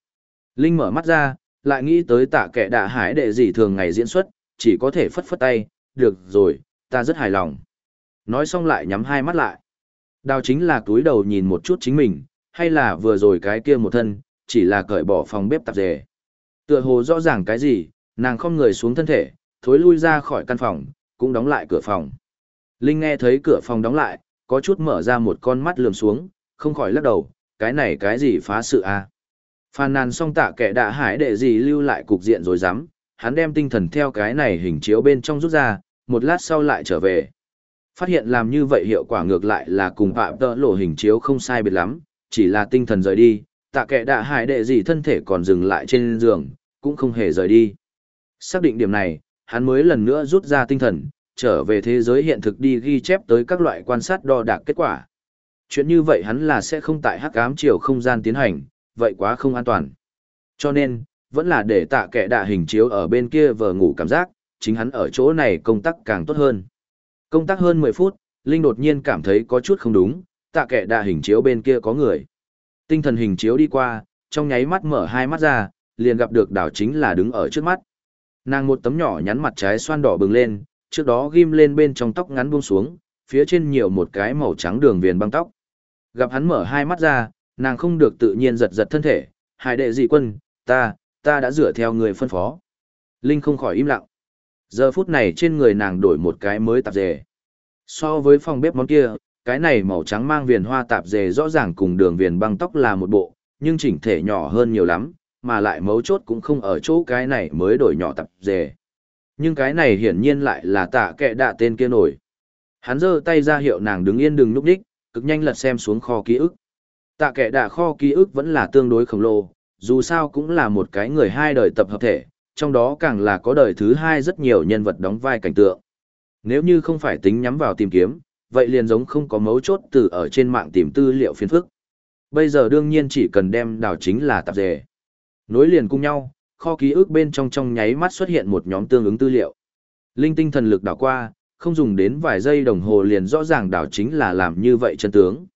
Linh mở mắt ra, lại nghĩ tới tạ kẻ đạ hải đệ gì thường ngày diễn xuất, chỉ có thể phất phất tay, được rồi, ta rất hài lòng. Nói xong lại nhắm hai mắt lại. Đào chính là túi đầu nhìn một chút chính mình, hay là vừa rồi cái kia một thân, chỉ là cởi bỏ phòng bếp tạp dề. Tựa hồ rõ ràng cái gì, nàng không người xuống thân thể, thối lui ra khỏi căn phòng, cũng đóng lại cửa phòng. Linh nghe thấy cửa phòng đóng lại, có chút mở ra một con mắt lườm xuống, không khỏi lắc đầu, cái này cái gì phá sự a? À? Phan nàn xong tạ kẻ đạ hải đệ gì lưu lại cục diện rồi dám, hắn đem tinh thần theo cái này hình chiếu bên trong rút ra, một lát sau lại trở về. Phát hiện làm như vậy hiệu quả ngược lại là cùng phạm tợ lộ hình chiếu không sai biệt lắm, chỉ là tinh thần rời đi, tạ kẻ đạ hải đệ gì thân thể còn dừng lại trên giường, cũng không hề rời đi. Xác định điểm này, hắn mới lần nữa rút ra tinh thần, trở về thế giới hiện thực đi ghi chép tới các loại quan sát đo đạc kết quả. Chuyện như vậy hắn là sẽ không tại hắc ám chiều không gian tiến hành, vậy quá không an toàn. Cho nên, vẫn là để tạ kẻ đạ hình chiếu ở bên kia vờ ngủ cảm giác, chính hắn ở chỗ này công tác càng tốt hơn. Công tác hơn 10 phút, Linh đột nhiên cảm thấy có chút không đúng, tạ kẻ đạ hình chiếu bên kia có người. Tinh thần hình chiếu đi qua, trong nháy mắt mở hai mắt ra, liền gặp được đảo chính là đứng ở trước mắt. Nàng một tấm nhỏ nhắn mặt trái xoan đỏ bừng lên, trước đó ghim lên bên trong tóc ngắn buông xuống, phía trên nhiều một cái màu trắng đường viền băng tóc. Gặp hắn mở hai mắt ra, nàng không được tự nhiên giật giật thân thể, hải đệ dị quân, ta, ta đã dựa theo người phân phó. Linh không khỏi im lặng. Giờ phút này trên người nàng đổi một cái mới tạp dề. So với phòng bếp món kia, cái này màu trắng mang viền hoa tạp dề rõ ràng cùng đường viền băng tóc là một bộ, nhưng chỉnh thể nhỏ hơn nhiều lắm, mà lại mấu chốt cũng không ở chỗ cái này mới đổi nhỏ tạp dề. Nhưng cái này hiển nhiên lại là tạ kệ đạ tên kia nổi. Hắn giơ tay ra hiệu nàng đứng yên đừng núp đích, cực nhanh lật xem xuống kho ký ức. Tạ kệ đạ kho ký ức vẫn là tương đối khổng lồ, dù sao cũng là một cái người hai đời tập hợp thể, trong đó càng là có đời thứ hai rất nhiều nhân vật đóng vai cảnh tượng. Nếu như không phải tính nhắm vào tìm kiếm, vậy liền giống không có mấu chốt từ ở trên mạng tìm tư liệu phiền phức. Bây giờ đương nhiên chỉ cần đem đào chính là tạp dề. Nối liền cùng nhau, kho ký ức bên trong trong nháy mắt xuất hiện một nhóm tương ứng tư liệu. Linh tinh thần lực đảo qua, không dùng đến vài giây đồng hồ liền rõ ràng đảo chính là làm như vậy chân tướng.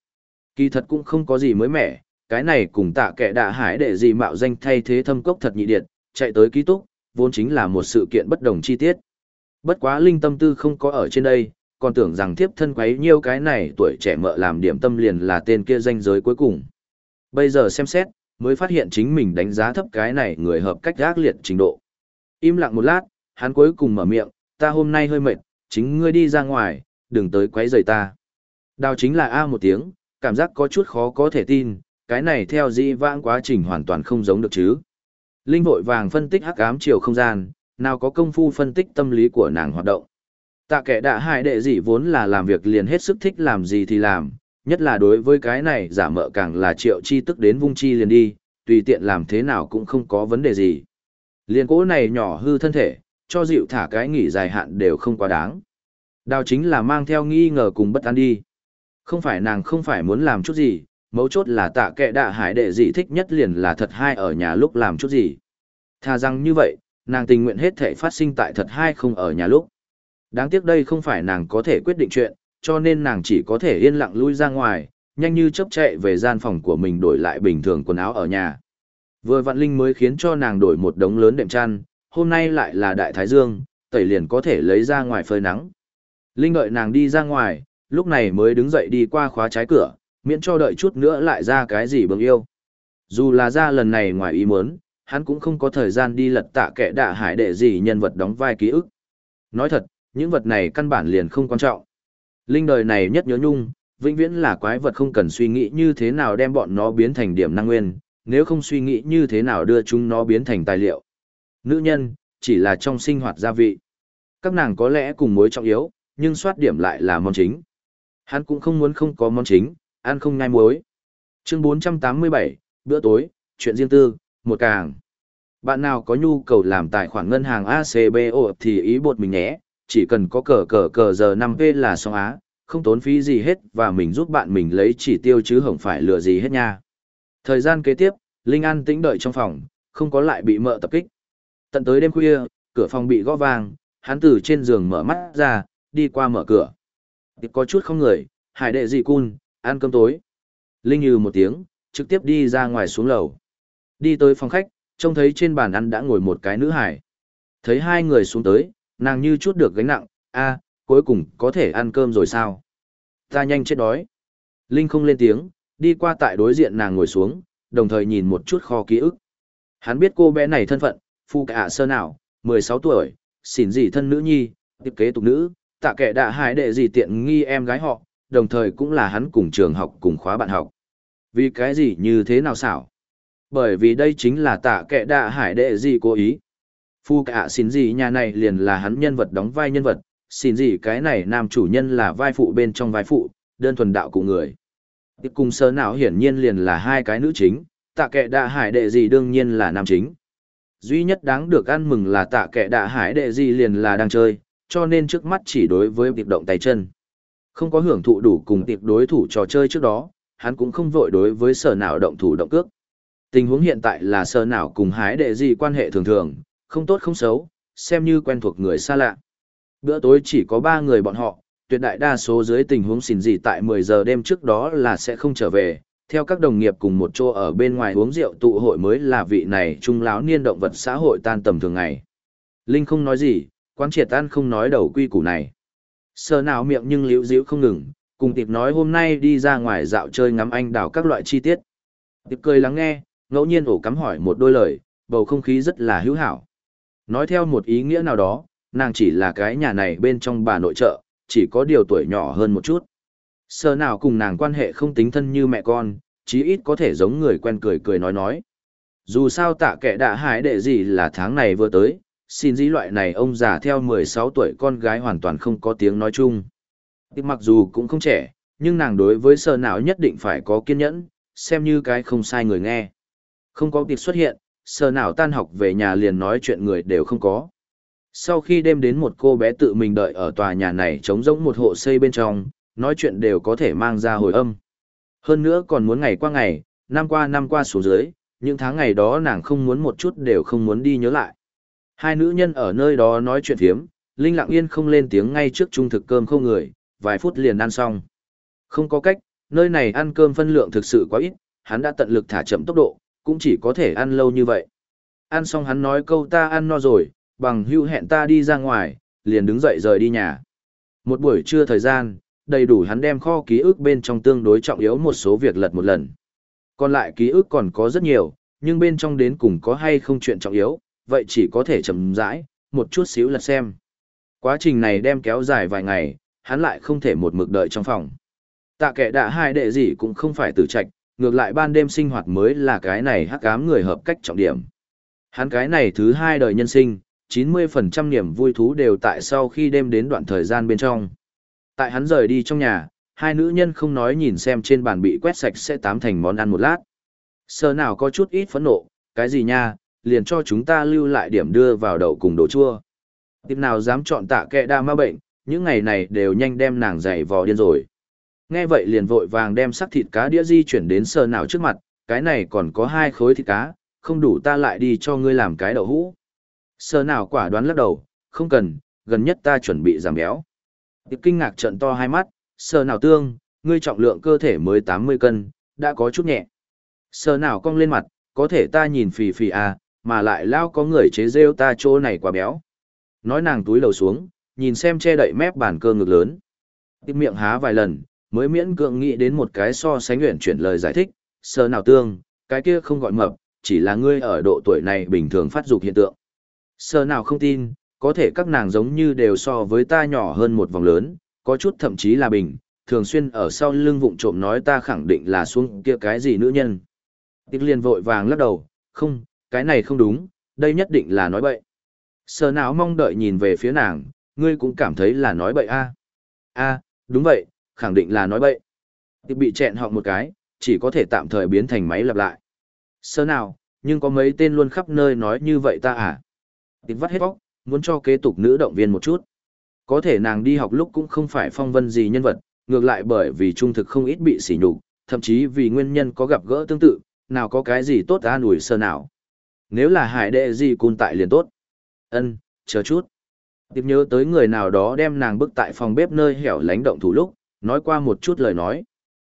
Kỳ thật cũng không có gì mới mẻ, cái này cùng tạ kẻ đạ hải để gì mạo danh thay thế thâm cốc thật nhị điện, chạy tới ký túc, vốn chính là một sự kiện bất đồng chi tiết. Bất quá linh tâm tư không có ở trên đây, còn tưởng rằng thiếp thân quấy nhiêu cái này tuổi trẻ mợ làm điểm tâm liền là tên kia danh giới cuối cùng. Bây giờ xem xét, mới phát hiện chính mình đánh giá thấp cái này người hợp cách gác liệt trình độ. Im lặng một lát, hắn cuối cùng mở miệng, ta hôm nay hơi mệt, chính ngươi đi ra ngoài, đừng tới quấy rầy ta. Đào chính là A một tiếng, cảm giác có chút khó có thể tin, cái này theo di vãng quá trình hoàn toàn không giống được chứ. Linh vội vàng phân tích hắc ám chiều không gian, nào có công phu phân tích tâm lý của nàng hoạt động. Tạ kẻ đã hại đệ gì vốn là làm việc liền hết sức thích làm gì thì làm, nhất là đối với cái này giả mợ càng là triệu chi tức đến vung chi liền đi, tùy tiện làm thế nào cũng không có vấn đề gì. Liền cố này nhỏ hư thân thể, cho dịu thả cái nghỉ dài hạn đều không quá đáng. Đào chính là mang theo nghi ngờ cùng bất an đi. Không phải nàng không phải muốn làm chút gì, mấu chốt là tạ kệ đạ hải đệ gì thích nhất liền là thật hai ở nhà lúc làm chút gì. Thà rằng như vậy, nàng tình nguyện hết thể phát sinh tại thật hai không ở nhà lúc. Đáng tiếc đây không phải nàng có thể quyết định chuyện, cho nên nàng chỉ có thể yên lặng lui ra ngoài, nhanh như chớp chạy về gian phòng của mình đổi lại bình thường quần áo ở nhà. Vừa vạn linh mới khiến cho nàng đổi một đống lớn đệm chăn, hôm nay lại là đại thái dương, tẩy liền có thể lấy ra ngoài phơi nắng. Linh đợi nàng đi ra ngoài, lúc này mới đứng dậy đi qua khóa trái cửa, miễn cho đợi chút nữa lại ra cái gì bừng yêu. Dù là ra lần này ngoài ý muốn, hắn cũng không có thời gian đi lật tạ kẻ đạ hải đệ gì nhân vật đóng vai ký ức. Nói thật, những vật này căn bản liền không quan trọng. Linh đời này nhất nhớ nhung, vĩnh viễn là quái vật không cần suy nghĩ như thế nào đem bọn nó biến thành điểm năng nguyên, nếu không suy nghĩ như thế nào đưa chúng nó biến thành tài liệu. Nữ nhân, chỉ là trong sinh hoạt gia vị. Các nàng có lẽ cùng mối trọng yếu, nhưng soát điểm lại là món chính. Hắn cũng không muốn không có món chính, ăn không nhai muối. Chương 487, bữa tối, chuyện riêng tư, một càng. Bạn nào có nhu cầu làm tài khoản ngân hàng ACBO thì ý bột mình nhé, chỉ cần có cờ cờ cờ giờ 5P là xong á, không tốn phí gì hết và mình giúp bạn mình lấy chỉ tiêu chứ không phải lừa gì hết nha. Thời gian kế tiếp, Linh An tĩnh đợi trong phòng, không có lại bị mợ tập kích. Tận tới đêm khuya, cửa phòng bị gõ vang, hắn từ trên giường mở mắt ra, đi qua mở cửa. Có chút không người, hải đệ gì cun, ăn cơm tối. Linh như một tiếng, trực tiếp đi ra ngoài xuống lầu. Đi tới phòng khách, trông thấy trên bàn ăn đã ngồi một cái nữ hải. Thấy hai người xuống tới, nàng như chút được gánh nặng, a cuối cùng có thể ăn cơm rồi sao? Ta nhanh chết đói. Linh không lên tiếng, đi qua tại đối diện nàng ngồi xuống, đồng thời nhìn một chút kho ký ức. Hắn biết cô bé này thân phận, phu cả sơ nào, 16 tuổi, xỉn gì thân nữ nhi, tiếp kế tục nữ, tạ kệ đã hại đệ gì tiện nghi em gái họ, đồng thời cũng là hắn cùng trường học cùng khóa bạn học. Vì cái gì như thế nào xảo? Bởi vì đây chính là tạ kệ đạ hải đệ gì cố ý. Phu cả xin gì nhà này liền là hắn nhân vật đóng vai nhân vật, xin gì cái này nam chủ nhân là vai phụ bên trong vai phụ, đơn thuần đạo cụ người. Tiếp cùng sơ nào hiển nhiên liền là hai cái nữ chính, tạ kệ đạ hải đệ gì đương nhiên là nam chính. Duy nhất đáng được ăn mừng là tạ kệ đạ hải đệ gì liền là đang chơi, cho nên trước mắt chỉ đối với việc động tay chân. Không có hưởng thụ đủ cùng tiệp đối thủ trò chơi trước đó, hắn cũng không vội đối với sở nào động thủ động cước. Tình huống hiện tại là sở nào cùng hái đệ gì quan hệ thường thường, không tốt không xấu, xem như quen thuộc người xa lạ. Bữa tối chỉ có ba người bọn họ, tuyệt đại đa số dưới tình huống xỉn gì tại 10 giờ đêm trước đó là sẽ không trở về. Theo các đồng nghiệp cùng một chỗ ở bên ngoài uống rượu tụ hội mới là vị này trung lão niên động vật xã hội tan tầm thường ngày. Linh không nói gì, quán triệt tan không nói đầu quy củ này. Sờ nào miệng nhưng liễu díu không ngừng, cùng tiệp nói hôm nay đi ra ngoài dạo chơi ngắm anh đào các loại chi tiết. Tiệp cười lắng nghe, ngẫu nhiên ổ cắm hỏi một đôi lời, bầu không khí rất là hữu hảo. Nói theo một ý nghĩa nào đó, nàng chỉ là cái nhà này bên trong bà nội trợ, chỉ có điều tuổi nhỏ hơn một chút. Sơ nào cùng nàng quan hệ không tính thân như mẹ con, chí ít có thể giống người quen cười cười nói nói. Dù sao tạ kẻ đã hái đệ gì là tháng này vừa tới, xin dĩ loại này ông già theo 16 tuổi con gái hoàn toàn không có tiếng nói chung. Mặc dù cũng không trẻ, nhưng nàng đối với sơ nào nhất định phải có kiên nhẫn, xem như cái không sai người nghe. Không có tiệp xuất hiện, Sờ nào tan học về nhà liền nói chuyện người đều không có. Sau khi đêm đến một cô bé tự mình đợi ở tòa nhà này trống rỗng một hộ xây bên trong, nói chuyện đều có thể mang ra hồi âm. Hơn nữa còn muốn ngày qua ngày, năm qua năm qua xuống dưới, những tháng ngày đó nàng không muốn một chút đều không muốn đi nhớ lại. Hai nữ nhân ở nơi đó nói chuyện thiếm, Linh lặng yên không lên tiếng ngay trước trung thực cơm không người, vài phút liền ăn xong. Không có cách, nơi này ăn cơm phân lượng thực sự quá ít, hắn đã tận lực thả chậm tốc độ, cũng chỉ có thể ăn lâu như vậy. Ăn xong hắn nói câu ta ăn no rồi, bằng hưu hẹn ta đi ra ngoài, liền đứng dậy rời đi nhà. Một buổi trưa thời gian, đầy đủ hắn đem kho ký ức bên trong tương đối trọng yếu một số việc lật một lần. Còn lại ký ức còn có rất nhiều, nhưng bên trong đến cùng có hay không chuyện trọng yếu, vậy chỉ có thể chậm rãi, một chút xíu lật xem. Quá trình này đem kéo dài vài ngày, hắn lại không thể một mực đợi trong phòng. Tạ kẻ đã hai đệ gì cũng không phải tử trạch, ngược lại ban đêm sinh hoạt mới là cái này hắc ám người hợp cách trọng điểm. Hắn cái này thứ hai đời nhân sinh, 90% niềm vui thú đều tại sau khi đêm đến đoạn thời gian bên trong. Tại hắn rời đi trong nhà, hai nữ nhân không nói nhìn xem trên bàn bị quét sạch sẽ tám thành món ăn một lát. Sơ nào có chút ít phẫn nộ, cái gì nha, liền cho chúng ta lưu lại điểm đưa vào đậu cùng đồ chua. Tiếp nào dám chọn tạ kẹ đa ma bệnh, những ngày này đều nhanh đem nàng dày vò điên rồi. Nghe vậy liền vội vàng đem sắc thịt cá đĩa di chuyển đến sờ nào trước mặt, cái này còn có hai khối thịt cá, không đủ ta lại đi cho ngươi làm cái đậu hũ. Sờ nào quả đoán lắc đầu, không cần, gần nhất ta chuẩn bị giảm béo. Tiệp kinh ngạc trận to hai mắt, sờ nào tương, ngươi trọng lượng cơ thể mới 80 cân, đã có chút nhẹ. Sờ nào cong lên mặt, có thể ta nhìn phì phì à, mà lại lao có người chế rêu ta chỗ này quá béo. Nói nàng túi lầu xuống, nhìn xem che đậy mép bàn cơ ngực lớn. Tiệp miệng há vài lần, mới miễn cưỡng nghĩ đến một cái so sánh nguyện chuyển lời giải thích, sơ nào tương, cái kia không gọi mập, chỉ là ngươi ở độ tuổi này bình thường phát dục hiện tượng. Sơ nào không tin, có thể các nàng giống như đều so với ta nhỏ hơn một vòng lớn, có chút thậm chí là bình, thường xuyên ở sau lưng vụng trộm nói ta khẳng định là xuống kia cái gì nữ nhân. Tiếc liền vội vàng lắc đầu, không, cái này không đúng, đây nhất định là nói bậy. Sơ nào mong đợi nhìn về phía nàng, ngươi cũng cảm thấy là nói bậy a a đúng vậy, khẳng định là nói bậy. Tiếc bị chẹn họng một cái, chỉ có thể tạm thời biến thành máy lặp lại. Sơ nào, nhưng có mấy tên luôn khắp nơi nói như vậy ta à? Tiếc vắt hết bóc, muốn cho kế tục nữ động viên một chút. Có thể nàng đi học lúc cũng không phải phong vân gì nhân vật, ngược lại bởi vì trung thực không ít bị sỉ nhục, thậm chí vì nguyên nhân có gặp gỡ tương tự, nào có cái gì tốt ta nủi sơ nào. Nếu là hải đệ gì cun tại liền tốt. Ân, chờ chút. Tiếp nhớ tới người nào đó đem nàng bước tại phòng bếp nơi hẻo lánh động thủ lúc, nói qua một chút lời nói.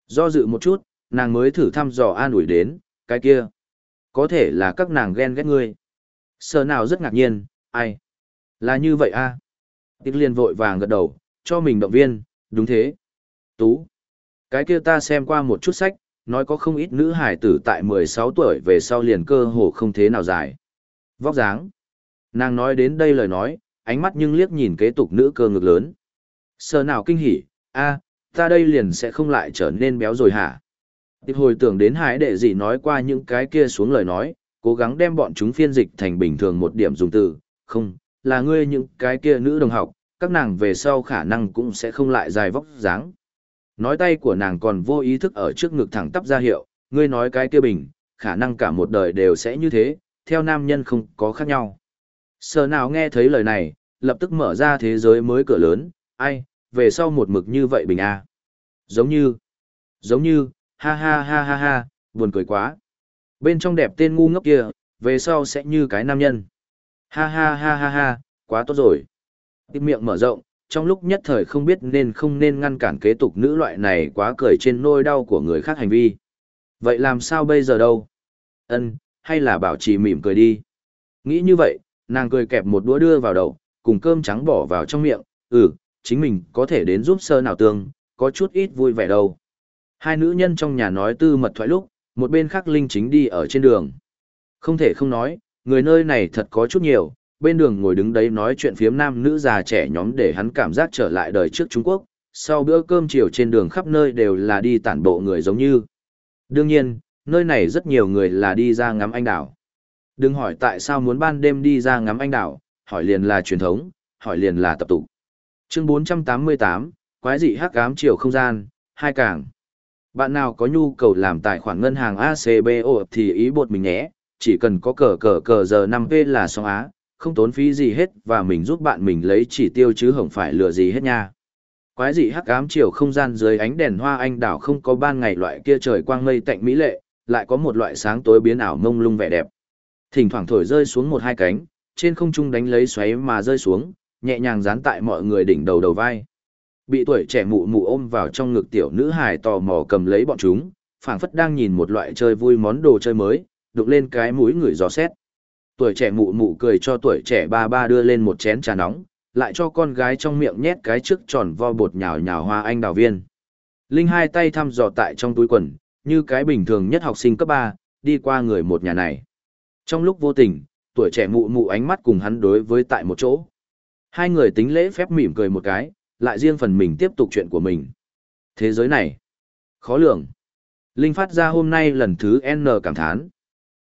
Do dự một chút, nàng mới thử thăm dò an ủi đến, cái kia. Có thể là các nàng ghen ghét ngươi. sờ nào rất ngạc nhiên, ai? Là như vậy a à? Tiếc liền vội vàng gật đầu, cho mình động viên, đúng thế. Tú. Cái kia ta xem qua một chút sách, nói có không ít nữ hải tử tại 16 tuổi về sau liền cơ hồ không thế nào dài. Vóc dáng. Nàng nói đến đây lời nói, ánh mắt nhưng liếc nhìn kế tục nữ cơ ngực lớn. sờ nào kinh hỉ, a, ta đây liền sẽ không lại trở nên béo rồi hả? Tiếp hồi tưởng đến hải đệ gì nói qua những cái kia xuống lời nói, cố gắng đem bọn chúng phiên dịch thành bình thường một điểm dùng từ, không, là ngươi những cái kia nữ đồng học, các nàng về sau khả năng cũng sẽ không lại dài vóc dáng. Nói tay của nàng còn vô ý thức ở trước ngực thẳng tắp ra hiệu, ngươi nói cái kia bình, khả năng cả một đời đều sẽ như thế, theo nam nhân không có khác nhau. Sở nào nghe thấy lời này, lập tức mở ra thế giới mới cửa lớn, ai, về sau một mực như vậy bình a Giống như, giống như, ha ha ha ha ha, buồn cười quá. Bên trong đẹp tên ngu ngốc kia, về sau sẽ như cái nam nhân. Ha ha ha ha ha, quá tốt rồi. Tiếp miệng mở rộng, trong lúc nhất thời không biết nên không nên ngăn cản kế tục nữ loại này quá cười trên nôi đau của người khác hành vi. Vậy làm sao bây giờ đâu? Ân, hay là bảo trì mỉm cười đi. Nghĩ như vậy, nàng cười kẹp một đũa đưa vào đầu, cùng cơm trắng bỏ vào trong miệng, ừ, chính mình có thể đến giúp sơ nào tương, có chút ít vui vẻ đâu. Hai nữ nhân trong nhà nói tư mật thoại lúc, một bên khác Linh chính đi ở trên đường. Không thể không nói, người nơi này thật có chút nhiều, bên đường ngồi đứng đấy nói chuyện phiếm nam nữ già trẻ nhóm để hắn cảm giác trở lại đời trước Trung Quốc, sau bữa cơm chiều trên đường khắp nơi đều là đi tản bộ người giống như. Đương nhiên, nơi này rất nhiều người là đi ra ngắm anh đảo. Đừng hỏi tại sao muốn ban đêm đi ra ngắm anh đảo, hỏi liền là truyền thống, hỏi liền là tập tục. Chương 488, Quái dị hắc ám chiều không gian, hai càng. Bạn nào có nhu cầu làm tài khoản ngân hàng ACBO thì ý bột mình nhé, chỉ cần có cờ cờ cờ giờ 5P là xong á, không tốn phí gì hết và mình giúp bạn mình lấy chỉ tiêu chứ không phải lừa gì hết nha. Quái dị hắc ám chiều không gian dưới ánh đèn hoa anh đảo không có ban ngày loại kia trời quang mây tạnh mỹ lệ, lại có một loại sáng tối biến ảo mông lung vẻ đẹp. Thỉnh thoảng thổi rơi xuống một hai cánh, trên không trung đánh lấy xoáy mà rơi xuống, nhẹ nhàng dán tại mọi người đỉnh đầu đầu vai. Bị tuổi trẻ mụ mụ ôm vào trong ngực tiểu nữ hài tò mò cầm lấy bọn chúng, phảng phất đang nhìn một loại chơi vui món đồ chơi mới, đục lên cái mũi người gió xét. Tuổi trẻ mụ mụ cười cho tuổi trẻ ba ba đưa lên một chén trà nóng, lại cho con gái trong miệng nhét cái trước tròn vo bột nhào nhào hoa anh đào viên. Linh hai tay thăm dò tại trong túi quần, như cái bình thường nhất học sinh cấp 3, đi qua người một nhà này. Trong lúc vô tình, tuổi trẻ mụ mụ ánh mắt cùng hắn đối với tại một chỗ. Hai người tính lễ phép mỉm cười một cái, lại riêng phần mình tiếp tục chuyện của mình. Thế giới này, khó lường. Linh phát ra hôm nay lần thứ N cảm thán.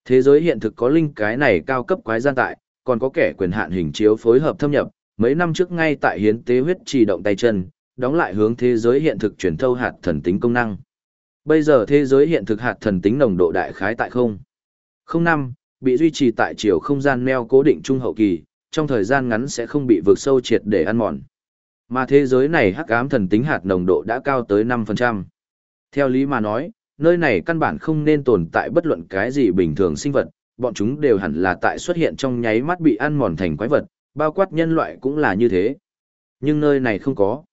Thế giới hiện thực có linh cái này cao cấp quái gian tại, còn có kẻ quyền hạn hình chiếu phối hợp thâm nhập, mấy năm trước ngay tại hiến tế huyết trì động tay chân, đóng lại hướng thế giới hiện thực chuyển thâu hạt thần tính công năng. Bây giờ thế giới hiện thực hạt thần tính nồng độ đại khái tại không. Không năm, bị duy trì tại chiều không gian neo cố định trung hậu kỳ, trong thời gian ngắn sẽ không bị vượt sâu triệt để ăn mòn. Mà thế giới này hắc ám thần tính hạt nồng độ đã cao tới 5%. Theo lý mà nói, nơi này căn bản không nên tồn tại bất luận cái gì bình thường sinh vật, bọn chúng đều hẳn là tại xuất hiện trong nháy mắt bị ăn mòn thành quái vật, bao quát nhân loại cũng là như thế. Nhưng nơi này không có.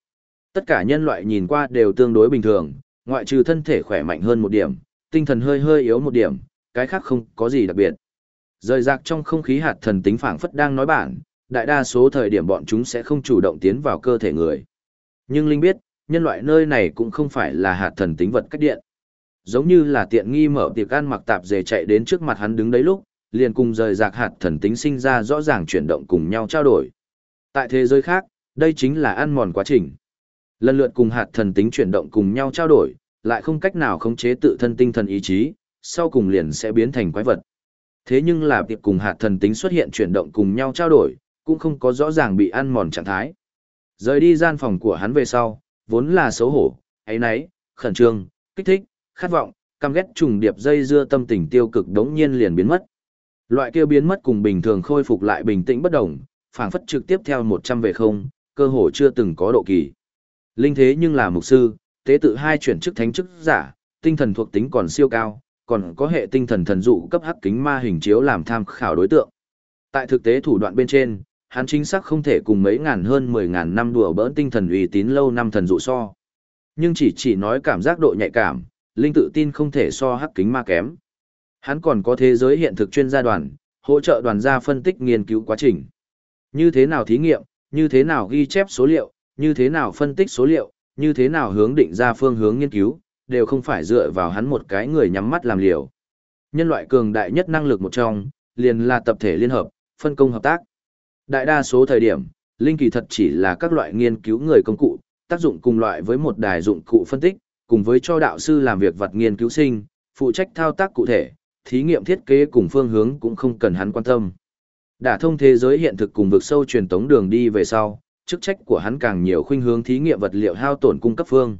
Tất cả nhân loại nhìn qua đều tương đối bình thường, ngoại trừ thân thể khỏe mạnh hơn một điểm, tinh thần hơi hơi yếu một điểm, cái khác không có gì đặc biệt. Rời rạc trong không khí hạt thần tính phảng phất đang nói bản, đại đa số thời điểm bọn chúng sẽ không chủ động tiến vào cơ thể người. Nhưng Linh biết, nhân loại nơi này cũng không phải là hạt thần tính vật cách điện. Giống như là tiện nghi mở tiệc ăn mặc tạp dề chạy đến trước mặt hắn đứng đấy lúc, liền cùng rời rạc hạt thần tính sinh ra rõ ràng chuyển động cùng nhau trao đổi. Tại thế giới khác, đây chính là ăn mòn quá trình. Lần lượt cùng hạt thần tính chuyển động cùng nhau trao đổi, lại không cách nào khống chế tự thân tinh thần ý chí, sau cùng liền sẽ biến thành quái vật. Thế nhưng là tiệp cùng hạt thần tính xuất hiện chuyển động cùng nhau trao đổi, cũng không có rõ ràng bị ăn mòn trạng thái. Rời đi gian phòng của hắn về sau, vốn là xấu hổ, ấy nấy, khẩn trương, kích thích, khát vọng, căm ghét trùng điệp dây dưa tâm tình tiêu cực đống nhiên liền biến mất. Loại kia biến mất cùng bình thường khôi phục lại bình tĩnh bất động, phảng phất trực tiếp theo 100 về không, cơ hồ chưa từng có độ kỳ. Linh thế nhưng là mục sư, tế tự hai chuyển chức thánh chức giả, tinh thần thuộc tính còn siêu cao, còn có hệ tinh thần thần dụ cấp hắc kính ma hình chiếu làm tham khảo đối tượng. Tại thực tế thủ đoạn bên trên, hắn chính xác không thể cùng mấy ngàn hơn 10 ngàn năm đùa bỡn tinh thần uy tín lâu năm thần dụ so. Nhưng chỉ chỉ nói cảm giác độ nhạy cảm, linh tự tin không thể so hắc kính ma kém. Hắn còn có thế giới hiện thực chuyên gia đoàn, hỗ trợ đoàn gia phân tích nghiên cứu quá trình. Như thế nào thí nghiệm, như thế nào ghi chép số liệu, như thế nào phân tích số liệu, như thế nào hướng định ra phương hướng nghiên cứu, đều không phải dựa vào hắn một cái người nhắm mắt làm liều. Nhân loại cường đại nhất năng lực một trong, liền là tập thể liên hợp, phân công hợp tác. Đại đa số thời điểm, linh kỳ thật chỉ là các loại nghiên cứu người công cụ, tác dụng cùng loại với một đài dụng cụ phân tích, cùng với cho đạo sư làm việc vật nghiên cứu sinh, phụ trách thao tác cụ thể, thí nghiệm thiết kế cùng phương hướng cũng không cần hắn quan tâm. Đã thông thế giới hiện thực cùng vực sâu truyền tống đường đi về sau, chức trách của hắn càng nhiều khuynh hướng thí nghiệm vật liệu hao tổn cung cấp phương.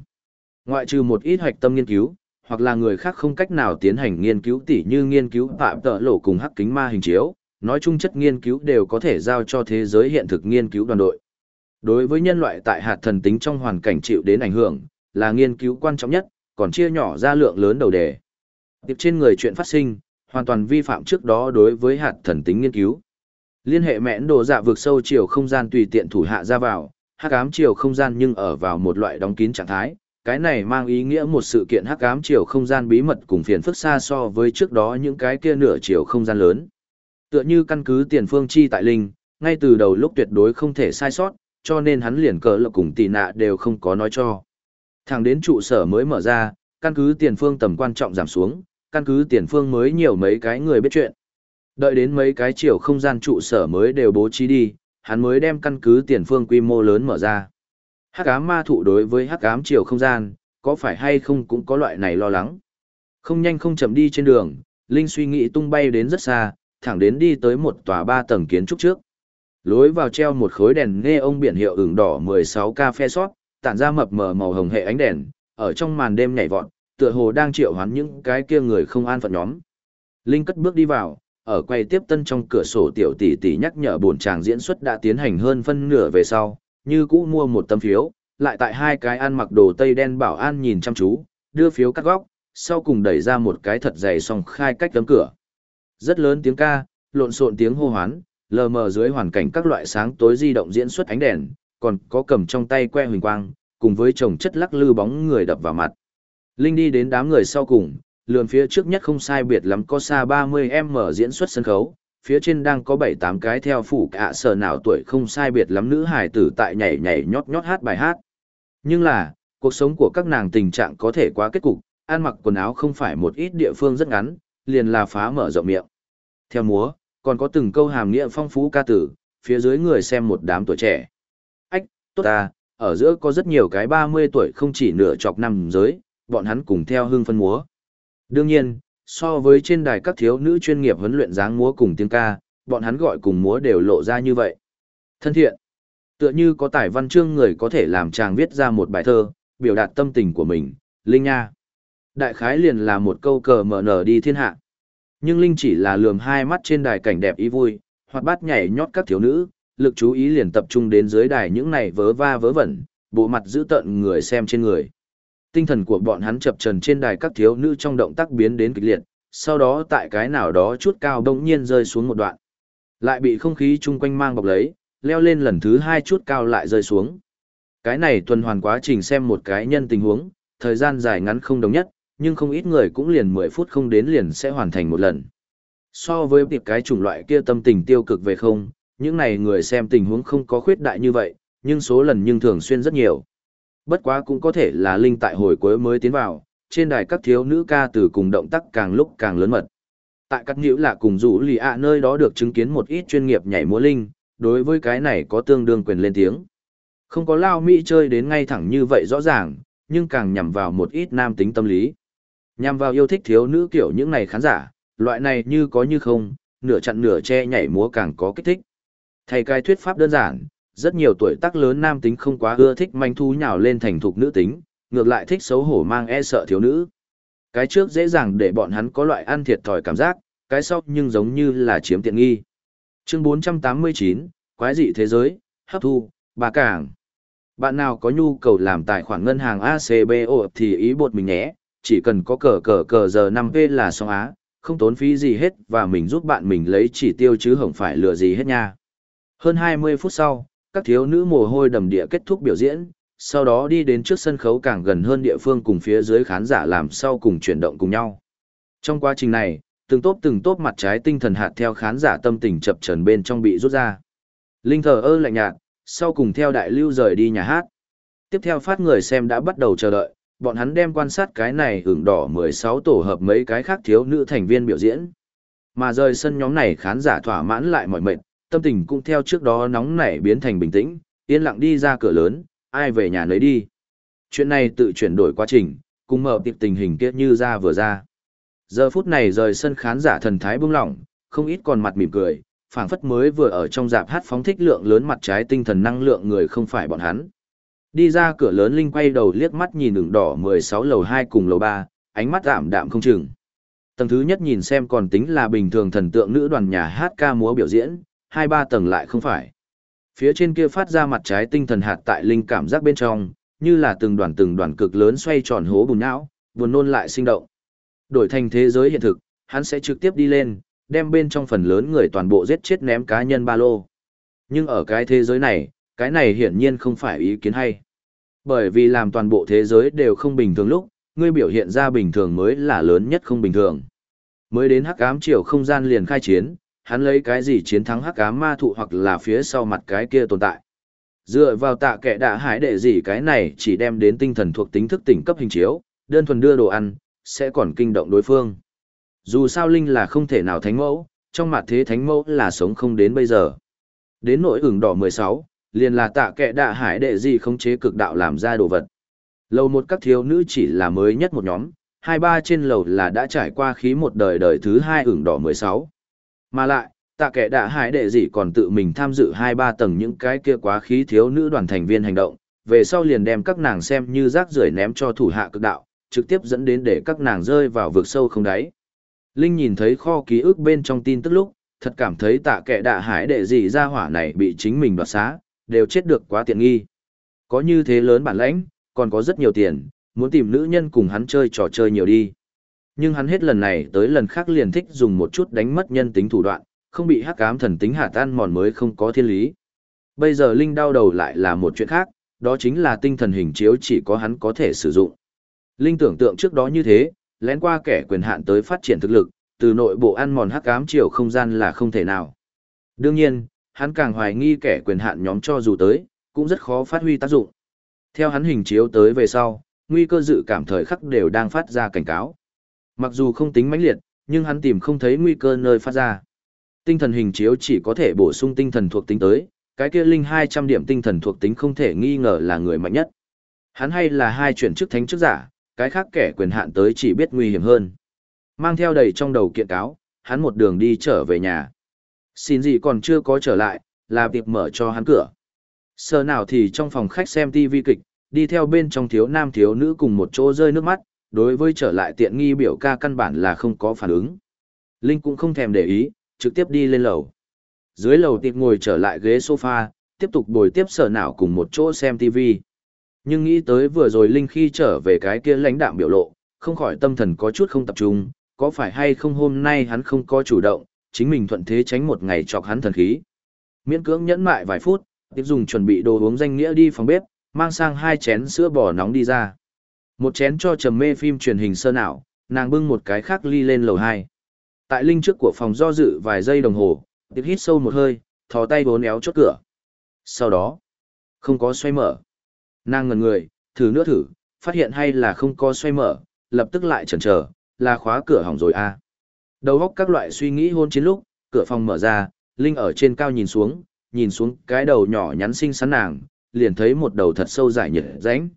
Ngoại trừ một ít hoạch tâm nghiên cứu, hoặc là người khác không cách nào tiến hành nghiên cứu tỉ như nghiên cứu phạm tợ lộ cùng hắc kính ma hình chiếu, nói chung chất nghiên cứu đều có thể giao cho thế giới hiện thực nghiên cứu đoàn đội. Đối với nhân loại tại hạt thần tính trong hoàn cảnh chịu đến ảnh hưởng, là nghiên cứu quan trọng nhất, còn chia nhỏ ra lượng lớn đầu đề. Tiếp trên người chuyện phát sinh, hoàn toàn vi phạm trước đó đối với hạt thần tính nghiên cứu. Liên hệ mẽn đồ dạ vượt sâu chiều không gian tùy tiện thủ hạ ra vào, hắc ám chiều không gian nhưng ở vào một loại đóng kín trạng thái. Cái này mang ý nghĩa một sự kiện hắc ám chiều không gian bí mật cùng phiền phức xa so với trước đó những cái kia nửa chiều không gian lớn. Tựa như căn cứ tiền phương chi tại linh, ngay từ đầu lúc tuyệt đối không thể sai sót, cho nên hắn liền cờ lộc cùng tỷ nạ đều không có nói cho. Thẳng đến trụ sở mới mở ra, căn cứ tiền phương tầm quan trọng giảm xuống, căn cứ tiền phương mới nhiều mấy cái người biết chuyện. Đợi đến mấy cái chiều không gian trụ sở mới đều bố trí đi, hắn mới đem căn cứ tiền phương quy mô lớn mở ra. Hắc ám ma thụ đối với hắc ám chiều không gian, có phải hay không cũng có loại này lo lắng. Không nhanh không chậm đi trên đường, Linh suy nghĩ tung bay đến rất xa, thẳng đến đi tới một tòa ba tầng kiến trúc trước. Lối vào treo một khối đèn nghe ông biển hiệu ửng đỏ 16 ca phe sót, tản ra mập mờ màu hồng hệ ánh đèn, ở trong màn đêm nhảy vọt, tựa hồ đang triệu hoán những cái kia người không an phận nhóm. Linh cất bước đi vào, ở quay tiếp tân trong cửa sổ tiểu tỷ tỷ nhắc nhở buồn chàng diễn xuất đã tiến hành hơn phân nửa về sau, như cũ mua một tấm phiếu, lại tại hai cái ăn mặc đồ tây đen bảo an nhìn chăm chú, đưa phiếu cắt góc, sau cùng đẩy ra một cái thật dày song khai cách tấm cửa. Rất lớn tiếng ca, lộn xộn tiếng hô hoán, lờ mờ dưới hoàn cảnh các loại sáng tối di động diễn xuất ánh đèn, còn có cầm trong tay que huỳnh quang, cùng với chồng chất lắc lư bóng người đập vào mặt. Linh đi đến đám người sau cùng, lườn phía trước nhất không sai biệt lắm có xa 30m diễn xuất sân khấu, phía trên đang có 7-8 cái theo phủ cả sở nào tuổi không sai biệt lắm nữ hài tử tại nhảy nhảy nhót nhót hát bài hát. Nhưng là, cuộc sống của các nàng tình trạng có thể quá kết cục, ăn mặc quần áo không phải một ít địa phương rất ngắn, liền là phá mở rộng miệng. Theo múa, còn có từng câu hàm nghĩa phong phú ca tử, phía dưới người xem một đám tuổi trẻ. Ách, tốt ta, ở giữa có rất nhiều cái 30 tuổi không chỉ nửa chọc năm giới, bọn hắn cùng theo hương phân múa. Đương nhiên, so với trên đài các thiếu nữ chuyên nghiệp huấn luyện dáng múa cùng tiếng ca, bọn hắn gọi cùng múa đều lộ ra như vậy. Thân thiện, tựa như có tài văn chương người có thể làm chàng viết ra một bài thơ, biểu đạt tâm tình của mình, Linh Nha. Đại khái liền là một câu cờ mở nở đi thiên hạ. Nhưng Linh chỉ là lườm hai mắt trên đài cảnh đẹp ý vui, hoặc bát nhảy nhót các thiếu nữ, lực chú ý liền tập trung đến dưới đài những này vớ va vớ vẩn, bộ mặt giữ tận người xem trên người. Tinh thần của bọn hắn chập trần trên đài các thiếu nữ trong động tác biến đến kịch liệt, sau đó tại cái nào đó chút cao đông nhiên rơi xuống một đoạn. Lại bị không khí chung quanh mang bọc lấy, leo lên lần thứ hai chút cao lại rơi xuống. Cái này tuần hoàn quá trình xem một cái nhân tình huống, thời gian dài ngắn không đồng nhất, nhưng không ít người cũng liền 10 phút không đến liền sẽ hoàn thành một lần. So với tiệp cái chủng loại kia tâm tình tiêu cực về không, những này người xem tình huống không có khuyết đại như vậy, nhưng số lần nhưng thường xuyên rất nhiều. Bất quá cũng có thể là linh tại hồi cuối mới tiến vào, trên đài các thiếu nữ ca từ cùng động tác càng lúc càng lớn mật. Tại các nhiễu là cùng rủ lì ạ nơi đó được chứng kiến một ít chuyên nghiệp nhảy múa linh, đối với cái này có tương đương quyền lên tiếng. Không có lao mỹ chơi đến ngay thẳng như vậy rõ ràng, nhưng càng nhằm vào một ít nam tính tâm lý. Nhằm vào yêu thích thiếu nữ kiểu những này khán giả, loại này như có như không, nửa chặn nửa che nhảy múa càng có kích thích. Thầy cái thuyết pháp đơn giản, rất nhiều tuổi tác lớn nam tính không quá ưa thích manh thu nhào lên thành thục nữ tính, ngược lại thích xấu hổ mang e sợ thiếu nữ. Cái trước dễ dàng để bọn hắn có loại ăn thiệt thòi cảm giác, cái sau nhưng giống như là chiếm tiện nghi. Chương 489, Quái dị thế giới, hấp thu, bà cảng. Bạn nào có nhu cầu làm tài khoản ngân hàng ACBO thì ý bột mình nhé, chỉ cần có cờ cờ cờ giờ 5V là xong á, không tốn phí gì hết và mình giúp bạn mình lấy chỉ tiêu chứ không phải lừa gì hết nha. Hơn 20 phút sau, các thiếu nữ mồ hôi đầm địa kết thúc biểu diễn, sau đó đi đến trước sân khấu càng gần hơn địa phương cùng phía dưới khán giả làm sau cùng chuyển động cùng nhau. Trong quá trình này, từng tốp từng tốp mặt trái tinh thần hạt theo khán giả tâm tình chập trần bên trong bị rút ra. Linh thờ ơ lạnh nhạt, sau cùng theo đại lưu rời đi nhà hát. Tiếp theo phát người xem đã bắt đầu chờ đợi, bọn hắn đem quan sát cái này hưởng đỏ 16 tổ hợp mấy cái khác thiếu nữ thành viên biểu diễn. Mà rời sân nhóm này khán giả thỏa mãn lại mọi mệt, tâm tình cũng theo trước đó nóng nảy biến thành bình tĩnh, yên lặng đi ra cửa lớn, ai về nhà lấy đi. Chuyện này tự chuyển đổi quá trình, cùng mở tiệp tình hình kia như ra vừa ra. Giờ phút này rời sân khán giả thần thái bông lỏng, không ít còn mặt mỉm cười, phảng phất mới vừa ở trong dạp hát phóng thích lượng lớn mặt trái tinh thần năng lượng người không phải bọn hắn. Đi ra cửa lớn Linh quay đầu liếc mắt nhìn đường đỏ 16 lầu 2 cùng lầu 3, ánh mắt ảm đạm không chừng. Tầng thứ nhất nhìn xem còn tính là bình thường thần tượng nữ đoàn nhà hát ca múa biểu diễn, hai ba tầng lại không phải. Phía trên kia phát ra mặt trái tinh thần hạt tại Linh cảm giác bên trong, như là từng đoàn từng đoàn cực lớn xoay tròn hố bùn não, buồn nôn lại sinh động. Đổi thành thế giới hiện thực, hắn sẽ trực tiếp đi lên, đem bên trong phần lớn người toàn bộ giết chết ném cá nhân ba lô. Nhưng ở cái thế giới này, cái này hiển nhiên không phải ý kiến hay. Bởi vì làm toàn bộ thế giới đều không bình thường lúc, ngươi biểu hiện ra bình thường mới là lớn nhất không bình thường. Mới đến hắc ám chiều không gian liền khai chiến, hắn lấy cái gì chiến thắng hắc ám ma thụ hoặc là phía sau mặt cái kia tồn tại. Dựa vào tạ kệ đạ hải đệ gì cái này chỉ đem đến tinh thần thuộc tính thức tỉnh cấp hình chiếu, đơn thuần đưa đồ ăn, sẽ còn kinh động đối phương. Dù sao Linh là không thể nào thánh mẫu, trong mặt thế thánh mẫu là sống không đến bây giờ. Đến nỗi ửng đỏ 16, liền là tạ kệ đạ hải đệ gì khống chế cực đạo làm ra đồ vật. Lầu một các thiếu nữ chỉ là mới nhất một nhóm, hai ba trên lầu là đã trải qua khí một đời đời thứ hai ửng đỏ 16. Mà lại, tạ kệ đạ hải đệ gì còn tự mình tham dự hai ba tầng những cái kia quá khí thiếu nữ đoàn thành viên hành động, về sau liền đem các nàng xem như rác rưởi ném cho thủ hạ cực đạo, trực tiếp dẫn đến để các nàng rơi vào vực sâu không đáy. Linh nhìn thấy kho ký ức bên trong tin tức lúc, thật cảm thấy tạ kệ đạ hải đệ gì ra hỏa này bị chính mình đoạt xá, đều chết được quá tiện nghi. Có như thế lớn bản lãnh, còn có rất nhiều tiền, muốn tìm nữ nhân cùng hắn chơi trò chơi nhiều đi. Nhưng hắn hết lần này tới lần khác liền thích dùng một chút đánh mất nhân tính thủ đoạn, không bị hắc ám thần tính hạ tan mòn mới không có thiên lý. Bây giờ Linh đau đầu lại là một chuyện khác, đó chính là tinh thần hình chiếu chỉ có hắn có thể sử dụng. Linh tưởng tượng trước đó như thế, lén qua kẻ quyền hạn tới phát triển thực lực, từ nội bộ ăn mòn hắc ám chiều không gian là không thể nào. Đương nhiên, hắn càng hoài nghi kẻ quyền hạn nhóm cho dù tới, cũng rất khó phát huy tác dụng. Theo hắn hình chiếu tới về sau, nguy cơ dự cảm thời khắc đều đang phát ra cảnh cáo. Mặc dù không tính mãnh liệt, nhưng hắn tìm không thấy nguy cơ nơi phát ra. Tinh thần hình chiếu chỉ có thể bổ sung tinh thần thuộc tính tới, cái kia linh 200 điểm tinh thần thuộc tính không thể nghi ngờ là người mạnh nhất. Hắn hay là hai chuyển chức thánh chức giả, cái khác kẻ quyền hạn tới chỉ biết nguy hiểm hơn. Mang theo đầy trong đầu kiện cáo, hắn một đường đi trở về nhà. Xin gì còn chưa có trở lại, là việc mở cho hắn cửa. Sờ nào thì trong phòng khách xem TV kịch, đi theo bên trong thiếu nam thiếu nữ cùng một chỗ rơi nước mắt, đối với trở lại tiện nghi biểu ca căn bản là không có phản ứng. Linh cũng không thèm để ý, trực tiếp đi lên lầu. Dưới lầu tiệp ngồi trở lại ghế sofa, tiếp tục bồi tiếp sở nào cùng một chỗ xem TV. Nhưng nghĩ tới vừa rồi Linh khi trở về cái kia lãnh đạm biểu lộ, không khỏi tâm thần có chút không tập trung, có phải hay không hôm nay hắn không có chủ động, chính mình thuận thế tránh một ngày chọc hắn thần khí. Miễn cưỡng nhẫn mại vài phút, tiếp dùng chuẩn bị đồ uống danh nghĩa đi phòng bếp, mang sang hai chén sữa bò nóng đi ra. Một chén cho trầm mê phim truyền hình sơ nào, nàng bưng một cái khác ly lên lầu hai. Tại linh trước của phòng do dự vài giây đồng hồ, tiếp hít sâu một hơi, thò tay bốn éo chốt cửa. Sau đó, không có xoay mở. Nàng ngần người, thử nữa thử, phát hiện hay là không có xoay mở, lập tức lại chần chờ, là khóa cửa hỏng rồi à. Đầu óc các loại suy nghĩ hôn chiến lúc, cửa phòng mở ra, Linh ở trên cao nhìn xuống, nhìn xuống cái đầu nhỏ nhắn xinh xắn nàng, liền thấy một đầu thật sâu dài nhợt ránh.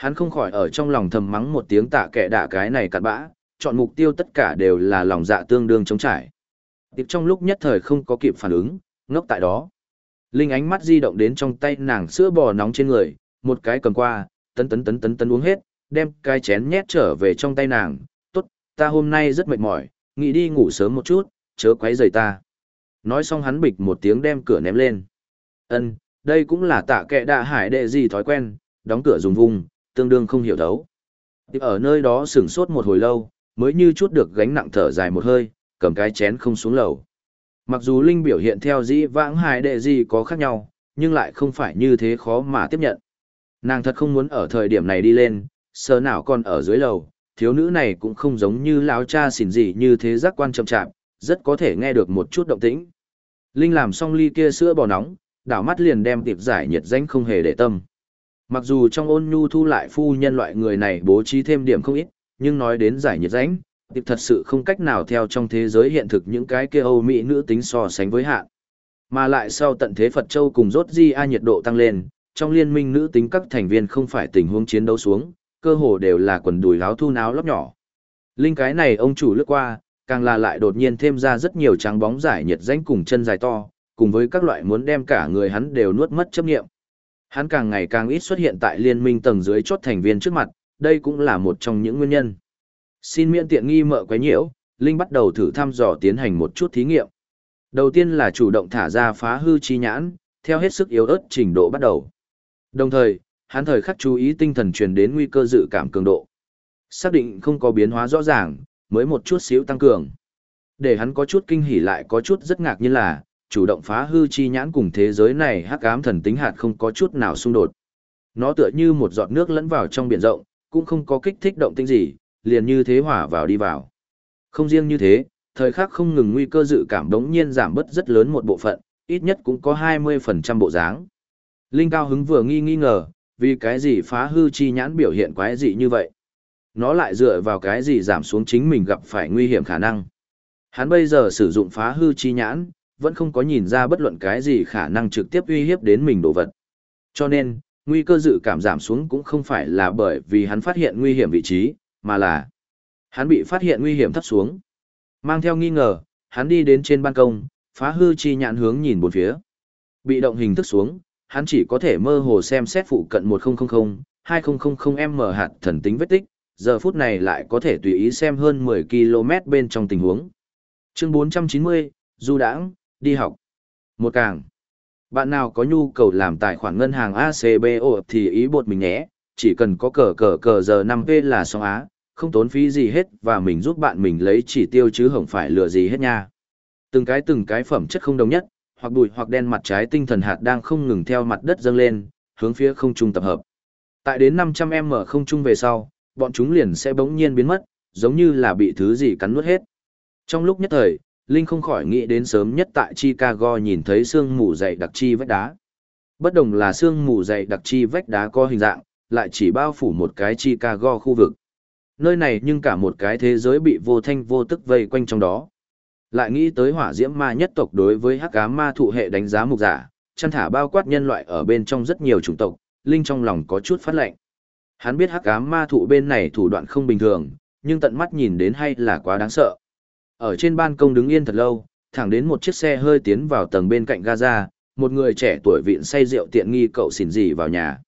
Hắn không khỏi ở trong lòng thầm mắng một tiếng tạ kệ đạ cái này cặn bã, chọn mục tiêu tất cả đều là lòng dạ tương đương chống trải. Tiếp trong lúc nhất thời không có kịp phản ứng, ngốc tại đó. Linh ánh mắt di động đến trong tay nàng sữa bò nóng trên người, một cái cầm qua, tấn tấn tấn tấn tấn uống hết, đem cái chén nhét trở về trong tay nàng. Tốt, ta hôm nay rất mệt mỏi, nghĩ đi ngủ sớm một chút, chớ quấy rầy ta. Nói xong hắn bịch một tiếng đem cửa ném lên. Ân, đây cũng là tạ kệ đạ hải đệ gì thói quen, đóng cửa dùng vùng, tương đương không hiểu thấu. Tiếp ở nơi đó sửng sốt một hồi lâu, mới như chút được gánh nặng thở dài một hơi, cầm cái chén không xuống lầu. Mặc dù Linh biểu hiện theo dĩ vãng hải đệ gì có khác nhau, nhưng lại không phải như thế khó mà tiếp nhận. Nàng thật không muốn ở thời điểm này đi lên, sờ nào còn ở dưới lầu, thiếu nữ này cũng không giống như lão cha xỉn gì như thế giác quan chậm chạp, rất có thể nghe được một chút động tĩnh. Linh làm xong ly kia sữa bò nóng, đảo mắt liền đem tiệp giải nhiệt danh không hề để tâm. Mặc dù trong ôn nhu thu lại phu nhân loại người này bố trí thêm điểm không ít, nhưng nói đến giải nhiệt rãnh, tiệp thật sự không cách nào theo trong thế giới hiện thực những cái kia Âu Mỹ nữ tính so sánh với hạn. Mà lại sau tận thế Phật Châu cùng rốt di a nhiệt độ tăng lên, trong liên minh nữ tính các thành viên không phải tình huống chiến đấu xuống, cơ hồ đều là quần đùi láo thu náo lóc nhỏ. Linh cái này ông chủ lướt qua, càng là lại đột nhiên thêm ra rất nhiều trắng bóng giải nhiệt rãnh cùng chân dài to, cùng với các loại muốn đem cả người hắn đều nuốt mất chấp nghiệm. Hắn càng ngày càng ít xuất hiện tại liên minh tầng dưới chốt thành viên trước mặt, đây cũng là một trong những nguyên nhân. Xin miễn tiện nghi mợ quấy nhiễu, Linh bắt đầu thử thăm dò tiến hành một chút thí nghiệm. Đầu tiên là chủ động thả ra phá hư chi nhãn, theo hết sức yếu ớt trình độ bắt đầu. Đồng thời, hắn thời khắc chú ý tinh thần truyền đến nguy cơ dự cảm cường độ. Xác định không có biến hóa rõ ràng, mới một chút xíu tăng cường. Để hắn có chút kinh hỉ lại có chút rất ngạc nhiên là, chủ động phá hư chi nhãn cùng thế giới này hắc ám thần tính hạt không có chút nào xung đột. Nó tựa như một giọt nước lẫn vào trong biển rộng, cũng không có kích thích động tĩnh gì, liền như thế hỏa vào đi vào. Không riêng như thế, thời khắc không ngừng nguy cơ dự cảm đống nhiên giảm bớt rất lớn một bộ phận, ít nhất cũng có 20% bộ dáng. Linh cao hứng vừa nghi nghi ngờ, vì cái gì phá hư chi nhãn biểu hiện quái dị như vậy. Nó lại dựa vào cái gì giảm xuống chính mình gặp phải nguy hiểm khả năng. Hắn bây giờ sử dụng phá hư chi nhãn, vẫn không có nhìn ra bất luận cái gì khả năng trực tiếp uy hiếp đến mình đồ vật. Cho nên, nguy cơ dự cảm giảm xuống cũng không phải là bởi vì hắn phát hiện nguy hiểm vị trí, mà là hắn bị phát hiện nguy hiểm thấp xuống. Mang theo nghi ngờ, hắn đi đến trên ban công, phá hư chi nhãn hướng nhìn bốn phía. Bị động hình thức xuống, hắn chỉ có thể mơ hồ xem xét phụ cận 1000, 2000m hạt thần tính vết tích, giờ phút này lại có thể tùy ý xem hơn 10 km bên trong tình huống. Chương 490, Du đãng, đi học. Một càng. Bạn nào có nhu cầu làm tài khoản ngân hàng ACBO thì ý bột mình nhé, chỉ cần có cờ cờ cờ giờ 5P là xong á, không tốn phí gì hết và mình giúp bạn mình lấy chỉ tiêu chứ không phải lừa gì hết nha. Từng cái từng cái phẩm chất không đồng nhất, hoặc bụi hoặc đen mặt trái tinh thần hạt đang không ngừng theo mặt đất dâng lên, hướng phía không trung tập hợp. Tại đến 500m không trung về sau, bọn chúng liền sẽ bỗng nhiên biến mất, giống như là bị thứ gì cắn nuốt hết. Trong lúc nhất thời, Linh không khỏi nghĩ đến sớm nhất tại Chicago nhìn thấy sương mù dày đặc chi vách đá. Bất đồng là sương mù dày đặc chi vách đá có hình dạng, lại chỉ bao phủ một cái Chicago khu vực. Nơi này nhưng cả một cái thế giới bị vô thanh vô tức vây quanh trong đó. Lại nghĩ tới hỏa diễm ma nhất tộc đối với hắc ám ma thụ hệ đánh giá mục giả, chăn thả bao quát nhân loại ở bên trong rất nhiều chủng tộc, Linh trong lòng có chút phát lệnh. Hắn biết hắc ám ma thụ bên này thủ đoạn không bình thường, nhưng tận mắt nhìn đến hay là quá đáng sợ. Ở trên ban công đứng yên thật lâu, thẳng đến một chiếc xe hơi tiến vào tầng bên cạnh Gaza, một người trẻ tuổi vịn say rượu tiện nghi cậu xỉn gì vào nhà.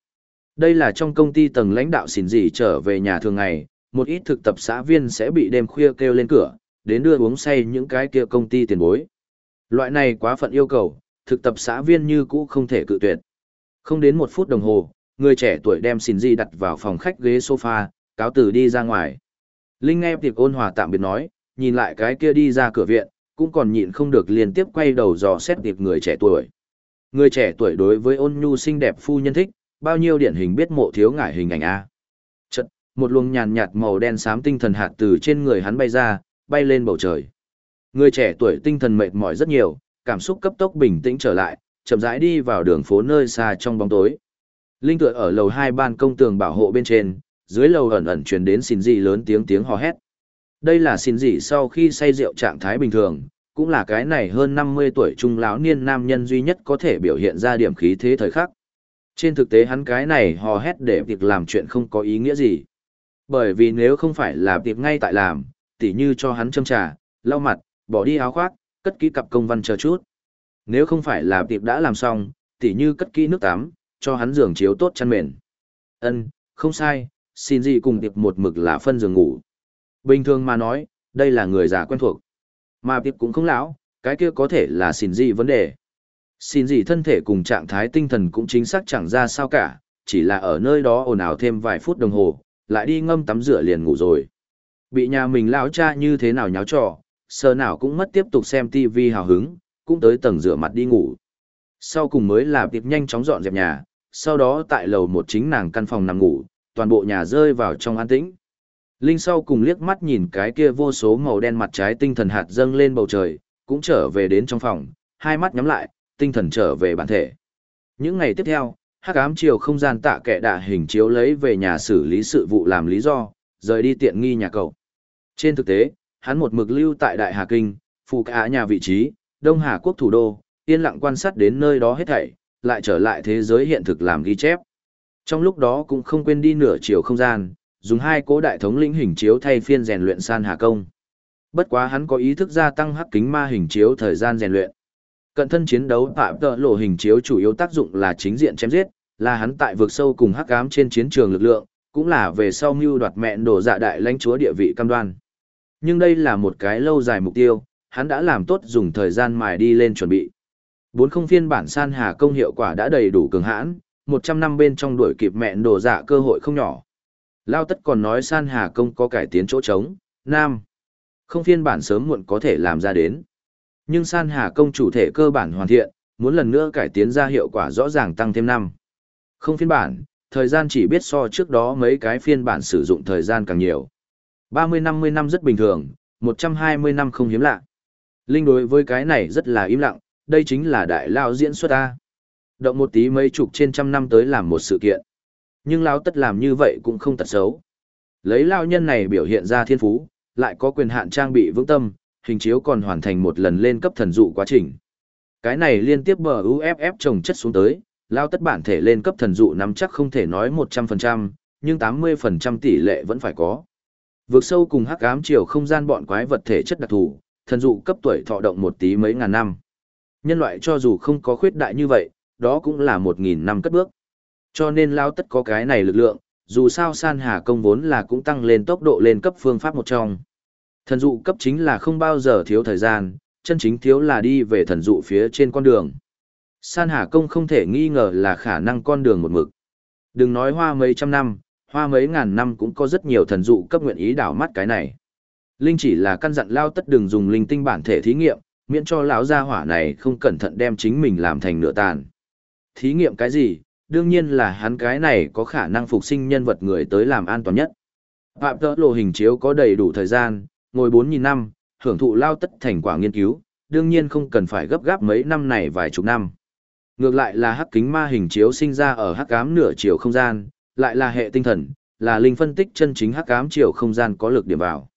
Đây là trong công ty tầng lãnh đạo xỉn gì trở về nhà thường ngày, một ít thực tập xã viên sẽ bị đêm khuya kêu lên cửa, đến đưa uống say những cái kia công ty tiền bối. Loại này quá phận yêu cầu, thực tập xã viên như cũ không thể cự tuyệt. Không đến một phút đồng hồ, người trẻ tuổi đem xỉn gì đặt vào phòng khách ghế sofa, cáo từ đi ra ngoài. Linh nghe tiệc ôn hòa tạm biệt nói, nhìn lại cái kia đi ra cửa viện, cũng còn nhịn không được liên tiếp quay đầu dò xét tiệp người trẻ tuổi. Người trẻ tuổi đối với ôn nhu xinh đẹp phu nhân thích, bao nhiêu điển hình biết mộ thiếu ngải hình ảnh A. Chật, một luồng nhàn nhạt màu đen xám tinh thần hạt từ trên người hắn bay ra, bay lên bầu trời. Người trẻ tuổi tinh thần mệt mỏi rất nhiều, cảm xúc cấp tốc bình tĩnh trở lại, chậm rãi đi vào đường phố nơi xa trong bóng tối. Linh tựa ở lầu hai ban công tường bảo hộ bên trên, dưới lầu ẩn ẩn truyền đến xin dị lớn tiếng tiếng hò hét. Đây là xin dị sau khi say rượu trạng thái bình thường, cũng là cái này hơn 50 tuổi trung lão niên nam nhân duy nhất có thể biểu hiện ra điểm khí thế thời khắc. Trên thực tế hắn cái này hò hét để việc làm chuyện không có ý nghĩa gì. Bởi vì nếu không phải là việc ngay tại làm, tỉ như cho hắn châm trà, lau mặt, bỏ đi áo khoác, cất kỹ cặp công văn chờ chút. Nếu không phải là tiệp đã làm xong, tỉ như cất kỹ nước tắm, cho hắn giường chiếu tốt chăn mền. Ân, không sai, xin gì cùng tiệp một mực là phân giường ngủ. Bình thường mà nói, đây là người già quen thuộc. Mà tiệp cũng không lão, cái kia có thể là xin gì vấn đề. Xin gì thân thể cùng trạng thái tinh thần cũng chính xác chẳng ra sao cả, chỉ là ở nơi đó ồn ào thêm vài phút đồng hồ, lại đi ngâm tắm rửa liền ngủ rồi. Bị nhà mình lão cha như thế nào nháo trò, sờ nào cũng mất tiếp tục xem TV hào hứng, cũng tới tầng rửa mặt đi ngủ. Sau cùng mới là tiệp nhanh chóng dọn dẹp nhà, sau đó tại lầu một chính nàng căn phòng nằm ngủ, toàn bộ nhà rơi vào trong an tĩnh. Linh sau cùng liếc mắt nhìn cái kia vô số màu đen mặt trái tinh thần hạt dâng lên bầu trời, cũng trở về đến trong phòng, hai mắt nhắm lại, tinh thần trở về bản thể. Những ngày tiếp theo, hắc ám chiều không gian tạ kệ đạ hình chiếu lấy về nhà xử lý sự vụ làm lý do, rời đi tiện nghi nhà cậu. Trên thực tế, hắn một mực lưu tại Đại Hà Kinh, phụ cả nhà vị trí, Đông Hà Quốc thủ đô, yên lặng quan sát đến nơi đó hết thảy, lại trở lại thế giới hiện thực làm ghi chép. Trong lúc đó cũng không quên đi nửa chiều không gian, dùng hai cố đại thống lĩnh hình chiếu thay phiên rèn luyện san hà công. Bất quá hắn có ý thức gia tăng hắc kính ma hình chiếu thời gian rèn luyện. Cận thân chiến đấu tạm tợ lộ hình chiếu chủ yếu tác dụng là chính diện chém giết, là hắn tại vực sâu cùng hắc ám trên chiến trường lực lượng, cũng là về sau mưu đoạt mẹn đổ dạ đại lãnh chúa địa vị cam đoan. Nhưng đây là một cái lâu dài mục tiêu, hắn đã làm tốt dùng thời gian mài đi lên chuẩn bị. Bốn không phiên bản san hà công hiệu quả đã đầy đủ cường hãn, 100 năm bên trong đuổi kịp mẹn đổ dạ cơ hội không nhỏ. Lao tất còn nói san hà công có cải tiến chỗ trống, nam. Không phiên bản sớm muộn có thể làm ra đến. Nhưng san hà công chủ thể cơ bản hoàn thiện, muốn lần nữa cải tiến ra hiệu quả rõ ràng tăng thêm năm. Không phiên bản, thời gian chỉ biết so trước đó mấy cái phiên bản sử dụng thời gian càng nhiều. 30-50 năm rất bình thường, 120 năm không hiếm lạ. Linh đối với cái này rất là im lặng, đây chính là đại lao diễn xuất ta. Động một tí mấy chục trên trăm năm tới làm một sự kiện. Nhưng lao tất làm như vậy cũng không tật xấu. Lấy lao nhân này biểu hiện ra thiên phú, lại có quyền hạn trang bị vững tâm, hình chiếu còn hoàn thành một lần lên cấp thần dụ quá trình. Cái này liên tiếp bờ UFF trồng chất xuống tới, lao tất bản thể lên cấp thần dụ nắm chắc không thể nói 100%, nhưng 80% tỷ lệ vẫn phải có. Vượt sâu cùng hắc ám chiều không gian bọn quái vật thể chất đặc thù, thần dụ cấp tuổi thọ động một tí mấy ngàn năm. Nhân loại cho dù không có khuyết đại như vậy, đó cũng là một nghìn năm cất bước. Cho nên lao tất có cái này lực lượng, dù sao san hà công vốn là cũng tăng lên tốc độ lên cấp phương pháp một trong. Thần dụ cấp chính là không bao giờ thiếu thời gian, chân chính thiếu là đi về thần dụ phía trên con đường. San hà công không thể nghi ngờ là khả năng con đường một mực. Đừng nói hoa mấy trăm năm, hoa mấy ngàn năm cũng có rất nhiều thần dụ cấp nguyện ý đảo mắt cái này. Linh chỉ là căn dặn lao tất đừng dùng linh tinh bản thể thí nghiệm, miễn cho lão gia hỏa này không cẩn thận đem chính mình làm thành nửa tàn. Thí nghiệm cái gì, đương nhiên là hắn cái này có khả năng phục sinh nhân vật người tới làm an toàn nhất. Phạm tỡ lộ hình chiếu có đầy đủ thời gian, ngồi 4.000 năm, hưởng thụ lao tất thành quả nghiên cứu, đương nhiên không cần phải gấp gáp mấy năm này vài chục năm. Ngược lại là hắc kính ma hình chiếu sinh ra ở hắc ám nửa chiều không gian, lại là hệ tinh thần, là linh phân tích chân chính hắc ám chiều không gian có lực điểm vào.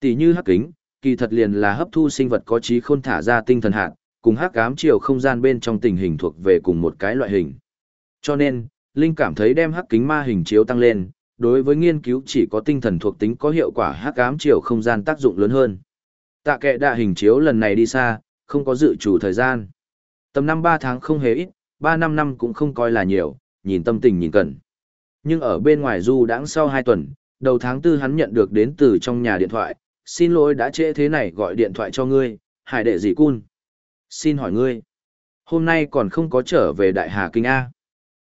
Tỷ như hắc kính, kỳ thật liền là hấp thu sinh vật có trí khôn thả ra tinh thần hạt, cùng hắc ám chiều không gian bên trong tình hình thuộc về cùng một cái loại hình. Cho nên, Linh cảm thấy đem hắc kính ma hình chiếu tăng lên, đối với nghiên cứu chỉ có tinh thần thuộc tính có hiệu quả hắc ám chiều không gian tác dụng lớn hơn. Tạ kệ đạ hình chiếu lần này đi xa, không có dự chủ thời gian. Tầm năm ba tháng không hề ít, ba năm năm cũng không coi là nhiều, nhìn tâm tình nhìn cần. Nhưng ở bên ngoài du đãng sau hai tuần, đầu tháng tư hắn nhận được đến từ trong nhà điện thoại, xin lỗi đã trễ thế này gọi điện thoại cho ngươi, hải đệ gì cun. Xin hỏi ngươi, hôm nay còn không có trở về Đại Hà Kinh A.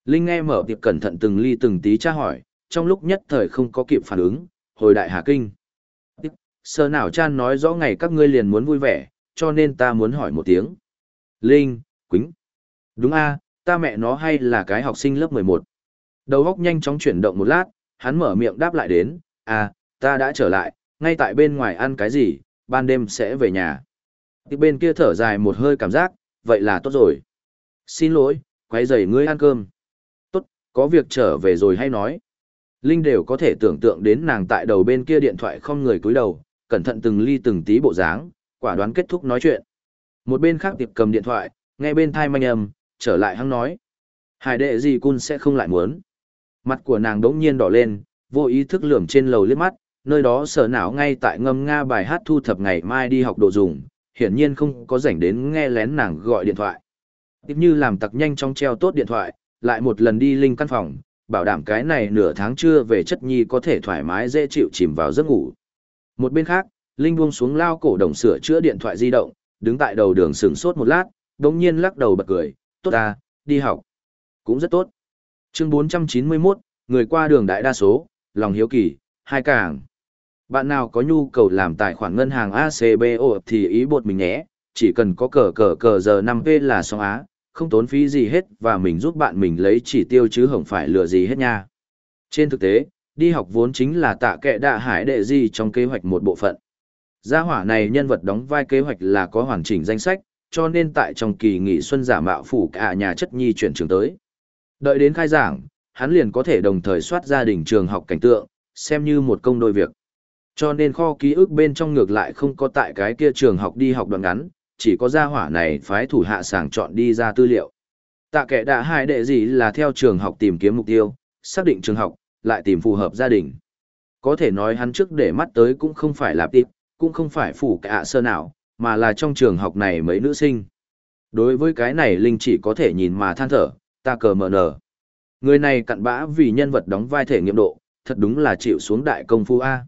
Linh nghe mở tiệp cẩn thận từng ly từng tí tra hỏi, trong lúc nhất thời không có kịp phản ứng, hồi Đại Hà Kinh. Sơ nào chan nói rõ ngày các ngươi liền muốn vui vẻ, cho nên ta muốn hỏi một tiếng. Linh, Quýnh. Đúng a, ta mẹ nó hay là cái học sinh lớp 11. Đầu óc nhanh chóng chuyển động một lát, hắn mở miệng đáp lại đến, à, ta đã trở lại, ngay tại bên ngoài ăn cái gì, ban đêm sẽ về nhà. Tiếp bên kia thở dài một hơi cảm giác, vậy là tốt rồi. Xin lỗi, quay giày ngươi ăn cơm. Có việc trở về rồi hay nói. Linh đều có thể tưởng tượng đến nàng tại đầu bên kia điện thoại không người cúi đầu, cẩn thận từng ly từng tí bộ dáng, quả đoán kết thúc nói chuyện. Một bên khác tiệp cầm điện thoại, nghe bên thai manh âm, trở lại hăng nói. Hải đệ gì cun sẽ không lại muốn. Mặt của nàng đống nhiên đỏ lên, vô ý thức lườm trên lầu liếc mắt, nơi đó sở não ngay tại ngâm nga bài hát thu thập ngày mai đi học đồ dùng, hiển nhiên không có rảnh đến nghe lén nàng gọi điện thoại. Tiếp như làm tặc nhanh trong treo tốt điện thoại, lại một lần đi linh căn phòng, bảo đảm cái này nửa tháng trưa về chất nhi có thể thoải mái dễ chịu chìm vào giấc ngủ. Một bên khác, Linh buông xuống lao cổ đồng sửa chữa điện thoại di động, đứng tại đầu đường sừng sốt một lát, đồng nhiên lắc đầu bật cười, tốt ta, đi học. Cũng rất tốt. Chương 491, người qua đường đại đa số, lòng hiếu kỳ, hai càng. Bạn nào có nhu cầu làm tài khoản ngân hàng ACBO thì ý bột mình nhé, chỉ cần có cờ cờ cờ giờ 5V là xong á, không tốn phí gì hết và mình giúp bạn mình lấy chỉ tiêu chứ không phải lừa gì hết nha. Trên thực tế, đi học vốn chính là tạ kệ đạ hải đệ gì trong kế hoạch một bộ phận. Gia hỏa này nhân vật đóng vai kế hoạch là có hoàn chỉnh danh sách, cho nên tại trong kỳ nghỉ xuân giả mạo phủ cả nhà chất nhi chuyển trường tới. Đợi đến khai giảng, hắn liền có thể đồng thời soát gia đình trường học cảnh tượng, xem như một công đôi việc. Cho nên kho ký ức bên trong ngược lại không có tại cái kia trường học đi học đoạn ngắn, chỉ có gia hỏa này phái thủ hạ sàng chọn đi ra tư liệu. Tạ kẻ đã hai đệ gì là theo trường học tìm kiếm mục tiêu, xác định trường học, lại tìm phù hợp gia đình. Có thể nói hắn trước để mắt tới cũng không phải là tiếp, cũng không phải phủ cả sơ nào, mà là trong trường học này mấy nữ sinh. Đối với cái này Linh chỉ có thể nhìn mà than thở, ta cờ mở nở. Người này cặn bã vì nhân vật đóng vai thể nghiệm độ, thật đúng là chịu xuống đại công phu A.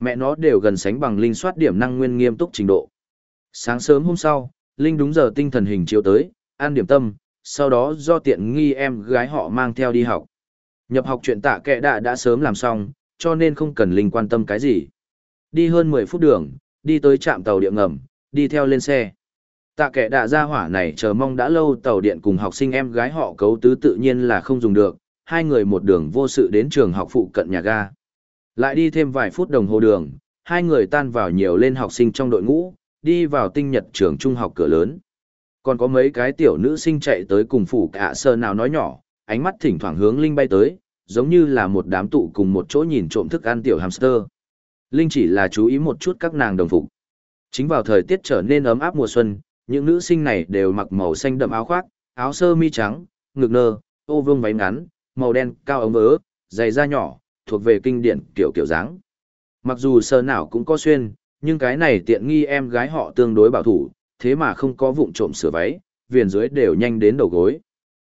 Mẹ nó đều gần sánh bằng Linh soát điểm năng nguyên nghiêm túc trình độ. Sáng sớm hôm sau, Linh đúng giờ tinh thần hình chiếu tới, ăn điểm tâm, sau đó do tiện nghi em gái họ mang theo đi học. Nhập học chuyện tạ kệ Đạ đã sớm làm xong, cho nên không cần Linh quan tâm cái gì. Đi hơn 10 phút đường, đi tới trạm tàu điện ngầm, đi theo lên xe. Tạ kệ đạ ra hỏa này chờ mong đã lâu tàu điện cùng học sinh em gái họ cấu tứ tự nhiên là không dùng được, hai người một đường vô sự đến trường học phụ cận nhà ga. Lại đi thêm vài phút đồng hồ đường, hai người tan vào nhiều lên học sinh trong đội ngũ, đi vào tinh nhật trường trung học cửa lớn. Còn có mấy cái tiểu nữ sinh chạy tới cùng phủ cả sơ nào nói nhỏ, ánh mắt thỉnh thoảng hướng Linh bay tới, giống như là một đám tụ cùng một chỗ nhìn trộm thức ăn tiểu hamster. Linh chỉ là chú ý một chút các nàng đồng phục. Chính vào thời tiết trở nên ấm áp mùa xuân, những nữ sinh này đều mặc màu xanh đậm áo khoác, áo sơ mi trắng, ngực nơ, ô vương váy ngắn, màu đen cao ống vớ, giày da nhỏ, thuộc về kinh điển kiểu kiểu dáng. Mặc dù sơ nào cũng có xuyên, nhưng cái này tiện nghi em gái họ tương đối bảo thủ, thế mà không có vụng trộm sửa váy, viền dưới đều nhanh đến đầu gối.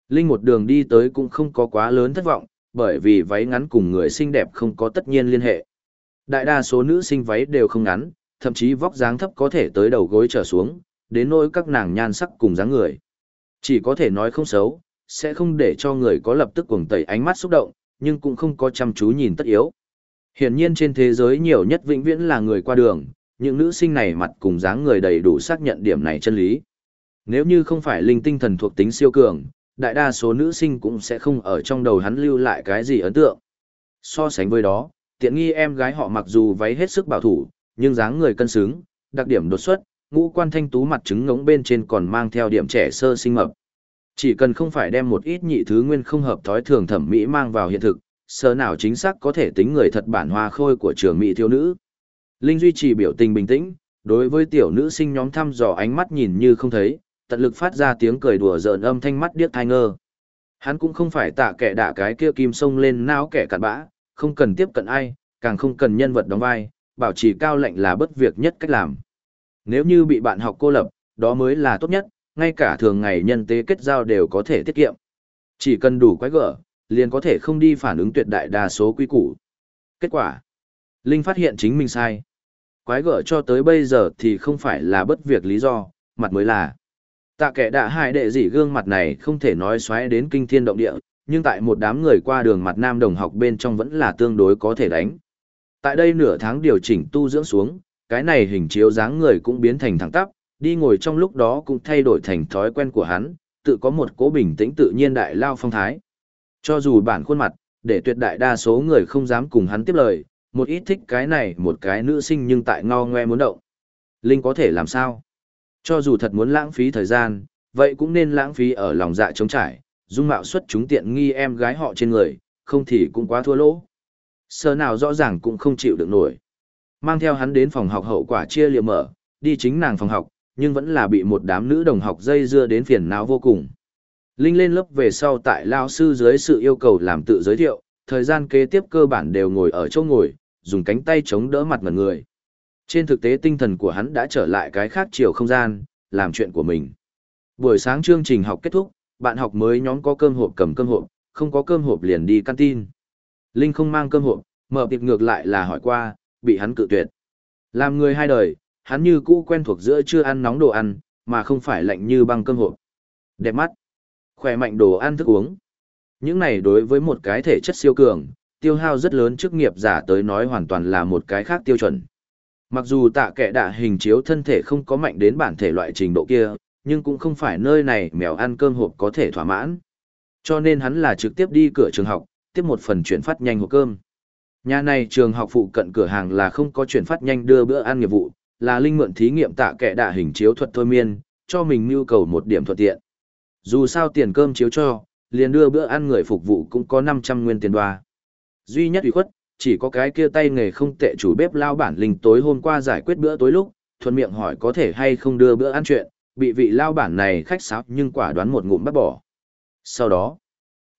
Linh một đường đi tới cũng không có quá lớn thất vọng, bởi vì váy ngắn cùng người xinh đẹp không có tất nhiên liên hệ. Đại đa số nữ sinh váy đều không ngắn, thậm chí vóc dáng thấp có thể tới đầu gối trở xuống, đến nỗi các nàng nhan sắc cùng dáng người. Chỉ có thể nói không xấu, sẽ không để cho người có lập tức cuồng tẩy ánh mắt xúc động, nhưng cũng không có chăm chú nhìn tất yếu. Hiển nhiên trên thế giới nhiều nhất vĩnh viễn là người qua đường, những nữ sinh này mặt cùng dáng người đầy đủ xác nhận điểm này chân lý. Nếu như không phải linh tinh thần thuộc tính siêu cường, đại đa số nữ sinh cũng sẽ không ở trong đầu hắn lưu lại cái gì ấn tượng. So sánh với đó, tiện nghi em gái họ mặc dù váy hết sức bảo thủ, nhưng dáng người cân xứng, đặc điểm đột xuất, ngũ quan thanh tú mặt trứng ngống bên trên còn mang theo điểm trẻ sơ sinh mập. Chỉ cần không phải đem một ít nhị thứ nguyên không hợp thói thường thẩm mỹ mang vào hiện thực, sơ nào chính xác có thể tính người thật bản hoa khôi của trường mỹ thiếu nữ. Linh duy trì biểu tình bình tĩnh, đối với tiểu nữ sinh nhóm thăm dò ánh mắt nhìn như không thấy, tận lực phát ra tiếng cười đùa giỡn âm thanh mắt điếc thai ngơ. Hắn cũng không phải tạ kẻ đả cái kia kim sông lên não kẻ cặn bã, không cần tiếp cận ai, càng không cần nhân vật đóng vai, bảo trì cao lệnh là bất việc nhất cách làm. Nếu như bị bạn học cô lập, đó mới là tốt nhất, ngay cả thường ngày nhân tế kết giao đều có thể tiết kiệm. Chỉ cần đủ quái gở, liền có thể không đi phản ứng tuyệt đại đa số quy củ. Kết quả, Linh phát hiện chính mình sai. Quái gở cho tới bây giờ thì không phải là bất việc lý do, mặt mới là. Tạ kẻ đã hại đệ dị gương mặt này không thể nói xoáy đến kinh thiên động địa, nhưng tại một đám người qua đường mặt nam đồng học bên trong vẫn là tương đối có thể đánh. Tại đây nửa tháng điều chỉnh tu dưỡng xuống, cái này hình chiếu dáng người cũng biến thành thẳng tắp, đi ngồi trong lúc đó cũng thay đổi thành thói quen của hắn, tự có một cố bình tĩnh tự nhiên đại lao phong thái. Cho dù bản khuôn mặt, để tuyệt đại đa số người không dám cùng hắn tiếp lời, một ít thích cái này một cái nữ sinh nhưng tại ngao ngoe muốn động. Linh có thể làm sao? Cho dù thật muốn lãng phí thời gian, vậy cũng nên lãng phí ở lòng dạ trống trải, dung mạo xuất chúng tiện nghi em gái họ trên người, không thì cũng quá thua lỗ. Sơ nào rõ ràng cũng không chịu được nổi. Mang theo hắn đến phòng học hậu quả chia liệm mở, đi chính nàng phòng học, nhưng vẫn là bị một đám nữ đồng học dây dưa đến phiền não vô cùng. Linh lên lớp về sau tại lao sư dưới sự yêu cầu làm tự giới thiệu, thời gian kế tiếp cơ bản đều ngồi ở chỗ ngồi, dùng cánh tay chống đỡ mặt mặt người. Trên thực tế tinh thần của hắn đã trở lại cái khác chiều không gian, làm chuyện của mình. Buổi sáng chương trình học kết thúc, bạn học mới nhóm có cơm hộp cầm cơm hộp, không có cơm hộp liền đi canteen. Linh không mang cơm hộp, mở tiệp ngược lại là hỏi qua, bị hắn cự tuyệt. Làm người hai đời, hắn như cũ quen thuộc giữa chưa ăn nóng đồ ăn, mà không phải lạnh như băng cơm hộp. Đẹp mắt, khỏe mạnh đồ ăn thức uống. Những này đối với một cái thể chất siêu cường, tiêu hao rất lớn chức nghiệp giả tới nói hoàn toàn là một cái khác tiêu chuẩn. Mặc dù tạ kẻ đạ hình chiếu thân thể không có mạnh đến bản thể loại trình độ kia, nhưng cũng không phải nơi này mèo ăn cơm hộp có thể thỏa mãn. Cho nên hắn là trực tiếp đi cửa trường học, tiếp một phần chuyển phát nhanh hộp cơm. Nhà này trường học phụ cận cửa hàng là không có chuyển phát nhanh đưa bữa ăn nghiệp vụ, là linh mượn thí nghiệm tạ kẻ đạ hình chiếu thuật thôi miên, cho mình nhu cầu một điểm thuận tiện. Dù sao tiền cơm chiếu cho, liền đưa bữa ăn người phục vụ cũng có 500 nguyên tiền đoa. Duy nhất ủy khuất, chỉ có cái kia tay nghề không tệ chủ bếp lao bản linh tối hôm qua giải quyết bữa tối lúc, thuận miệng hỏi có thể hay không đưa bữa ăn chuyện, bị vị lao bản này khách sáo nhưng quả đoán một ngụm bắt bỏ. Sau đó,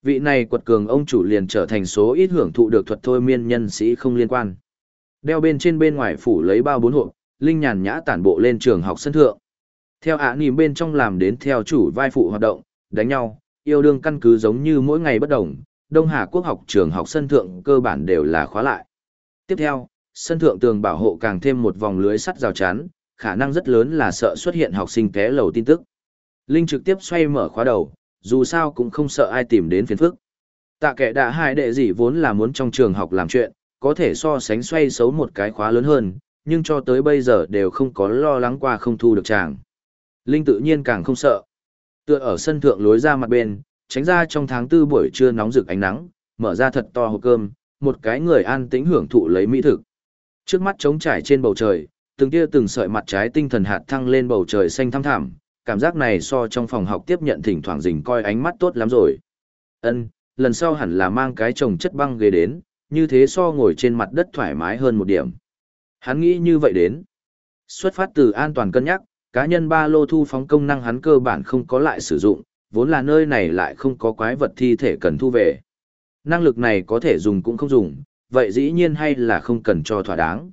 vị này quật cường ông chủ liền trở thành số ít hưởng thụ được thuật thôi miên nhân sĩ không liên quan. Đeo bên trên bên ngoài phủ lấy bao bốn hộp, linh nhàn nhã tản bộ lên trường học sân thượng. Theo ạ nìm bên trong làm đến theo chủ vai phụ hoạt động, đánh nhau, yêu đương căn cứ giống như mỗi ngày bất đồng, Đông Hà Quốc học trường học sân thượng cơ bản đều là khóa lại. Tiếp theo, sân thượng tường bảo hộ càng thêm một vòng lưới sắt rào chắn, khả năng rất lớn là sợ xuất hiện học sinh té lầu tin tức. Linh trực tiếp xoay mở khóa đầu, dù sao cũng không sợ ai tìm đến phiền phức. Tạ kẻ đã hai đệ gì vốn là muốn trong trường học làm chuyện, có thể so sánh xoay xấu một cái khóa lớn hơn, nhưng cho tới bây giờ đều không có lo lắng qua không thu được chàng. Linh tự nhiên càng không sợ. Tựa ở sân thượng lối ra mặt bên, tránh ra trong tháng tư buổi trưa nóng rực ánh nắng, mở ra thật to hộp cơm, một cái người an tĩnh hưởng thụ lấy mỹ thực. Trước mắt trống trải trên bầu trời, từng tia từng sợi mặt trái tinh thần hạt thăng lên bầu trời xanh thăm thẳm, cảm giác này so trong phòng học tiếp nhận thỉnh thoảng rình coi ánh mắt tốt lắm rồi. Ân, lần sau hẳn là mang cái chồng chất băng ghế đến, như thế so ngồi trên mặt đất thoải mái hơn một điểm. Hắn nghĩ như vậy đến. Xuất phát từ an toàn cân nhắc, cá nhân ba lô thu phóng công năng hắn cơ bản không có lại sử dụng, vốn là nơi này lại không có quái vật thi thể cần thu về. Năng lực này có thể dùng cũng không dùng, vậy dĩ nhiên hay là không cần cho thỏa đáng.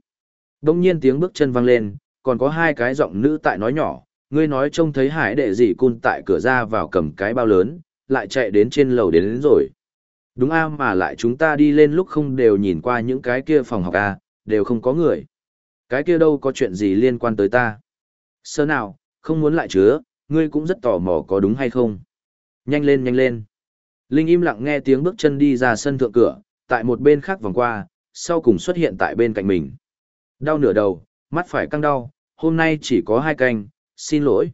Đông nhiên tiếng bước chân vang lên, còn có hai cái giọng nữ tại nói nhỏ, ngươi nói trông thấy hải đệ gì cun tại cửa ra vào cầm cái bao lớn, lại chạy đến trên lầu đến, đến rồi. Đúng a mà lại chúng ta đi lên lúc không đều nhìn qua những cái kia phòng học a, đều không có người. Cái kia đâu có chuyện gì liên quan tới ta. Sơ nào, không muốn lại chứa, ngươi cũng rất tò mò có đúng hay không. Nhanh lên nhanh lên. Linh im lặng nghe tiếng bước chân đi ra sân thượng cửa, tại một bên khác vòng qua, sau cùng xuất hiện tại bên cạnh mình. Đau nửa đầu, mắt phải căng đau, hôm nay chỉ có hai canh, xin lỗi.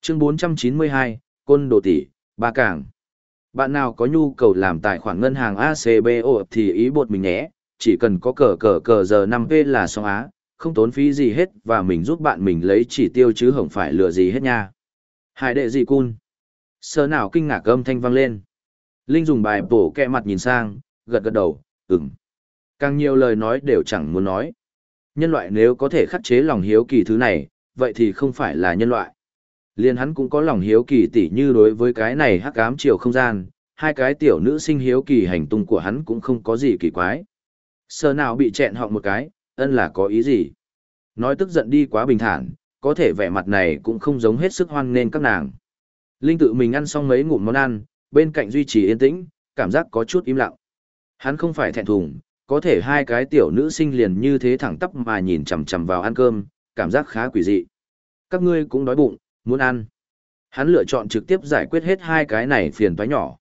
Chương 492, Côn Đồ Tỷ, Ba Cảng. Bạn nào có nhu cầu làm tài khoản ngân hàng ACBO thì ý bột mình nhé, chỉ cần có cờ cờ cờ giờ 5P là xong á, không tốn phí gì hết và mình giúp bạn mình lấy chỉ tiêu chứ không phải lừa gì hết nha. Hải đệ gì cun? Sơ nào kinh ngạc âm thanh vang lên. Linh dùng bài bổ kẹ mặt nhìn sang, gật gật đầu, ừm. Càng nhiều lời nói đều chẳng muốn nói. Nhân loại nếu có thể khắc chế lòng hiếu kỳ thứ này, vậy thì không phải là nhân loại. Liên hắn cũng có lòng hiếu kỳ tỉ như đối với cái này hắc ám chiều không gian, hai cái tiểu nữ sinh hiếu kỳ hành tung của hắn cũng không có gì kỳ quái. Sơ nào bị chẹn họng một cái, ân là có ý gì? Nói tức giận đi quá bình thản, có thể vẻ mặt này cũng không giống hết sức hoan nên các nàng. Linh tự mình ăn xong mấy ngụm món ăn, bên cạnh duy trì yên tĩnh, cảm giác có chút im lặng. Hắn không phải thẹn thùng, có thể hai cái tiểu nữ sinh liền như thế thẳng tắp mà nhìn chằm chằm vào ăn cơm, cảm giác khá quỷ dị. Các ngươi cũng đói bụng, muốn ăn. Hắn lựa chọn trực tiếp giải quyết hết hai cái này phiền toái nhỏ.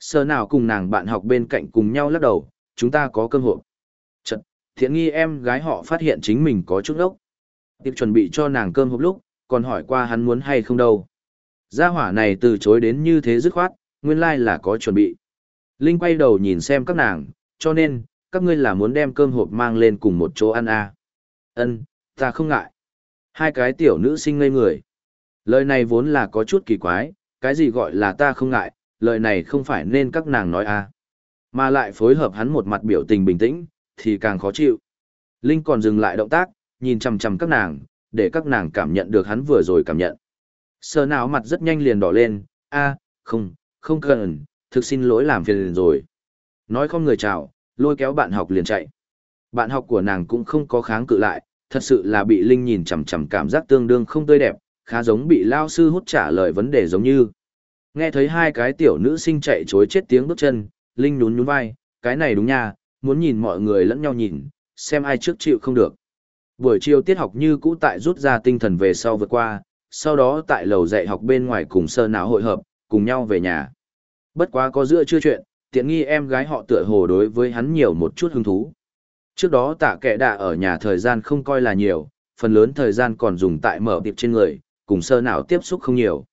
Sơ nào cùng nàng bạn học bên cạnh cùng nhau lắc đầu, chúng ta có cơ hội. Thiện nghi em gái họ phát hiện chính mình có chút ốc. Tiếp chuẩn bị cho nàng cơm hộp lúc, còn hỏi qua hắn muốn hay không đâu. Gia hỏa này từ chối đến như thế dứt khoát, nguyên lai là có chuẩn bị. Linh quay đầu nhìn xem các nàng, cho nên, các ngươi là muốn đem cơm hộp mang lên cùng một chỗ ăn à. Ân, ta không ngại. Hai cái tiểu nữ sinh ngây người. Lời này vốn là có chút kỳ quái, cái gì gọi là ta không ngại, lời này không phải nên các nàng nói à. Mà lại phối hợp hắn một mặt biểu tình bình tĩnh, thì càng khó chịu. Linh còn dừng lại động tác, nhìn chằm chằm các nàng, để các nàng cảm nhận được hắn vừa rồi cảm nhận. Sơ nào mặt rất nhanh liền đỏ lên, a, không, không cần, thực xin lỗi làm phiền rồi. Nói không người chào, lôi kéo bạn học liền chạy. Bạn học của nàng cũng không có kháng cự lại, thật sự là bị Linh nhìn chằm chằm cảm giác tương đương không tươi đẹp, khá giống bị lao sư hút trả lời vấn đề giống như. Nghe thấy hai cái tiểu nữ sinh chạy chối chết tiếng bước chân, Linh nhún nhún vai, cái này đúng nha, muốn nhìn mọi người lẫn nhau nhìn, xem ai trước chịu không được. Buổi chiều tiết học như cũ tại rút ra tinh thần về sau vượt qua, sau đó tại lầu dạy học bên ngoài cùng sơ não hội hợp, cùng nhau về nhà. Bất quá có giữa chưa chuyện, tiện nghi em gái họ tựa hồ đối với hắn nhiều một chút hứng thú. Trước đó tạ kẻ đạ ở nhà thời gian không coi là nhiều, phần lớn thời gian còn dùng tại mở tiệp trên người, cùng sơ não tiếp xúc không nhiều.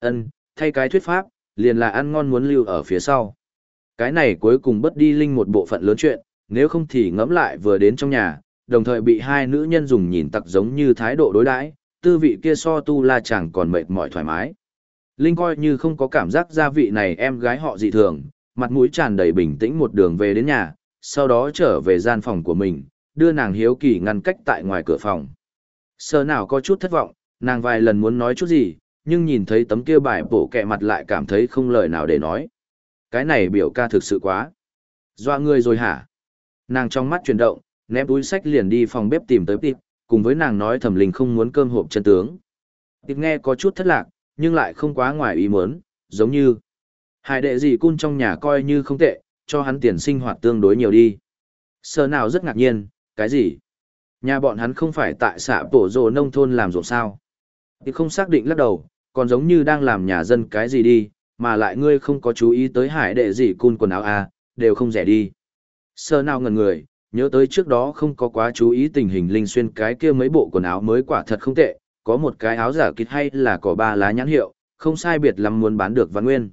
Ân, thay cái thuyết pháp, liền là ăn ngon muốn lưu ở phía sau. Cái này cuối cùng bất đi linh một bộ phận lớn chuyện, nếu không thì ngẫm lại vừa đến trong nhà, đồng thời bị hai nữ nhân dùng nhìn tặc giống như thái độ đối đãi, tư vị kia so tu la chẳng còn mệt mỏi thoải mái. Linh coi như không có cảm giác gia vị này em gái họ dị thường, mặt mũi tràn đầy bình tĩnh một đường về đến nhà, sau đó trở về gian phòng của mình, đưa nàng hiếu kỳ ngăn cách tại ngoài cửa phòng. Sơ nào có chút thất vọng, nàng vài lần muốn nói chút gì, nhưng nhìn thấy tấm kia bài bổ kẹ mặt lại cảm thấy không lời nào để nói. Cái này biểu ca thực sự quá. Doa người rồi hả? Nàng trong mắt chuyển động, ném túi sách liền đi phòng bếp tìm tới Tiệp, cùng với nàng nói thẩm linh không muốn cơm hộp chân tướng. Tiệp nghe có chút thất lạc, nhưng lại không quá ngoài ý muốn, giống như hải đệ gì cun trong nhà coi như không tệ, cho hắn tiền sinh hoạt tương đối nhiều đi. Sơ nào rất ngạc nhiên, cái gì? Nhà bọn hắn không phải tại xã tổ rồ nông thôn làm ruộng sao? Thì không xác định lắc đầu, còn giống như đang làm nhà dân cái gì đi, mà lại ngươi không có chú ý tới hải đệ gì cun quần áo à, đều không rẻ đi. Sơ nào ngần người, nhớ tới trước đó không có quá chú ý tình hình linh xuyên cái kia mấy bộ quần áo mới quả thật không tệ, có một cái áo giả kịt hay là có ba lá nhãn hiệu, không sai biệt lắm muốn bán được văn nguyên.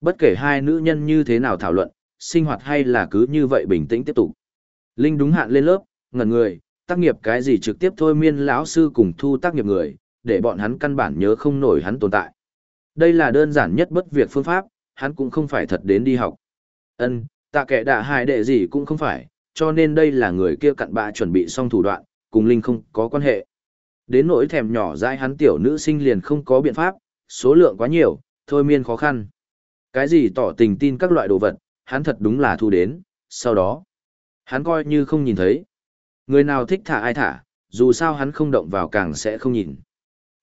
Bất kể hai nữ nhân như thế nào thảo luận, sinh hoạt hay là cứ như vậy bình tĩnh tiếp tục. Linh đúng hạn lên lớp, ngẩn người, tác nghiệp cái gì trực tiếp thôi miên lão sư cùng thu tác nghiệp người, để bọn hắn căn bản nhớ không nổi hắn tồn tại. Đây là đơn giản nhất bất việc phương pháp, hắn cũng không phải thật đến đi học. Ân, tạ kẻ đạ hài đệ gì cũng không phải, cho nên đây là người kia cặn bạ chuẩn bị xong thủ đoạn, cùng Linh không có quan hệ. Đến nỗi thèm nhỏ dãi hắn tiểu nữ sinh liền không có biện pháp, số lượng quá nhiều, thôi miên khó khăn. Cái gì tỏ tình tin các loại đồ vật, hắn thật đúng là thu đến, sau đó, hắn coi như không nhìn thấy. Người nào thích thả ai thả, dù sao hắn không động vào càng sẽ không nhìn.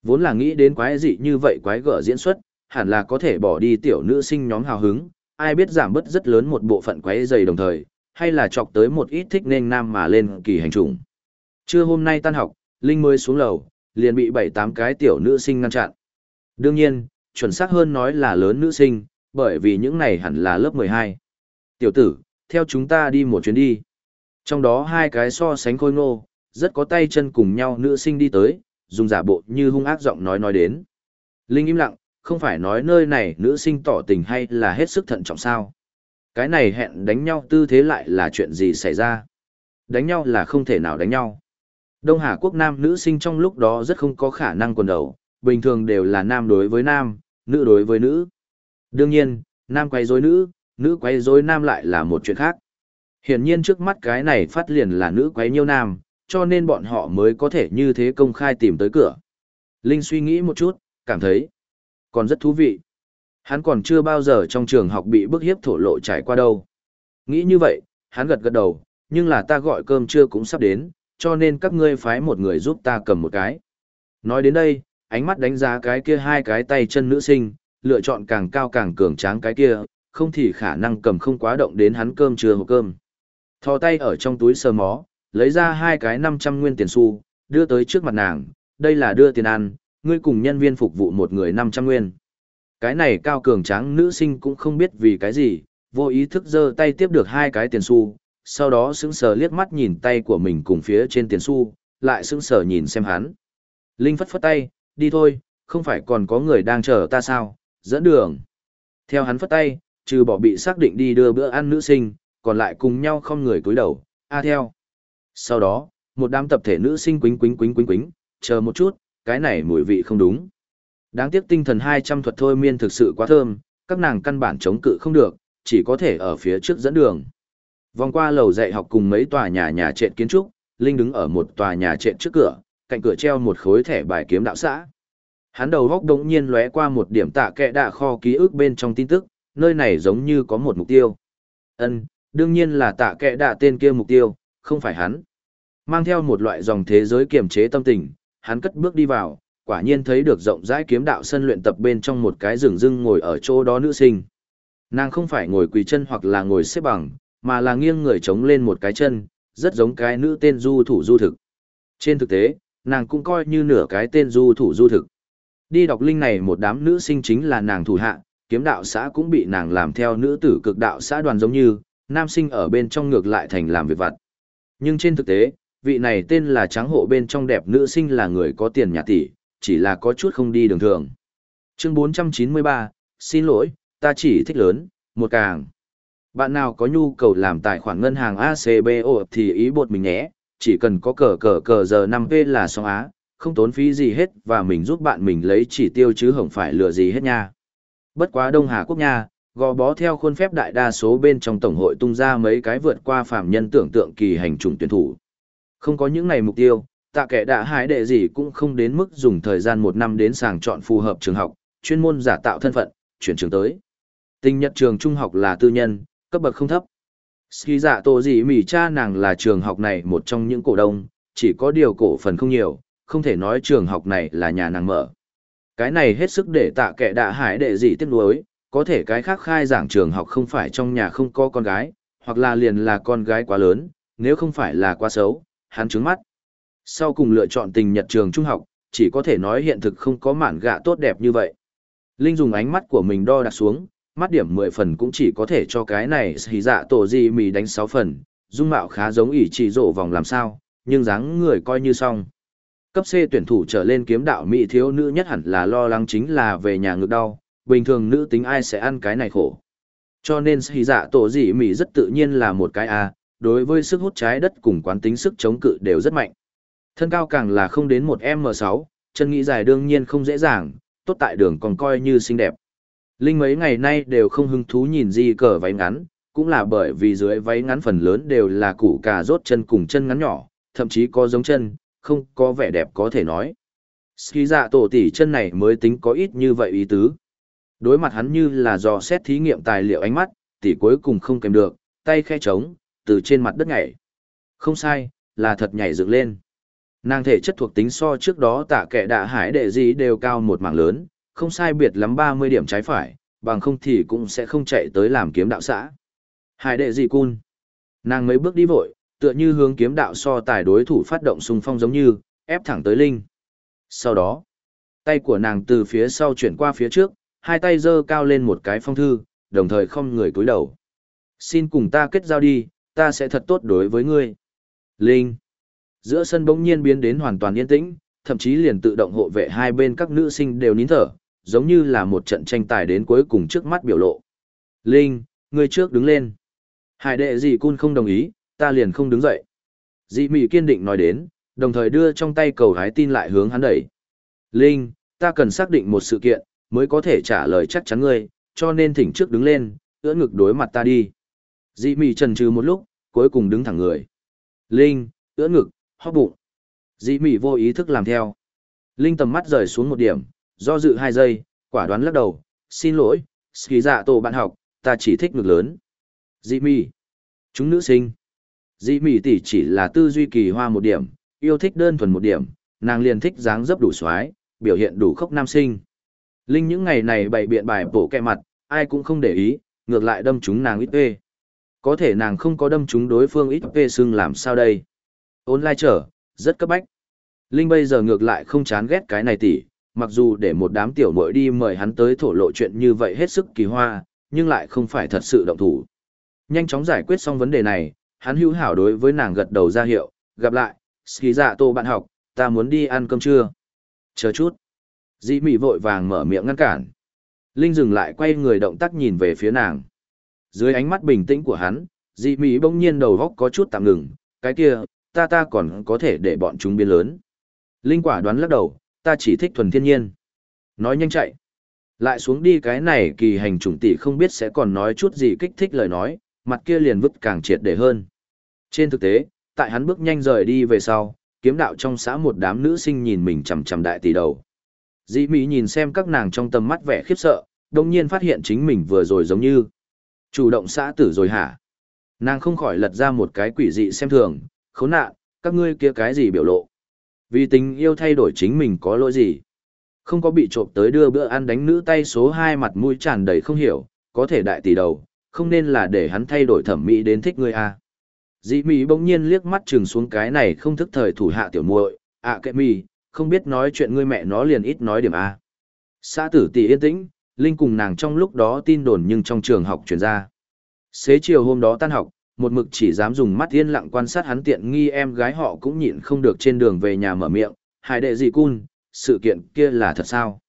Vốn là nghĩ đến quái dị như vậy quái gở diễn xuất, hẳn là có thể bỏ đi tiểu nữ sinh nhóm hào hứng, ai biết giảm bớt rất lớn một bộ phận quái dày đồng thời, hay là chọc tới một ít thích nên nam mà lên kỳ hành trùng. Trưa hôm nay tan học, Linh mới xuống lầu, liền bị bảy tám cái tiểu nữ sinh ngăn chặn. Đương nhiên, chuẩn xác hơn nói là lớn nữ sinh, bởi vì những này hẳn là lớp 12. Tiểu tử, theo chúng ta đi một chuyến đi. Trong đó hai cái so sánh khôi ngô, rất có tay chân cùng nhau nữ sinh đi tới, dùng giả bộ như hung ác giọng nói nói đến. Linh im lặng, không phải nói nơi này nữ sinh tỏ tình hay là hết sức thận trọng sao. Cái này hẹn đánh nhau tư thế lại là chuyện gì xảy ra. Đánh nhau là không thể nào đánh nhau. Đông Hà quốc nam nữ sinh trong lúc đó rất không có khả năng quần đầu, bình thường đều là nam đối với nam, nữ đối với nữ. Đương nhiên, nam quay dối nữ, nữ quay dối nam lại là một chuyện khác. Hiển nhiên trước mắt cái này phát liền là nữ quấy nhiêu nam, cho nên bọn họ mới có thể như thế công khai tìm tới cửa. Linh suy nghĩ một chút, cảm thấy còn rất thú vị. Hắn còn chưa bao giờ trong trường học bị bức hiếp thổ lộ trải qua đâu. Nghĩ như vậy, hắn gật gật đầu, nhưng là ta gọi cơm trưa cũng sắp đến, cho nên các ngươi phái một người giúp ta cầm một cái. Nói đến đây, ánh mắt đánh giá cái kia hai cái tay chân nữ sinh, lựa chọn càng cao càng cường tráng cái kia, không thì khả năng cầm không quá động đến hắn cơm trưa hộp cơm. Thò tay ở trong túi sờ mó, lấy ra hai cái 500 nguyên tiền xu, đưa tới trước mặt nàng, đây là đưa tiền ăn, ngươi cùng nhân viên phục vụ một người 500 nguyên. Cái này cao cường tráng nữ sinh cũng không biết vì cái gì, vô ý thức giơ tay tiếp được hai cái tiền xu, sau đó sững sờ liếc mắt nhìn tay của mình cùng phía trên tiền xu, lại sững sờ nhìn xem hắn. Linh phất phất tay, đi thôi, không phải còn có người đang chờ ta sao, dẫn đường. Theo hắn phất tay, trừ bỏ bị xác định đi đưa bữa ăn nữ sinh, còn lại cùng nhau không người cúi đầu, a theo. Sau đó, một đám tập thể nữ sinh quính quính quính quính quính, chờ một chút, cái này mùi vị không đúng. Đáng tiếc tinh thần 200 thuật thôi miên thực sự quá thơm, các nàng căn bản chống cự không được, chỉ có thể ở phía trước dẫn đường. Vòng qua lầu dạy học cùng mấy tòa nhà nhà trệt kiến trúc, Linh đứng ở một tòa nhà trệt trước cửa, cạnh cửa treo một khối thẻ bài kiếm đạo xã. Hắn đầu góc đống nhiên lóe qua một điểm tạ kệ đạ kho ký ức bên trong tin tức, nơi này giống như có một mục tiêu. Ân, đương nhiên là tạ kệ đạ tên kia mục tiêu, không phải hắn. Mang theo một loại dòng thế giới kiềm chế tâm tình, hắn cất bước đi vào, quả nhiên thấy được rộng rãi kiếm đạo sân luyện tập bên trong một cái rừng rưng ngồi ở chỗ đó nữ sinh. Nàng không phải ngồi quỳ chân hoặc là ngồi xếp bằng, mà là nghiêng người chống lên một cái chân, rất giống cái nữ tên du thủ du thực. Trên thực tế, nàng cũng coi như nửa cái tên du thủ du thực. Đi đọc linh này một đám nữ sinh chính là nàng thủ hạ, kiếm đạo xã cũng bị nàng làm theo nữ tử cực đạo xã đoàn giống như, nam sinh ở bên trong ngược lại thành làm việc vặt. Nhưng trên thực tế, vị này tên là Tráng hộ bên trong đẹp nữ sinh là người có tiền nhà tỷ, chỉ là có chút không đi đường thường. Chương 493, xin lỗi, ta chỉ thích lớn, một càng. Bạn nào có nhu cầu làm tài khoản ngân hàng ACBO thì ý bột mình nhé, chỉ cần có cờ cờ cờ giờ 5P là xong á, không tốn phí gì hết và mình giúp bạn mình lấy chỉ tiêu chứ không phải lừa gì hết nha. Bất quá Đông Hà Quốc nha, gò bó theo khuôn phép đại đa số bên trong tổng hội tung ra mấy cái vượt qua phạm nhân tưởng tượng kỳ hành trùng tuyển thủ. Không có những này mục tiêu, tạ kẻ đã hái đệ gì cũng không đến mức dùng thời gian một năm đến sàng chọn phù hợp trường học, chuyên môn giả tạo thân phận, chuyển trường tới. Tinh nhật trường trung học là tư nhân, cấp bậc không thấp. Ski dạ tổ gì mỉ cha nàng là trường học này một trong những cổ đông, chỉ có điều cổ phần không nhiều, không thể nói trường học này là nhà nàng mở. Cái này hết sức để tạ kẻ đã hải đệ gì tiếc nuối, có thể cái khác khai giảng trường học không phải trong nhà không có con gái, hoặc là liền là con gái quá lớn, nếu không phải là quá xấu, hắn trứng mắt. Sau cùng lựa chọn tình nhật trường trung học, chỉ có thể nói hiện thực không có mản gạ tốt đẹp như vậy. Linh dùng ánh mắt của mình đo đặt xuống, mắt điểm 10 phần cũng chỉ có thể cho cái này hỉ dạ tổ gì mì đánh 6 phần, dung mạo khá giống ỷ chỉ rổ vòng làm sao, nhưng dáng người coi như xong. Cấp C tuyển thủ trở lên kiếm đạo mỹ thiếu nữ nhất hẳn là lo lắng chính là về nhà ngực đau, bình thường nữ tính ai sẽ ăn cái này khổ. Cho nên hỉ dạ tổ gì mì rất tự nhiên là một cái A, đối với sức hút trái đất cùng quán tính sức chống cự đều rất mạnh. Thân cao càng là không đến một M6, chân nghĩ dài đương nhiên không dễ dàng, tốt tại đường còn coi như xinh đẹp. Linh mấy ngày nay đều không hứng thú nhìn gì cờ váy ngắn, cũng là bởi vì dưới váy ngắn phần lớn đều là củ cà rốt chân cùng chân ngắn nhỏ, thậm chí có giống chân, không có vẻ đẹp có thể nói. Ski dạ tổ tỷ chân này mới tính có ít như vậy ý tứ. Đối mặt hắn như là dò xét thí nghiệm tài liệu ánh mắt, tỷ cuối cùng không kèm được, tay khe trống, từ trên mặt đất nhảy. Không sai, là thật nhảy dựng lên. Nàng thể chất thuộc tính so trước đó tạ kẻ đạ hải đệ gì đều cao một mảng lớn, không sai biệt lắm 30 điểm trái phải, bằng không thì cũng sẽ không chạy tới làm kiếm đạo xã. Hải đệ gì cun. Nàng mấy bước đi vội, tựa như hướng kiếm đạo so tài đối thủ phát động xung phong giống như, ép thẳng tới Linh. Sau đó, tay của nàng từ phía sau chuyển qua phía trước, hai tay giơ cao lên một cái phong thư, đồng thời không người cúi đầu. Xin cùng ta kết giao đi, ta sẽ thật tốt đối với ngươi. Linh. Giữa sân bỗng nhiên biến đến hoàn toàn yên tĩnh, thậm chí liền tự động hộ vệ hai bên các nữ sinh đều nín thở, giống như là một trận tranh tài đến cuối cùng trước mắt biểu lộ. Linh, ngươi trước đứng lên. Hải đệ gì cun không đồng ý, ta liền không đứng dậy. Dị mị kiên định nói đến, đồng thời đưa trong tay cầu hái tin lại hướng hắn đẩy. Linh, ta cần xác định một sự kiện, mới có thể trả lời chắc chắn ngươi, cho nên thỉnh trước đứng lên, ưỡn ngực đối mặt ta đi. Dị mị trần trừ một lúc, cuối cùng đứng thẳng người. Linh, ưỡn ngực, hóp bụng. Dị mị vô ý thức làm theo. Linh tầm mắt rời xuống một điểm, do dự hai giây, quả đoán lắc đầu, xin lỗi, ski dạ tổ bạn học, ta chỉ thích ngực lớn. Dị mị. Chúng nữ sinh. Dị mị tỷ chỉ là tư duy kỳ hoa một điểm, yêu thích đơn thuần một điểm, nàng liền thích dáng dấp đủ xoái, biểu hiện đủ khốc nam sinh. Linh những ngày này bày biện bài bổ kẹ mặt, ai cũng không để ý, ngược lại đâm chúng nàng ít ê. Có thể nàng không có đâm chúng đối phương ít phê xương làm sao đây. Ôn lai trở, rất cấp bách. Linh bây giờ ngược lại không chán ghét cái này tỷ, mặc dù để một đám tiểu muội đi mời hắn tới thổ lộ chuyện như vậy hết sức kỳ hoa, nhưng lại không phải thật sự động thủ. Nhanh chóng giải quyết xong vấn đề này, hắn hữu hảo đối với nàng gật đầu ra hiệu, gặp lại, ski dạ tô bạn học, ta muốn đi ăn cơm trưa. Chờ chút. Dĩ mị vội vàng mở miệng ngăn cản. Linh dừng lại quay người động tác nhìn về phía nàng. Dưới ánh mắt bình tĩnh của hắn, dị mỹ bỗng nhiên đầu góc có chút tạm ngừng, cái kia, ta ta còn có thể để bọn chúng biến lớn. Linh quả đoán lắc đầu, ta chỉ thích thuần thiên nhiên. Nói nhanh chạy. Lại xuống đi cái này kỳ hành chủng tỷ không biết sẽ còn nói chút gì kích thích lời nói, mặt kia liền vứt càng triệt để hơn. Trên thực tế, tại hắn bước nhanh rời đi về sau, kiếm đạo trong xã một đám nữ sinh nhìn mình chằm chằm đại tỷ đầu. Dĩ Mỹ nhìn xem các nàng trong tầm mắt vẻ khiếp sợ, đồng nhiên phát hiện chính mình vừa rồi giống như chủ động xã tử rồi hả? Nàng không khỏi lật ra một cái quỷ dị xem thường, khốn nạn, các ngươi kia cái gì biểu lộ. Vì tình yêu thay đổi chính mình có lỗi gì? Không có bị trộm tới đưa bữa ăn đánh nữ tay số 2 mặt mũi tràn đầy không hiểu, có thể đại tỷ đầu, không nên là để hắn thay đổi thẩm mỹ đến thích ngươi à. Dĩ Mỹ bỗng nhiên liếc mắt chừng xuống cái này không thức thời thủ hạ tiểu muội, ạ à, kệ mi, không biết nói chuyện ngươi mẹ nó liền ít nói điểm A. Xã tử tỷ yên tĩnh, Linh cùng nàng trong lúc đó tin đồn nhưng trong trường học truyền ra. Xế chiều hôm đó tan học, một mực chỉ dám dùng mắt yên lặng quan sát hắn tiện nghi em gái họ cũng nhịn không được trên đường về nhà mở miệng, Hải đệ gì cun, sự kiện kia là thật sao?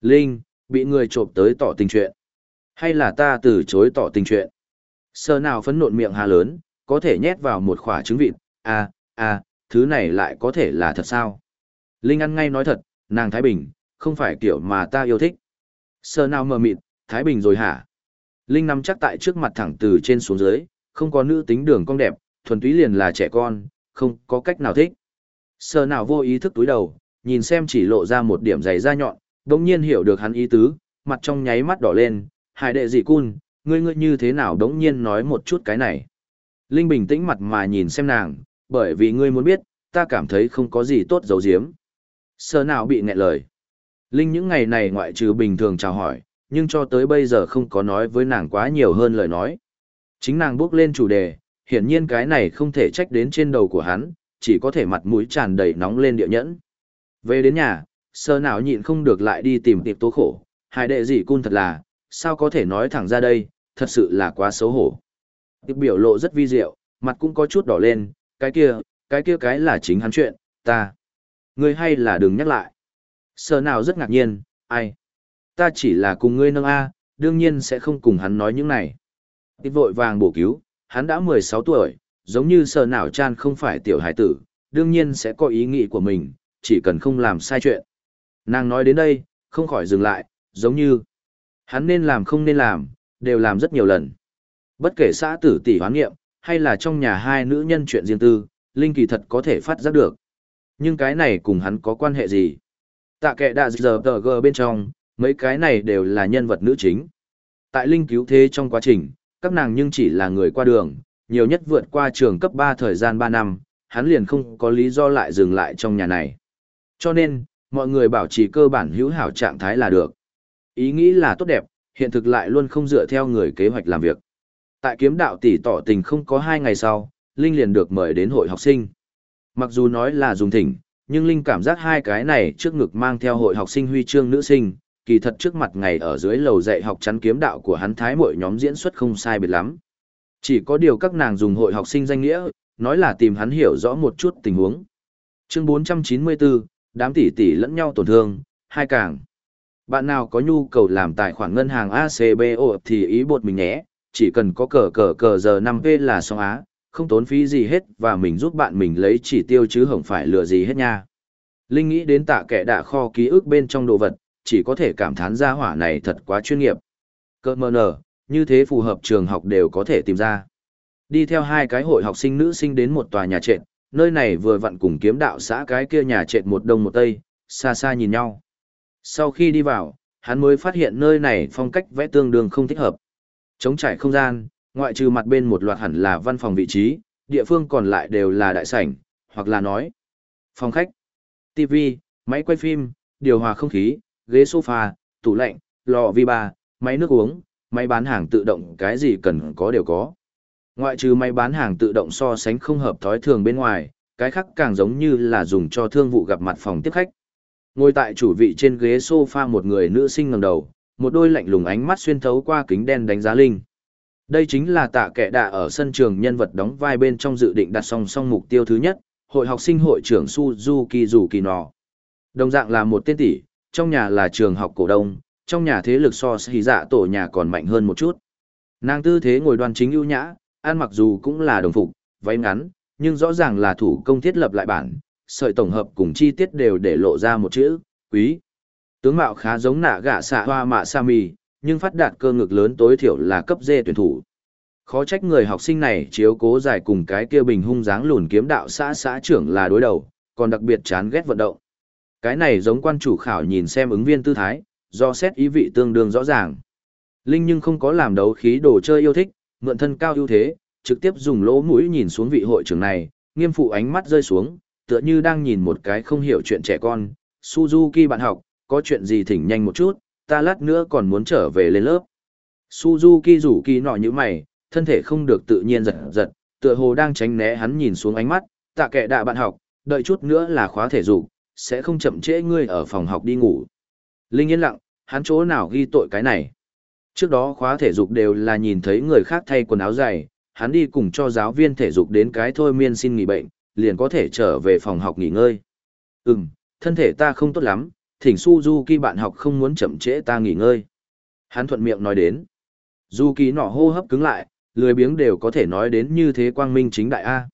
Linh, bị người trộm tới tỏ tình chuyện. Hay là ta từ chối tỏ tình chuyện? Sơ nào phấn nộn miệng hà lớn, có thể nhét vào một khỏa trứng vịt, à, à, thứ này lại có thể là thật sao? Linh ăn ngay nói thật, nàng Thái Bình, không phải kiểu mà ta yêu thích. Sơ nào mờ mịt, Thái Bình rồi hả? Linh nắm chắc tại trước mặt thẳng từ trên xuống dưới, không có nữ tính đường cong đẹp, thuần túy liền là trẻ con, không có cách nào thích. Sơ nào vô ý thức túi đầu, nhìn xem chỉ lộ ra một điểm dày da nhọn, đồng nhiên hiểu được hắn ý tứ, mặt trong nháy mắt đỏ lên, hải đệ dị cun, ngươi ngươi như thế nào đống nhiên nói một chút cái này. Linh bình tĩnh mặt mà nhìn xem nàng, bởi vì ngươi muốn biết, ta cảm thấy không có gì tốt giấu giếm. Sơ nào bị nghẹn lời. Linh những ngày này ngoại trừ bình thường chào hỏi, nhưng cho tới bây giờ không có nói với nàng quá nhiều hơn lời nói. Chính nàng bước lên chủ đề, hiển nhiên cái này không thể trách đến trên đầu của hắn, chỉ có thể mặt mũi tràn đầy nóng lên địa nhẫn. Về đến nhà, sơ nào nhịn không được lại đi tìm tiệp tố khổ, hai đệ gì cun thật là, sao có thể nói thẳng ra đây, thật sự là quá xấu hổ. Tiệp biểu lộ rất vi diệu, mặt cũng có chút đỏ lên, cái kia, cái kia cái là chính hắn chuyện, ta. Ngươi hay là đừng nhắc lại sờ nào rất ngạc nhiên, ai? Ta chỉ là cùng ngươi nâng A, đương nhiên sẽ không cùng hắn nói những này. Tiếp vội vàng bổ cứu, hắn đã 16 tuổi, giống như sờ nào chan không phải tiểu hải tử, đương nhiên sẽ có ý nghĩ của mình, chỉ cần không làm sai chuyện. Nàng nói đến đây, không khỏi dừng lại, giống như hắn nên làm không nên làm, đều làm rất nhiều lần. Bất kể xã tử tỷ hoán nghiệm, hay là trong nhà hai nữ nhân chuyện riêng tư, Linh kỳ thật có thể phát giác được. Nhưng cái này cùng hắn có quan hệ gì? Tạ kệ đạ giờ tờ gờ bên trong, mấy cái này đều là nhân vật nữ chính. Tại linh cứu thế trong quá trình, các nàng nhưng chỉ là người qua đường, nhiều nhất vượt qua trường cấp 3 thời gian 3 năm, hắn liền không có lý do lại dừng lại trong nhà này. Cho nên, mọi người bảo trì cơ bản hữu hảo trạng thái là được. Ý nghĩ là tốt đẹp, hiện thực lại luôn không dựa theo người kế hoạch làm việc. Tại kiếm đạo tỷ tỏ tình không có hai ngày sau, Linh liền được mời đến hội học sinh. Mặc dù nói là dùng thỉnh, nhưng Linh cảm giác hai cái này trước ngực mang theo hội học sinh huy chương nữ sinh, kỳ thật trước mặt ngày ở dưới lầu dạy học chắn kiếm đạo của hắn thái mỗi nhóm diễn xuất không sai biệt lắm. Chỉ có điều các nàng dùng hội học sinh danh nghĩa, nói là tìm hắn hiểu rõ một chút tình huống. Chương 494, đám tỷ tỷ lẫn nhau tổn thương, hai càng. Bạn nào có nhu cầu làm tài khoản ngân hàng ACBO thì ý bột mình nhé, chỉ cần có cờ cờ cờ giờ 5P là xong á, không tốn phí gì hết và mình giúp bạn mình lấy chỉ tiêu chứ không phải lừa gì hết nha. Linh nghĩ đến tạ kẻ đạ kho ký ức bên trong đồ vật, chỉ có thể cảm thán ra hỏa này thật quá chuyên nghiệp. Cơ mờ nở, như thế phù hợp trường học đều có thể tìm ra. Đi theo hai cái hội học sinh nữ sinh đến một tòa nhà trệt, nơi này vừa vặn cùng kiếm đạo xã cái kia nhà trệt một đông một tây, xa xa nhìn nhau. Sau khi đi vào, hắn mới phát hiện nơi này phong cách vẽ tương đương không thích hợp. Chống trải không gian, ngoại trừ mặt bên một loạt hẳn là văn phòng vị trí, địa phương còn lại đều là đại sảnh, hoặc là nói phòng khách, TV, máy quay phim, điều hòa không khí, ghế sofa, tủ lạnh, lò vi ba, máy nước uống, máy bán hàng tự động cái gì cần có đều có. Ngoại trừ máy bán hàng tự động so sánh không hợp thói thường bên ngoài, cái khác càng giống như là dùng cho thương vụ gặp mặt phòng tiếp khách. Ngồi tại chủ vị trên ghế sofa một người nữ sinh ngẩng đầu, một đôi lạnh lùng ánh mắt xuyên thấu qua kính đen đánh giá Linh. Đây chính là tạ kẻ đạ ở sân trường nhân vật đóng vai bên trong dự định đặt song song mục tiêu thứ nhất, hội học sinh hội trưởng Suzuki Dù Kỳ Nò. Đồng dạng là một tên tỷ, trong nhà là trường học cổ đông, trong nhà thế lực so xì dạ tổ nhà còn mạnh hơn một chút. Nàng tư thế ngồi đoan chính ưu nhã, ăn mặc dù cũng là đồng phục, váy ngắn, nhưng rõ ràng là thủ công thiết lập lại bản, sợi tổng hợp cùng chi tiết đều để lộ ra một chữ, quý. Tướng mạo khá giống nạ gạ xạ hoa mạ sa mì, nhưng phát đạt cơ ngực lớn tối thiểu là cấp dê tuyển thủ. Khó trách người học sinh này chiếu cố giải cùng cái kia bình hung dáng lùn kiếm đạo xã xã trưởng là đối đầu, còn đặc biệt chán ghét vận động. Cái này giống quan chủ khảo nhìn xem ứng viên tư thái, do xét ý vị tương đương rõ ràng. Linh nhưng không có làm đấu khí đồ chơi yêu thích, mượn thân cao ưu thế, trực tiếp dùng lỗ mũi nhìn xuống vị hội trưởng này, nghiêm phụ ánh mắt rơi xuống, tựa như đang nhìn một cái không hiểu chuyện trẻ con. Suzuki bạn học, có chuyện gì thỉnh nhanh một chút, ta lát nữa còn muốn trở về lên lớp. Suzuki rủ kỳ nọ như mày, thân thể không được tự nhiên giật giật, tựa hồ đang tránh né hắn nhìn xuống ánh mắt, tạ kệ đạ bạn học, đợi chút nữa là khóa thể dục, sẽ không chậm trễ ngươi ở phòng học đi ngủ. Linh yên lặng, hắn chỗ nào ghi tội cái này. Trước đó khóa thể dục đều là nhìn thấy người khác thay quần áo dày, hắn đi cùng cho giáo viên thể dục đến cái thôi miên xin nghỉ bệnh, liền có thể trở về phòng học nghỉ ngơi. Ừm, thân thể ta không tốt lắm, thỉnh Suzuki bạn học không muốn chậm trễ ta nghỉ ngơi. Hắn thuận miệng nói đến. Du Kỳ nọ hô hấp cứng lại, lười biếng đều có thể nói đến như thế quang minh chính đại A.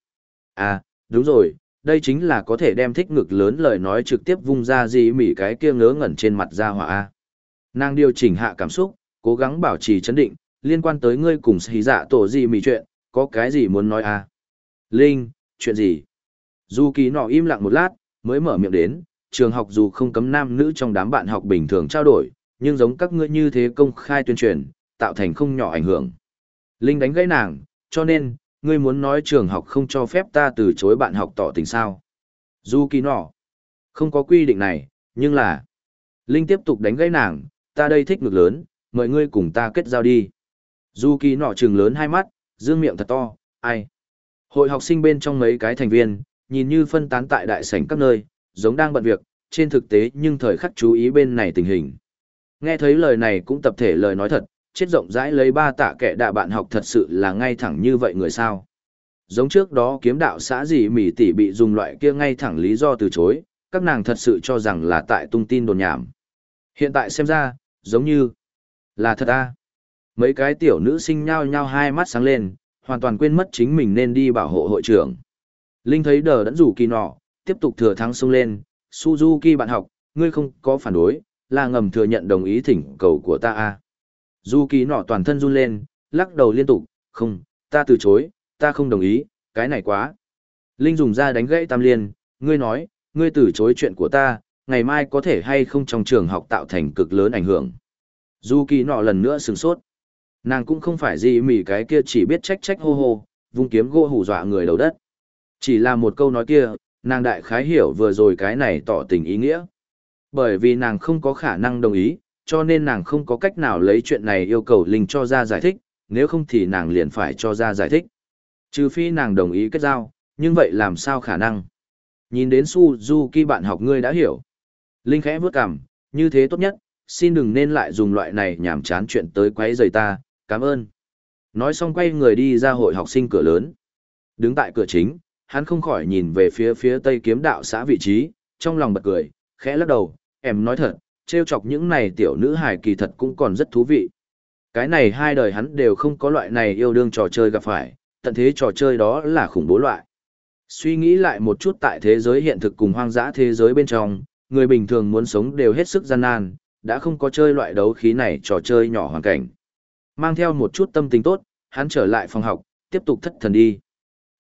À, đúng rồi, đây chính là có thể đem thích ngực lớn lời nói trực tiếp vung ra gì mỉ cái kia ngớ ngẩn trên mặt ra hỏa A. Nàng điều chỉnh hạ cảm xúc, cố gắng bảo trì chấn định, liên quan tới ngươi cùng xí dạ tổ gì mỉ chuyện, có cái gì muốn nói A. Linh, chuyện gì? Du Kỳ nọ im lặng một lát, mới mở miệng đến, trường học dù không cấm nam nữ trong đám bạn học bình thường trao đổi, nhưng giống các ngươi như thế công khai tuyên truyền, tạo thành không nhỏ ảnh hưởng. Linh đánh gãy nàng, cho nên, ngươi muốn nói trường học không cho phép ta từ chối bạn học tỏ tình sao. Du kỳ nọ. Không có quy định này, nhưng là... Linh tiếp tục đánh gãy nàng, ta đây thích ngực lớn, mời ngươi cùng ta kết giao đi. Du kỳ nọ trừng lớn hai mắt, dương miệng thật to, ai? Hội học sinh bên trong mấy cái thành viên, nhìn như phân tán tại đại sảnh các nơi, giống đang bận việc, trên thực tế nhưng thời khắc chú ý bên này tình hình. Nghe thấy lời này cũng tập thể lời nói thật, chết rộng rãi lấy ba tạ kẻ đạ bạn học thật sự là ngay thẳng như vậy người sao. Giống trước đó kiếm đạo xã gì mỉ tỷ bị dùng loại kia ngay thẳng lý do từ chối, các nàng thật sự cho rằng là tại tung tin đồn nhảm. Hiện tại xem ra, giống như là thật à. Mấy cái tiểu nữ sinh nhao nhao hai mắt sáng lên, hoàn toàn quên mất chính mình nên đi bảo hộ hội trưởng. Linh thấy đờ đẫn rủ kỳ nọ, tiếp tục thừa thắng xông lên, Suzuki bạn học, ngươi không có phản đối, là ngầm thừa nhận đồng ý thỉnh cầu của ta à. Du kỳ nọ toàn thân run lên, lắc đầu liên tục, không, ta từ chối, ta không đồng ý, cái này quá. Linh dùng ra đánh gãy tam liên, ngươi nói, ngươi từ chối chuyện của ta, ngày mai có thể hay không trong trường học tạo thành cực lớn ảnh hưởng. suzuki kỳ nọ lần nữa sừng sốt. Nàng cũng không phải gì mỉ cái kia chỉ biết trách trách hô hô, vung kiếm gỗ hù dọa người đầu đất. Chỉ là một câu nói kia, nàng đại khái hiểu vừa rồi cái này tỏ tình ý nghĩa. Bởi vì nàng không có khả năng đồng ý, cho nên nàng không có cách nào lấy chuyện này yêu cầu Linh cho ra giải thích, nếu không thì nàng liền phải cho ra giải thích. Trừ phi nàng đồng ý kết giao, nhưng vậy làm sao khả năng? Nhìn đến Suzuki bạn học ngươi đã hiểu. Linh khẽ vướt cằm, như thế tốt nhất, xin đừng nên lại dùng loại này nhảm chán chuyện tới quấy rầy ta, cảm ơn. Nói xong quay người đi ra hội học sinh cửa lớn. Đứng tại cửa chính, hắn không khỏi nhìn về phía phía tây kiếm đạo xã vị trí, trong lòng bật cười, khẽ lắc đầu, em nói thật, trêu chọc những này tiểu nữ hài kỳ thật cũng còn rất thú vị. Cái này hai đời hắn đều không có loại này yêu đương trò chơi gặp phải, tận thế trò chơi đó là khủng bố loại. Suy nghĩ lại một chút tại thế giới hiện thực cùng hoang dã thế giới bên trong, người bình thường muốn sống đều hết sức gian nan, đã không có chơi loại đấu khí này trò chơi nhỏ hoàn cảnh. Mang theo một chút tâm tình tốt, hắn trở lại phòng học, tiếp tục thất thần đi.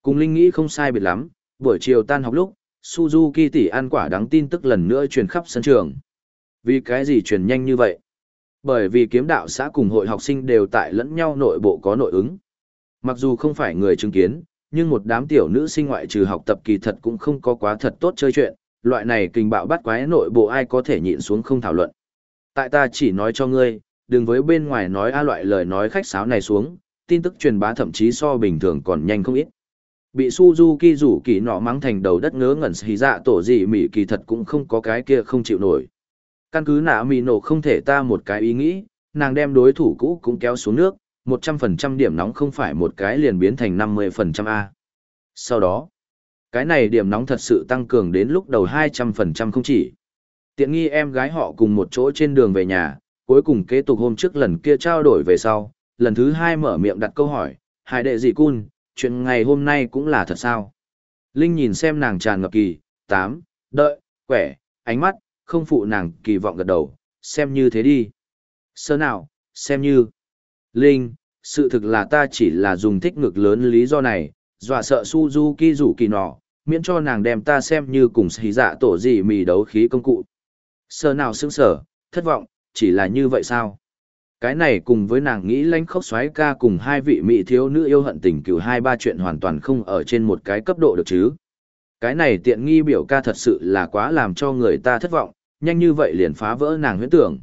Cùng Linh nghĩ không sai biệt lắm, buổi chiều tan học lúc, Suzuki tỷ ăn quả đáng tin tức lần nữa truyền khắp sân trường. Vì cái gì truyền nhanh như vậy? Bởi vì kiếm đạo xã cùng hội học sinh đều tại lẫn nhau nội bộ có nội ứng. Mặc dù không phải người chứng kiến, nhưng một đám tiểu nữ sinh ngoại trừ học tập kỳ thật cũng không có quá thật tốt chơi chuyện, loại này kinh bạo bắt quái nội bộ ai có thể nhịn xuống không thảo luận. Tại ta chỉ nói cho ngươi, đừng với bên ngoài nói a loại lời nói khách sáo này xuống, tin tức truyền bá thậm chí so bình thường còn nhanh không ít. Bị Suzuki rủ kỳ nọ mắng thành đầu đất ngớ ngẩn xì dạ tổ gì mỉ kỳ thật cũng không có cái kia không chịu nổi. Căn cứ nạ mì nổ không thể ta một cái ý nghĩ, nàng đem đối thủ cũ cũng kéo xuống nước, 100% điểm nóng không phải một cái liền biến thành 50% A. Sau đó, cái này điểm nóng thật sự tăng cường đến lúc đầu 200% không chỉ. Tiện nghi em gái họ cùng một chỗ trên đường về nhà, cuối cùng kế tục hôm trước lần kia trao đổi về sau, lần thứ hai mở miệng đặt câu hỏi, hải đệ gì cun, chuyện ngày hôm nay cũng là thật sao? Linh nhìn xem nàng tràn ngập kỳ, tám, đợi, quẻ, ánh mắt, không phụ nàng kỳ vọng gật đầu, xem như thế đi. Sơ nào, xem như. Linh, sự thực là ta chỉ là dùng thích ngực lớn lý do này, dọa sợ Suzuki rủ kỳ nọ, miễn cho nàng đem ta xem như cùng xí dạ tổ gì mì đấu khí công cụ. Sơ nào sững sở, thất vọng, chỉ là như vậy sao? Cái này cùng với nàng nghĩ lánh khóc xoáy ca cùng hai vị mỹ thiếu nữ yêu hận tình cửu hai ba chuyện hoàn toàn không ở trên một cái cấp độ được chứ. Cái này tiện nghi biểu ca thật sự là quá làm cho người ta thất vọng, nhanh như vậy liền phá vỡ nàng huyễn tưởng.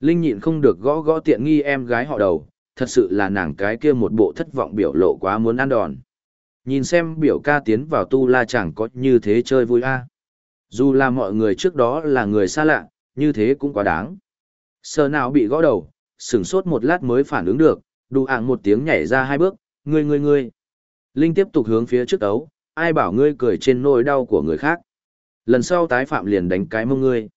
Linh nhịn không được gõ gõ tiện nghi em gái họ đầu, thật sự là nàng cái kia một bộ thất vọng biểu lộ quá muốn ăn đòn. Nhìn xem biểu ca tiến vào tu la chẳng có như thế chơi vui a. Dù là mọi người trước đó là người xa lạ, như thế cũng quá đáng. Sờ nào bị gõ đầu, sửng sốt một lát mới phản ứng được, đủ ạng một tiếng nhảy ra hai bước, ngươi ngươi ngươi. Linh tiếp tục hướng phía trước ấu, ai bảo ngươi cười trên nỗi đau của người khác. Lần sau tái phạm liền đánh cái mông ngươi.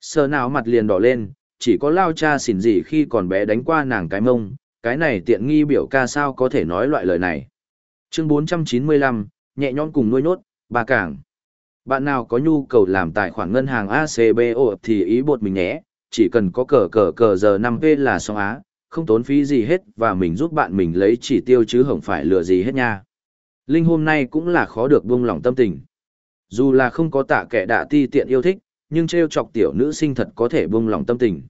Sờ nào mặt liền đỏ lên, chỉ có lao cha xỉn gì khi còn bé đánh qua nàng cái mông, cái này tiện nghi biểu ca sao có thể nói loại lời này. Chương 495, nhẹ nhõm cùng nuôi nốt, bà cảng. Bạn nào có nhu cầu làm tài khoản ngân hàng ACBO thì ý bột mình nhé, chỉ cần có cờ cờ cờ giờ 5P là xong á, không tốn phí gì hết và mình giúp bạn mình lấy chỉ tiêu chứ không phải lừa gì hết nha. Linh hôm nay cũng là khó được buông lòng tâm tình. Dù là không có tạ kẻ đạ ti tiện yêu thích, nhưng trêu chọc tiểu nữ sinh thật có thể buông lòng tâm tình.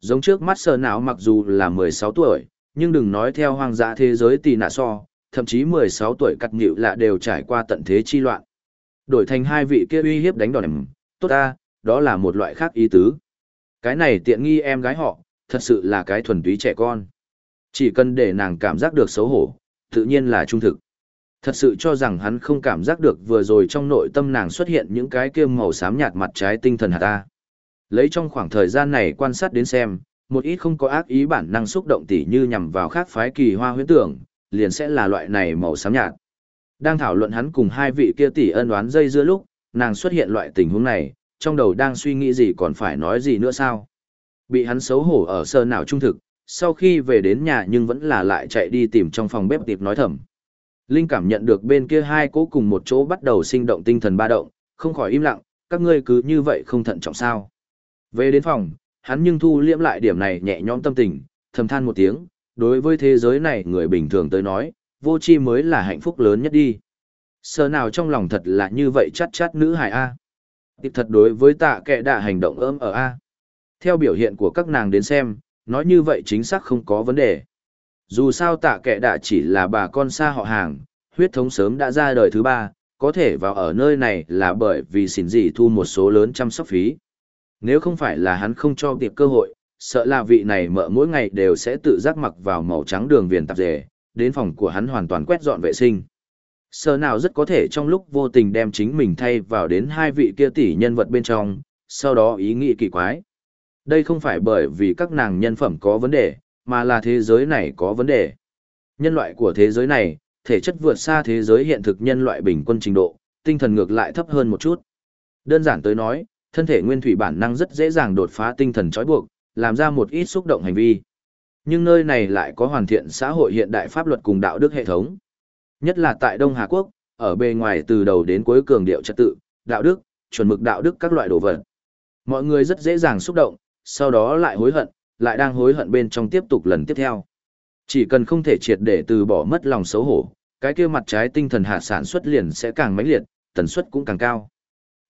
Giống trước mắt sờ não mặc dù là 16 tuổi, nhưng đừng nói theo hoang dã thế giới tì nạ so, thậm chí 16 tuổi cắt nhịu lạ đều trải qua tận thế chi loạn. Đổi thành hai vị kia uy hiếp đánh đòn em, tốt ta, đó là một loại khác ý tứ. Cái này tiện nghi em gái họ, thật sự là cái thuần túy trẻ con. Chỉ cần để nàng cảm giác được xấu hổ, tự nhiên là trung thực. Thật sự cho rằng hắn không cảm giác được vừa rồi trong nội tâm nàng xuất hiện những cái kia màu xám nhạt mặt trái tinh thần hạt ta. Lấy trong khoảng thời gian này quan sát đến xem, một ít không có ác ý bản năng xúc động tỉ như nhằm vào khác phái kỳ hoa huyễn tưởng, liền sẽ là loại này màu xám nhạt. Đang thảo luận hắn cùng hai vị kia tỷ ân oán dây dưa lúc, nàng xuất hiện loại tình huống này, trong đầu đang suy nghĩ gì còn phải nói gì nữa sao. Bị hắn xấu hổ ở sơ nào trung thực, sau khi về đến nhà nhưng vẫn là lại chạy đi tìm trong phòng bếp tiệp nói thầm. Linh cảm nhận được bên kia hai cố cùng một chỗ bắt đầu sinh động tinh thần ba động, không khỏi im lặng, các ngươi cứ như vậy không thận trọng sao. Về đến phòng, hắn nhưng thu liễm lại điểm này nhẹ nhõm tâm tình, thầm than một tiếng, đối với thế giới này người bình thường tới nói, vô chi mới là hạnh phúc lớn nhất đi. Sơ nào trong lòng thật là như vậy chát chát nữ hài A. Tịp thật đối với tạ kệ đạ hành động ấm ở A. Theo biểu hiện của các nàng đến xem, nói như vậy chính xác không có vấn đề. Dù sao tạ kệ đạ chỉ là bà con xa họ hàng, huyết thống sớm đã ra đời thứ ba, có thể vào ở nơi này là bởi vì xỉn dị thu một số lớn chăm sóc phí. Nếu không phải là hắn không cho tiệp cơ hội, sợ là vị này mợ mỗi ngày đều sẽ tự giác mặc vào màu trắng đường viền tạp dề, đến phòng của hắn hoàn toàn quét dọn vệ sinh. Sợ nào rất có thể trong lúc vô tình đem chính mình thay vào đến hai vị kia tỷ nhân vật bên trong, sau đó ý nghĩ kỳ quái. Đây không phải bởi vì các nàng nhân phẩm có vấn đề, mà là thế giới này có vấn đề. Nhân loại của thế giới này, thể chất vượt xa thế giới hiện thực nhân loại bình quân trình độ, tinh thần ngược lại thấp hơn một chút. Đơn giản tới nói, thân thể nguyên thủy bản năng rất dễ dàng đột phá tinh thần trói buộc, làm ra một ít xúc động hành vi. Nhưng nơi này lại có hoàn thiện xã hội hiện đại pháp luật cùng đạo đức hệ thống. Nhất là tại Đông Hà Quốc, ở bề ngoài từ đầu đến cuối cường điệu trật tự, đạo đức, chuẩn mực đạo đức các loại đồ vật. Mọi người rất dễ dàng xúc động, sau đó lại hối hận, lại đang hối hận bên trong tiếp tục lần tiếp theo. Chỉ cần không thể triệt để từ bỏ mất lòng xấu hổ, cái kia mặt trái tinh thần hạ sản xuất liền sẽ càng mãnh liệt, tần suất cũng càng cao.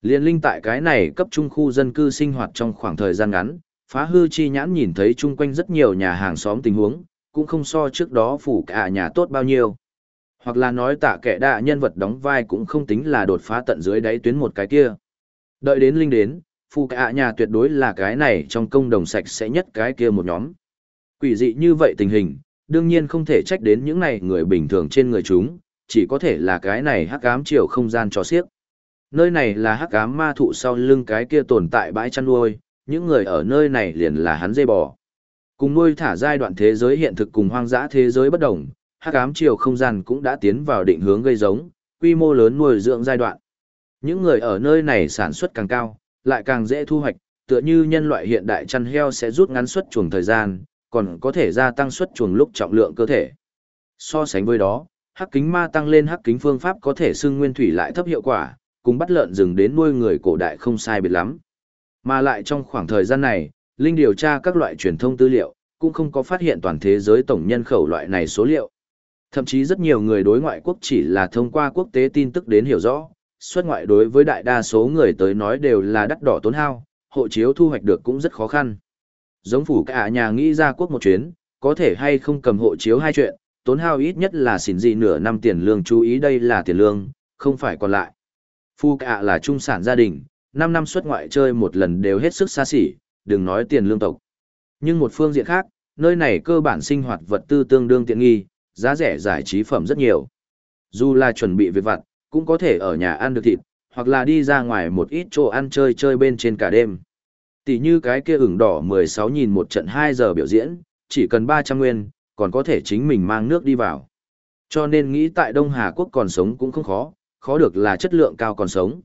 Liên linh tại cái này cấp trung khu dân cư sinh hoạt trong khoảng thời gian ngắn, phá hư chi nhãn nhìn thấy chung quanh rất nhiều nhà hàng xóm tình huống, cũng không so trước đó phủ cả nhà tốt bao nhiêu. Hoặc là nói tạ kẻ đạ nhân vật đóng vai cũng không tính là đột phá tận dưới đáy tuyến một cái kia. Đợi đến linh đến, phụ cả nhà tuyệt đối là cái này trong công đồng sạch sẽ nhất cái kia một nhóm. Quỷ dị như vậy tình hình, đương nhiên không thể trách đến những này người bình thường trên người chúng, chỉ có thể là cái này hắc ám chiều không gian cho xiếc. Nơi này là hắc ám ma thụ sau lưng cái kia tồn tại bãi chăn nuôi, những người ở nơi này liền là hắn dây bò. Cùng nuôi thả giai đoạn thế giới hiện thực cùng hoang dã thế giới bất đồng, hắc ám chiều không gian cũng đã tiến vào định hướng gây giống, quy mô lớn nuôi dưỡng giai đoạn. Những người ở nơi này sản xuất càng cao, lại càng dễ thu hoạch, tựa như nhân loại hiện đại chăn heo sẽ rút ngắn suất chuồng thời gian, còn có thể gia tăng suất chuồng lúc trọng lượng cơ thể. So sánh với đó, hắc kính ma tăng lên hắc kính phương pháp có thể xưng nguyên thủy lại thấp hiệu quả, cùng bắt lợn rừng đến nuôi người cổ đại không sai biệt lắm. Mà lại trong khoảng thời gian này, Linh điều tra các loại truyền thông tư liệu, cũng không có phát hiện toàn thế giới tổng nhân khẩu loại này số liệu. Thậm chí rất nhiều người đối ngoại quốc chỉ là thông qua quốc tế tin tức đến hiểu rõ, xuất ngoại đối với đại đa số người tới nói đều là đắt đỏ tốn hao, hộ chiếu thu hoạch được cũng rất khó khăn. Giống phủ cả nhà nghĩ ra quốc một chuyến, có thể hay không cầm hộ chiếu hai chuyện, tốn hao ít nhất là xỉn gì nửa năm tiền lương chú ý đây là tiền lương, không phải còn lại. Phu cả là trung sản gia đình, 5 năm xuất ngoại chơi một lần đều hết sức xa xỉ, đừng nói tiền lương tộc. Nhưng một phương diện khác, nơi này cơ bản sinh hoạt vật tư tương đương tiện nghi, giá rẻ giải trí phẩm rất nhiều. Dù là chuẩn bị việc vặt, cũng có thể ở nhà ăn được thịt, hoặc là đi ra ngoài một ít chỗ ăn chơi chơi bên trên cả đêm. Tỷ như cái kia ửng đỏ 16.000 một trận 2 giờ biểu diễn, chỉ cần 300 nguyên, còn có thể chính mình mang nước đi vào. Cho nên nghĩ tại Đông Hà Quốc còn sống cũng không khó, khó được là chất lượng cao còn sống.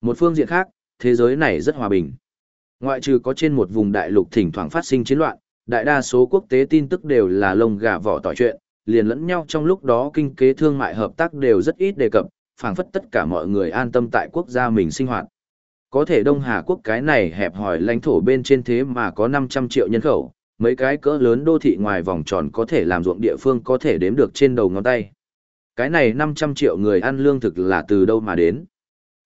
Một phương diện khác, thế giới này rất hòa bình. Ngoại trừ có trên một vùng đại lục thỉnh thoảng phát sinh chiến loạn, đại đa số quốc tế tin tức đều là lông gà vỏ tỏi chuyện, liền lẫn nhau trong lúc đó kinh tế thương mại hợp tác đều rất ít đề cập, phảng phất tất cả mọi người an tâm tại quốc gia mình sinh hoạt. Có thể Đông Hà quốc cái này hẹp hỏi lãnh thổ bên trên thế mà có 500 triệu nhân khẩu, mấy cái cỡ lớn đô thị ngoài vòng tròn có thể làm ruộng địa phương có thể đếm được trên đầu ngón tay. Cái này 500 triệu người ăn lương thực là từ đâu mà đến?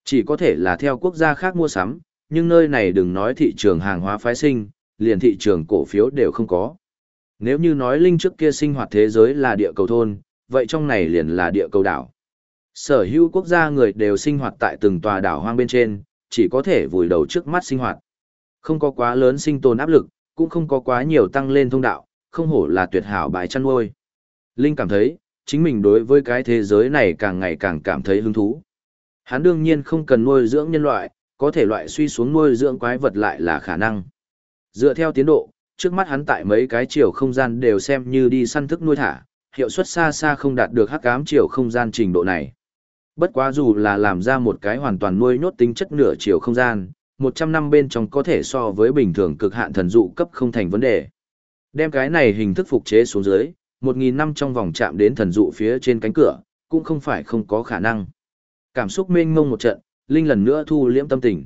Chỉ có thể là theo quốc gia khác mua sắm, nhưng nơi này đừng nói thị trường hàng hóa phái sinh, liền thị trường cổ phiếu đều không có. Nếu như nói linh trước kia sinh hoạt thế giới là địa cầu thôn, vậy trong này liền là địa cầu đảo. Sở hữu quốc gia người đều sinh hoạt tại từng tòa đảo hoang bên trên, chỉ có thể vùi đầu trước mắt sinh hoạt. Không có quá lớn sinh tồn áp lực, cũng không có quá nhiều tăng lên thông đạo, không hổ là tuyệt hảo bài chăn nuôi. Linh cảm thấy, chính mình đối với cái thế giới này càng ngày càng cảm thấy hứng thú. Hắn đương nhiên không cần nuôi dưỡng nhân loại, có thể loại suy xuống nuôi dưỡng quái vật lại là khả năng. Dựa theo tiến độ, trước mắt hắn tại mấy cái chiều không gian đều xem như đi săn thức nuôi thả, hiệu suất xa xa không đạt được hắc ám chiều không gian trình độ này. Bất quá dù là làm ra một cái hoàn toàn nuôi nhốt tính chất nửa chiều không gian, 100 năm bên trong có thể so với bình thường cực hạn thần dụ cấp không thành vấn đề. Đem cái này hình thức phục chế xuống dưới, 1.000 năm trong vòng chạm đến thần dụ phía trên cánh cửa, cũng không phải không có khả năng. Cảm xúc mênh mông một trận, Linh lần nữa thu liễm tâm tình.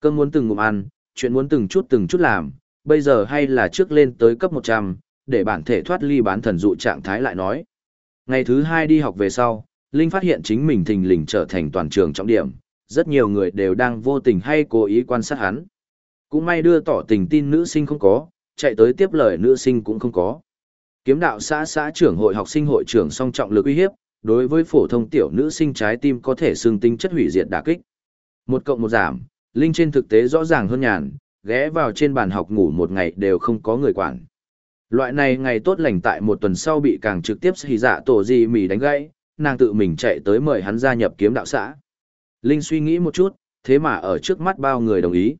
Cơm muốn từng ngụm ăn, chuyện muốn từng chút từng chút làm, bây giờ hay là trước lên tới cấp 100, để bản thể thoát ly bán thần dụ trạng thái lại nói. Ngày thứ hai đi học về sau, Linh phát hiện chính mình thình lình trở thành toàn trường trọng điểm, rất nhiều người đều đang vô tình hay cố ý quan sát hắn. Cũng may đưa tỏ tình tin nữ sinh không có, chạy tới tiếp lời nữ sinh cũng không có. Kiếm đạo xã xã trưởng hội học sinh hội trưởng song trọng lực uy hiếp, đối với phổ thông tiểu nữ sinh trái tim có thể xương tinh chất hủy diệt đả kích. Một cộng một giảm, Linh trên thực tế rõ ràng hơn nhàn, ghé vào trên bàn học ngủ một ngày đều không có người quản. Loại này ngày tốt lành tại một tuần sau bị càng trực tiếp xì dạ tổ gì mì đánh gãy, nàng tự mình chạy tới mời hắn gia nhập kiếm đạo xã. Linh suy nghĩ một chút, thế mà ở trước mắt bao người đồng ý.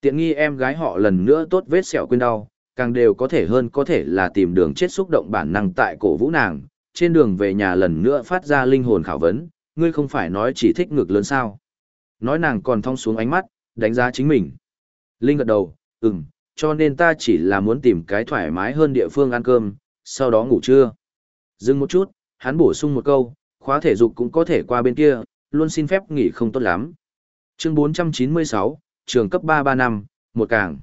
Tiện nghi em gái họ lần nữa tốt vết sẹo quên đau, càng đều có thể hơn có thể là tìm đường chết xúc động bản năng tại cổ vũ nàng, trên đường về nhà lần nữa phát ra linh hồn khảo vấn, ngươi không phải nói chỉ thích ngực lớn sao. Nói nàng còn thong xuống ánh mắt, đánh giá chính mình. Linh gật đầu, ừm, cho nên ta chỉ là muốn tìm cái thoải mái hơn địa phương ăn cơm, sau đó ngủ trưa. Dừng một chút, hắn bổ sung một câu, khóa thể dục cũng có thể qua bên kia, luôn xin phép nghỉ không tốt lắm. Chương 496, trường cấp 335, một càng.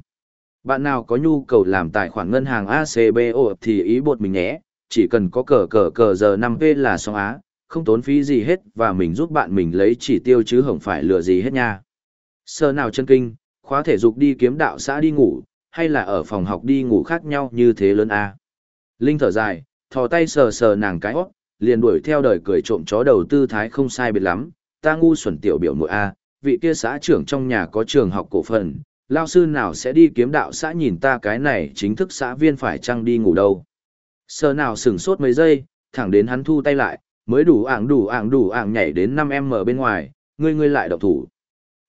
Bạn nào có nhu cầu làm tài khoản ngân hàng ACBO thì ý bột mình nhé, chỉ cần có cờ cờ cờ giờ 5V là xong á, không tốn phí gì hết và mình giúp bạn mình lấy chỉ tiêu chứ không phải lừa gì hết nha. Sơ nào chân kinh, khóa thể dục đi kiếm đạo xã đi ngủ, hay là ở phòng học đi ngủ khác nhau như thế lớn a Linh thở dài, thò tay sờ sờ nàng cái hót, liền đuổi theo đời cười trộm chó đầu tư thái không sai biệt lắm, ta ngu xuẩn tiểu biểu nội a, vị kia xã trưởng trong nhà có trường học cổ phần, lao sư nào sẽ đi kiếm đạo xã nhìn ta cái này chính thức xã viên phải chăng đi ngủ đâu. Sờ nào sửng sốt mấy giây, thẳng đến hắn thu tay lại, mới đủ ảng đủ ảng đủ ảng nhảy đến năm em mở bên ngoài, ngươi ngươi lại động thủ.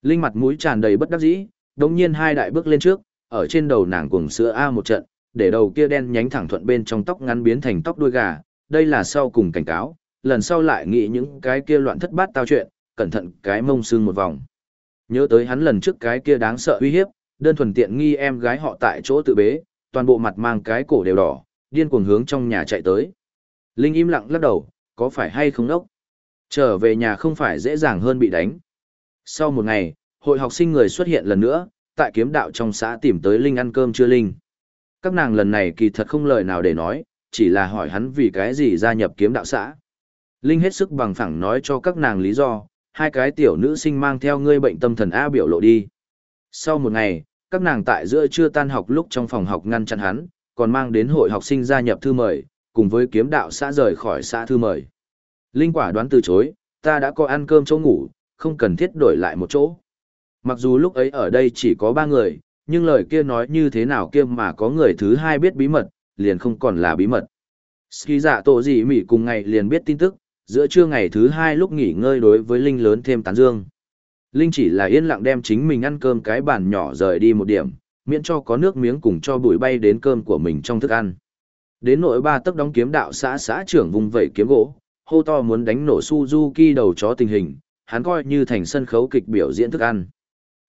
Linh mặt mũi tràn đầy bất đắc dĩ, đồng nhiên hai đại bước lên trước, ở trên đầu nàng cuồng sữa A một trận, để đầu kia đen nhánh thẳng thuận bên trong tóc ngắn biến thành tóc đuôi gà, đây là sau cùng cảnh cáo, lần sau lại nghĩ những cái kia loạn thất bát tao chuyện, cẩn thận cái mông xương một vòng. Nhớ tới hắn lần trước cái kia đáng sợ uy hiếp, đơn thuần tiện nghi em gái họ tại chỗ tự bế, toàn bộ mặt mang cái cổ đều đỏ, điên cuồng hướng trong nhà chạy tới. Linh im lặng lắc đầu, có phải hay không đốc? Trở về nhà không phải dễ dàng hơn bị đánh. Sau một ngày, hội học sinh người xuất hiện lần nữa, tại kiếm đạo trong xã tìm tới Linh ăn cơm chưa Linh. Các nàng lần này kỳ thật không lời nào để nói, chỉ là hỏi hắn vì cái gì gia nhập kiếm đạo xã. Linh hết sức bằng phẳng nói cho các nàng lý do, hai cái tiểu nữ sinh mang theo ngươi bệnh tâm thần A biểu lộ đi. Sau một ngày, các nàng tại giữa trưa tan học lúc trong phòng học ngăn chặn hắn, còn mang đến hội học sinh gia nhập thư mời, cùng với kiếm đạo xã rời khỏi xã thư mời. Linh quả đoán từ chối, ta đã có ăn cơm chỗ ngủ, không cần thiết đổi lại một chỗ. Mặc dù lúc ấy ở đây chỉ có ba người, nhưng lời kia nói như thế nào kia mà có người thứ hai biết bí mật, liền không còn là bí mật. Ski giả tổ gì mỉ cùng ngày liền biết tin tức, giữa trưa ngày thứ hai lúc nghỉ ngơi đối với Linh lớn thêm tán dương. Linh chỉ là yên lặng đem chính mình ăn cơm cái bàn nhỏ rời đi một điểm, miễn cho có nước miếng cùng cho bụi bay đến cơm của mình trong thức ăn. Đến nội ba tấc đóng kiếm đạo xã xã trưởng vùng vẩy kiếm gỗ, hô to muốn đánh nổ Suzuki đầu chó tình hình, hắn coi như thành sân khấu kịch biểu diễn thức ăn.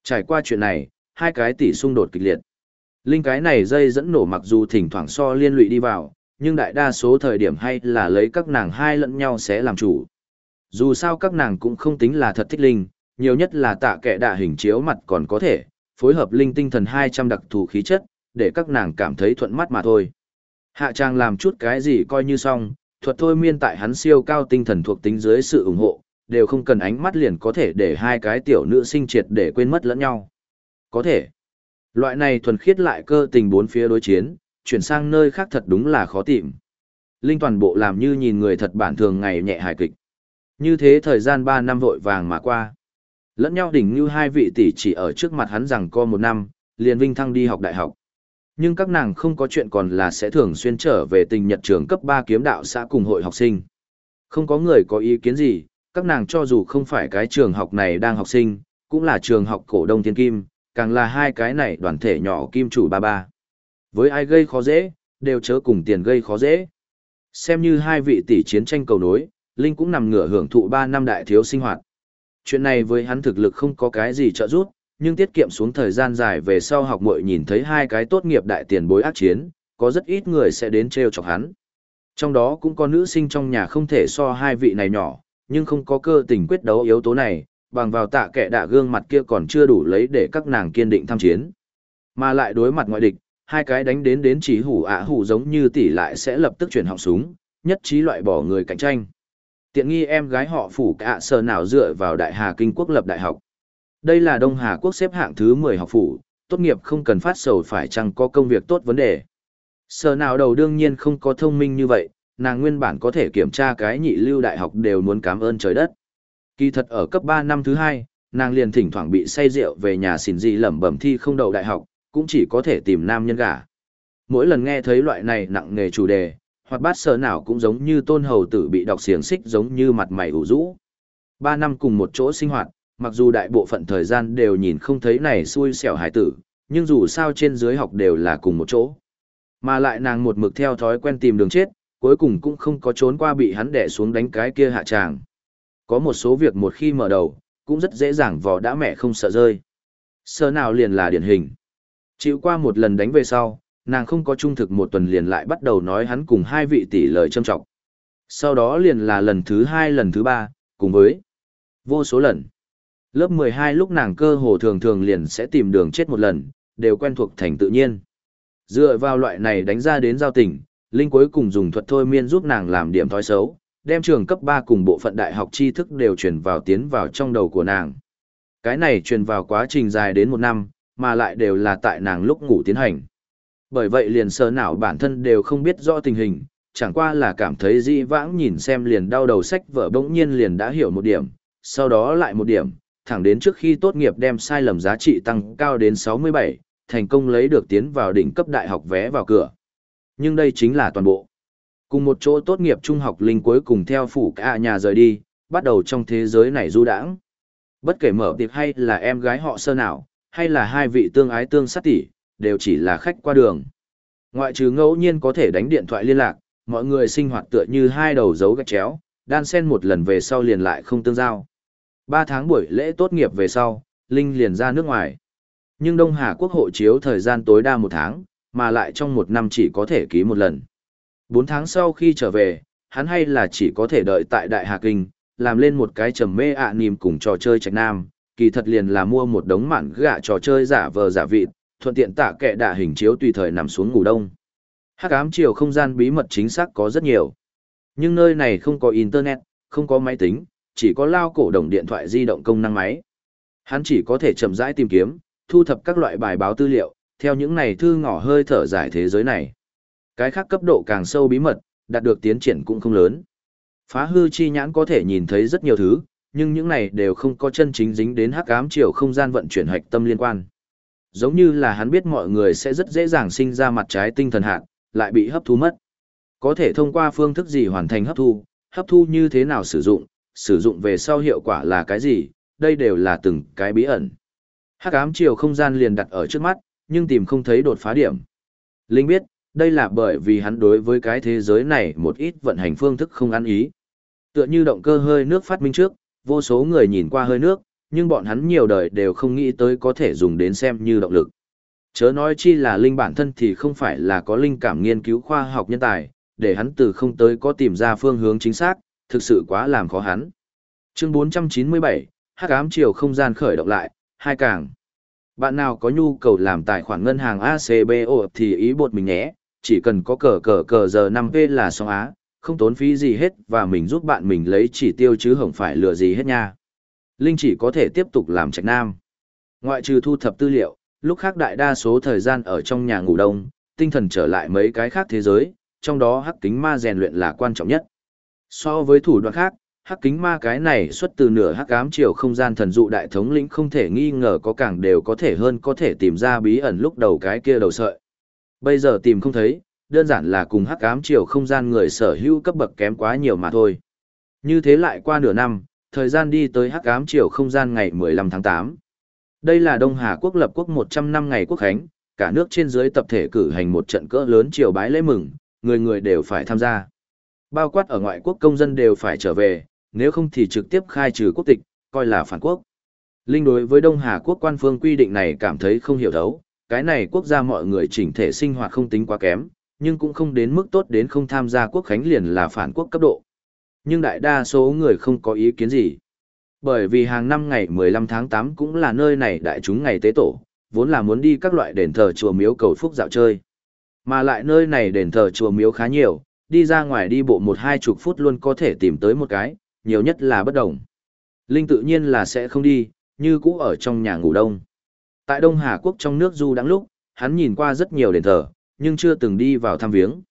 Trải qua chuyện này, hai cái tỷ xung đột kịch liệt. Linh cái này dây dẫn nổ mặc dù thỉnh thoảng so liên lụy đi vào, nhưng đại đa số thời điểm hay là lấy các nàng hai lẫn nhau sẽ làm chủ. Dù sao các nàng cũng không tính là thật thích Linh, nhiều nhất là tạ kệ đạ hình chiếu mặt còn có thể, phối hợp Linh tinh thần 200 đặc thù khí chất, để các nàng cảm thấy thuận mắt mà thôi. Hạ trang làm chút cái gì coi như xong, thuật thôi miên tại hắn siêu cao tinh thần thuộc tính dưới sự ủng hộ, đều không cần ánh mắt liền có thể để hai cái tiểu nữ sinh triệt để quên mất lẫn nhau. Có thể. Loại này thuần khiết lại cơ tình bốn phía đối chiến, chuyển sang nơi khác thật đúng là khó tìm. Linh toàn bộ làm như nhìn người thật bản thường ngày nhẹ hài kịch. Như thế thời gian 3 năm vội vàng mà qua. Lẫn nhau đỉnh như hai vị tỷ chỉ ở trước mặt hắn rằng co một năm, liền vinh thăng đi học đại học. Nhưng các nàng không có chuyện còn là sẽ thường xuyên trở về tình nhật trường cấp 3 kiếm đạo xã cùng hội học sinh. Không có người có ý kiến gì, các nàng cho dù không phải cái trường học này đang học sinh, cũng là trường học cổ đông thiên kim, càng là hai cái này đoàn thể nhỏ kim chủ ba ba. Với ai gây khó dễ, đều chớ cùng tiền gây khó dễ. Xem như hai vị tỷ chiến tranh cầu nối, Linh cũng nằm ngửa hưởng thụ 3 năm đại thiếu sinh hoạt. Chuyện này với hắn thực lực không có cái gì trợ giúp, nhưng tiết kiệm xuống thời gian dài về sau học muội nhìn thấy hai cái tốt nghiệp đại tiền bối ác chiến, có rất ít người sẽ đến treo chọc hắn. Trong đó cũng có nữ sinh trong nhà không thể so hai vị này nhỏ, nhưng không có cơ tình quyết đấu yếu tố này, bằng vào tạ kệ đạ gương mặt kia còn chưa đủ lấy để các nàng kiên định tham chiến. Mà lại đối mặt ngoại địch, hai cái đánh đến đến chỉ hủ ạ hủ giống như tỷ lại sẽ lập tức chuyển họng súng, nhất trí loại bỏ người cạnh tranh. Tiện nghi em gái họ phủ cả sở nào dựa vào Đại Hà Kinh Quốc lập đại học. Đây là Đông Hà Quốc xếp hạng thứ 10 học phủ, tốt nghiệp không cần phát sầu phải chăng có công việc tốt vấn đề. Sở nào đầu đương nhiên không có thông minh như vậy, nàng nguyên bản có thể kiểm tra cái nhị lưu đại học đều muốn cảm ơn trời đất. Kỳ thật ở cấp 3 năm thứ 2, nàng liền thỉnh thoảng bị say rượu về nhà xỉn gì lẩm bẩm thi không đậu đại học, cũng chỉ có thể tìm nam nhân gả. Mỗi lần nghe thấy loại này nặng nghề chủ đề, hoặc bát sở nào cũng giống như tôn hầu tử bị đọc xiềng xích giống như mặt mày ủ rũ. Ba năm cùng một chỗ sinh hoạt, mặc dù đại bộ phận thời gian đều nhìn không thấy này xui xẻo hải tử, nhưng dù sao trên dưới học đều là cùng một chỗ. Mà lại nàng một mực theo thói quen tìm đường chết, cuối cùng cũng không có trốn qua bị hắn đè xuống đánh cái kia hạ tràng. Có một số việc một khi mở đầu, cũng rất dễ dàng vò đã mẹ không sợ rơi. Sơ nào liền là điển hình. Chịu qua một lần đánh về sau, nàng không có trung thực một tuần liền lại bắt đầu nói hắn cùng hai vị tỷ lời châm trọng. Sau đó liền là lần thứ hai lần thứ ba, cùng với vô số lần. Lớp 12 lúc nàng cơ hồ thường thường liền sẽ tìm đường chết một lần, đều quen thuộc thành tự nhiên. Dựa vào loại này đánh ra đến giao tình, Linh cuối cùng dùng thuật thôi miên giúp nàng làm điểm thói xấu, đem trường cấp 3 cùng bộ phận đại học tri thức đều truyền vào tiến vào trong đầu của nàng. Cái này truyền vào quá trình dài đến một năm, mà lại đều là tại nàng lúc ngủ tiến hành. Bởi vậy liền sờ não bản thân đều không biết rõ tình hình, chẳng qua là cảm thấy di vãng nhìn xem liền đau đầu sách vở bỗng nhiên liền đã hiểu một điểm, sau đó lại một điểm, thẳng đến trước khi tốt nghiệp đem sai lầm giá trị tăng cao đến 67, thành công lấy được tiến vào đỉnh cấp đại học vé vào cửa. Nhưng đây chính là toàn bộ. Cùng một chỗ tốt nghiệp trung học linh cuối cùng theo phủ cả nhà rời đi, bắt đầu trong thế giới này du đãng. Bất kể mở tiệc hay là em gái họ sơ nào, hay là hai vị tương ái tương sát tỷ, đều chỉ là khách qua đường. Ngoại trừ ngẫu nhiên có thể đánh điện thoại liên lạc, mọi người sinh hoạt tựa như hai đầu dấu gạch chéo, đan sen một lần về sau liền lại không tương giao. Ba tháng buổi lễ tốt nghiệp về sau, Linh liền ra nước ngoài. Nhưng Đông Hà Quốc hộ chiếu thời gian tối đa một tháng, mà lại trong một năm chỉ có thể ký một lần. Bốn tháng sau khi trở về, hắn hay là chỉ có thể đợi tại Đại Hà Kinh, làm lên một cái trầm mê ạ à cùng trò chơi trạch nam, kỳ thật liền là mua một đống mạn gạ trò chơi giả vờ giả vịt, thuận tiện tạ kệ đạ hình chiếu tùy thời nằm xuống ngủ đông. Hắc ám chiều không gian bí mật chính xác có rất nhiều. Nhưng nơi này không có internet, không có máy tính, chỉ có lao cổ đồng điện thoại di động công năng máy. Hắn chỉ có thể chậm rãi tìm kiếm, thu thập các loại bài báo tư liệu, theo những này thư ngỏ hơi thở giải thế giới này. Cái khác cấp độ càng sâu bí mật, đạt được tiến triển cũng không lớn. Phá hư chi nhãn có thể nhìn thấy rất nhiều thứ, nhưng những này đều không có chân chính dính đến hắc ám chiều không gian vận chuyển hạch tâm liên quan. Giống như là hắn biết mọi người sẽ rất dễ dàng sinh ra mặt trái tinh thần hạn, lại bị hấp thu mất. Có thể thông qua phương thức gì hoàn thành hấp thu, hấp thu như thế nào sử dụng, sử dụng về sau hiệu quả là cái gì, đây đều là từng cái bí ẩn. Hắc ám chiều không gian liền đặt ở trước mắt, nhưng tìm không thấy đột phá điểm. Linh biết, đây là bởi vì hắn đối với cái thế giới này một ít vận hành phương thức không ăn ý. Tựa như động cơ hơi nước phát minh trước, vô số người nhìn qua hơi nước, nhưng bọn hắn nhiều đời đều không nghĩ tới có thể dùng đến xem như động lực. Chớ nói chi là Linh bản thân thì không phải là có linh cảm nghiên cứu khoa học nhân tài, để hắn từ không tới có tìm ra phương hướng chính xác, thực sự quá làm khó hắn. Chương 497, Hắc ám chiều không gian khởi động lại, hai càng. Bạn nào có nhu cầu làm tài khoản ngân hàng ACBO thì ý bột mình nhé, chỉ cần có cờ cờ cờ giờ 5V là xong á, không tốn phí gì hết và mình giúp bạn mình lấy chỉ tiêu chứ không phải lừa gì hết nha. Linh chỉ có thể tiếp tục làm trạch nam. Ngoại trừ thu thập tư liệu, lúc khác đại đa số thời gian ở trong nhà ngủ đông, tinh thần trở lại mấy cái khác thế giới, trong đó hắc kính ma rèn luyện là quan trọng nhất. So với thủ đoạn khác, hắc kính ma cái này xuất từ nửa hắc ám chiều không gian thần dụ đại thống lĩnh không thể nghi ngờ có càng đều có thể hơn có thể tìm ra bí ẩn lúc đầu cái kia đầu sợi. Bây giờ tìm không thấy, đơn giản là cùng hắc ám chiều không gian người sở hữu cấp bậc kém quá nhiều mà thôi. Như thế lại qua nửa năm, thời gian đi tới hắc ám chiều không gian ngày 15 tháng 8. Đây là Đông Hà quốc lập quốc 100 năm ngày quốc khánh, cả nước trên dưới tập thể cử hành một trận cỡ lớn triều bái lễ mừng, người người đều phải tham gia. Bao quát ở ngoại quốc công dân đều phải trở về, nếu không thì trực tiếp khai trừ quốc tịch, coi là phản quốc. Linh đối với Đông Hà quốc quan phương quy định này cảm thấy không hiểu thấu, cái này quốc gia mọi người chỉnh thể sinh hoạt không tính quá kém, nhưng cũng không đến mức tốt đến không tham gia quốc khánh liền là phản quốc cấp độ. Nhưng đại đa số người không có ý kiến gì. Bởi vì hàng năm ngày 15 tháng 8 cũng là nơi này đại chúng ngày tế tổ, vốn là muốn đi các loại đền thờ chùa miếu cầu phúc dạo chơi. Mà lại nơi này đền thờ chùa miếu khá nhiều, đi ra ngoài đi bộ một hai chục phút luôn có thể tìm tới một cái, nhiều nhất là bất đồng. Linh tự nhiên là sẽ không đi, như cũ ở trong nhà ngủ đông. Tại Đông Hà Quốc trong nước du đáng lúc, hắn nhìn qua rất nhiều đền thờ, nhưng chưa từng đi vào thăm viếng.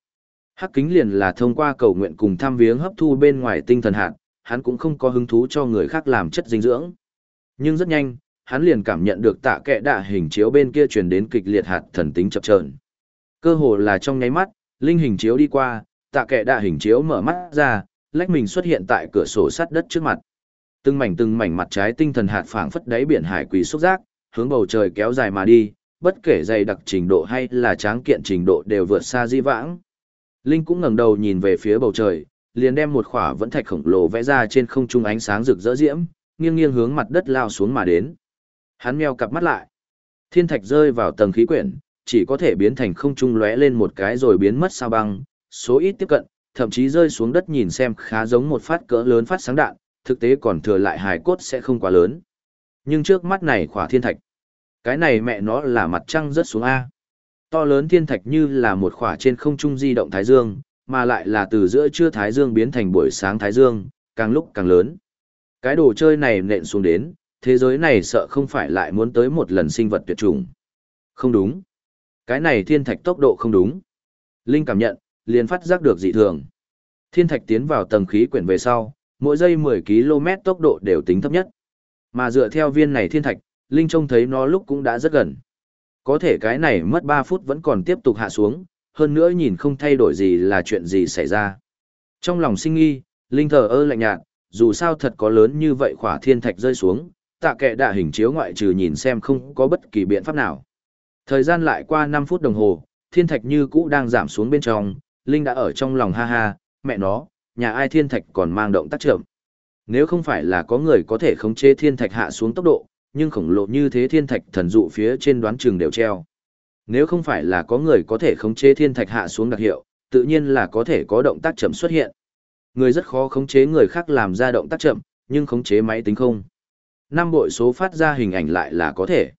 Hắc kính liền là thông qua cầu nguyện cùng thăm viếng hấp thu bên ngoài tinh thần hạt, hắn cũng không có hứng thú cho người khác làm chất dinh dưỡng. Nhưng rất nhanh, hắn liền cảm nhận được tạ kệ đạ hình chiếu bên kia truyền đến kịch liệt hạt thần tính chập chờn. Cơ hồ là trong nháy mắt, linh hình chiếu đi qua, tạ kệ đạ hình chiếu mở mắt ra, lách mình xuất hiện tại cửa sổ sắt đất trước mặt. Từng mảnh từng mảnh mặt trái tinh thần hạt phảng phất đáy biển hải quỷ xúc giác, hướng bầu trời kéo dài mà đi, bất kể dày đặc trình độ hay là tráng kiện trình độ đều vượt xa di vãng. Linh cũng ngẩng đầu nhìn về phía bầu trời, liền đem một khỏa vẫn thạch khổng lồ vẽ ra trên không trung ánh sáng rực rỡ diễm, nghiêng nghiêng hướng mặt đất lao xuống mà đến. Hắn meo cặp mắt lại. Thiên thạch rơi vào tầng khí quyển, chỉ có thể biến thành không trung lóe lên một cái rồi biến mất sao băng, số ít tiếp cận, thậm chí rơi xuống đất nhìn xem khá giống một phát cỡ lớn phát sáng đạn, thực tế còn thừa lại hài cốt sẽ không quá lớn. Nhưng trước mắt này khỏa thiên thạch. Cái này mẹ nó là mặt trăng rất xuống A. To lớn thiên thạch như là một khỏa trên không trung di động Thái Dương, mà lại là từ giữa trưa Thái Dương biến thành buổi sáng Thái Dương, càng lúc càng lớn. Cái đồ chơi này nện xuống đến, thế giới này sợ không phải lại muốn tới một lần sinh vật tuyệt chủng. Không đúng. Cái này thiên thạch tốc độ không đúng. Linh cảm nhận, liền phát giác được dị thường. Thiên thạch tiến vào tầng khí quyển về sau, mỗi giây 10 km tốc độ đều tính thấp nhất. Mà dựa theo viên này thiên thạch, Linh trông thấy nó lúc cũng đã rất gần. Có thể cái này mất 3 phút vẫn còn tiếp tục hạ xuống, hơn nữa nhìn không thay đổi gì là chuyện gì xảy ra. Trong lòng sinh nghi, Linh thờ ơ lạnh nhạt, dù sao thật có lớn như vậy khỏa thiên thạch rơi xuống, tạ kệ đạ hình chiếu ngoại trừ nhìn xem không có bất kỳ biện pháp nào. Thời gian lại qua 5 phút đồng hồ, thiên thạch như cũ đang giảm xuống bên trong, Linh đã ở trong lòng ha ha, mẹ nó, nhà ai thiên thạch còn mang động tác chậm. Nếu không phải là có người có thể khống chế thiên thạch hạ xuống tốc độ, nhưng khổng lồ như thế thiên thạch thần dụ phía trên đoán trường đều treo. Nếu không phải là có người có thể khống chế thiên thạch hạ xuống đặc hiệu, tự nhiên là có thể có động tác chậm xuất hiện. Người rất khó khống chế người khác làm ra động tác chậm, nhưng khống chế máy tính không. Năm bội số phát ra hình ảnh lại là có thể.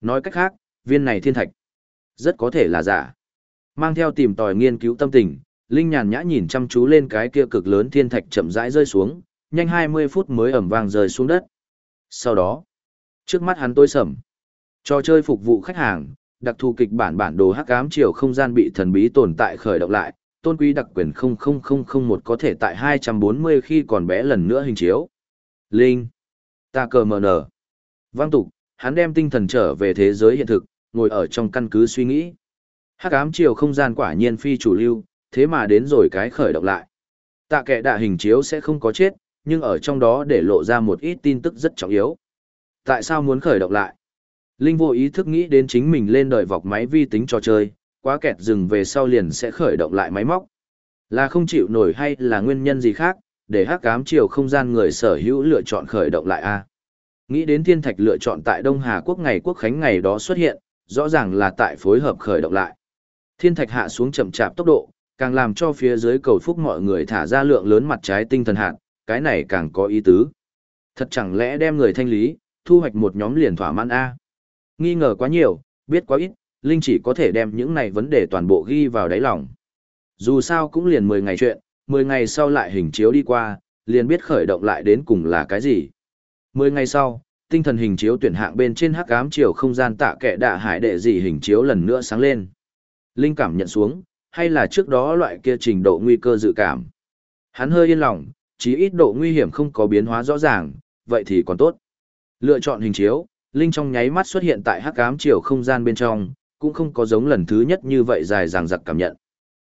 Nói cách khác, viên này thiên thạch rất có thể là giả. Mang theo tìm tòi nghiên cứu tâm tình, Linh nhàn nhã nhìn chăm chú lên cái kia cực lớn thiên thạch chậm rãi rơi xuống, nhanh 20 phút mới ẩm vàng rơi xuống đất. Sau đó, trước mắt hắn tối sầm. Trò chơi phục vụ khách hàng, đặc thù kịch bản bản đồ hắc ám chiều không gian bị thần bí tồn tại khởi động lại, tôn quý đặc quyền 00001 có thể tại 240 khi còn bé lần nữa hình chiếu. Linh, ta cờ mờ nở. Vang tục, hắn đem tinh thần trở về thế giới hiện thực, ngồi ở trong căn cứ suy nghĩ. Hắc ám chiều không gian quả nhiên phi chủ lưu, thế mà đến rồi cái khởi động lại. Tạ kệ đạ hình chiếu sẽ không có chết, nhưng ở trong đó để lộ ra một ít tin tức rất trọng yếu. Tại sao muốn khởi động lại? Linh vô ý thức nghĩ đến chính mình lên đời vọc máy vi tính trò chơi, quá kẹt dừng về sau liền sẽ khởi động lại máy móc. Là không chịu nổi hay là nguyên nhân gì khác, để hắc ám chiều không gian người sở hữu lựa chọn khởi động lại a Nghĩ đến thiên thạch lựa chọn tại Đông Hà Quốc ngày quốc khánh ngày đó xuất hiện, rõ ràng là tại phối hợp khởi động lại. Thiên thạch hạ xuống chậm chạp tốc độ, càng làm cho phía dưới cầu phúc mọi người thả ra lượng lớn mặt trái tinh thần hạt, cái này càng có ý tứ. Thật chẳng lẽ đem người thanh lý, thu hoạch một nhóm liền thỏa mãn A. Nghi ngờ quá nhiều, biết quá ít, Linh chỉ có thể đem những này vấn đề toàn bộ ghi vào đáy lòng. Dù sao cũng liền 10 ngày chuyện, 10 ngày sau lại hình chiếu đi qua, liền biết khởi động lại đến cùng là cái gì. 10 ngày sau, tinh thần hình chiếu tuyển hạng bên trên hắc ám chiều không gian tạ kệ đạ hải đệ gì hình chiếu lần nữa sáng lên. Linh cảm nhận xuống, hay là trước đó loại kia trình độ nguy cơ dự cảm. Hắn hơi yên lòng, chí ít độ nguy hiểm không có biến hóa rõ ràng, vậy thì còn tốt. Lựa chọn hình chiếu, Linh trong nháy mắt xuất hiện tại hắc ám chiều không gian bên trong, cũng không có giống lần thứ nhất như vậy dài dàng dặc cảm nhận.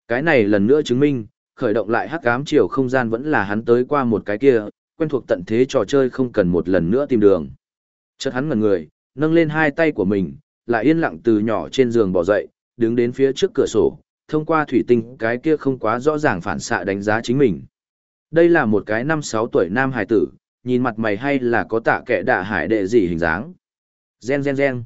Cái này lần nữa chứng minh, khởi động lại hắc ám chiều không gian vẫn là hắn tới qua một cái kia, quen thuộc tận thế trò chơi không cần một lần nữa tìm đường. Chợt hắn ngẩn người, nâng lên hai tay của mình, lại yên lặng từ nhỏ trên giường bỏ dậy, đứng đến phía trước cửa sổ, thông qua thủy tinh cái kia không quá rõ ràng phản xạ đánh giá chính mình. Đây là một cái năm sáu tuổi nam hải tử, nhìn mặt mày hay là có tạ kẻ đạ hải đệ gì hình dáng. Gen gen gen.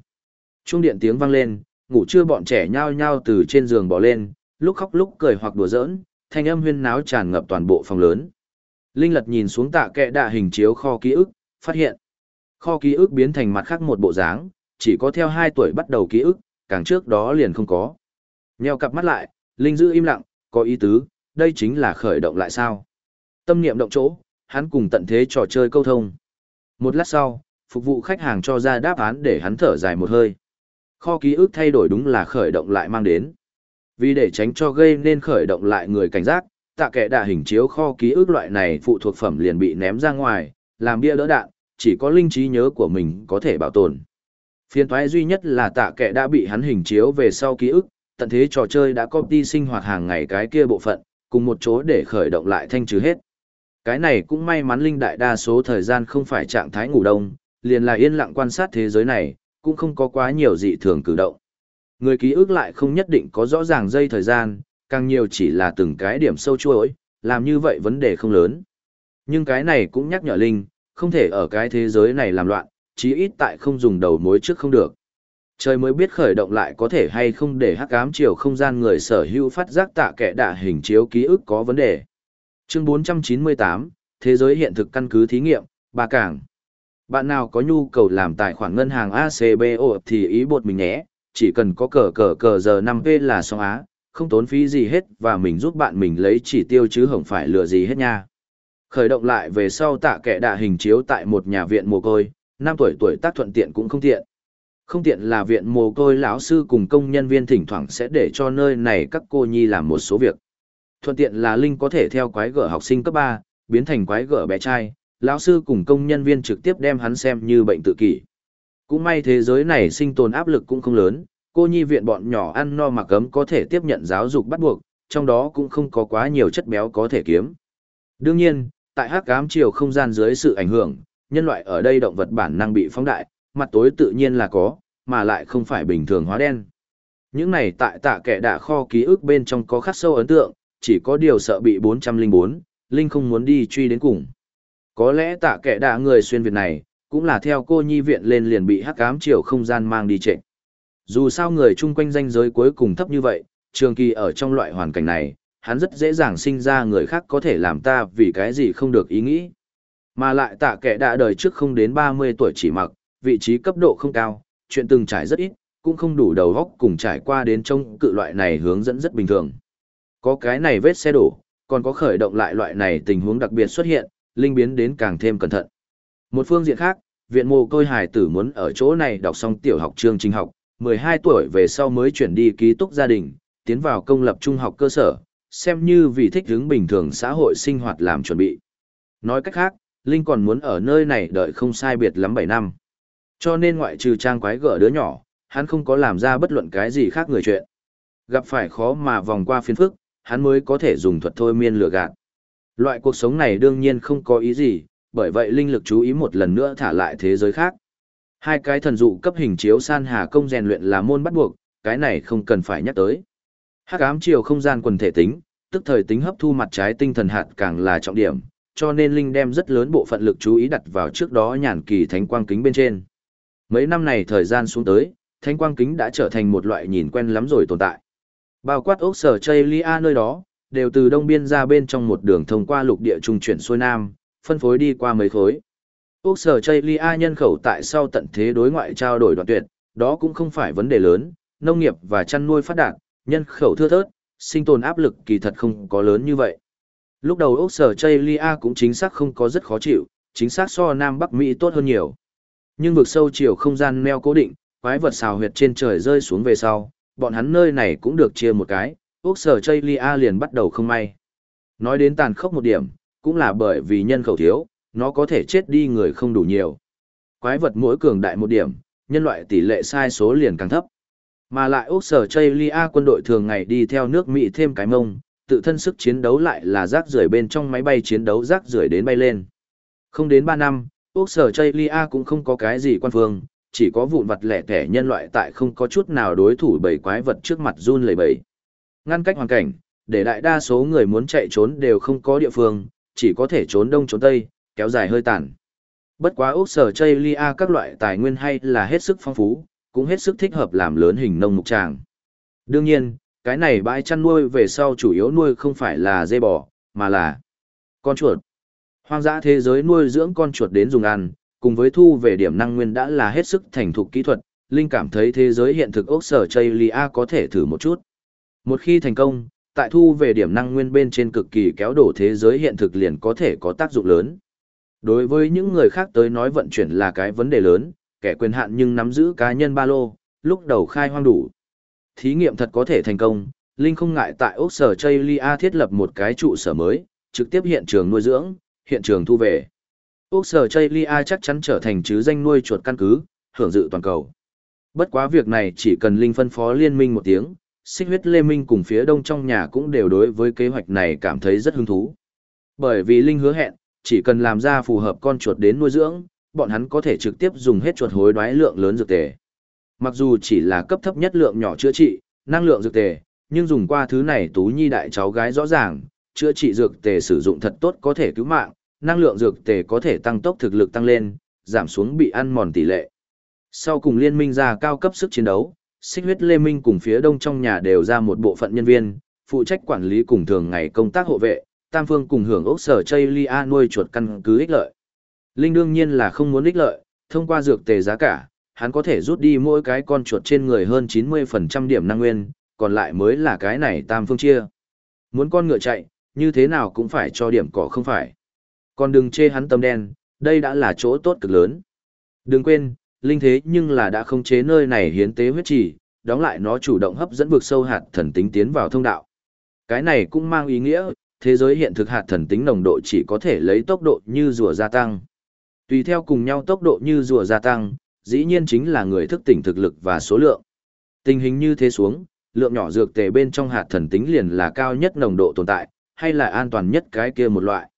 Trung điện tiếng vang lên, ngủ trưa bọn trẻ nhao nhao từ trên giường bỏ lên, lúc khóc lúc cười hoặc đùa giỡn, thanh âm huyên náo tràn ngập toàn bộ phòng lớn. Linh lật nhìn xuống tạ kẻ đạ hình chiếu kho ký ức, phát hiện. Kho ký ức biến thành mặt khác một bộ dáng, chỉ có theo 2 tuổi bắt đầu ký ức, càng trước đó liền không có. Nheo cặp mắt lại, Linh giữ im lặng, có ý tứ, đây chính là khởi động lại sao. Tâm niệm động chỗ, hắn cùng tận thế trò chơi câu thông. Một lát sau, phục vụ khách hàng cho ra đáp án để hắn thở dài một hơi. Kho ký ức thay đổi đúng là khởi động lại mang đến. Vì để tránh cho gây nên khởi động lại người cảnh giác, tạ kẻ đạ hình chiếu kho ký ức loại này phụ thuộc phẩm liền bị ném ra ngoài, làm bia đỡ đạn, chỉ có linh trí nhớ của mình có thể bảo tồn. Phiên thoái duy nhất là tạ kẻ đã bị hắn hình chiếu về sau ký ức, tận thế trò chơi đã copy sinh hoạt hàng ngày cái kia bộ phận, cùng một chỗ để khởi động lại thanh trừ hết. Cái này cũng may mắn linh đại đa số thời gian không phải trạng thái ngủ đông, liền là yên lặng quan sát thế giới này, cũng không có quá nhiều dị thường cử động. Người ký ức lại không nhất định có rõ ràng dây thời gian, càng nhiều chỉ là từng cái điểm sâu chuỗi, làm như vậy vấn đề không lớn. Nhưng cái này cũng nhắc nhở Linh, không thể ở cái thế giới này làm loạn, chí ít tại không dùng đầu mối trước không được. Trời mới biết khởi động lại có thể hay không để hắc ám chiều không gian người sở hữu phát giác tạ kẻ đạ hình chiếu ký ức có vấn đề. Chương 498, Thế giới hiện thực căn cứ thí nghiệm, ba cảng. Bạn nào có nhu cầu làm tài khoản ngân hàng ACBO thì ý bột mình nhé, chỉ cần có cờ cờ cờ giờ 5P là xong á, không tốn phí gì hết và mình giúp bạn mình lấy chỉ tiêu chứ không phải lừa gì hết nha. Khởi động lại về sau tạ kẻ đạ hình chiếu tại một nhà viện mồ côi, năm tuổi tuổi tác thuận tiện cũng không tiện. Không tiện là viện mồ côi lão sư cùng công nhân viên thỉnh thoảng sẽ để cho nơi này các cô nhi làm một số việc. Thuận tiện là Linh có thể theo quái gở học sinh cấp 3, biến thành quái gở bé trai, lão sư cùng công nhân viên trực tiếp đem hắn xem như bệnh tự kỷ. Cũng may thế giới này sinh tồn áp lực cũng không lớn, cô nhi viện bọn nhỏ ăn no mặc ấm có thể tiếp nhận giáo dục bắt buộc, trong đó cũng không có quá nhiều chất béo có thể kiếm. Đương nhiên, tại hắc ám chiều không gian dưới sự ảnh hưởng, nhân loại ở đây động vật bản năng bị phóng đại, mặt tối tự nhiên là có, mà lại không phải bình thường hóa đen. Những này tại tạ kẻ đã kho ký ức bên trong có khắc sâu ấn tượng, chỉ có điều sợ bị 404, Linh không muốn đi truy đến cùng. Có lẽ tạ kẻ đã người xuyên Việt này, cũng là theo cô nhi viện lên liền bị hắc ám chiều không gian mang đi trệ. Dù sao người chung quanh danh giới cuối cùng thấp như vậy, trường kỳ ở trong loại hoàn cảnh này, hắn rất dễ dàng sinh ra người khác có thể làm ta vì cái gì không được ý nghĩ. Mà lại tạ kẻ đã đời trước không đến 30 tuổi chỉ mặc, vị trí cấp độ không cao, chuyện từng trải rất ít, cũng không đủ đầu góc cùng trải qua đến trong cự loại này hướng dẫn rất bình thường. Có cái này vết xe đổ, còn có khởi động lại loại này tình huống đặc biệt xuất hiện, linh biến đến càng thêm cẩn thận. Một phương diện khác, viện mồ côi hài tử muốn ở chỗ này đọc xong tiểu học chương trình học, 12 tuổi về sau mới chuyển đi ký túc gia đình, tiến vào công lập trung học cơ sở, xem như vì thích hướng bình thường xã hội sinh hoạt làm chuẩn bị. Nói cách khác, Linh còn muốn ở nơi này đợi không sai biệt lắm 7 năm. Cho nên ngoại trừ trang quái gở đứa nhỏ, hắn không có làm ra bất luận cái gì khác người chuyện. Gặp phải khó mà vòng qua phiền phức, hắn mới có thể dùng thuật thôi miên lừa gạt. Loại cuộc sống này đương nhiên không có ý gì, bởi vậy linh lực chú ý một lần nữa thả lại thế giới khác. Hai cái thần dụ cấp hình chiếu san hà công rèn luyện là môn bắt buộc, cái này không cần phải nhắc tới. Hắc ám chiều không gian quần thể tính, tức thời tính hấp thu mặt trái tinh thần hạt càng là trọng điểm, cho nên linh đem rất lớn bộ phận lực chú ý đặt vào trước đó nhàn kỳ thánh quang kính bên trên. Mấy năm này thời gian xuống tới, thánh quang kính đã trở thành một loại nhìn quen lắm rồi tồn tại. Bao quát ốc sở chây lia nơi đó, đều từ đông biên ra bên trong một đường thông qua lục địa trung chuyển xuôi nam, phân phối đi qua mấy khối. Ốc sở chây lia nhân khẩu tại sau tận thế đối ngoại trao đổi đoạn tuyệt, đó cũng không phải vấn đề lớn, nông nghiệp và chăn nuôi phát đạt, nhân khẩu thưa thớt, sinh tồn áp lực kỳ thật không có lớn như vậy. Lúc đầu Úc sở Chaylia cũng chính xác không có rất khó chịu, chính xác so Nam Bắc Mỹ tốt hơn nhiều. Nhưng vực sâu chiều không gian neo cố định, quái vật xào huyệt trên trời rơi xuống về sau, bọn hắn nơi này cũng được chia một cái, Úc sở Chaylia liền bắt đầu không may. Nói đến tàn khốc một điểm, cũng là bởi vì nhân khẩu thiếu, nó có thể chết đi người không đủ nhiều. Quái vật mỗi cường đại một điểm, nhân loại tỷ lệ sai số liền càng thấp. Mà lại Úc sở Chaylia quân đội thường ngày đi theo nước Mỹ thêm cái mông, tự thân sức chiến đấu lại là rác rưởi bên trong máy bay chiến đấu rác rưởi đến bay lên. Không đến 3 năm, Úc sở Chaylia cũng không có cái gì quan phương, chỉ có vụn vật lẻ tẻ nhân loại tại không có chút nào đối thủ bầy quái vật trước mặt run lẩy bẩy. Ngăn cách hoàn cảnh, để đại đa số người muốn chạy trốn đều không có địa phương, chỉ có thể trốn đông trốn tây, kéo dài hơi tàn. Bất quá Úc sở Chaylia các loại tài nguyên hay là hết sức phong phú, cũng hết sức thích hợp làm lớn hình nông mục tràng. Đương nhiên, cái này bãi chăn nuôi về sau chủ yếu nuôi không phải là dê bò, mà là con chuột. Hoang dã thế giới nuôi dưỡng con chuột đến dùng ăn, cùng với thu về điểm năng nguyên đã là hết sức thành thục kỹ thuật, Linh cảm thấy thế giới hiện thực ốc sở Chaylia có thể thử một chút. Một khi thành công, tại thu về điểm năng nguyên bên trên cực kỳ kéo đổ thế giới hiện thực liền có thể có tác dụng lớn. Đối với những người khác tới nói vận chuyển là cái vấn đề lớn, kẻ quyền hạn nhưng nắm giữ cá nhân ba lô, lúc đầu khai hoang đủ. Thí nghiệm thật có thể thành công, Linh không ngại tại Úc Sở Chaylia thiết lập một cái trụ sở mới, trực tiếp hiện trường nuôi dưỡng, hiện trường thu về. Úc Sở Chaylia chắc chắn trở thành chứ danh nuôi chuột căn cứ, hưởng dự toàn cầu. Bất quá việc này chỉ cần Linh phân phó liên minh một tiếng, xích huyết lê minh cùng phía đông trong nhà cũng đều đối với kế hoạch này cảm thấy rất hứng thú. Bởi vì Linh hứa hẹn, chỉ cần làm ra phù hợp con chuột đến nuôi dưỡng, bọn hắn có thể trực tiếp dùng hết chuột hối đoái lượng lớn dược tề. Mặc dù chỉ là cấp thấp nhất lượng nhỏ chữa trị, năng lượng dược tề, nhưng dùng qua thứ này Tú Nhi đại cháu gái rõ ràng, chữa trị dược tề sử dụng thật tốt có thể cứu mạng, năng lượng dược tề có thể tăng tốc thực lực tăng lên, giảm xuống bị ăn mòn tỷ lệ. Sau cùng liên minh ra cao cấp sức chiến đấu, xích huyết lê minh cùng phía đông trong nhà đều ra một bộ phận nhân viên, phụ trách quản lý cùng thường ngày công tác hộ vệ, tam phương cùng hưởng ốc sở chây lia nuôi chuột căn cứ ích lợi. Linh đương nhiên là không muốn ích lợi, thông qua dược tề giá cả, hắn có thể rút đi mỗi cái con chuột trên người hơn 90% điểm năng nguyên, còn lại mới là cái này tam phương chia. Muốn con ngựa chạy, như thế nào cũng phải cho điểm cỏ không phải. Còn đừng chê hắn tâm đen, đây đã là chỗ tốt cực lớn. Đừng quên, linh thế nhưng là đã không chế nơi này hiến tế huyết trì, đóng lại nó chủ động hấp dẫn vực sâu hạt thần tính tiến vào thông đạo. Cái này cũng mang ý nghĩa, thế giới hiện thực hạt thần tính nồng độ chỉ có thể lấy tốc độ như rùa gia tăng. Tùy theo cùng nhau tốc độ như rùa gia tăng, dĩ nhiên chính là người thức tỉnh thực lực và số lượng. Tình hình như thế xuống, lượng nhỏ dược tề bên trong hạt thần tính liền là cao nhất nồng độ tồn tại, hay là an toàn nhất cái kia một loại.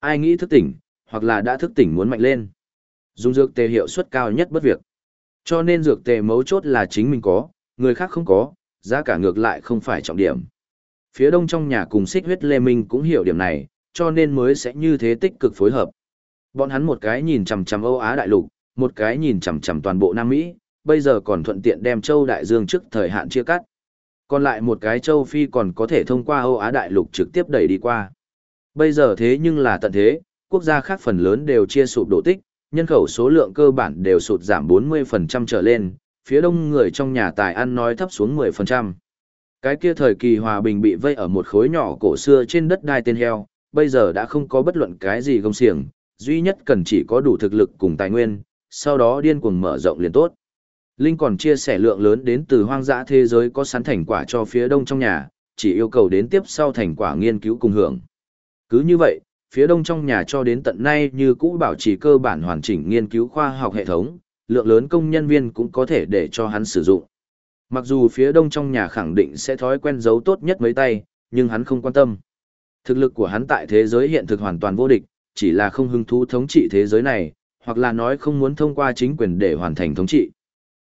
Ai nghĩ thức tỉnh, hoặc là đã thức tỉnh muốn mạnh lên. Dùng dược tề hiệu suất cao nhất bất việc. Cho nên dược tề mấu chốt là chính mình có, người khác không có, giá cả ngược lại không phải trọng điểm. Phía đông trong nhà cùng xích huyết Lê Minh cũng hiểu điểm này, cho nên mới sẽ như thế tích cực phối hợp. Bọn hắn một cái nhìn chằm chằm Âu Á đại lục, một cái nhìn chằm chằm toàn bộ Nam Mỹ, bây giờ còn thuận tiện đem châu đại dương trước thời hạn chia cắt. Còn lại một cái châu Phi còn có thể thông qua Âu Á đại lục trực tiếp đẩy đi qua. Bây giờ thế nhưng là tận thế, quốc gia khác phần lớn đều chia sụp đổ tích, nhân khẩu số lượng cơ bản đều sụt giảm 40% trở lên, phía đông người trong nhà tài ăn nói thấp xuống 10%. Cái kia thời kỳ hòa bình bị vây ở một khối nhỏ cổ xưa trên đất đai tên heo, bây giờ đã không có bất luận cái gì gông xiềng, duy nhất cần chỉ có đủ thực lực cùng tài nguyên, sau đó điên cuồng mở rộng liền tốt. Linh còn chia sẻ lượng lớn đến từ hoang dã thế giới có sẵn thành quả cho phía đông trong nhà, chỉ yêu cầu đến tiếp sau thành quả nghiên cứu cùng hưởng. Cứ như vậy, phía đông trong nhà cho đến tận nay như cũ bảo trì cơ bản hoàn chỉnh nghiên cứu khoa học hệ thống, lượng lớn công nhân viên cũng có thể để cho hắn sử dụng. Mặc dù phía đông trong nhà khẳng định sẽ thói quen giấu tốt nhất mấy tay, nhưng hắn không quan tâm. Thực lực của hắn tại thế giới hiện thực hoàn toàn vô địch, chỉ là không hứng thú thống trị thế giới này, hoặc là nói không muốn thông qua chính quyền để hoàn thành thống trị.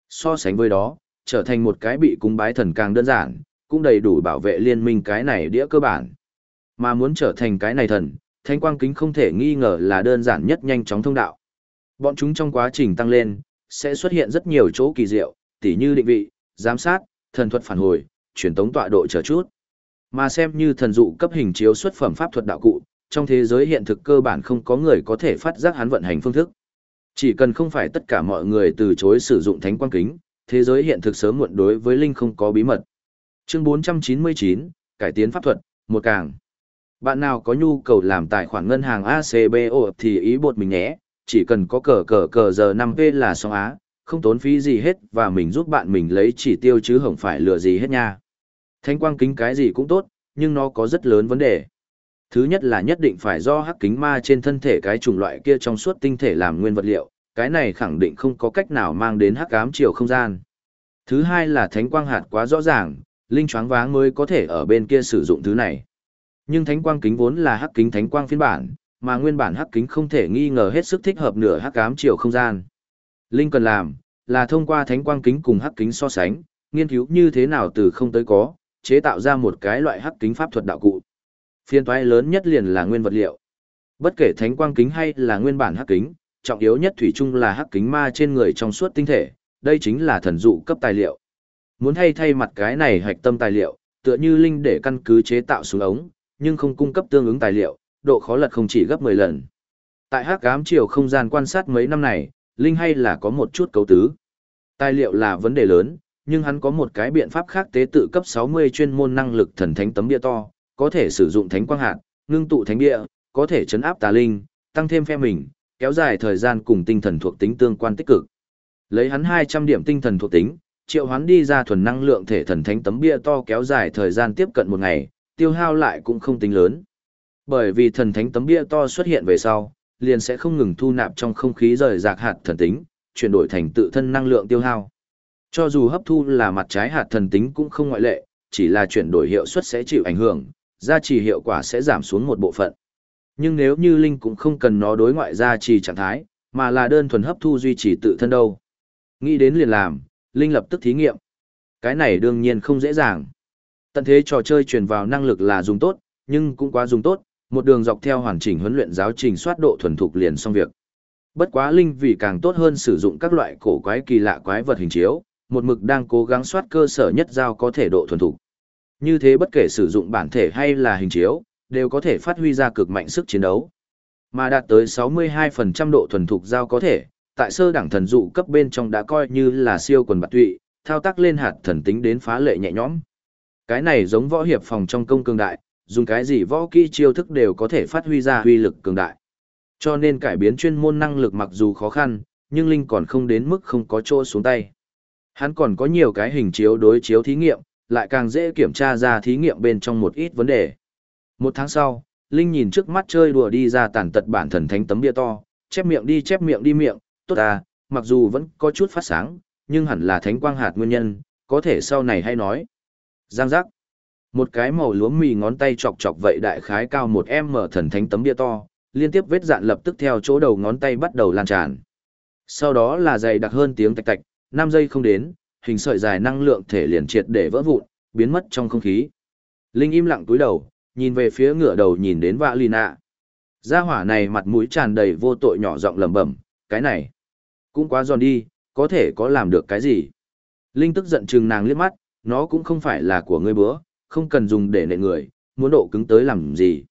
So sánh với đó, trở thành một cái bị cung bái thần càng đơn giản, cũng đầy đủ bảo vệ liên minh cái này đĩa cơ bản. Mà muốn trở thành cái này thần, thanh quang kính không thể nghi ngờ là đơn giản nhất nhanh chóng thông đạo. Bọn chúng trong quá trình tăng lên, sẽ xuất hiện rất nhiều chỗ kỳ diệu, tỉ như định vị, giám sát, thần thuật phản hồi, truyền tống tọa độ chờ chút. Mà xem như thần dụ cấp hình chiếu xuất phẩm pháp thuật đạo cụ, trong thế giới hiện thực cơ bản không có người có thể phát giác hắn vận hành phương thức. Chỉ cần không phải tất cả mọi người từ chối sử dụng thánh quang kính, thế giới hiện thực sớm muộn đối với linh không có bí mật. Chương 499, cải tiến pháp thuật, một càng. Bạn nào có nhu cầu làm tài khoản ngân hàng ACBO thì ý bột mình nhé, chỉ cần có cờ cờ cờ giờ 5P là xong á, không tốn phí gì hết và mình giúp bạn mình lấy chỉ tiêu chứ không phải lừa gì hết nha. Thánh quang kính cái gì cũng tốt, nhưng nó có rất lớn vấn đề. Thứ nhất là nhất định phải do hắc kính ma trên thân thể cái chủng loại kia trong suốt tinh thể làm nguyên vật liệu, cái này khẳng định không có cách nào mang đến hắc ám chiều không gian. Thứ hai là thánh quang hạt quá rõ ràng, linh choáng váng mới có thể ở bên kia sử dụng thứ này. Nhưng thánh quang kính vốn là hắc kính thánh quang phiên bản, mà nguyên bản hắc kính không thể nghi ngờ hết sức thích hợp nửa hắc ám chiều không gian. Linh cần làm là thông qua thánh quang kính cùng hắc kính so sánh, nghiên cứu như thế nào từ không tới có, chế tạo ra một cái loại hắc kính pháp thuật đạo cụ. Phiên toái lớn nhất liền là nguyên vật liệu. Bất kể thánh quang kính hay là nguyên bản hắc kính, trọng yếu nhất thủy chung là hắc kính ma trên người trong suốt tinh thể, đây chính là thần dụ cấp tài liệu. Muốn thay thay mặt cái này hạch tâm tài liệu, tựa như linh để căn cứ chế tạo xuống ống, nhưng không cung cấp tương ứng tài liệu, độ khó lật không chỉ gấp 10 lần. Tại hắc ám chiều không gian quan sát mấy năm này, linh hay là có một chút cấu tứ. Tài liệu là vấn đề lớn, nhưng hắn có một cái biện pháp khác tế tự cấp 60 chuyên môn năng lực thần thánh tấm bia to, có thể sử dụng thánh quang hạt, ngưng tụ thánh bia, có thể chấn áp tà linh, tăng thêm phe mình, kéo dài thời gian cùng tinh thần thuộc tính tương quan tích cực. Lấy hắn 200 điểm tinh thần thuộc tính, triệu hoán đi ra thuần năng lượng thể thần thánh tấm bia to kéo dài thời gian tiếp cận một ngày, tiêu hao lại cũng không tính lớn. Bởi vì thần thánh tấm bia to xuất hiện về sau, liền sẽ không ngừng thu nạp trong không khí rời rạc hạt thần tính, chuyển đổi thành tự thân năng lượng tiêu hao. Cho dù hấp thu là mặt trái hạt thần tính cũng không ngoại lệ, chỉ là chuyển đổi hiệu suất sẽ chịu ảnh hưởng, gia trì hiệu quả sẽ giảm xuống một bộ phận. Nhưng nếu như Linh cũng không cần nó đối ngoại gia trì trạng thái, mà là đơn thuần hấp thu duy trì tự thân đâu. Nghĩ đến liền làm, Linh lập tức thí nghiệm. Cái này đương nhiên không dễ dàng. Tận thế trò chơi truyền vào năng lực là dùng tốt, nhưng cũng quá dùng tốt, một đường dọc theo hoàn chỉnh huấn luyện giáo trình soát độ thuần thục liền xong việc. Bất quá Linh vì càng tốt hơn sử dụng các loại cổ quái kỳ lạ quái vật hình chiếu, một mực đang cố gắng soát cơ sở nhất giao có thể độ thuần thục. Như thế bất kể sử dụng bản thể hay là hình chiếu, đều có thể phát huy ra cực mạnh sức chiến đấu. Mà đạt tới 62% độ thuần thục giao có thể, tại sơ đẳng thần dụ cấp bên trong đã coi như là siêu quần bạc tụy, thao tác lên hạt thần tính đến phá lệ nhẹ nhõm. Cái này giống võ hiệp phòng trong công cường đại, dùng cái gì võ kỹ chiêu thức đều có thể phát huy ra huy lực cường đại. Cho nên cải biến chuyên môn năng lực mặc dù khó khăn, nhưng Linh còn không đến mức không có chỗ xuống tay. Hắn còn có nhiều cái hình chiếu đối chiếu thí nghiệm, lại càng dễ kiểm tra ra thí nghiệm bên trong một ít vấn đề. Một tháng sau, Linh nhìn trước mắt chơi đùa đi ra tàn tật bản thần thánh tấm bia to, chép miệng đi chép miệng đi miệng, tốt à, mặc dù vẫn có chút phát sáng, nhưng hẳn là thánh quang hạt nguyên nhân, có thể sau này hay nói. Giang giác. Một cái màu lúa mì ngón tay chọc chọc vậy đại khái cao một em mở thần thánh tấm bia to, liên tiếp vết dạn lập tức theo chỗ đầu ngón tay bắt đầu lan tràn. Sau đó là dày đặc hơn tiếng tạch tạch, 5 giây không đến, hình sợi dài năng lượng thể liền triệt để vỡ vụn, biến mất trong không khí. Linh im lặng túi đầu, nhìn về phía ngựa đầu nhìn đến vạ Nạ. Gia hỏa này mặt mũi tràn đầy vô tội nhỏ giọng lẩm bẩm, cái này cũng quá giòn đi, có thể có làm được cái gì. Linh tức giận chừng nàng liếc mắt, nó cũng không phải là của ngươi bữa, không cần dùng để nệ người, muốn độ cứng tới làm gì.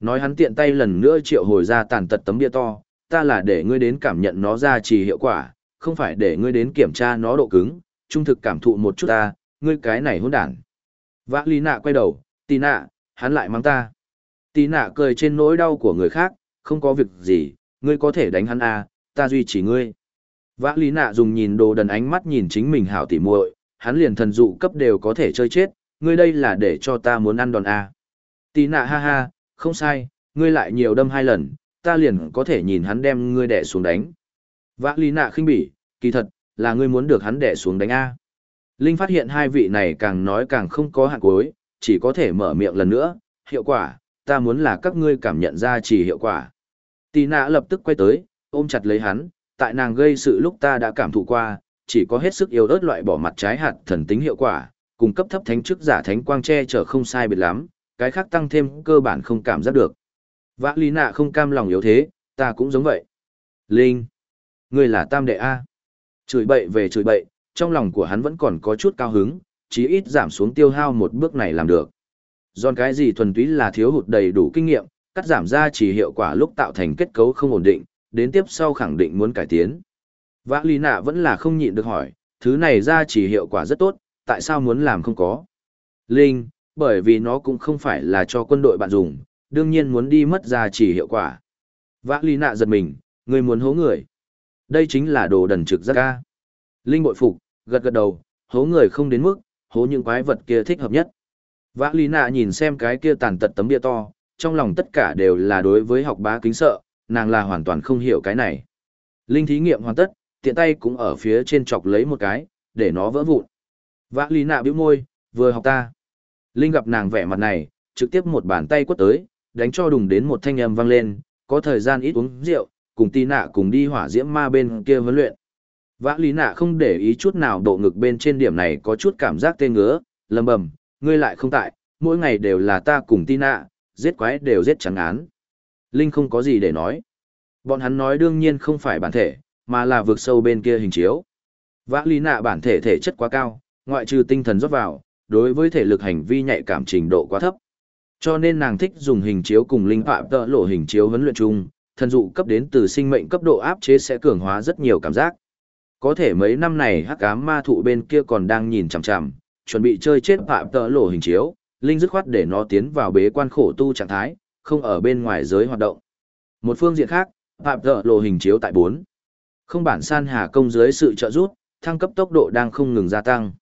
Nói hắn tiện tay lần nữa triệu hồi ra tàn tật tấm bia to, ta là để ngươi đến cảm nhận nó ra trì hiệu quả, không phải để ngươi đến kiểm tra nó độ cứng, trung thực cảm thụ một chút ta, ngươi cái này hỗn đản. Vã lý nạ quay đầu, tì nạ, hắn lại mang ta. Tì nạ cười trên nỗi đau của người khác, không có việc gì, ngươi có thể đánh hắn à, ta duy trì ngươi. Vã lý nạ dùng nhìn đồ đần ánh mắt nhìn chính mình hảo tỉ muội, hắn liền thần dụ cấp đều có thể chơi chết, ngươi đây là để cho ta muốn ăn đòn à. Tì nạ ha ha, không sai, ngươi lại nhiều đâm hai lần, ta liền có thể nhìn hắn đem ngươi đẻ xuống đánh. Vã lý nạ khinh bỉ, kỳ thật, là ngươi muốn được hắn đẻ xuống đánh A. Linh phát hiện hai vị này càng nói càng không có hạn cuối, chỉ có thể mở miệng lần nữa, hiệu quả, ta muốn là các ngươi cảm nhận ra chỉ hiệu quả. Tì nạ lập tức quay tới, ôm chặt lấy hắn, tại nàng gây sự lúc ta đã cảm thụ qua, chỉ có hết sức yếu ớt loại bỏ mặt trái hạt thần tính hiệu quả, cung cấp thấp thánh chức giả thánh quang che chở không sai biệt lắm, cái khác tăng thêm cơ bản không cảm giác được. Vã lý nạ không cam lòng yếu thế, ta cũng giống vậy. Linh, ngươi là tam đệ A. Chửi bậy về chửi bậy, trong lòng của hắn vẫn còn có chút cao hứng, chí ít giảm xuống tiêu hao một bước này làm được. Giòn cái gì thuần túy là thiếu hụt đầy đủ kinh nghiệm, cắt giảm ra chỉ hiệu quả lúc tạo thành kết cấu không ổn định, đến tiếp sau khẳng định muốn cải tiến. Vã lý nạ vẫn là không nhịn được hỏi, thứ này ra chỉ hiệu quả rất tốt, tại sao muốn làm không có? Linh, bởi vì nó cũng không phải là cho quân đội bạn dùng, đương nhiên muốn đi mất ra chỉ hiệu quả. Vã lý nạ giật mình, người muốn hố người. Đây chính là đồ đần trực giác ca. Linh bội phục, gật gật đầu, hố người không đến mức, hố những quái vật kia thích hợp nhất. Vã lý nạ nhìn xem cái kia tàn tật tấm bia to, trong lòng tất cả đều là đối với học bá kính sợ, nàng là hoàn toàn không hiểu cái này. Linh thí nghiệm hoàn tất, tiện tay cũng ở phía trên chọc lấy một cái, để nó vỡ vụn. Vã lý nạ bĩu môi, vừa học ta. Linh gặp nàng vẻ mặt này, trực tiếp một bàn tay quất tới, đánh cho đùng đến một thanh âm vang lên, có thời gian ít uống rượu, cùng tì nạ cùng đi hỏa diễm ma bên kia huấn luyện. Vã lý nạ không để ý chút nào độ ngực bên trên điểm này có chút cảm giác tê ngứa, lầm bầm, ngươi lại không tại, mỗi ngày đều là ta cùng tì nạ, giết quái đều giết trắng án. Linh không có gì để nói. Bọn hắn nói đương nhiên không phải bản thể, mà là vượt sâu bên kia hình chiếu. Vã lý nạ bản thể thể chất quá cao, ngoại trừ tinh thần rót vào, đối với thể lực hành vi nhạy cảm trình độ quá thấp. Cho nên nàng thích dùng hình chiếu cùng linh phạm tợ lộ hình chiếu huấn luyện chung, thần dụ cấp đến từ sinh mệnh cấp độ áp chế sẽ cường hóa rất nhiều cảm giác. Có thể mấy năm này hắc ám ma thụ bên kia còn đang nhìn chằm chằm, chuẩn bị chơi chết phạm tợ lộ hình chiếu, Linh dứt khoát để nó tiến vào bế quan khổ tu trạng thái, không ở bên ngoài giới hoạt động. Một phương diện khác, phạm tợ lộ hình chiếu tại 4. Không bản san hà công dưới sự trợ giúp, thăng cấp tốc độ đang không ngừng gia tăng.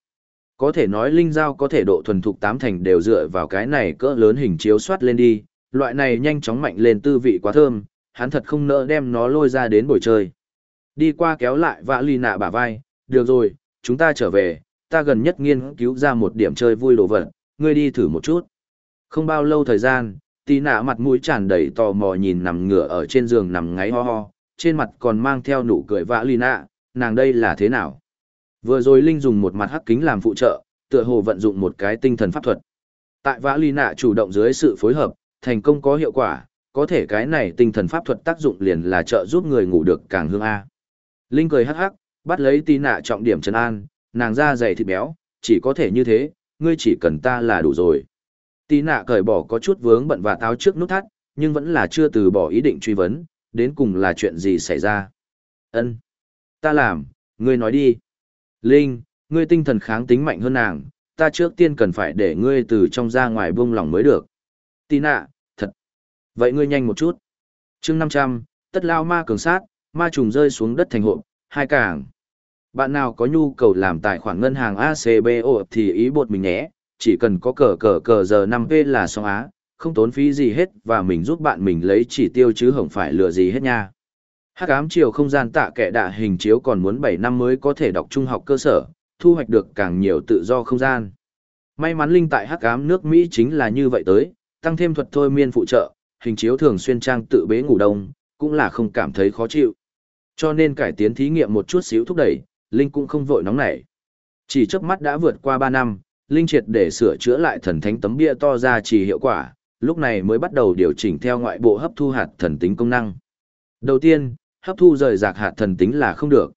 Có thể nói linh giao có thể độ thuần thục tám thành đều dựa vào cái này cỡ lớn hình chiếu soát lên đi, loại này nhanh chóng mạnh lên tư vị quá thơm, hắn thật không nỡ đem nó lôi ra đến buổi chơi. Đi qua kéo lại vã ly nạ bả vai, được rồi, chúng ta trở về, ta gần nhất nghiên cứu ra một điểm chơi vui đồ vật, ngươi đi thử một chút. Không bao lâu thời gian, tí nạ mặt mũi tràn đầy tò mò nhìn nằm ngửa ở trên giường nằm ngáy ho ho, trên mặt còn mang theo nụ cười vã ly nạ, nàng đây là thế nào? Vừa rồi Linh dùng một mặt hắc kính làm phụ trợ, tựa hồ vận dụng một cái tinh thần pháp thuật. Tại vã ly nạ chủ động dưới sự phối hợp, thành công có hiệu quả, có thể cái này tinh thần pháp thuật tác dụng liền là trợ giúp người ngủ được càng hương A. Linh cười hắc hắc, bắt lấy tí nạ trọng điểm trấn an, nàng da dày thịt béo, chỉ có thể như thế, ngươi chỉ cần ta là đủ rồi. Tí nạ cởi bỏ có chút vướng bận và táo trước nút thắt, nhưng vẫn là chưa từ bỏ ý định truy vấn, đến cùng là chuyện gì xảy ra. Ân, Ta làm, ngươi nói đi. Linh, ngươi tinh thần kháng tính mạnh hơn nàng, ta trước tiên cần phải để ngươi từ trong ra ngoài buông lòng mới được. Tí nạ. Vậy ngươi nhanh một chút. chương 500, tất lao ma cường sát, ma trùng rơi xuống đất thành hộ, hai cảng Bạn nào có nhu cầu làm tài khoản ngân hàng ACBO thì ý bột mình nhé, chỉ cần có cờ cờ cờ giờ 5P là xong á, không tốn phí gì hết và mình giúp bạn mình lấy chỉ tiêu chứ không phải lừa gì hết nha. Hắc ám chiều không gian tạ kệ đạ hình chiếu còn muốn 7 năm mới có thể đọc trung học cơ sở, thu hoạch được càng nhiều tự do không gian. May mắn linh tại hắc ám nước Mỹ chính là như vậy tới, tăng thêm thuật thôi miên phụ trợ, hình chiếu thường xuyên trang tự bế ngủ đông, cũng là không cảm thấy khó chịu. Cho nên cải tiến thí nghiệm một chút xíu thúc đẩy, Linh cũng không vội nóng nảy. Chỉ chớp mắt đã vượt qua 3 năm, Linh triệt để sửa chữa lại thần thánh tấm bia to ra chỉ hiệu quả, lúc này mới bắt đầu điều chỉnh theo ngoại bộ hấp thu hạt thần tính công năng. Đầu tiên, hấp thu rời rạc hạt thần tính là không được.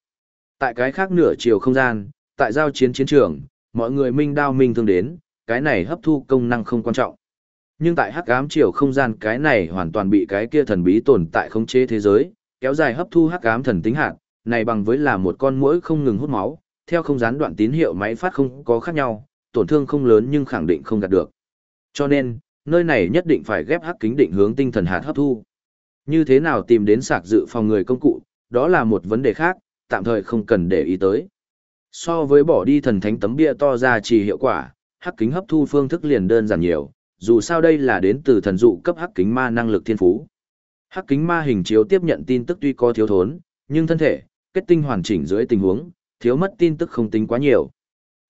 Tại cái khác nửa chiều không gian, tại giao chiến chiến trường, mọi người minh đao minh thương đến, cái này hấp thu công năng không quan trọng. Nhưng tại hắc ám chiều không gian cái này hoàn toàn bị cái kia thần bí tồn tại khống chế thế giới, kéo dài hấp thu hắc ám thần tính hạt, này bằng với là một con muỗi không ngừng hút máu, theo không gián đoạn tín hiệu máy phát không có khác nhau, tổn thương không lớn nhưng khẳng định không đạt được. Cho nên, nơi này nhất định phải ghép hắc kính định hướng tinh thần hạt hấp thu. Như thế nào tìm đến sạc dự phòng người công cụ, đó là một vấn đề khác, tạm thời không cần để ý tới. So với bỏ đi thần thánh tấm bia to ra chỉ hiệu quả, hắc kính hấp thu phương thức liền đơn giản nhiều, dù sao đây là đến từ thần dụ cấp hắc kính ma năng lực thiên phú. Hắc kính ma hình chiếu tiếp nhận tin tức tuy có thiếu thốn, nhưng thân thể, kết tinh hoàn chỉnh dưới tình huống, thiếu mất tin tức không tính quá nhiều.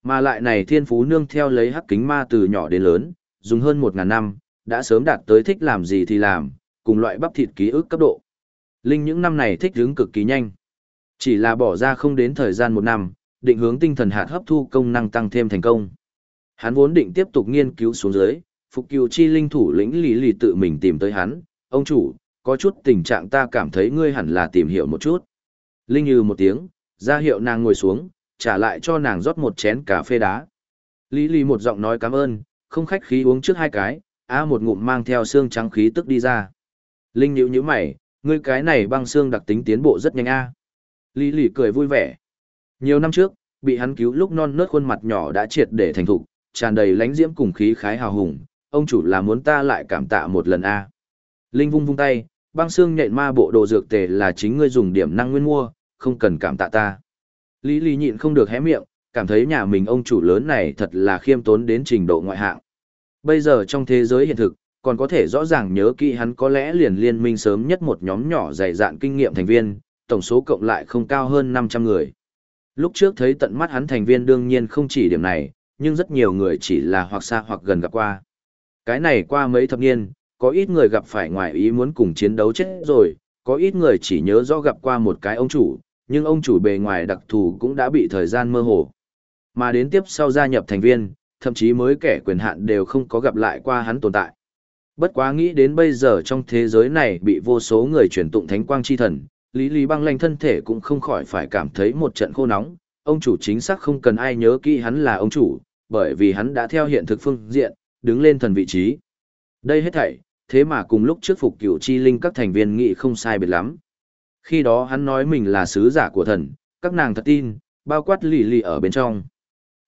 Mà lại này thiên phú nương theo lấy hắc kính ma từ nhỏ đến lớn, dùng hơn một ngàn năm, đã sớm đạt tới thích làm gì thì làm, cùng loại bắp thịt ký ức cấp độ. Linh những năm này thích hướng cực kỳ nhanh. Chỉ là bỏ ra không đến thời gian một năm, định hướng tinh thần hạt hấp thu công năng tăng thêm thành công. Hắn vốn định tiếp tục nghiên cứu xuống dưới, phục cựu chi linh thủ lĩnh lý lì tự mình tìm tới hắn, ông chủ, có chút tình trạng ta cảm thấy ngươi hẳn là tìm hiểu một chút. Linh như một tiếng, ra hiệu nàng ngồi xuống, trả lại cho nàng rót một chén cà phê đá. Lý lì một giọng nói cảm ơn, không khách khí uống trước hai cái, A một ngụm mang theo xương trắng khí tức đi ra. Linh nhíu nhíu mày, ngươi cái này băng xương đặc tính tiến bộ rất nhanh a. Lý lì cười vui vẻ. Nhiều năm trước, bị hắn cứu lúc non nớt khuôn mặt nhỏ đã triệt để thành thục, tràn đầy lánh diễm cùng khí khái hào hùng, ông chủ là muốn ta lại cảm tạ một lần a. Linh vung vung tay, băng xương nhện ma bộ đồ dược tề là chính ngươi dùng điểm năng nguyên mua, không cần cảm tạ ta. Lý Lý nhịn không được hé miệng, cảm thấy nhà mình ông chủ lớn này thật là khiêm tốn đến trình độ ngoại hạng. Bây giờ trong thế giới hiện thực, còn có thể rõ ràng nhớ kỹ hắn có lẽ liền liên minh sớm nhất một nhóm nhỏ dày dạn kinh nghiệm thành viên, tổng số cộng lại không cao hơn 500 người. Lúc trước thấy tận mắt hắn thành viên đương nhiên không chỉ điểm này, nhưng rất nhiều người chỉ là hoặc xa hoặc gần gặp qua. Cái này qua mấy thập niên, có ít người gặp phải ngoài ý muốn cùng chiến đấu chết rồi, có ít người chỉ nhớ do gặp qua một cái ông chủ, nhưng ông chủ bề ngoài đặc thù cũng đã bị thời gian mơ hồ. Mà đến tiếp sau gia nhập thành viên, thậm chí mới kẻ quyền hạn đều không có gặp lại qua hắn tồn tại. Bất quá nghĩ đến bây giờ trong thế giới này bị vô số người truyền tụng thánh quang chi thần, Lý Lý băng lanh thân thể cũng không khỏi phải cảm thấy một trận khô nóng, ông chủ chính xác không cần ai nhớ kỹ hắn là ông chủ, bởi vì hắn đã theo hiện thực phương diện, đứng lên thần vị trí. Đây hết thảy, thế mà cùng lúc trước phục cửu chi linh các thành viên nghị không sai biệt lắm. Khi đó hắn nói mình là sứ giả của thần, Các nàng thật tin, bao quát lì lì ở bên trong.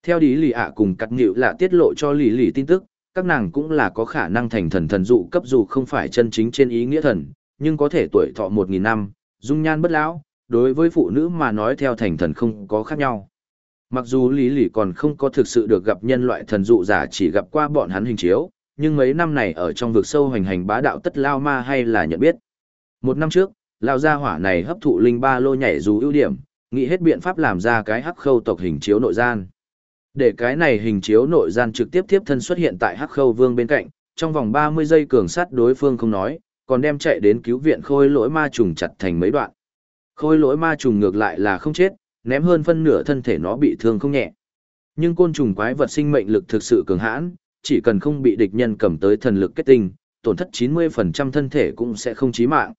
Theo đi lì ạ cùng cắt nghịu là tiết lộ cho lì lì tin tức, các nàng cũng là có khả năng thành thần thần dụ cấp dù không phải chân chính trên ý nghĩa thần, nhưng có thể tuổi thọ một nghìn năm, dung nhan bất lão, đối với phụ nữ mà nói theo thành thần không có khác nhau. Mặc dù Lý Lỷ còn không có thực sự được gặp nhân loại thần dụ giả chỉ gặp qua bọn hắn hình chiếu, nhưng mấy năm này ở trong vực sâu hành hành bá đạo tất lao ma hay là nhận biết. Một năm trước, lao gia hỏa này hấp thụ linh ba lô nhảy dù ưu điểm, nghĩ hết biện pháp làm ra cái hắc khâu tộc hình chiếu nội gian. Để cái này hình chiếu nội gian trực tiếp tiếp thân xuất hiện tại hắc khâu vương bên cạnh, trong vòng 30 giây cường sát đối phương không nói, còn đem chạy đến cứu viện khôi lỗi ma trùng chặt thành mấy đoạn. Khôi lỗi ma trùng ngược lại là không chết, ném hơn phân nửa thân thể nó bị thương không nhẹ. Nhưng côn trùng quái vật sinh mệnh lực thực sự cường hãn, chỉ cần không bị địch nhân cầm tới thần lực kết tinh, tổn thất 90% thân thể cũng sẽ không chí mạng.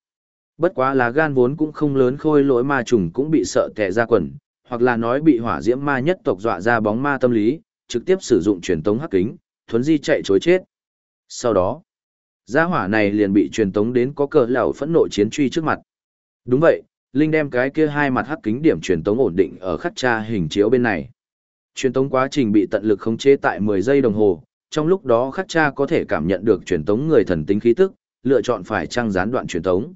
Bất quá là gan vốn cũng không lớn khôi lỗi ma trùng cũng bị sợ tè ra quần, hoặc là nói bị hỏa diễm ma nhất tộc dọa ra bóng ma tâm lý, trực tiếp sử dụng truyền tống hắc kính, thuấn di chạy chối chết. Sau đó, gia hỏa này liền bị truyền tống đến có cờ lão phẫn nộ chiến truy trước mặt. Đúng vậy, Linh đem cái kia hai mặt hắc kính điểm truyền tống ổn định ở khắc tra hình chiếu bên này. Truyền tống quá trình bị tận lực khống chế tại 10 giây đồng hồ, trong lúc đó khắc tra có thể cảm nhận được truyền tống người thần tính khí tức, lựa chọn phải trang gián đoạn truyền tống.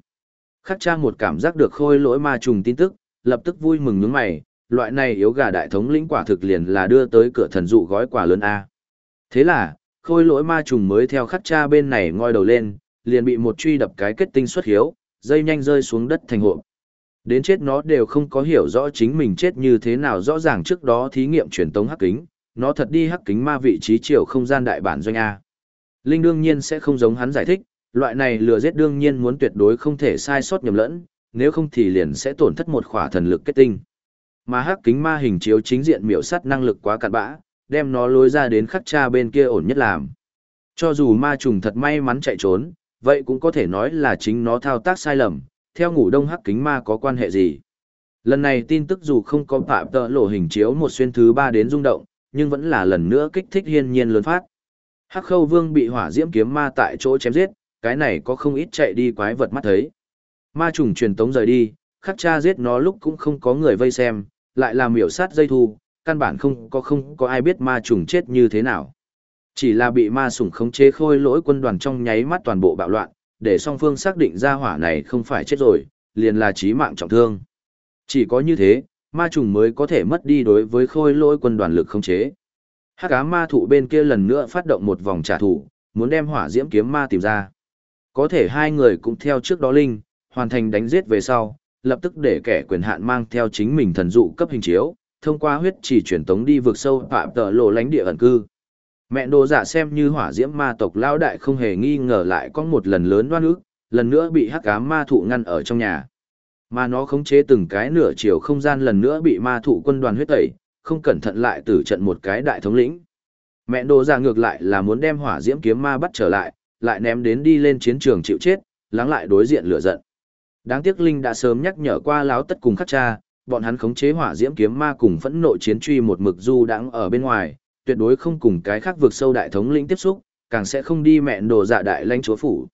Khắc tra một cảm giác được khôi lỗi ma trùng tin tức, lập tức vui mừng nhướng mày, loại này yếu gà đại thống lĩnh quả thực liền là đưa tới cửa thần dụ gói quà lớn A. Thế là, khôi lỗi ma trùng mới theo khắc cha bên này ngoi đầu lên, liền bị một truy đập cái kết tinh xuất hiếu, dây nhanh rơi xuống đất thành hộp. Đến chết nó đều không có hiểu rõ chính mình chết như thế nào rõ ràng trước đó thí nghiệm truyền tống hắc kính, nó thật đi hắc kính ma vị trí chiều không gian đại bản doanh A. Linh đương nhiên sẽ không giống hắn giải thích, loại này lừa giết đương nhiên muốn tuyệt đối không thể sai sót nhầm lẫn, nếu không thì liền sẽ tổn thất một khỏa thần lực kết tinh. Mà hắc kính ma hình chiếu chính diện miểu sát năng lực quá cạn bã, đem nó lôi ra đến khắc cha bên kia ổn nhất làm. Cho dù ma trùng thật may mắn chạy trốn, vậy cũng có thể nói là chính nó thao tác sai lầm, theo ngủ đông hắc kính ma có quan hệ gì. Lần này tin tức dù không có phạm tợ lộ hình chiếu một xuyên thứ ba đến rung động, nhưng vẫn là lần nữa kích thích hiên nhiên lớn phát. Hắc khâu vương bị hỏa diễm kiếm ma tại chỗ chém giết, cái này có không ít chạy đi quái vật mắt thấy. Ma trùng truyền tống rời đi, khắc cha giết nó lúc cũng không có người vây xem, lại làm miểu sát dây thu, căn bản không có không có ai biết ma trùng chết như thế nào. Chỉ là bị ma sủng khống chế khôi lỗi quân đoàn trong nháy mắt toàn bộ bạo loạn, để song phương xác định ra hỏa này không phải chết rồi, liền là chí mạng trọng thương. Chỉ có như thế, ma trùng mới có thể mất đi đối với khôi lỗi quân đoàn lực không chế. Hắc ám ma thụ bên kia lần nữa phát động một vòng trả thù, muốn đem hỏa diễm kiếm ma tìm ra. Có thể hai người cũng theo trước đó linh, hoàn thành đánh giết về sau, lập tức để kẻ quyền hạn mang theo chính mình thần dụ cấp hình chiếu, thông qua huyết chỉ truyền tống đi vượt sâu phạm tợ lộ lánh địa ẩn cư. Mẹ đồ giả xem như hỏa diễm ma tộc lao đại không hề nghi ngờ lại có một lần lớn đoan ức, lần nữa bị hắc ám ma thụ ngăn ở trong nhà. Mà nó khống chế từng cái nửa chiều không gian lần nữa bị ma thụ quân đoàn huyết tẩy, không cẩn thận lại tử trận một cái đại thống lĩnh. Mẹ đồ giả ngược lại là muốn đem hỏa diễm kiếm ma bắt trở lại, lại ném đến đi lên chiến trường chịu chết, lắng lại đối diện lửa giận. Đáng tiếc Linh đã sớm nhắc nhở qua láo tất cùng khắc cha, bọn hắn khống chế hỏa diễm kiếm ma cùng phẫn nộ chiến truy một mực du đãng ở bên ngoài, tuyệt đối không cùng cái khác vượt sâu đại thống lĩnh tiếp xúc, càng sẽ không đi mẹn đồ dạ đại lãnh chúa phủ.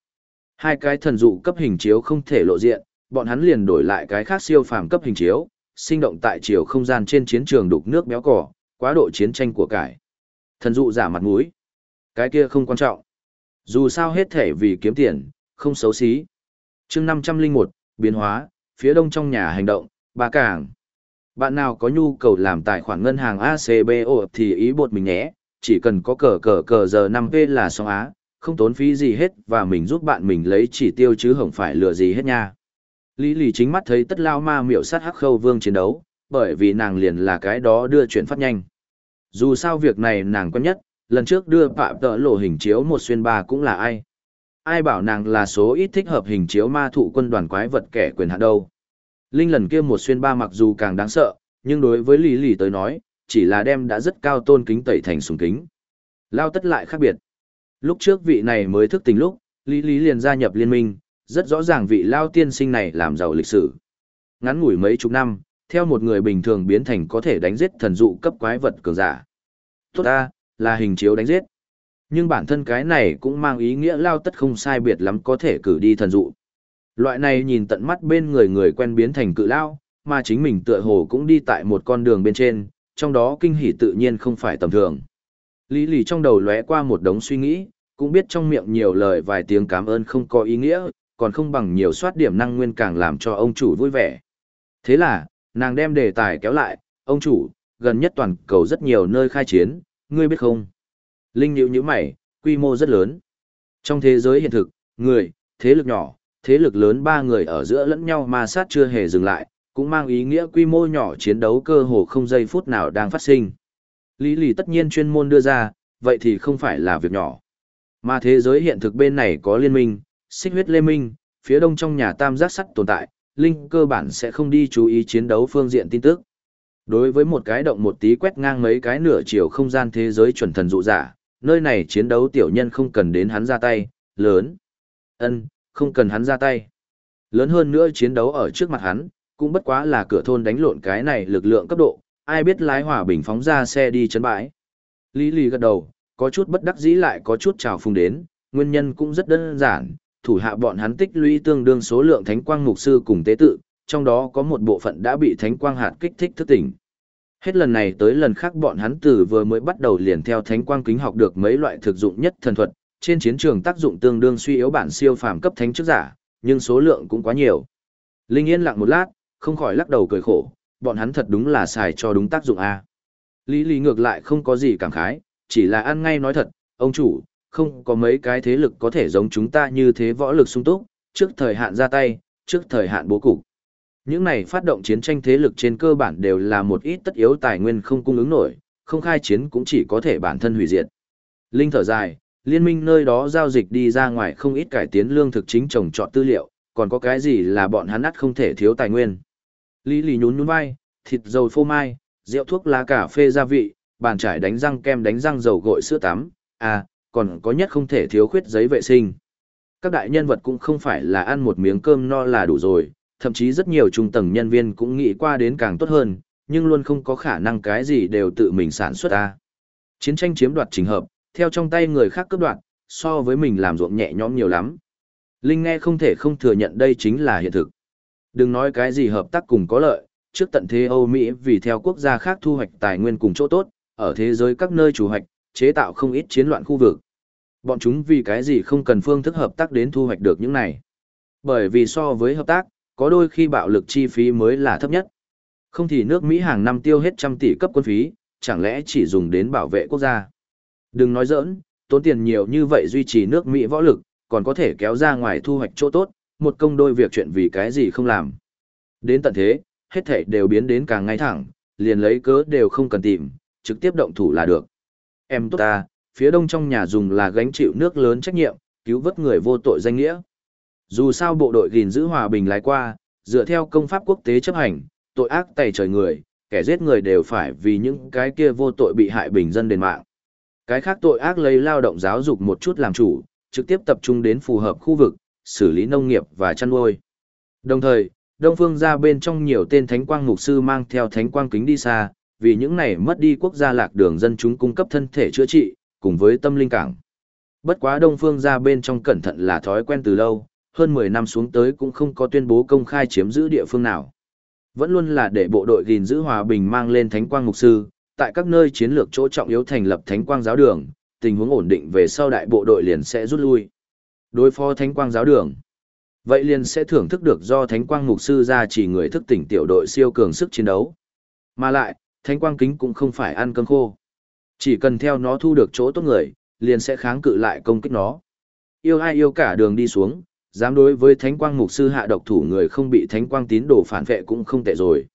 Hai cái thần dụ cấp hình chiếu không thể lộ diện, bọn hắn liền đổi lại cái khác siêu phàm cấp hình chiếu, sinh động tại chiều không gian trên chiến trường đục nước béo cỏ, quá độ chiến tranh của cải. Thần dụ giả mặt mũi. Cái kia không quan trọng. Dù sao hết thể vì kiếm tiền, không xấu xí. chương 501, biến hóa, phía đông trong nhà hành động, ba cảng. Bạn nào có nhu cầu làm tài khoản ngân hàng ACBO thì ý bột mình nhé, chỉ cần có cờ cờ cờ giờ 5P là xong á, không tốn phí gì hết và mình giúp bạn mình lấy chỉ tiêu chứ không phải lừa gì hết nha. Lý lì chính mắt thấy tất lao ma miệu sát hắc khâu vương chiến đấu, bởi vì nàng liền là cái đó đưa chuyển phát nhanh. Dù sao việc này nàng quen nhất, lần trước đưa phạm tợ lộ hình chiếu một xuyên ba cũng là ai ai bảo nàng là số ít thích hợp hình chiếu ma thụ quân đoàn quái vật kẻ quyền hạn đâu. Linh lần kia một xuyên ba mặc dù càng đáng sợ, nhưng đối với Lý Lì tới nói, chỉ là đem đã rất cao tôn kính tẩy thành sùng kính. Lao tất lại khác biệt. Lúc trước vị này mới thức tình lúc, Lý Lý liền gia nhập liên minh, rất rõ ràng vị Lao tiên sinh này làm giàu lịch sử. Ngắn ngủi mấy chục năm, theo một người bình thường biến thành có thể đánh giết thần dụ cấp quái vật cường giả. Tốt ta, là hình chiếu đánh giết. Nhưng bản thân cái này cũng mang ý nghĩa lao tất không sai biệt lắm có thể cử đi thần dụ. Loại này nhìn tận mắt bên người người quen biến thành cự lao, mà chính mình tựa hồ cũng đi tại một con đường bên trên, trong đó kinh hỉ tự nhiên không phải tầm thường. Lý lì trong đầu lóe qua một đống suy nghĩ, cũng biết trong miệng nhiều lời vài tiếng cảm ơn không có ý nghĩa, còn không bằng nhiều soát điểm năng nguyên càng làm cho ông chủ vui vẻ. Thế là, nàng đem đề tài kéo lại, ông chủ, gần nhất toàn cầu rất nhiều nơi khai chiến, ngươi biết không? Linh nhíu như mày, quy mô rất lớn. Trong thế giới hiện thực, người, thế lực nhỏ, thế lực lớn ba người ở giữa lẫn nhau mà sát chưa hề dừng lại, cũng mang ý nghĩa quy mô nhỏ chiến đấu cơ hồ không giây phút nào đang phát sinh. Lý lì tất nhiên chuyên môn đưa ra, vậy thì không phải là việc nhỏ. Mà thế giới hiện thực bên này có liên minh, xích huyết lê minh, phía đông trong nhà tam giác sắt tồn tại, Linh cơ bản sẽ không đi chú ý chiến đấu phương diện tin tức. Đối với một cái động một tí quét ngang mấy cái nửa chiều không gian thế giới chuẩn thần dụ giả, nơi này chiến đấu tiểu nhân không cần đến hắn ra tay, lớn. ân không cần hắn ra tay. Lớn hơn nữa chiến đấu ở trước mặt hắn, cũng bất quá là cửa thôn đánh lộn cái này lực lượng cấp độ, ai biết lái hỏa bình phóng ra xe đi chấn bãi. Lý Lý gật đầu, có chút bất đắc dĩ lại có chút trào phung đến, nguyên nhân cũng rất đơn giản, thủ hạ bọn hắn tích lũy tương đương số lượng thánh quang mục sư cùng tế tự, trong đó có một bộ phận đã bị thánh quang hạt kích thích thức tỉnh. Hết lần này tới lần khác bọn hắn từ vừa mới bắt đầu liền theo thánh quang kính học được mấy loại thực dụng nhất thần thuật, trên chiến trường tác dụng tương đương suy yếu bản siêu phàm cấp thánh chức giả, nhưng số lượng cũng quá nhiều. Linh yên lặng một lát, không khỏi lắc đầu cười khổ, bọn hắn thật đúng là xài cho đúng tác dụng a. Lý Lý ngược lại không có gì cảm khái, chỉ là ăn ngay nói thật, ông chủ, không có mấy cái thế lực có thể giống chúng ta như thế võ lực sung túc, trước thời hạn ra tay, trước thời hạn bố cục. Những này phát động chiến tranh thế lực trên cơ bản đều là một ít tất yếu tài nguyên không cung ứng nổi, không khai chiến cũng chỉ có thể bản thân hủy diệt. Linh thở dài, liên minh nơi đó giao dịch đi ra ngoài không ít cải tiến lương thực chính trồng trọt tư liệu, còn có cái gì là bọn hắn ắt không thể thiếu tài nguyên. Lý lì nhún nhún vai, thịt dầu phô mai, rượu thuốc lá cà phê gia vị, bàn trải đánh răng kem đánh răng dầu gội sữa tắm, à, còn có nhất không thể thiếu khuyết giấy vệ sinh. Các đại nhân vật cũng không phải là ăn một miếng cơm no là đủ rồi, thậm chí rất nhiều trung tầng nhân viên cũng nghĩ qua đến càng tốt hơn, nhưng luôn không có khả năng cái gì đều tự mình sản xuất ra. Chiến tranh chiếm đoạt trình hợp, theo trong tay người khác cướp đoạt, so với mình làm ruộng nhẹ nhõm nhiều lắm. Linh nghe không thể không thừa nhận đây chính là hiện thực. Đừng nói cái gì hợp tác cùng có lợi, trước tận thế Âu Mỹ vì theo quốc gia khác thu hoạch tài nguyên cùng chỗ tốt, ở thế giới các nơi chủ hoạch, chế tạo không ít chiến loạn khu vực. Bọn chúng vì cái gì không cần phương thức hợp tác đến thu hoạch được những này. Bởi vì so với hợp tác, có đôi khi bạo lực chi phí mới là thấp nhất. Không thì nước Mỹ hàng năm tiêu hết trăm tỷ cấp quân phí, chẳng lẽ chỉ dùng đến bảo vệ quốc gia. Đừng nói giỡn, tốn tiền nhiều như vậy duy trì nước Mỹ võ lực, còn có thể kéo ra ngoài thu hoạch chỗ tốt, một công đôi việc chuyện vì cái gì không làm. Đến tận thế, hết thảy đều biến đến càng ngay thẳng, liền lấy cớ đều không cần tìm, trực tiếp động thủ là được. Em tốt ta, phía đông trong nhà dùng là gánh chịu nước lớn trách nhiệm, cứu vớt người vô tội danh nghĩa. Dù sao bộ đội gìn giữ hòa bình lái qua, dựa theo công pháp quốc tế chấp hành, tội ác tày trời người, kẻ giết người đều phải vì những cái kia vô tội bị hại bình dân đền mạng. Cái khác tội ác lấy lao động giáo dục một chút làm chủ, trực tiếp tập trung đến phù hợp khu vực, xử lý nông nghiệp và chăn nuôi. Đồng thời, Đông Phương ra bên trong nhiều tên thánh quang mục sư mang theo thánh quang kính đi xa, vì những này mất đi quốc gia lạc đường dân chúng cung cấp thân thể chữa trị, cùng với tâm linh cảng. Bất quá Đông Phương ra bên trong cẩn thận là thói quen từ lâu, hơn 10 năm xuống tới cũng không có tuyên bố công khai chiếm giữ địa phương nào. Vẫn luôn là để bộ đội gìn giữ hòa bình mang lên thánh quang mục sư, tại các nơi chiến lược chỗ trọng yếu thành lập thánh quang giáo đường, tình huống ổn định về sau đại bộ đội liền sẽ rút lui. Đối phó thánh quang giáo đường. Vậy liền sẽ thưởng thức được do thánh quang mục sư ra chỉ người thức tỉnh tiểu đội siêu cường sức chiến đấu. Mà lại, thánh quang kính cũng không phải ăn cơm khô. Chỉ cần theo nó thu được chỗ tốt người, liền sẽ kháng cự lại công kích nó. Yêu ai yêu cả đường đi xuống, dám đối với thánh quang mục sư hạ độc thủ người không bị thánh quang tín đồ phản vệ cũng không tệ rồi.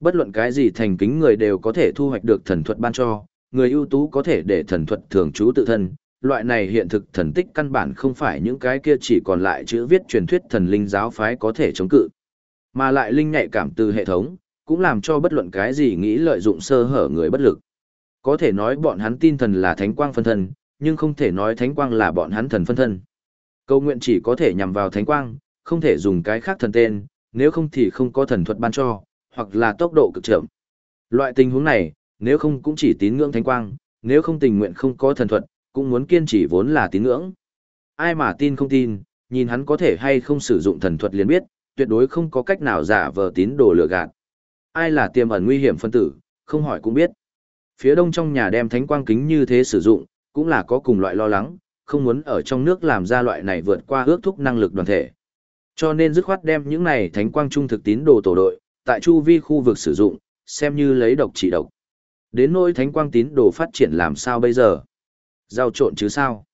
Bất luận cái gì thành kính người đều có thể thu hoạch được thần thuật ban cho, người ưu tú có thể để thần thuật thường trú tự thân. Loại này hiện thực thần tích căn bản không phải những cái kia chỉ còn lại chữ viết truyền thuyết thần linh giáo phái có thể chống cự. Mà lại linh nhạy cảm từ hệ thống, cũng làm cho bất luận cái gì nghĩ lợi dụng sơ hở người bất lực. Có thể nói bọn hắn tin thần là thánh quang phân thân, nhưng không thể nói thánh quang là bọn hắn thần phân thân. Câu nguyện chỉ có thể nhằm vào thánh quang, không thể dùng cái khác thần tên, nếu không thì không có thần thuật ban cho, hoặc là tốc độ cực chậm. Loại tình huống này, nếu không cũng chỉ tín ngưỡng thánh quang, nếu không tình nguyện không có thần thuật, cũng muốn kiên trì vốn là tín ngưỡng. Ai mà tin không tin, nhìn hắn có thể hay không sử dụng thần thuật liền biết, tuyệt đối không có cách nào giả vờ tín đồ lừa gạt. ai là tiềm ẩn nguy hiểm phân tử, không hỏi cũng biết. Phía đông trong nhà đem thánh quang kính như thế sử dụng, cũng là có cùng loại lo lắng, không muốn ở trong nước làm ra loại này vượt qua ước thúc năng lực đoàn thể. Cho nên dứt khoát đem những này thánh quang trung thực tín đồ tổ đội, tại chu vi khu vực sử dụng, xem như lấy độc trị độc. Đến nỗi thánh quang tín đồ phát triển làm sao bây giờ? Giao trộn chứ sao?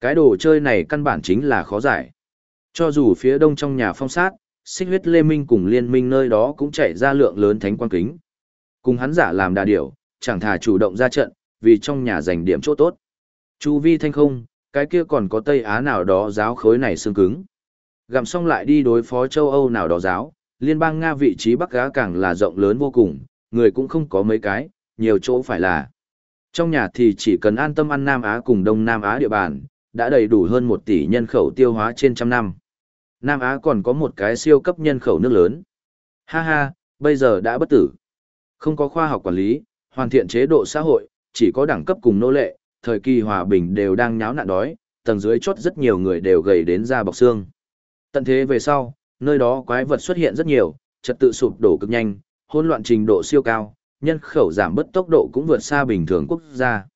Cái đồ chơi này căn bản chính là khó giải. Cho dù phía đông trong nhà phong sát, xích huyết lê minh cùng liên minh nơi đó cũng chạy ra lượng lớn thánh quang kính. Cùng hắn giả làm đà điểu, chẳng thà chủ động ra trận, vì trong nhà giành điểm chỗ tốt. Chu vi thanh không, cái kia còn có Tây Á nào đó giáo khối này xương cứng. Gặm xong lại đi đối phó châu Âu nào đó giáo, liên bang Nga vị trí Bắc Á càng là rộng lớn vô cùng, người cũng không có mấy cái, nhiều chỗ phải là. Trong nhà thì chỉ cần an tâm ăn Nam Á cùng Đông Nam Á địa bàn, đã đầy đủ hơn một tỷ nhân khẩu tiêu hóa trên trăm năm. Nam Á còn có một cái siêu cấp nhân khẩu nước lớn. Ha ha, bây giờ đã bất tử. Không có khoa học quản lý, hoàn thiện chế độ xã hội, chỉ có đẳng cấp cùng nô lệ, thời kỳ hòa bình đều đang nháo nạn đói, tầng dưới chốt rất nhiều người đều gầy đến da bọc xương. Tận thế về sau, nơi đó quái vật xuất hiện rất nhiều, trật tự sụp đổ cực nhanh, hỗn loạn trình độ siêu cao, nhân khẩu giảm bất tốc độ cũng vượt xa bình thường quốc gia.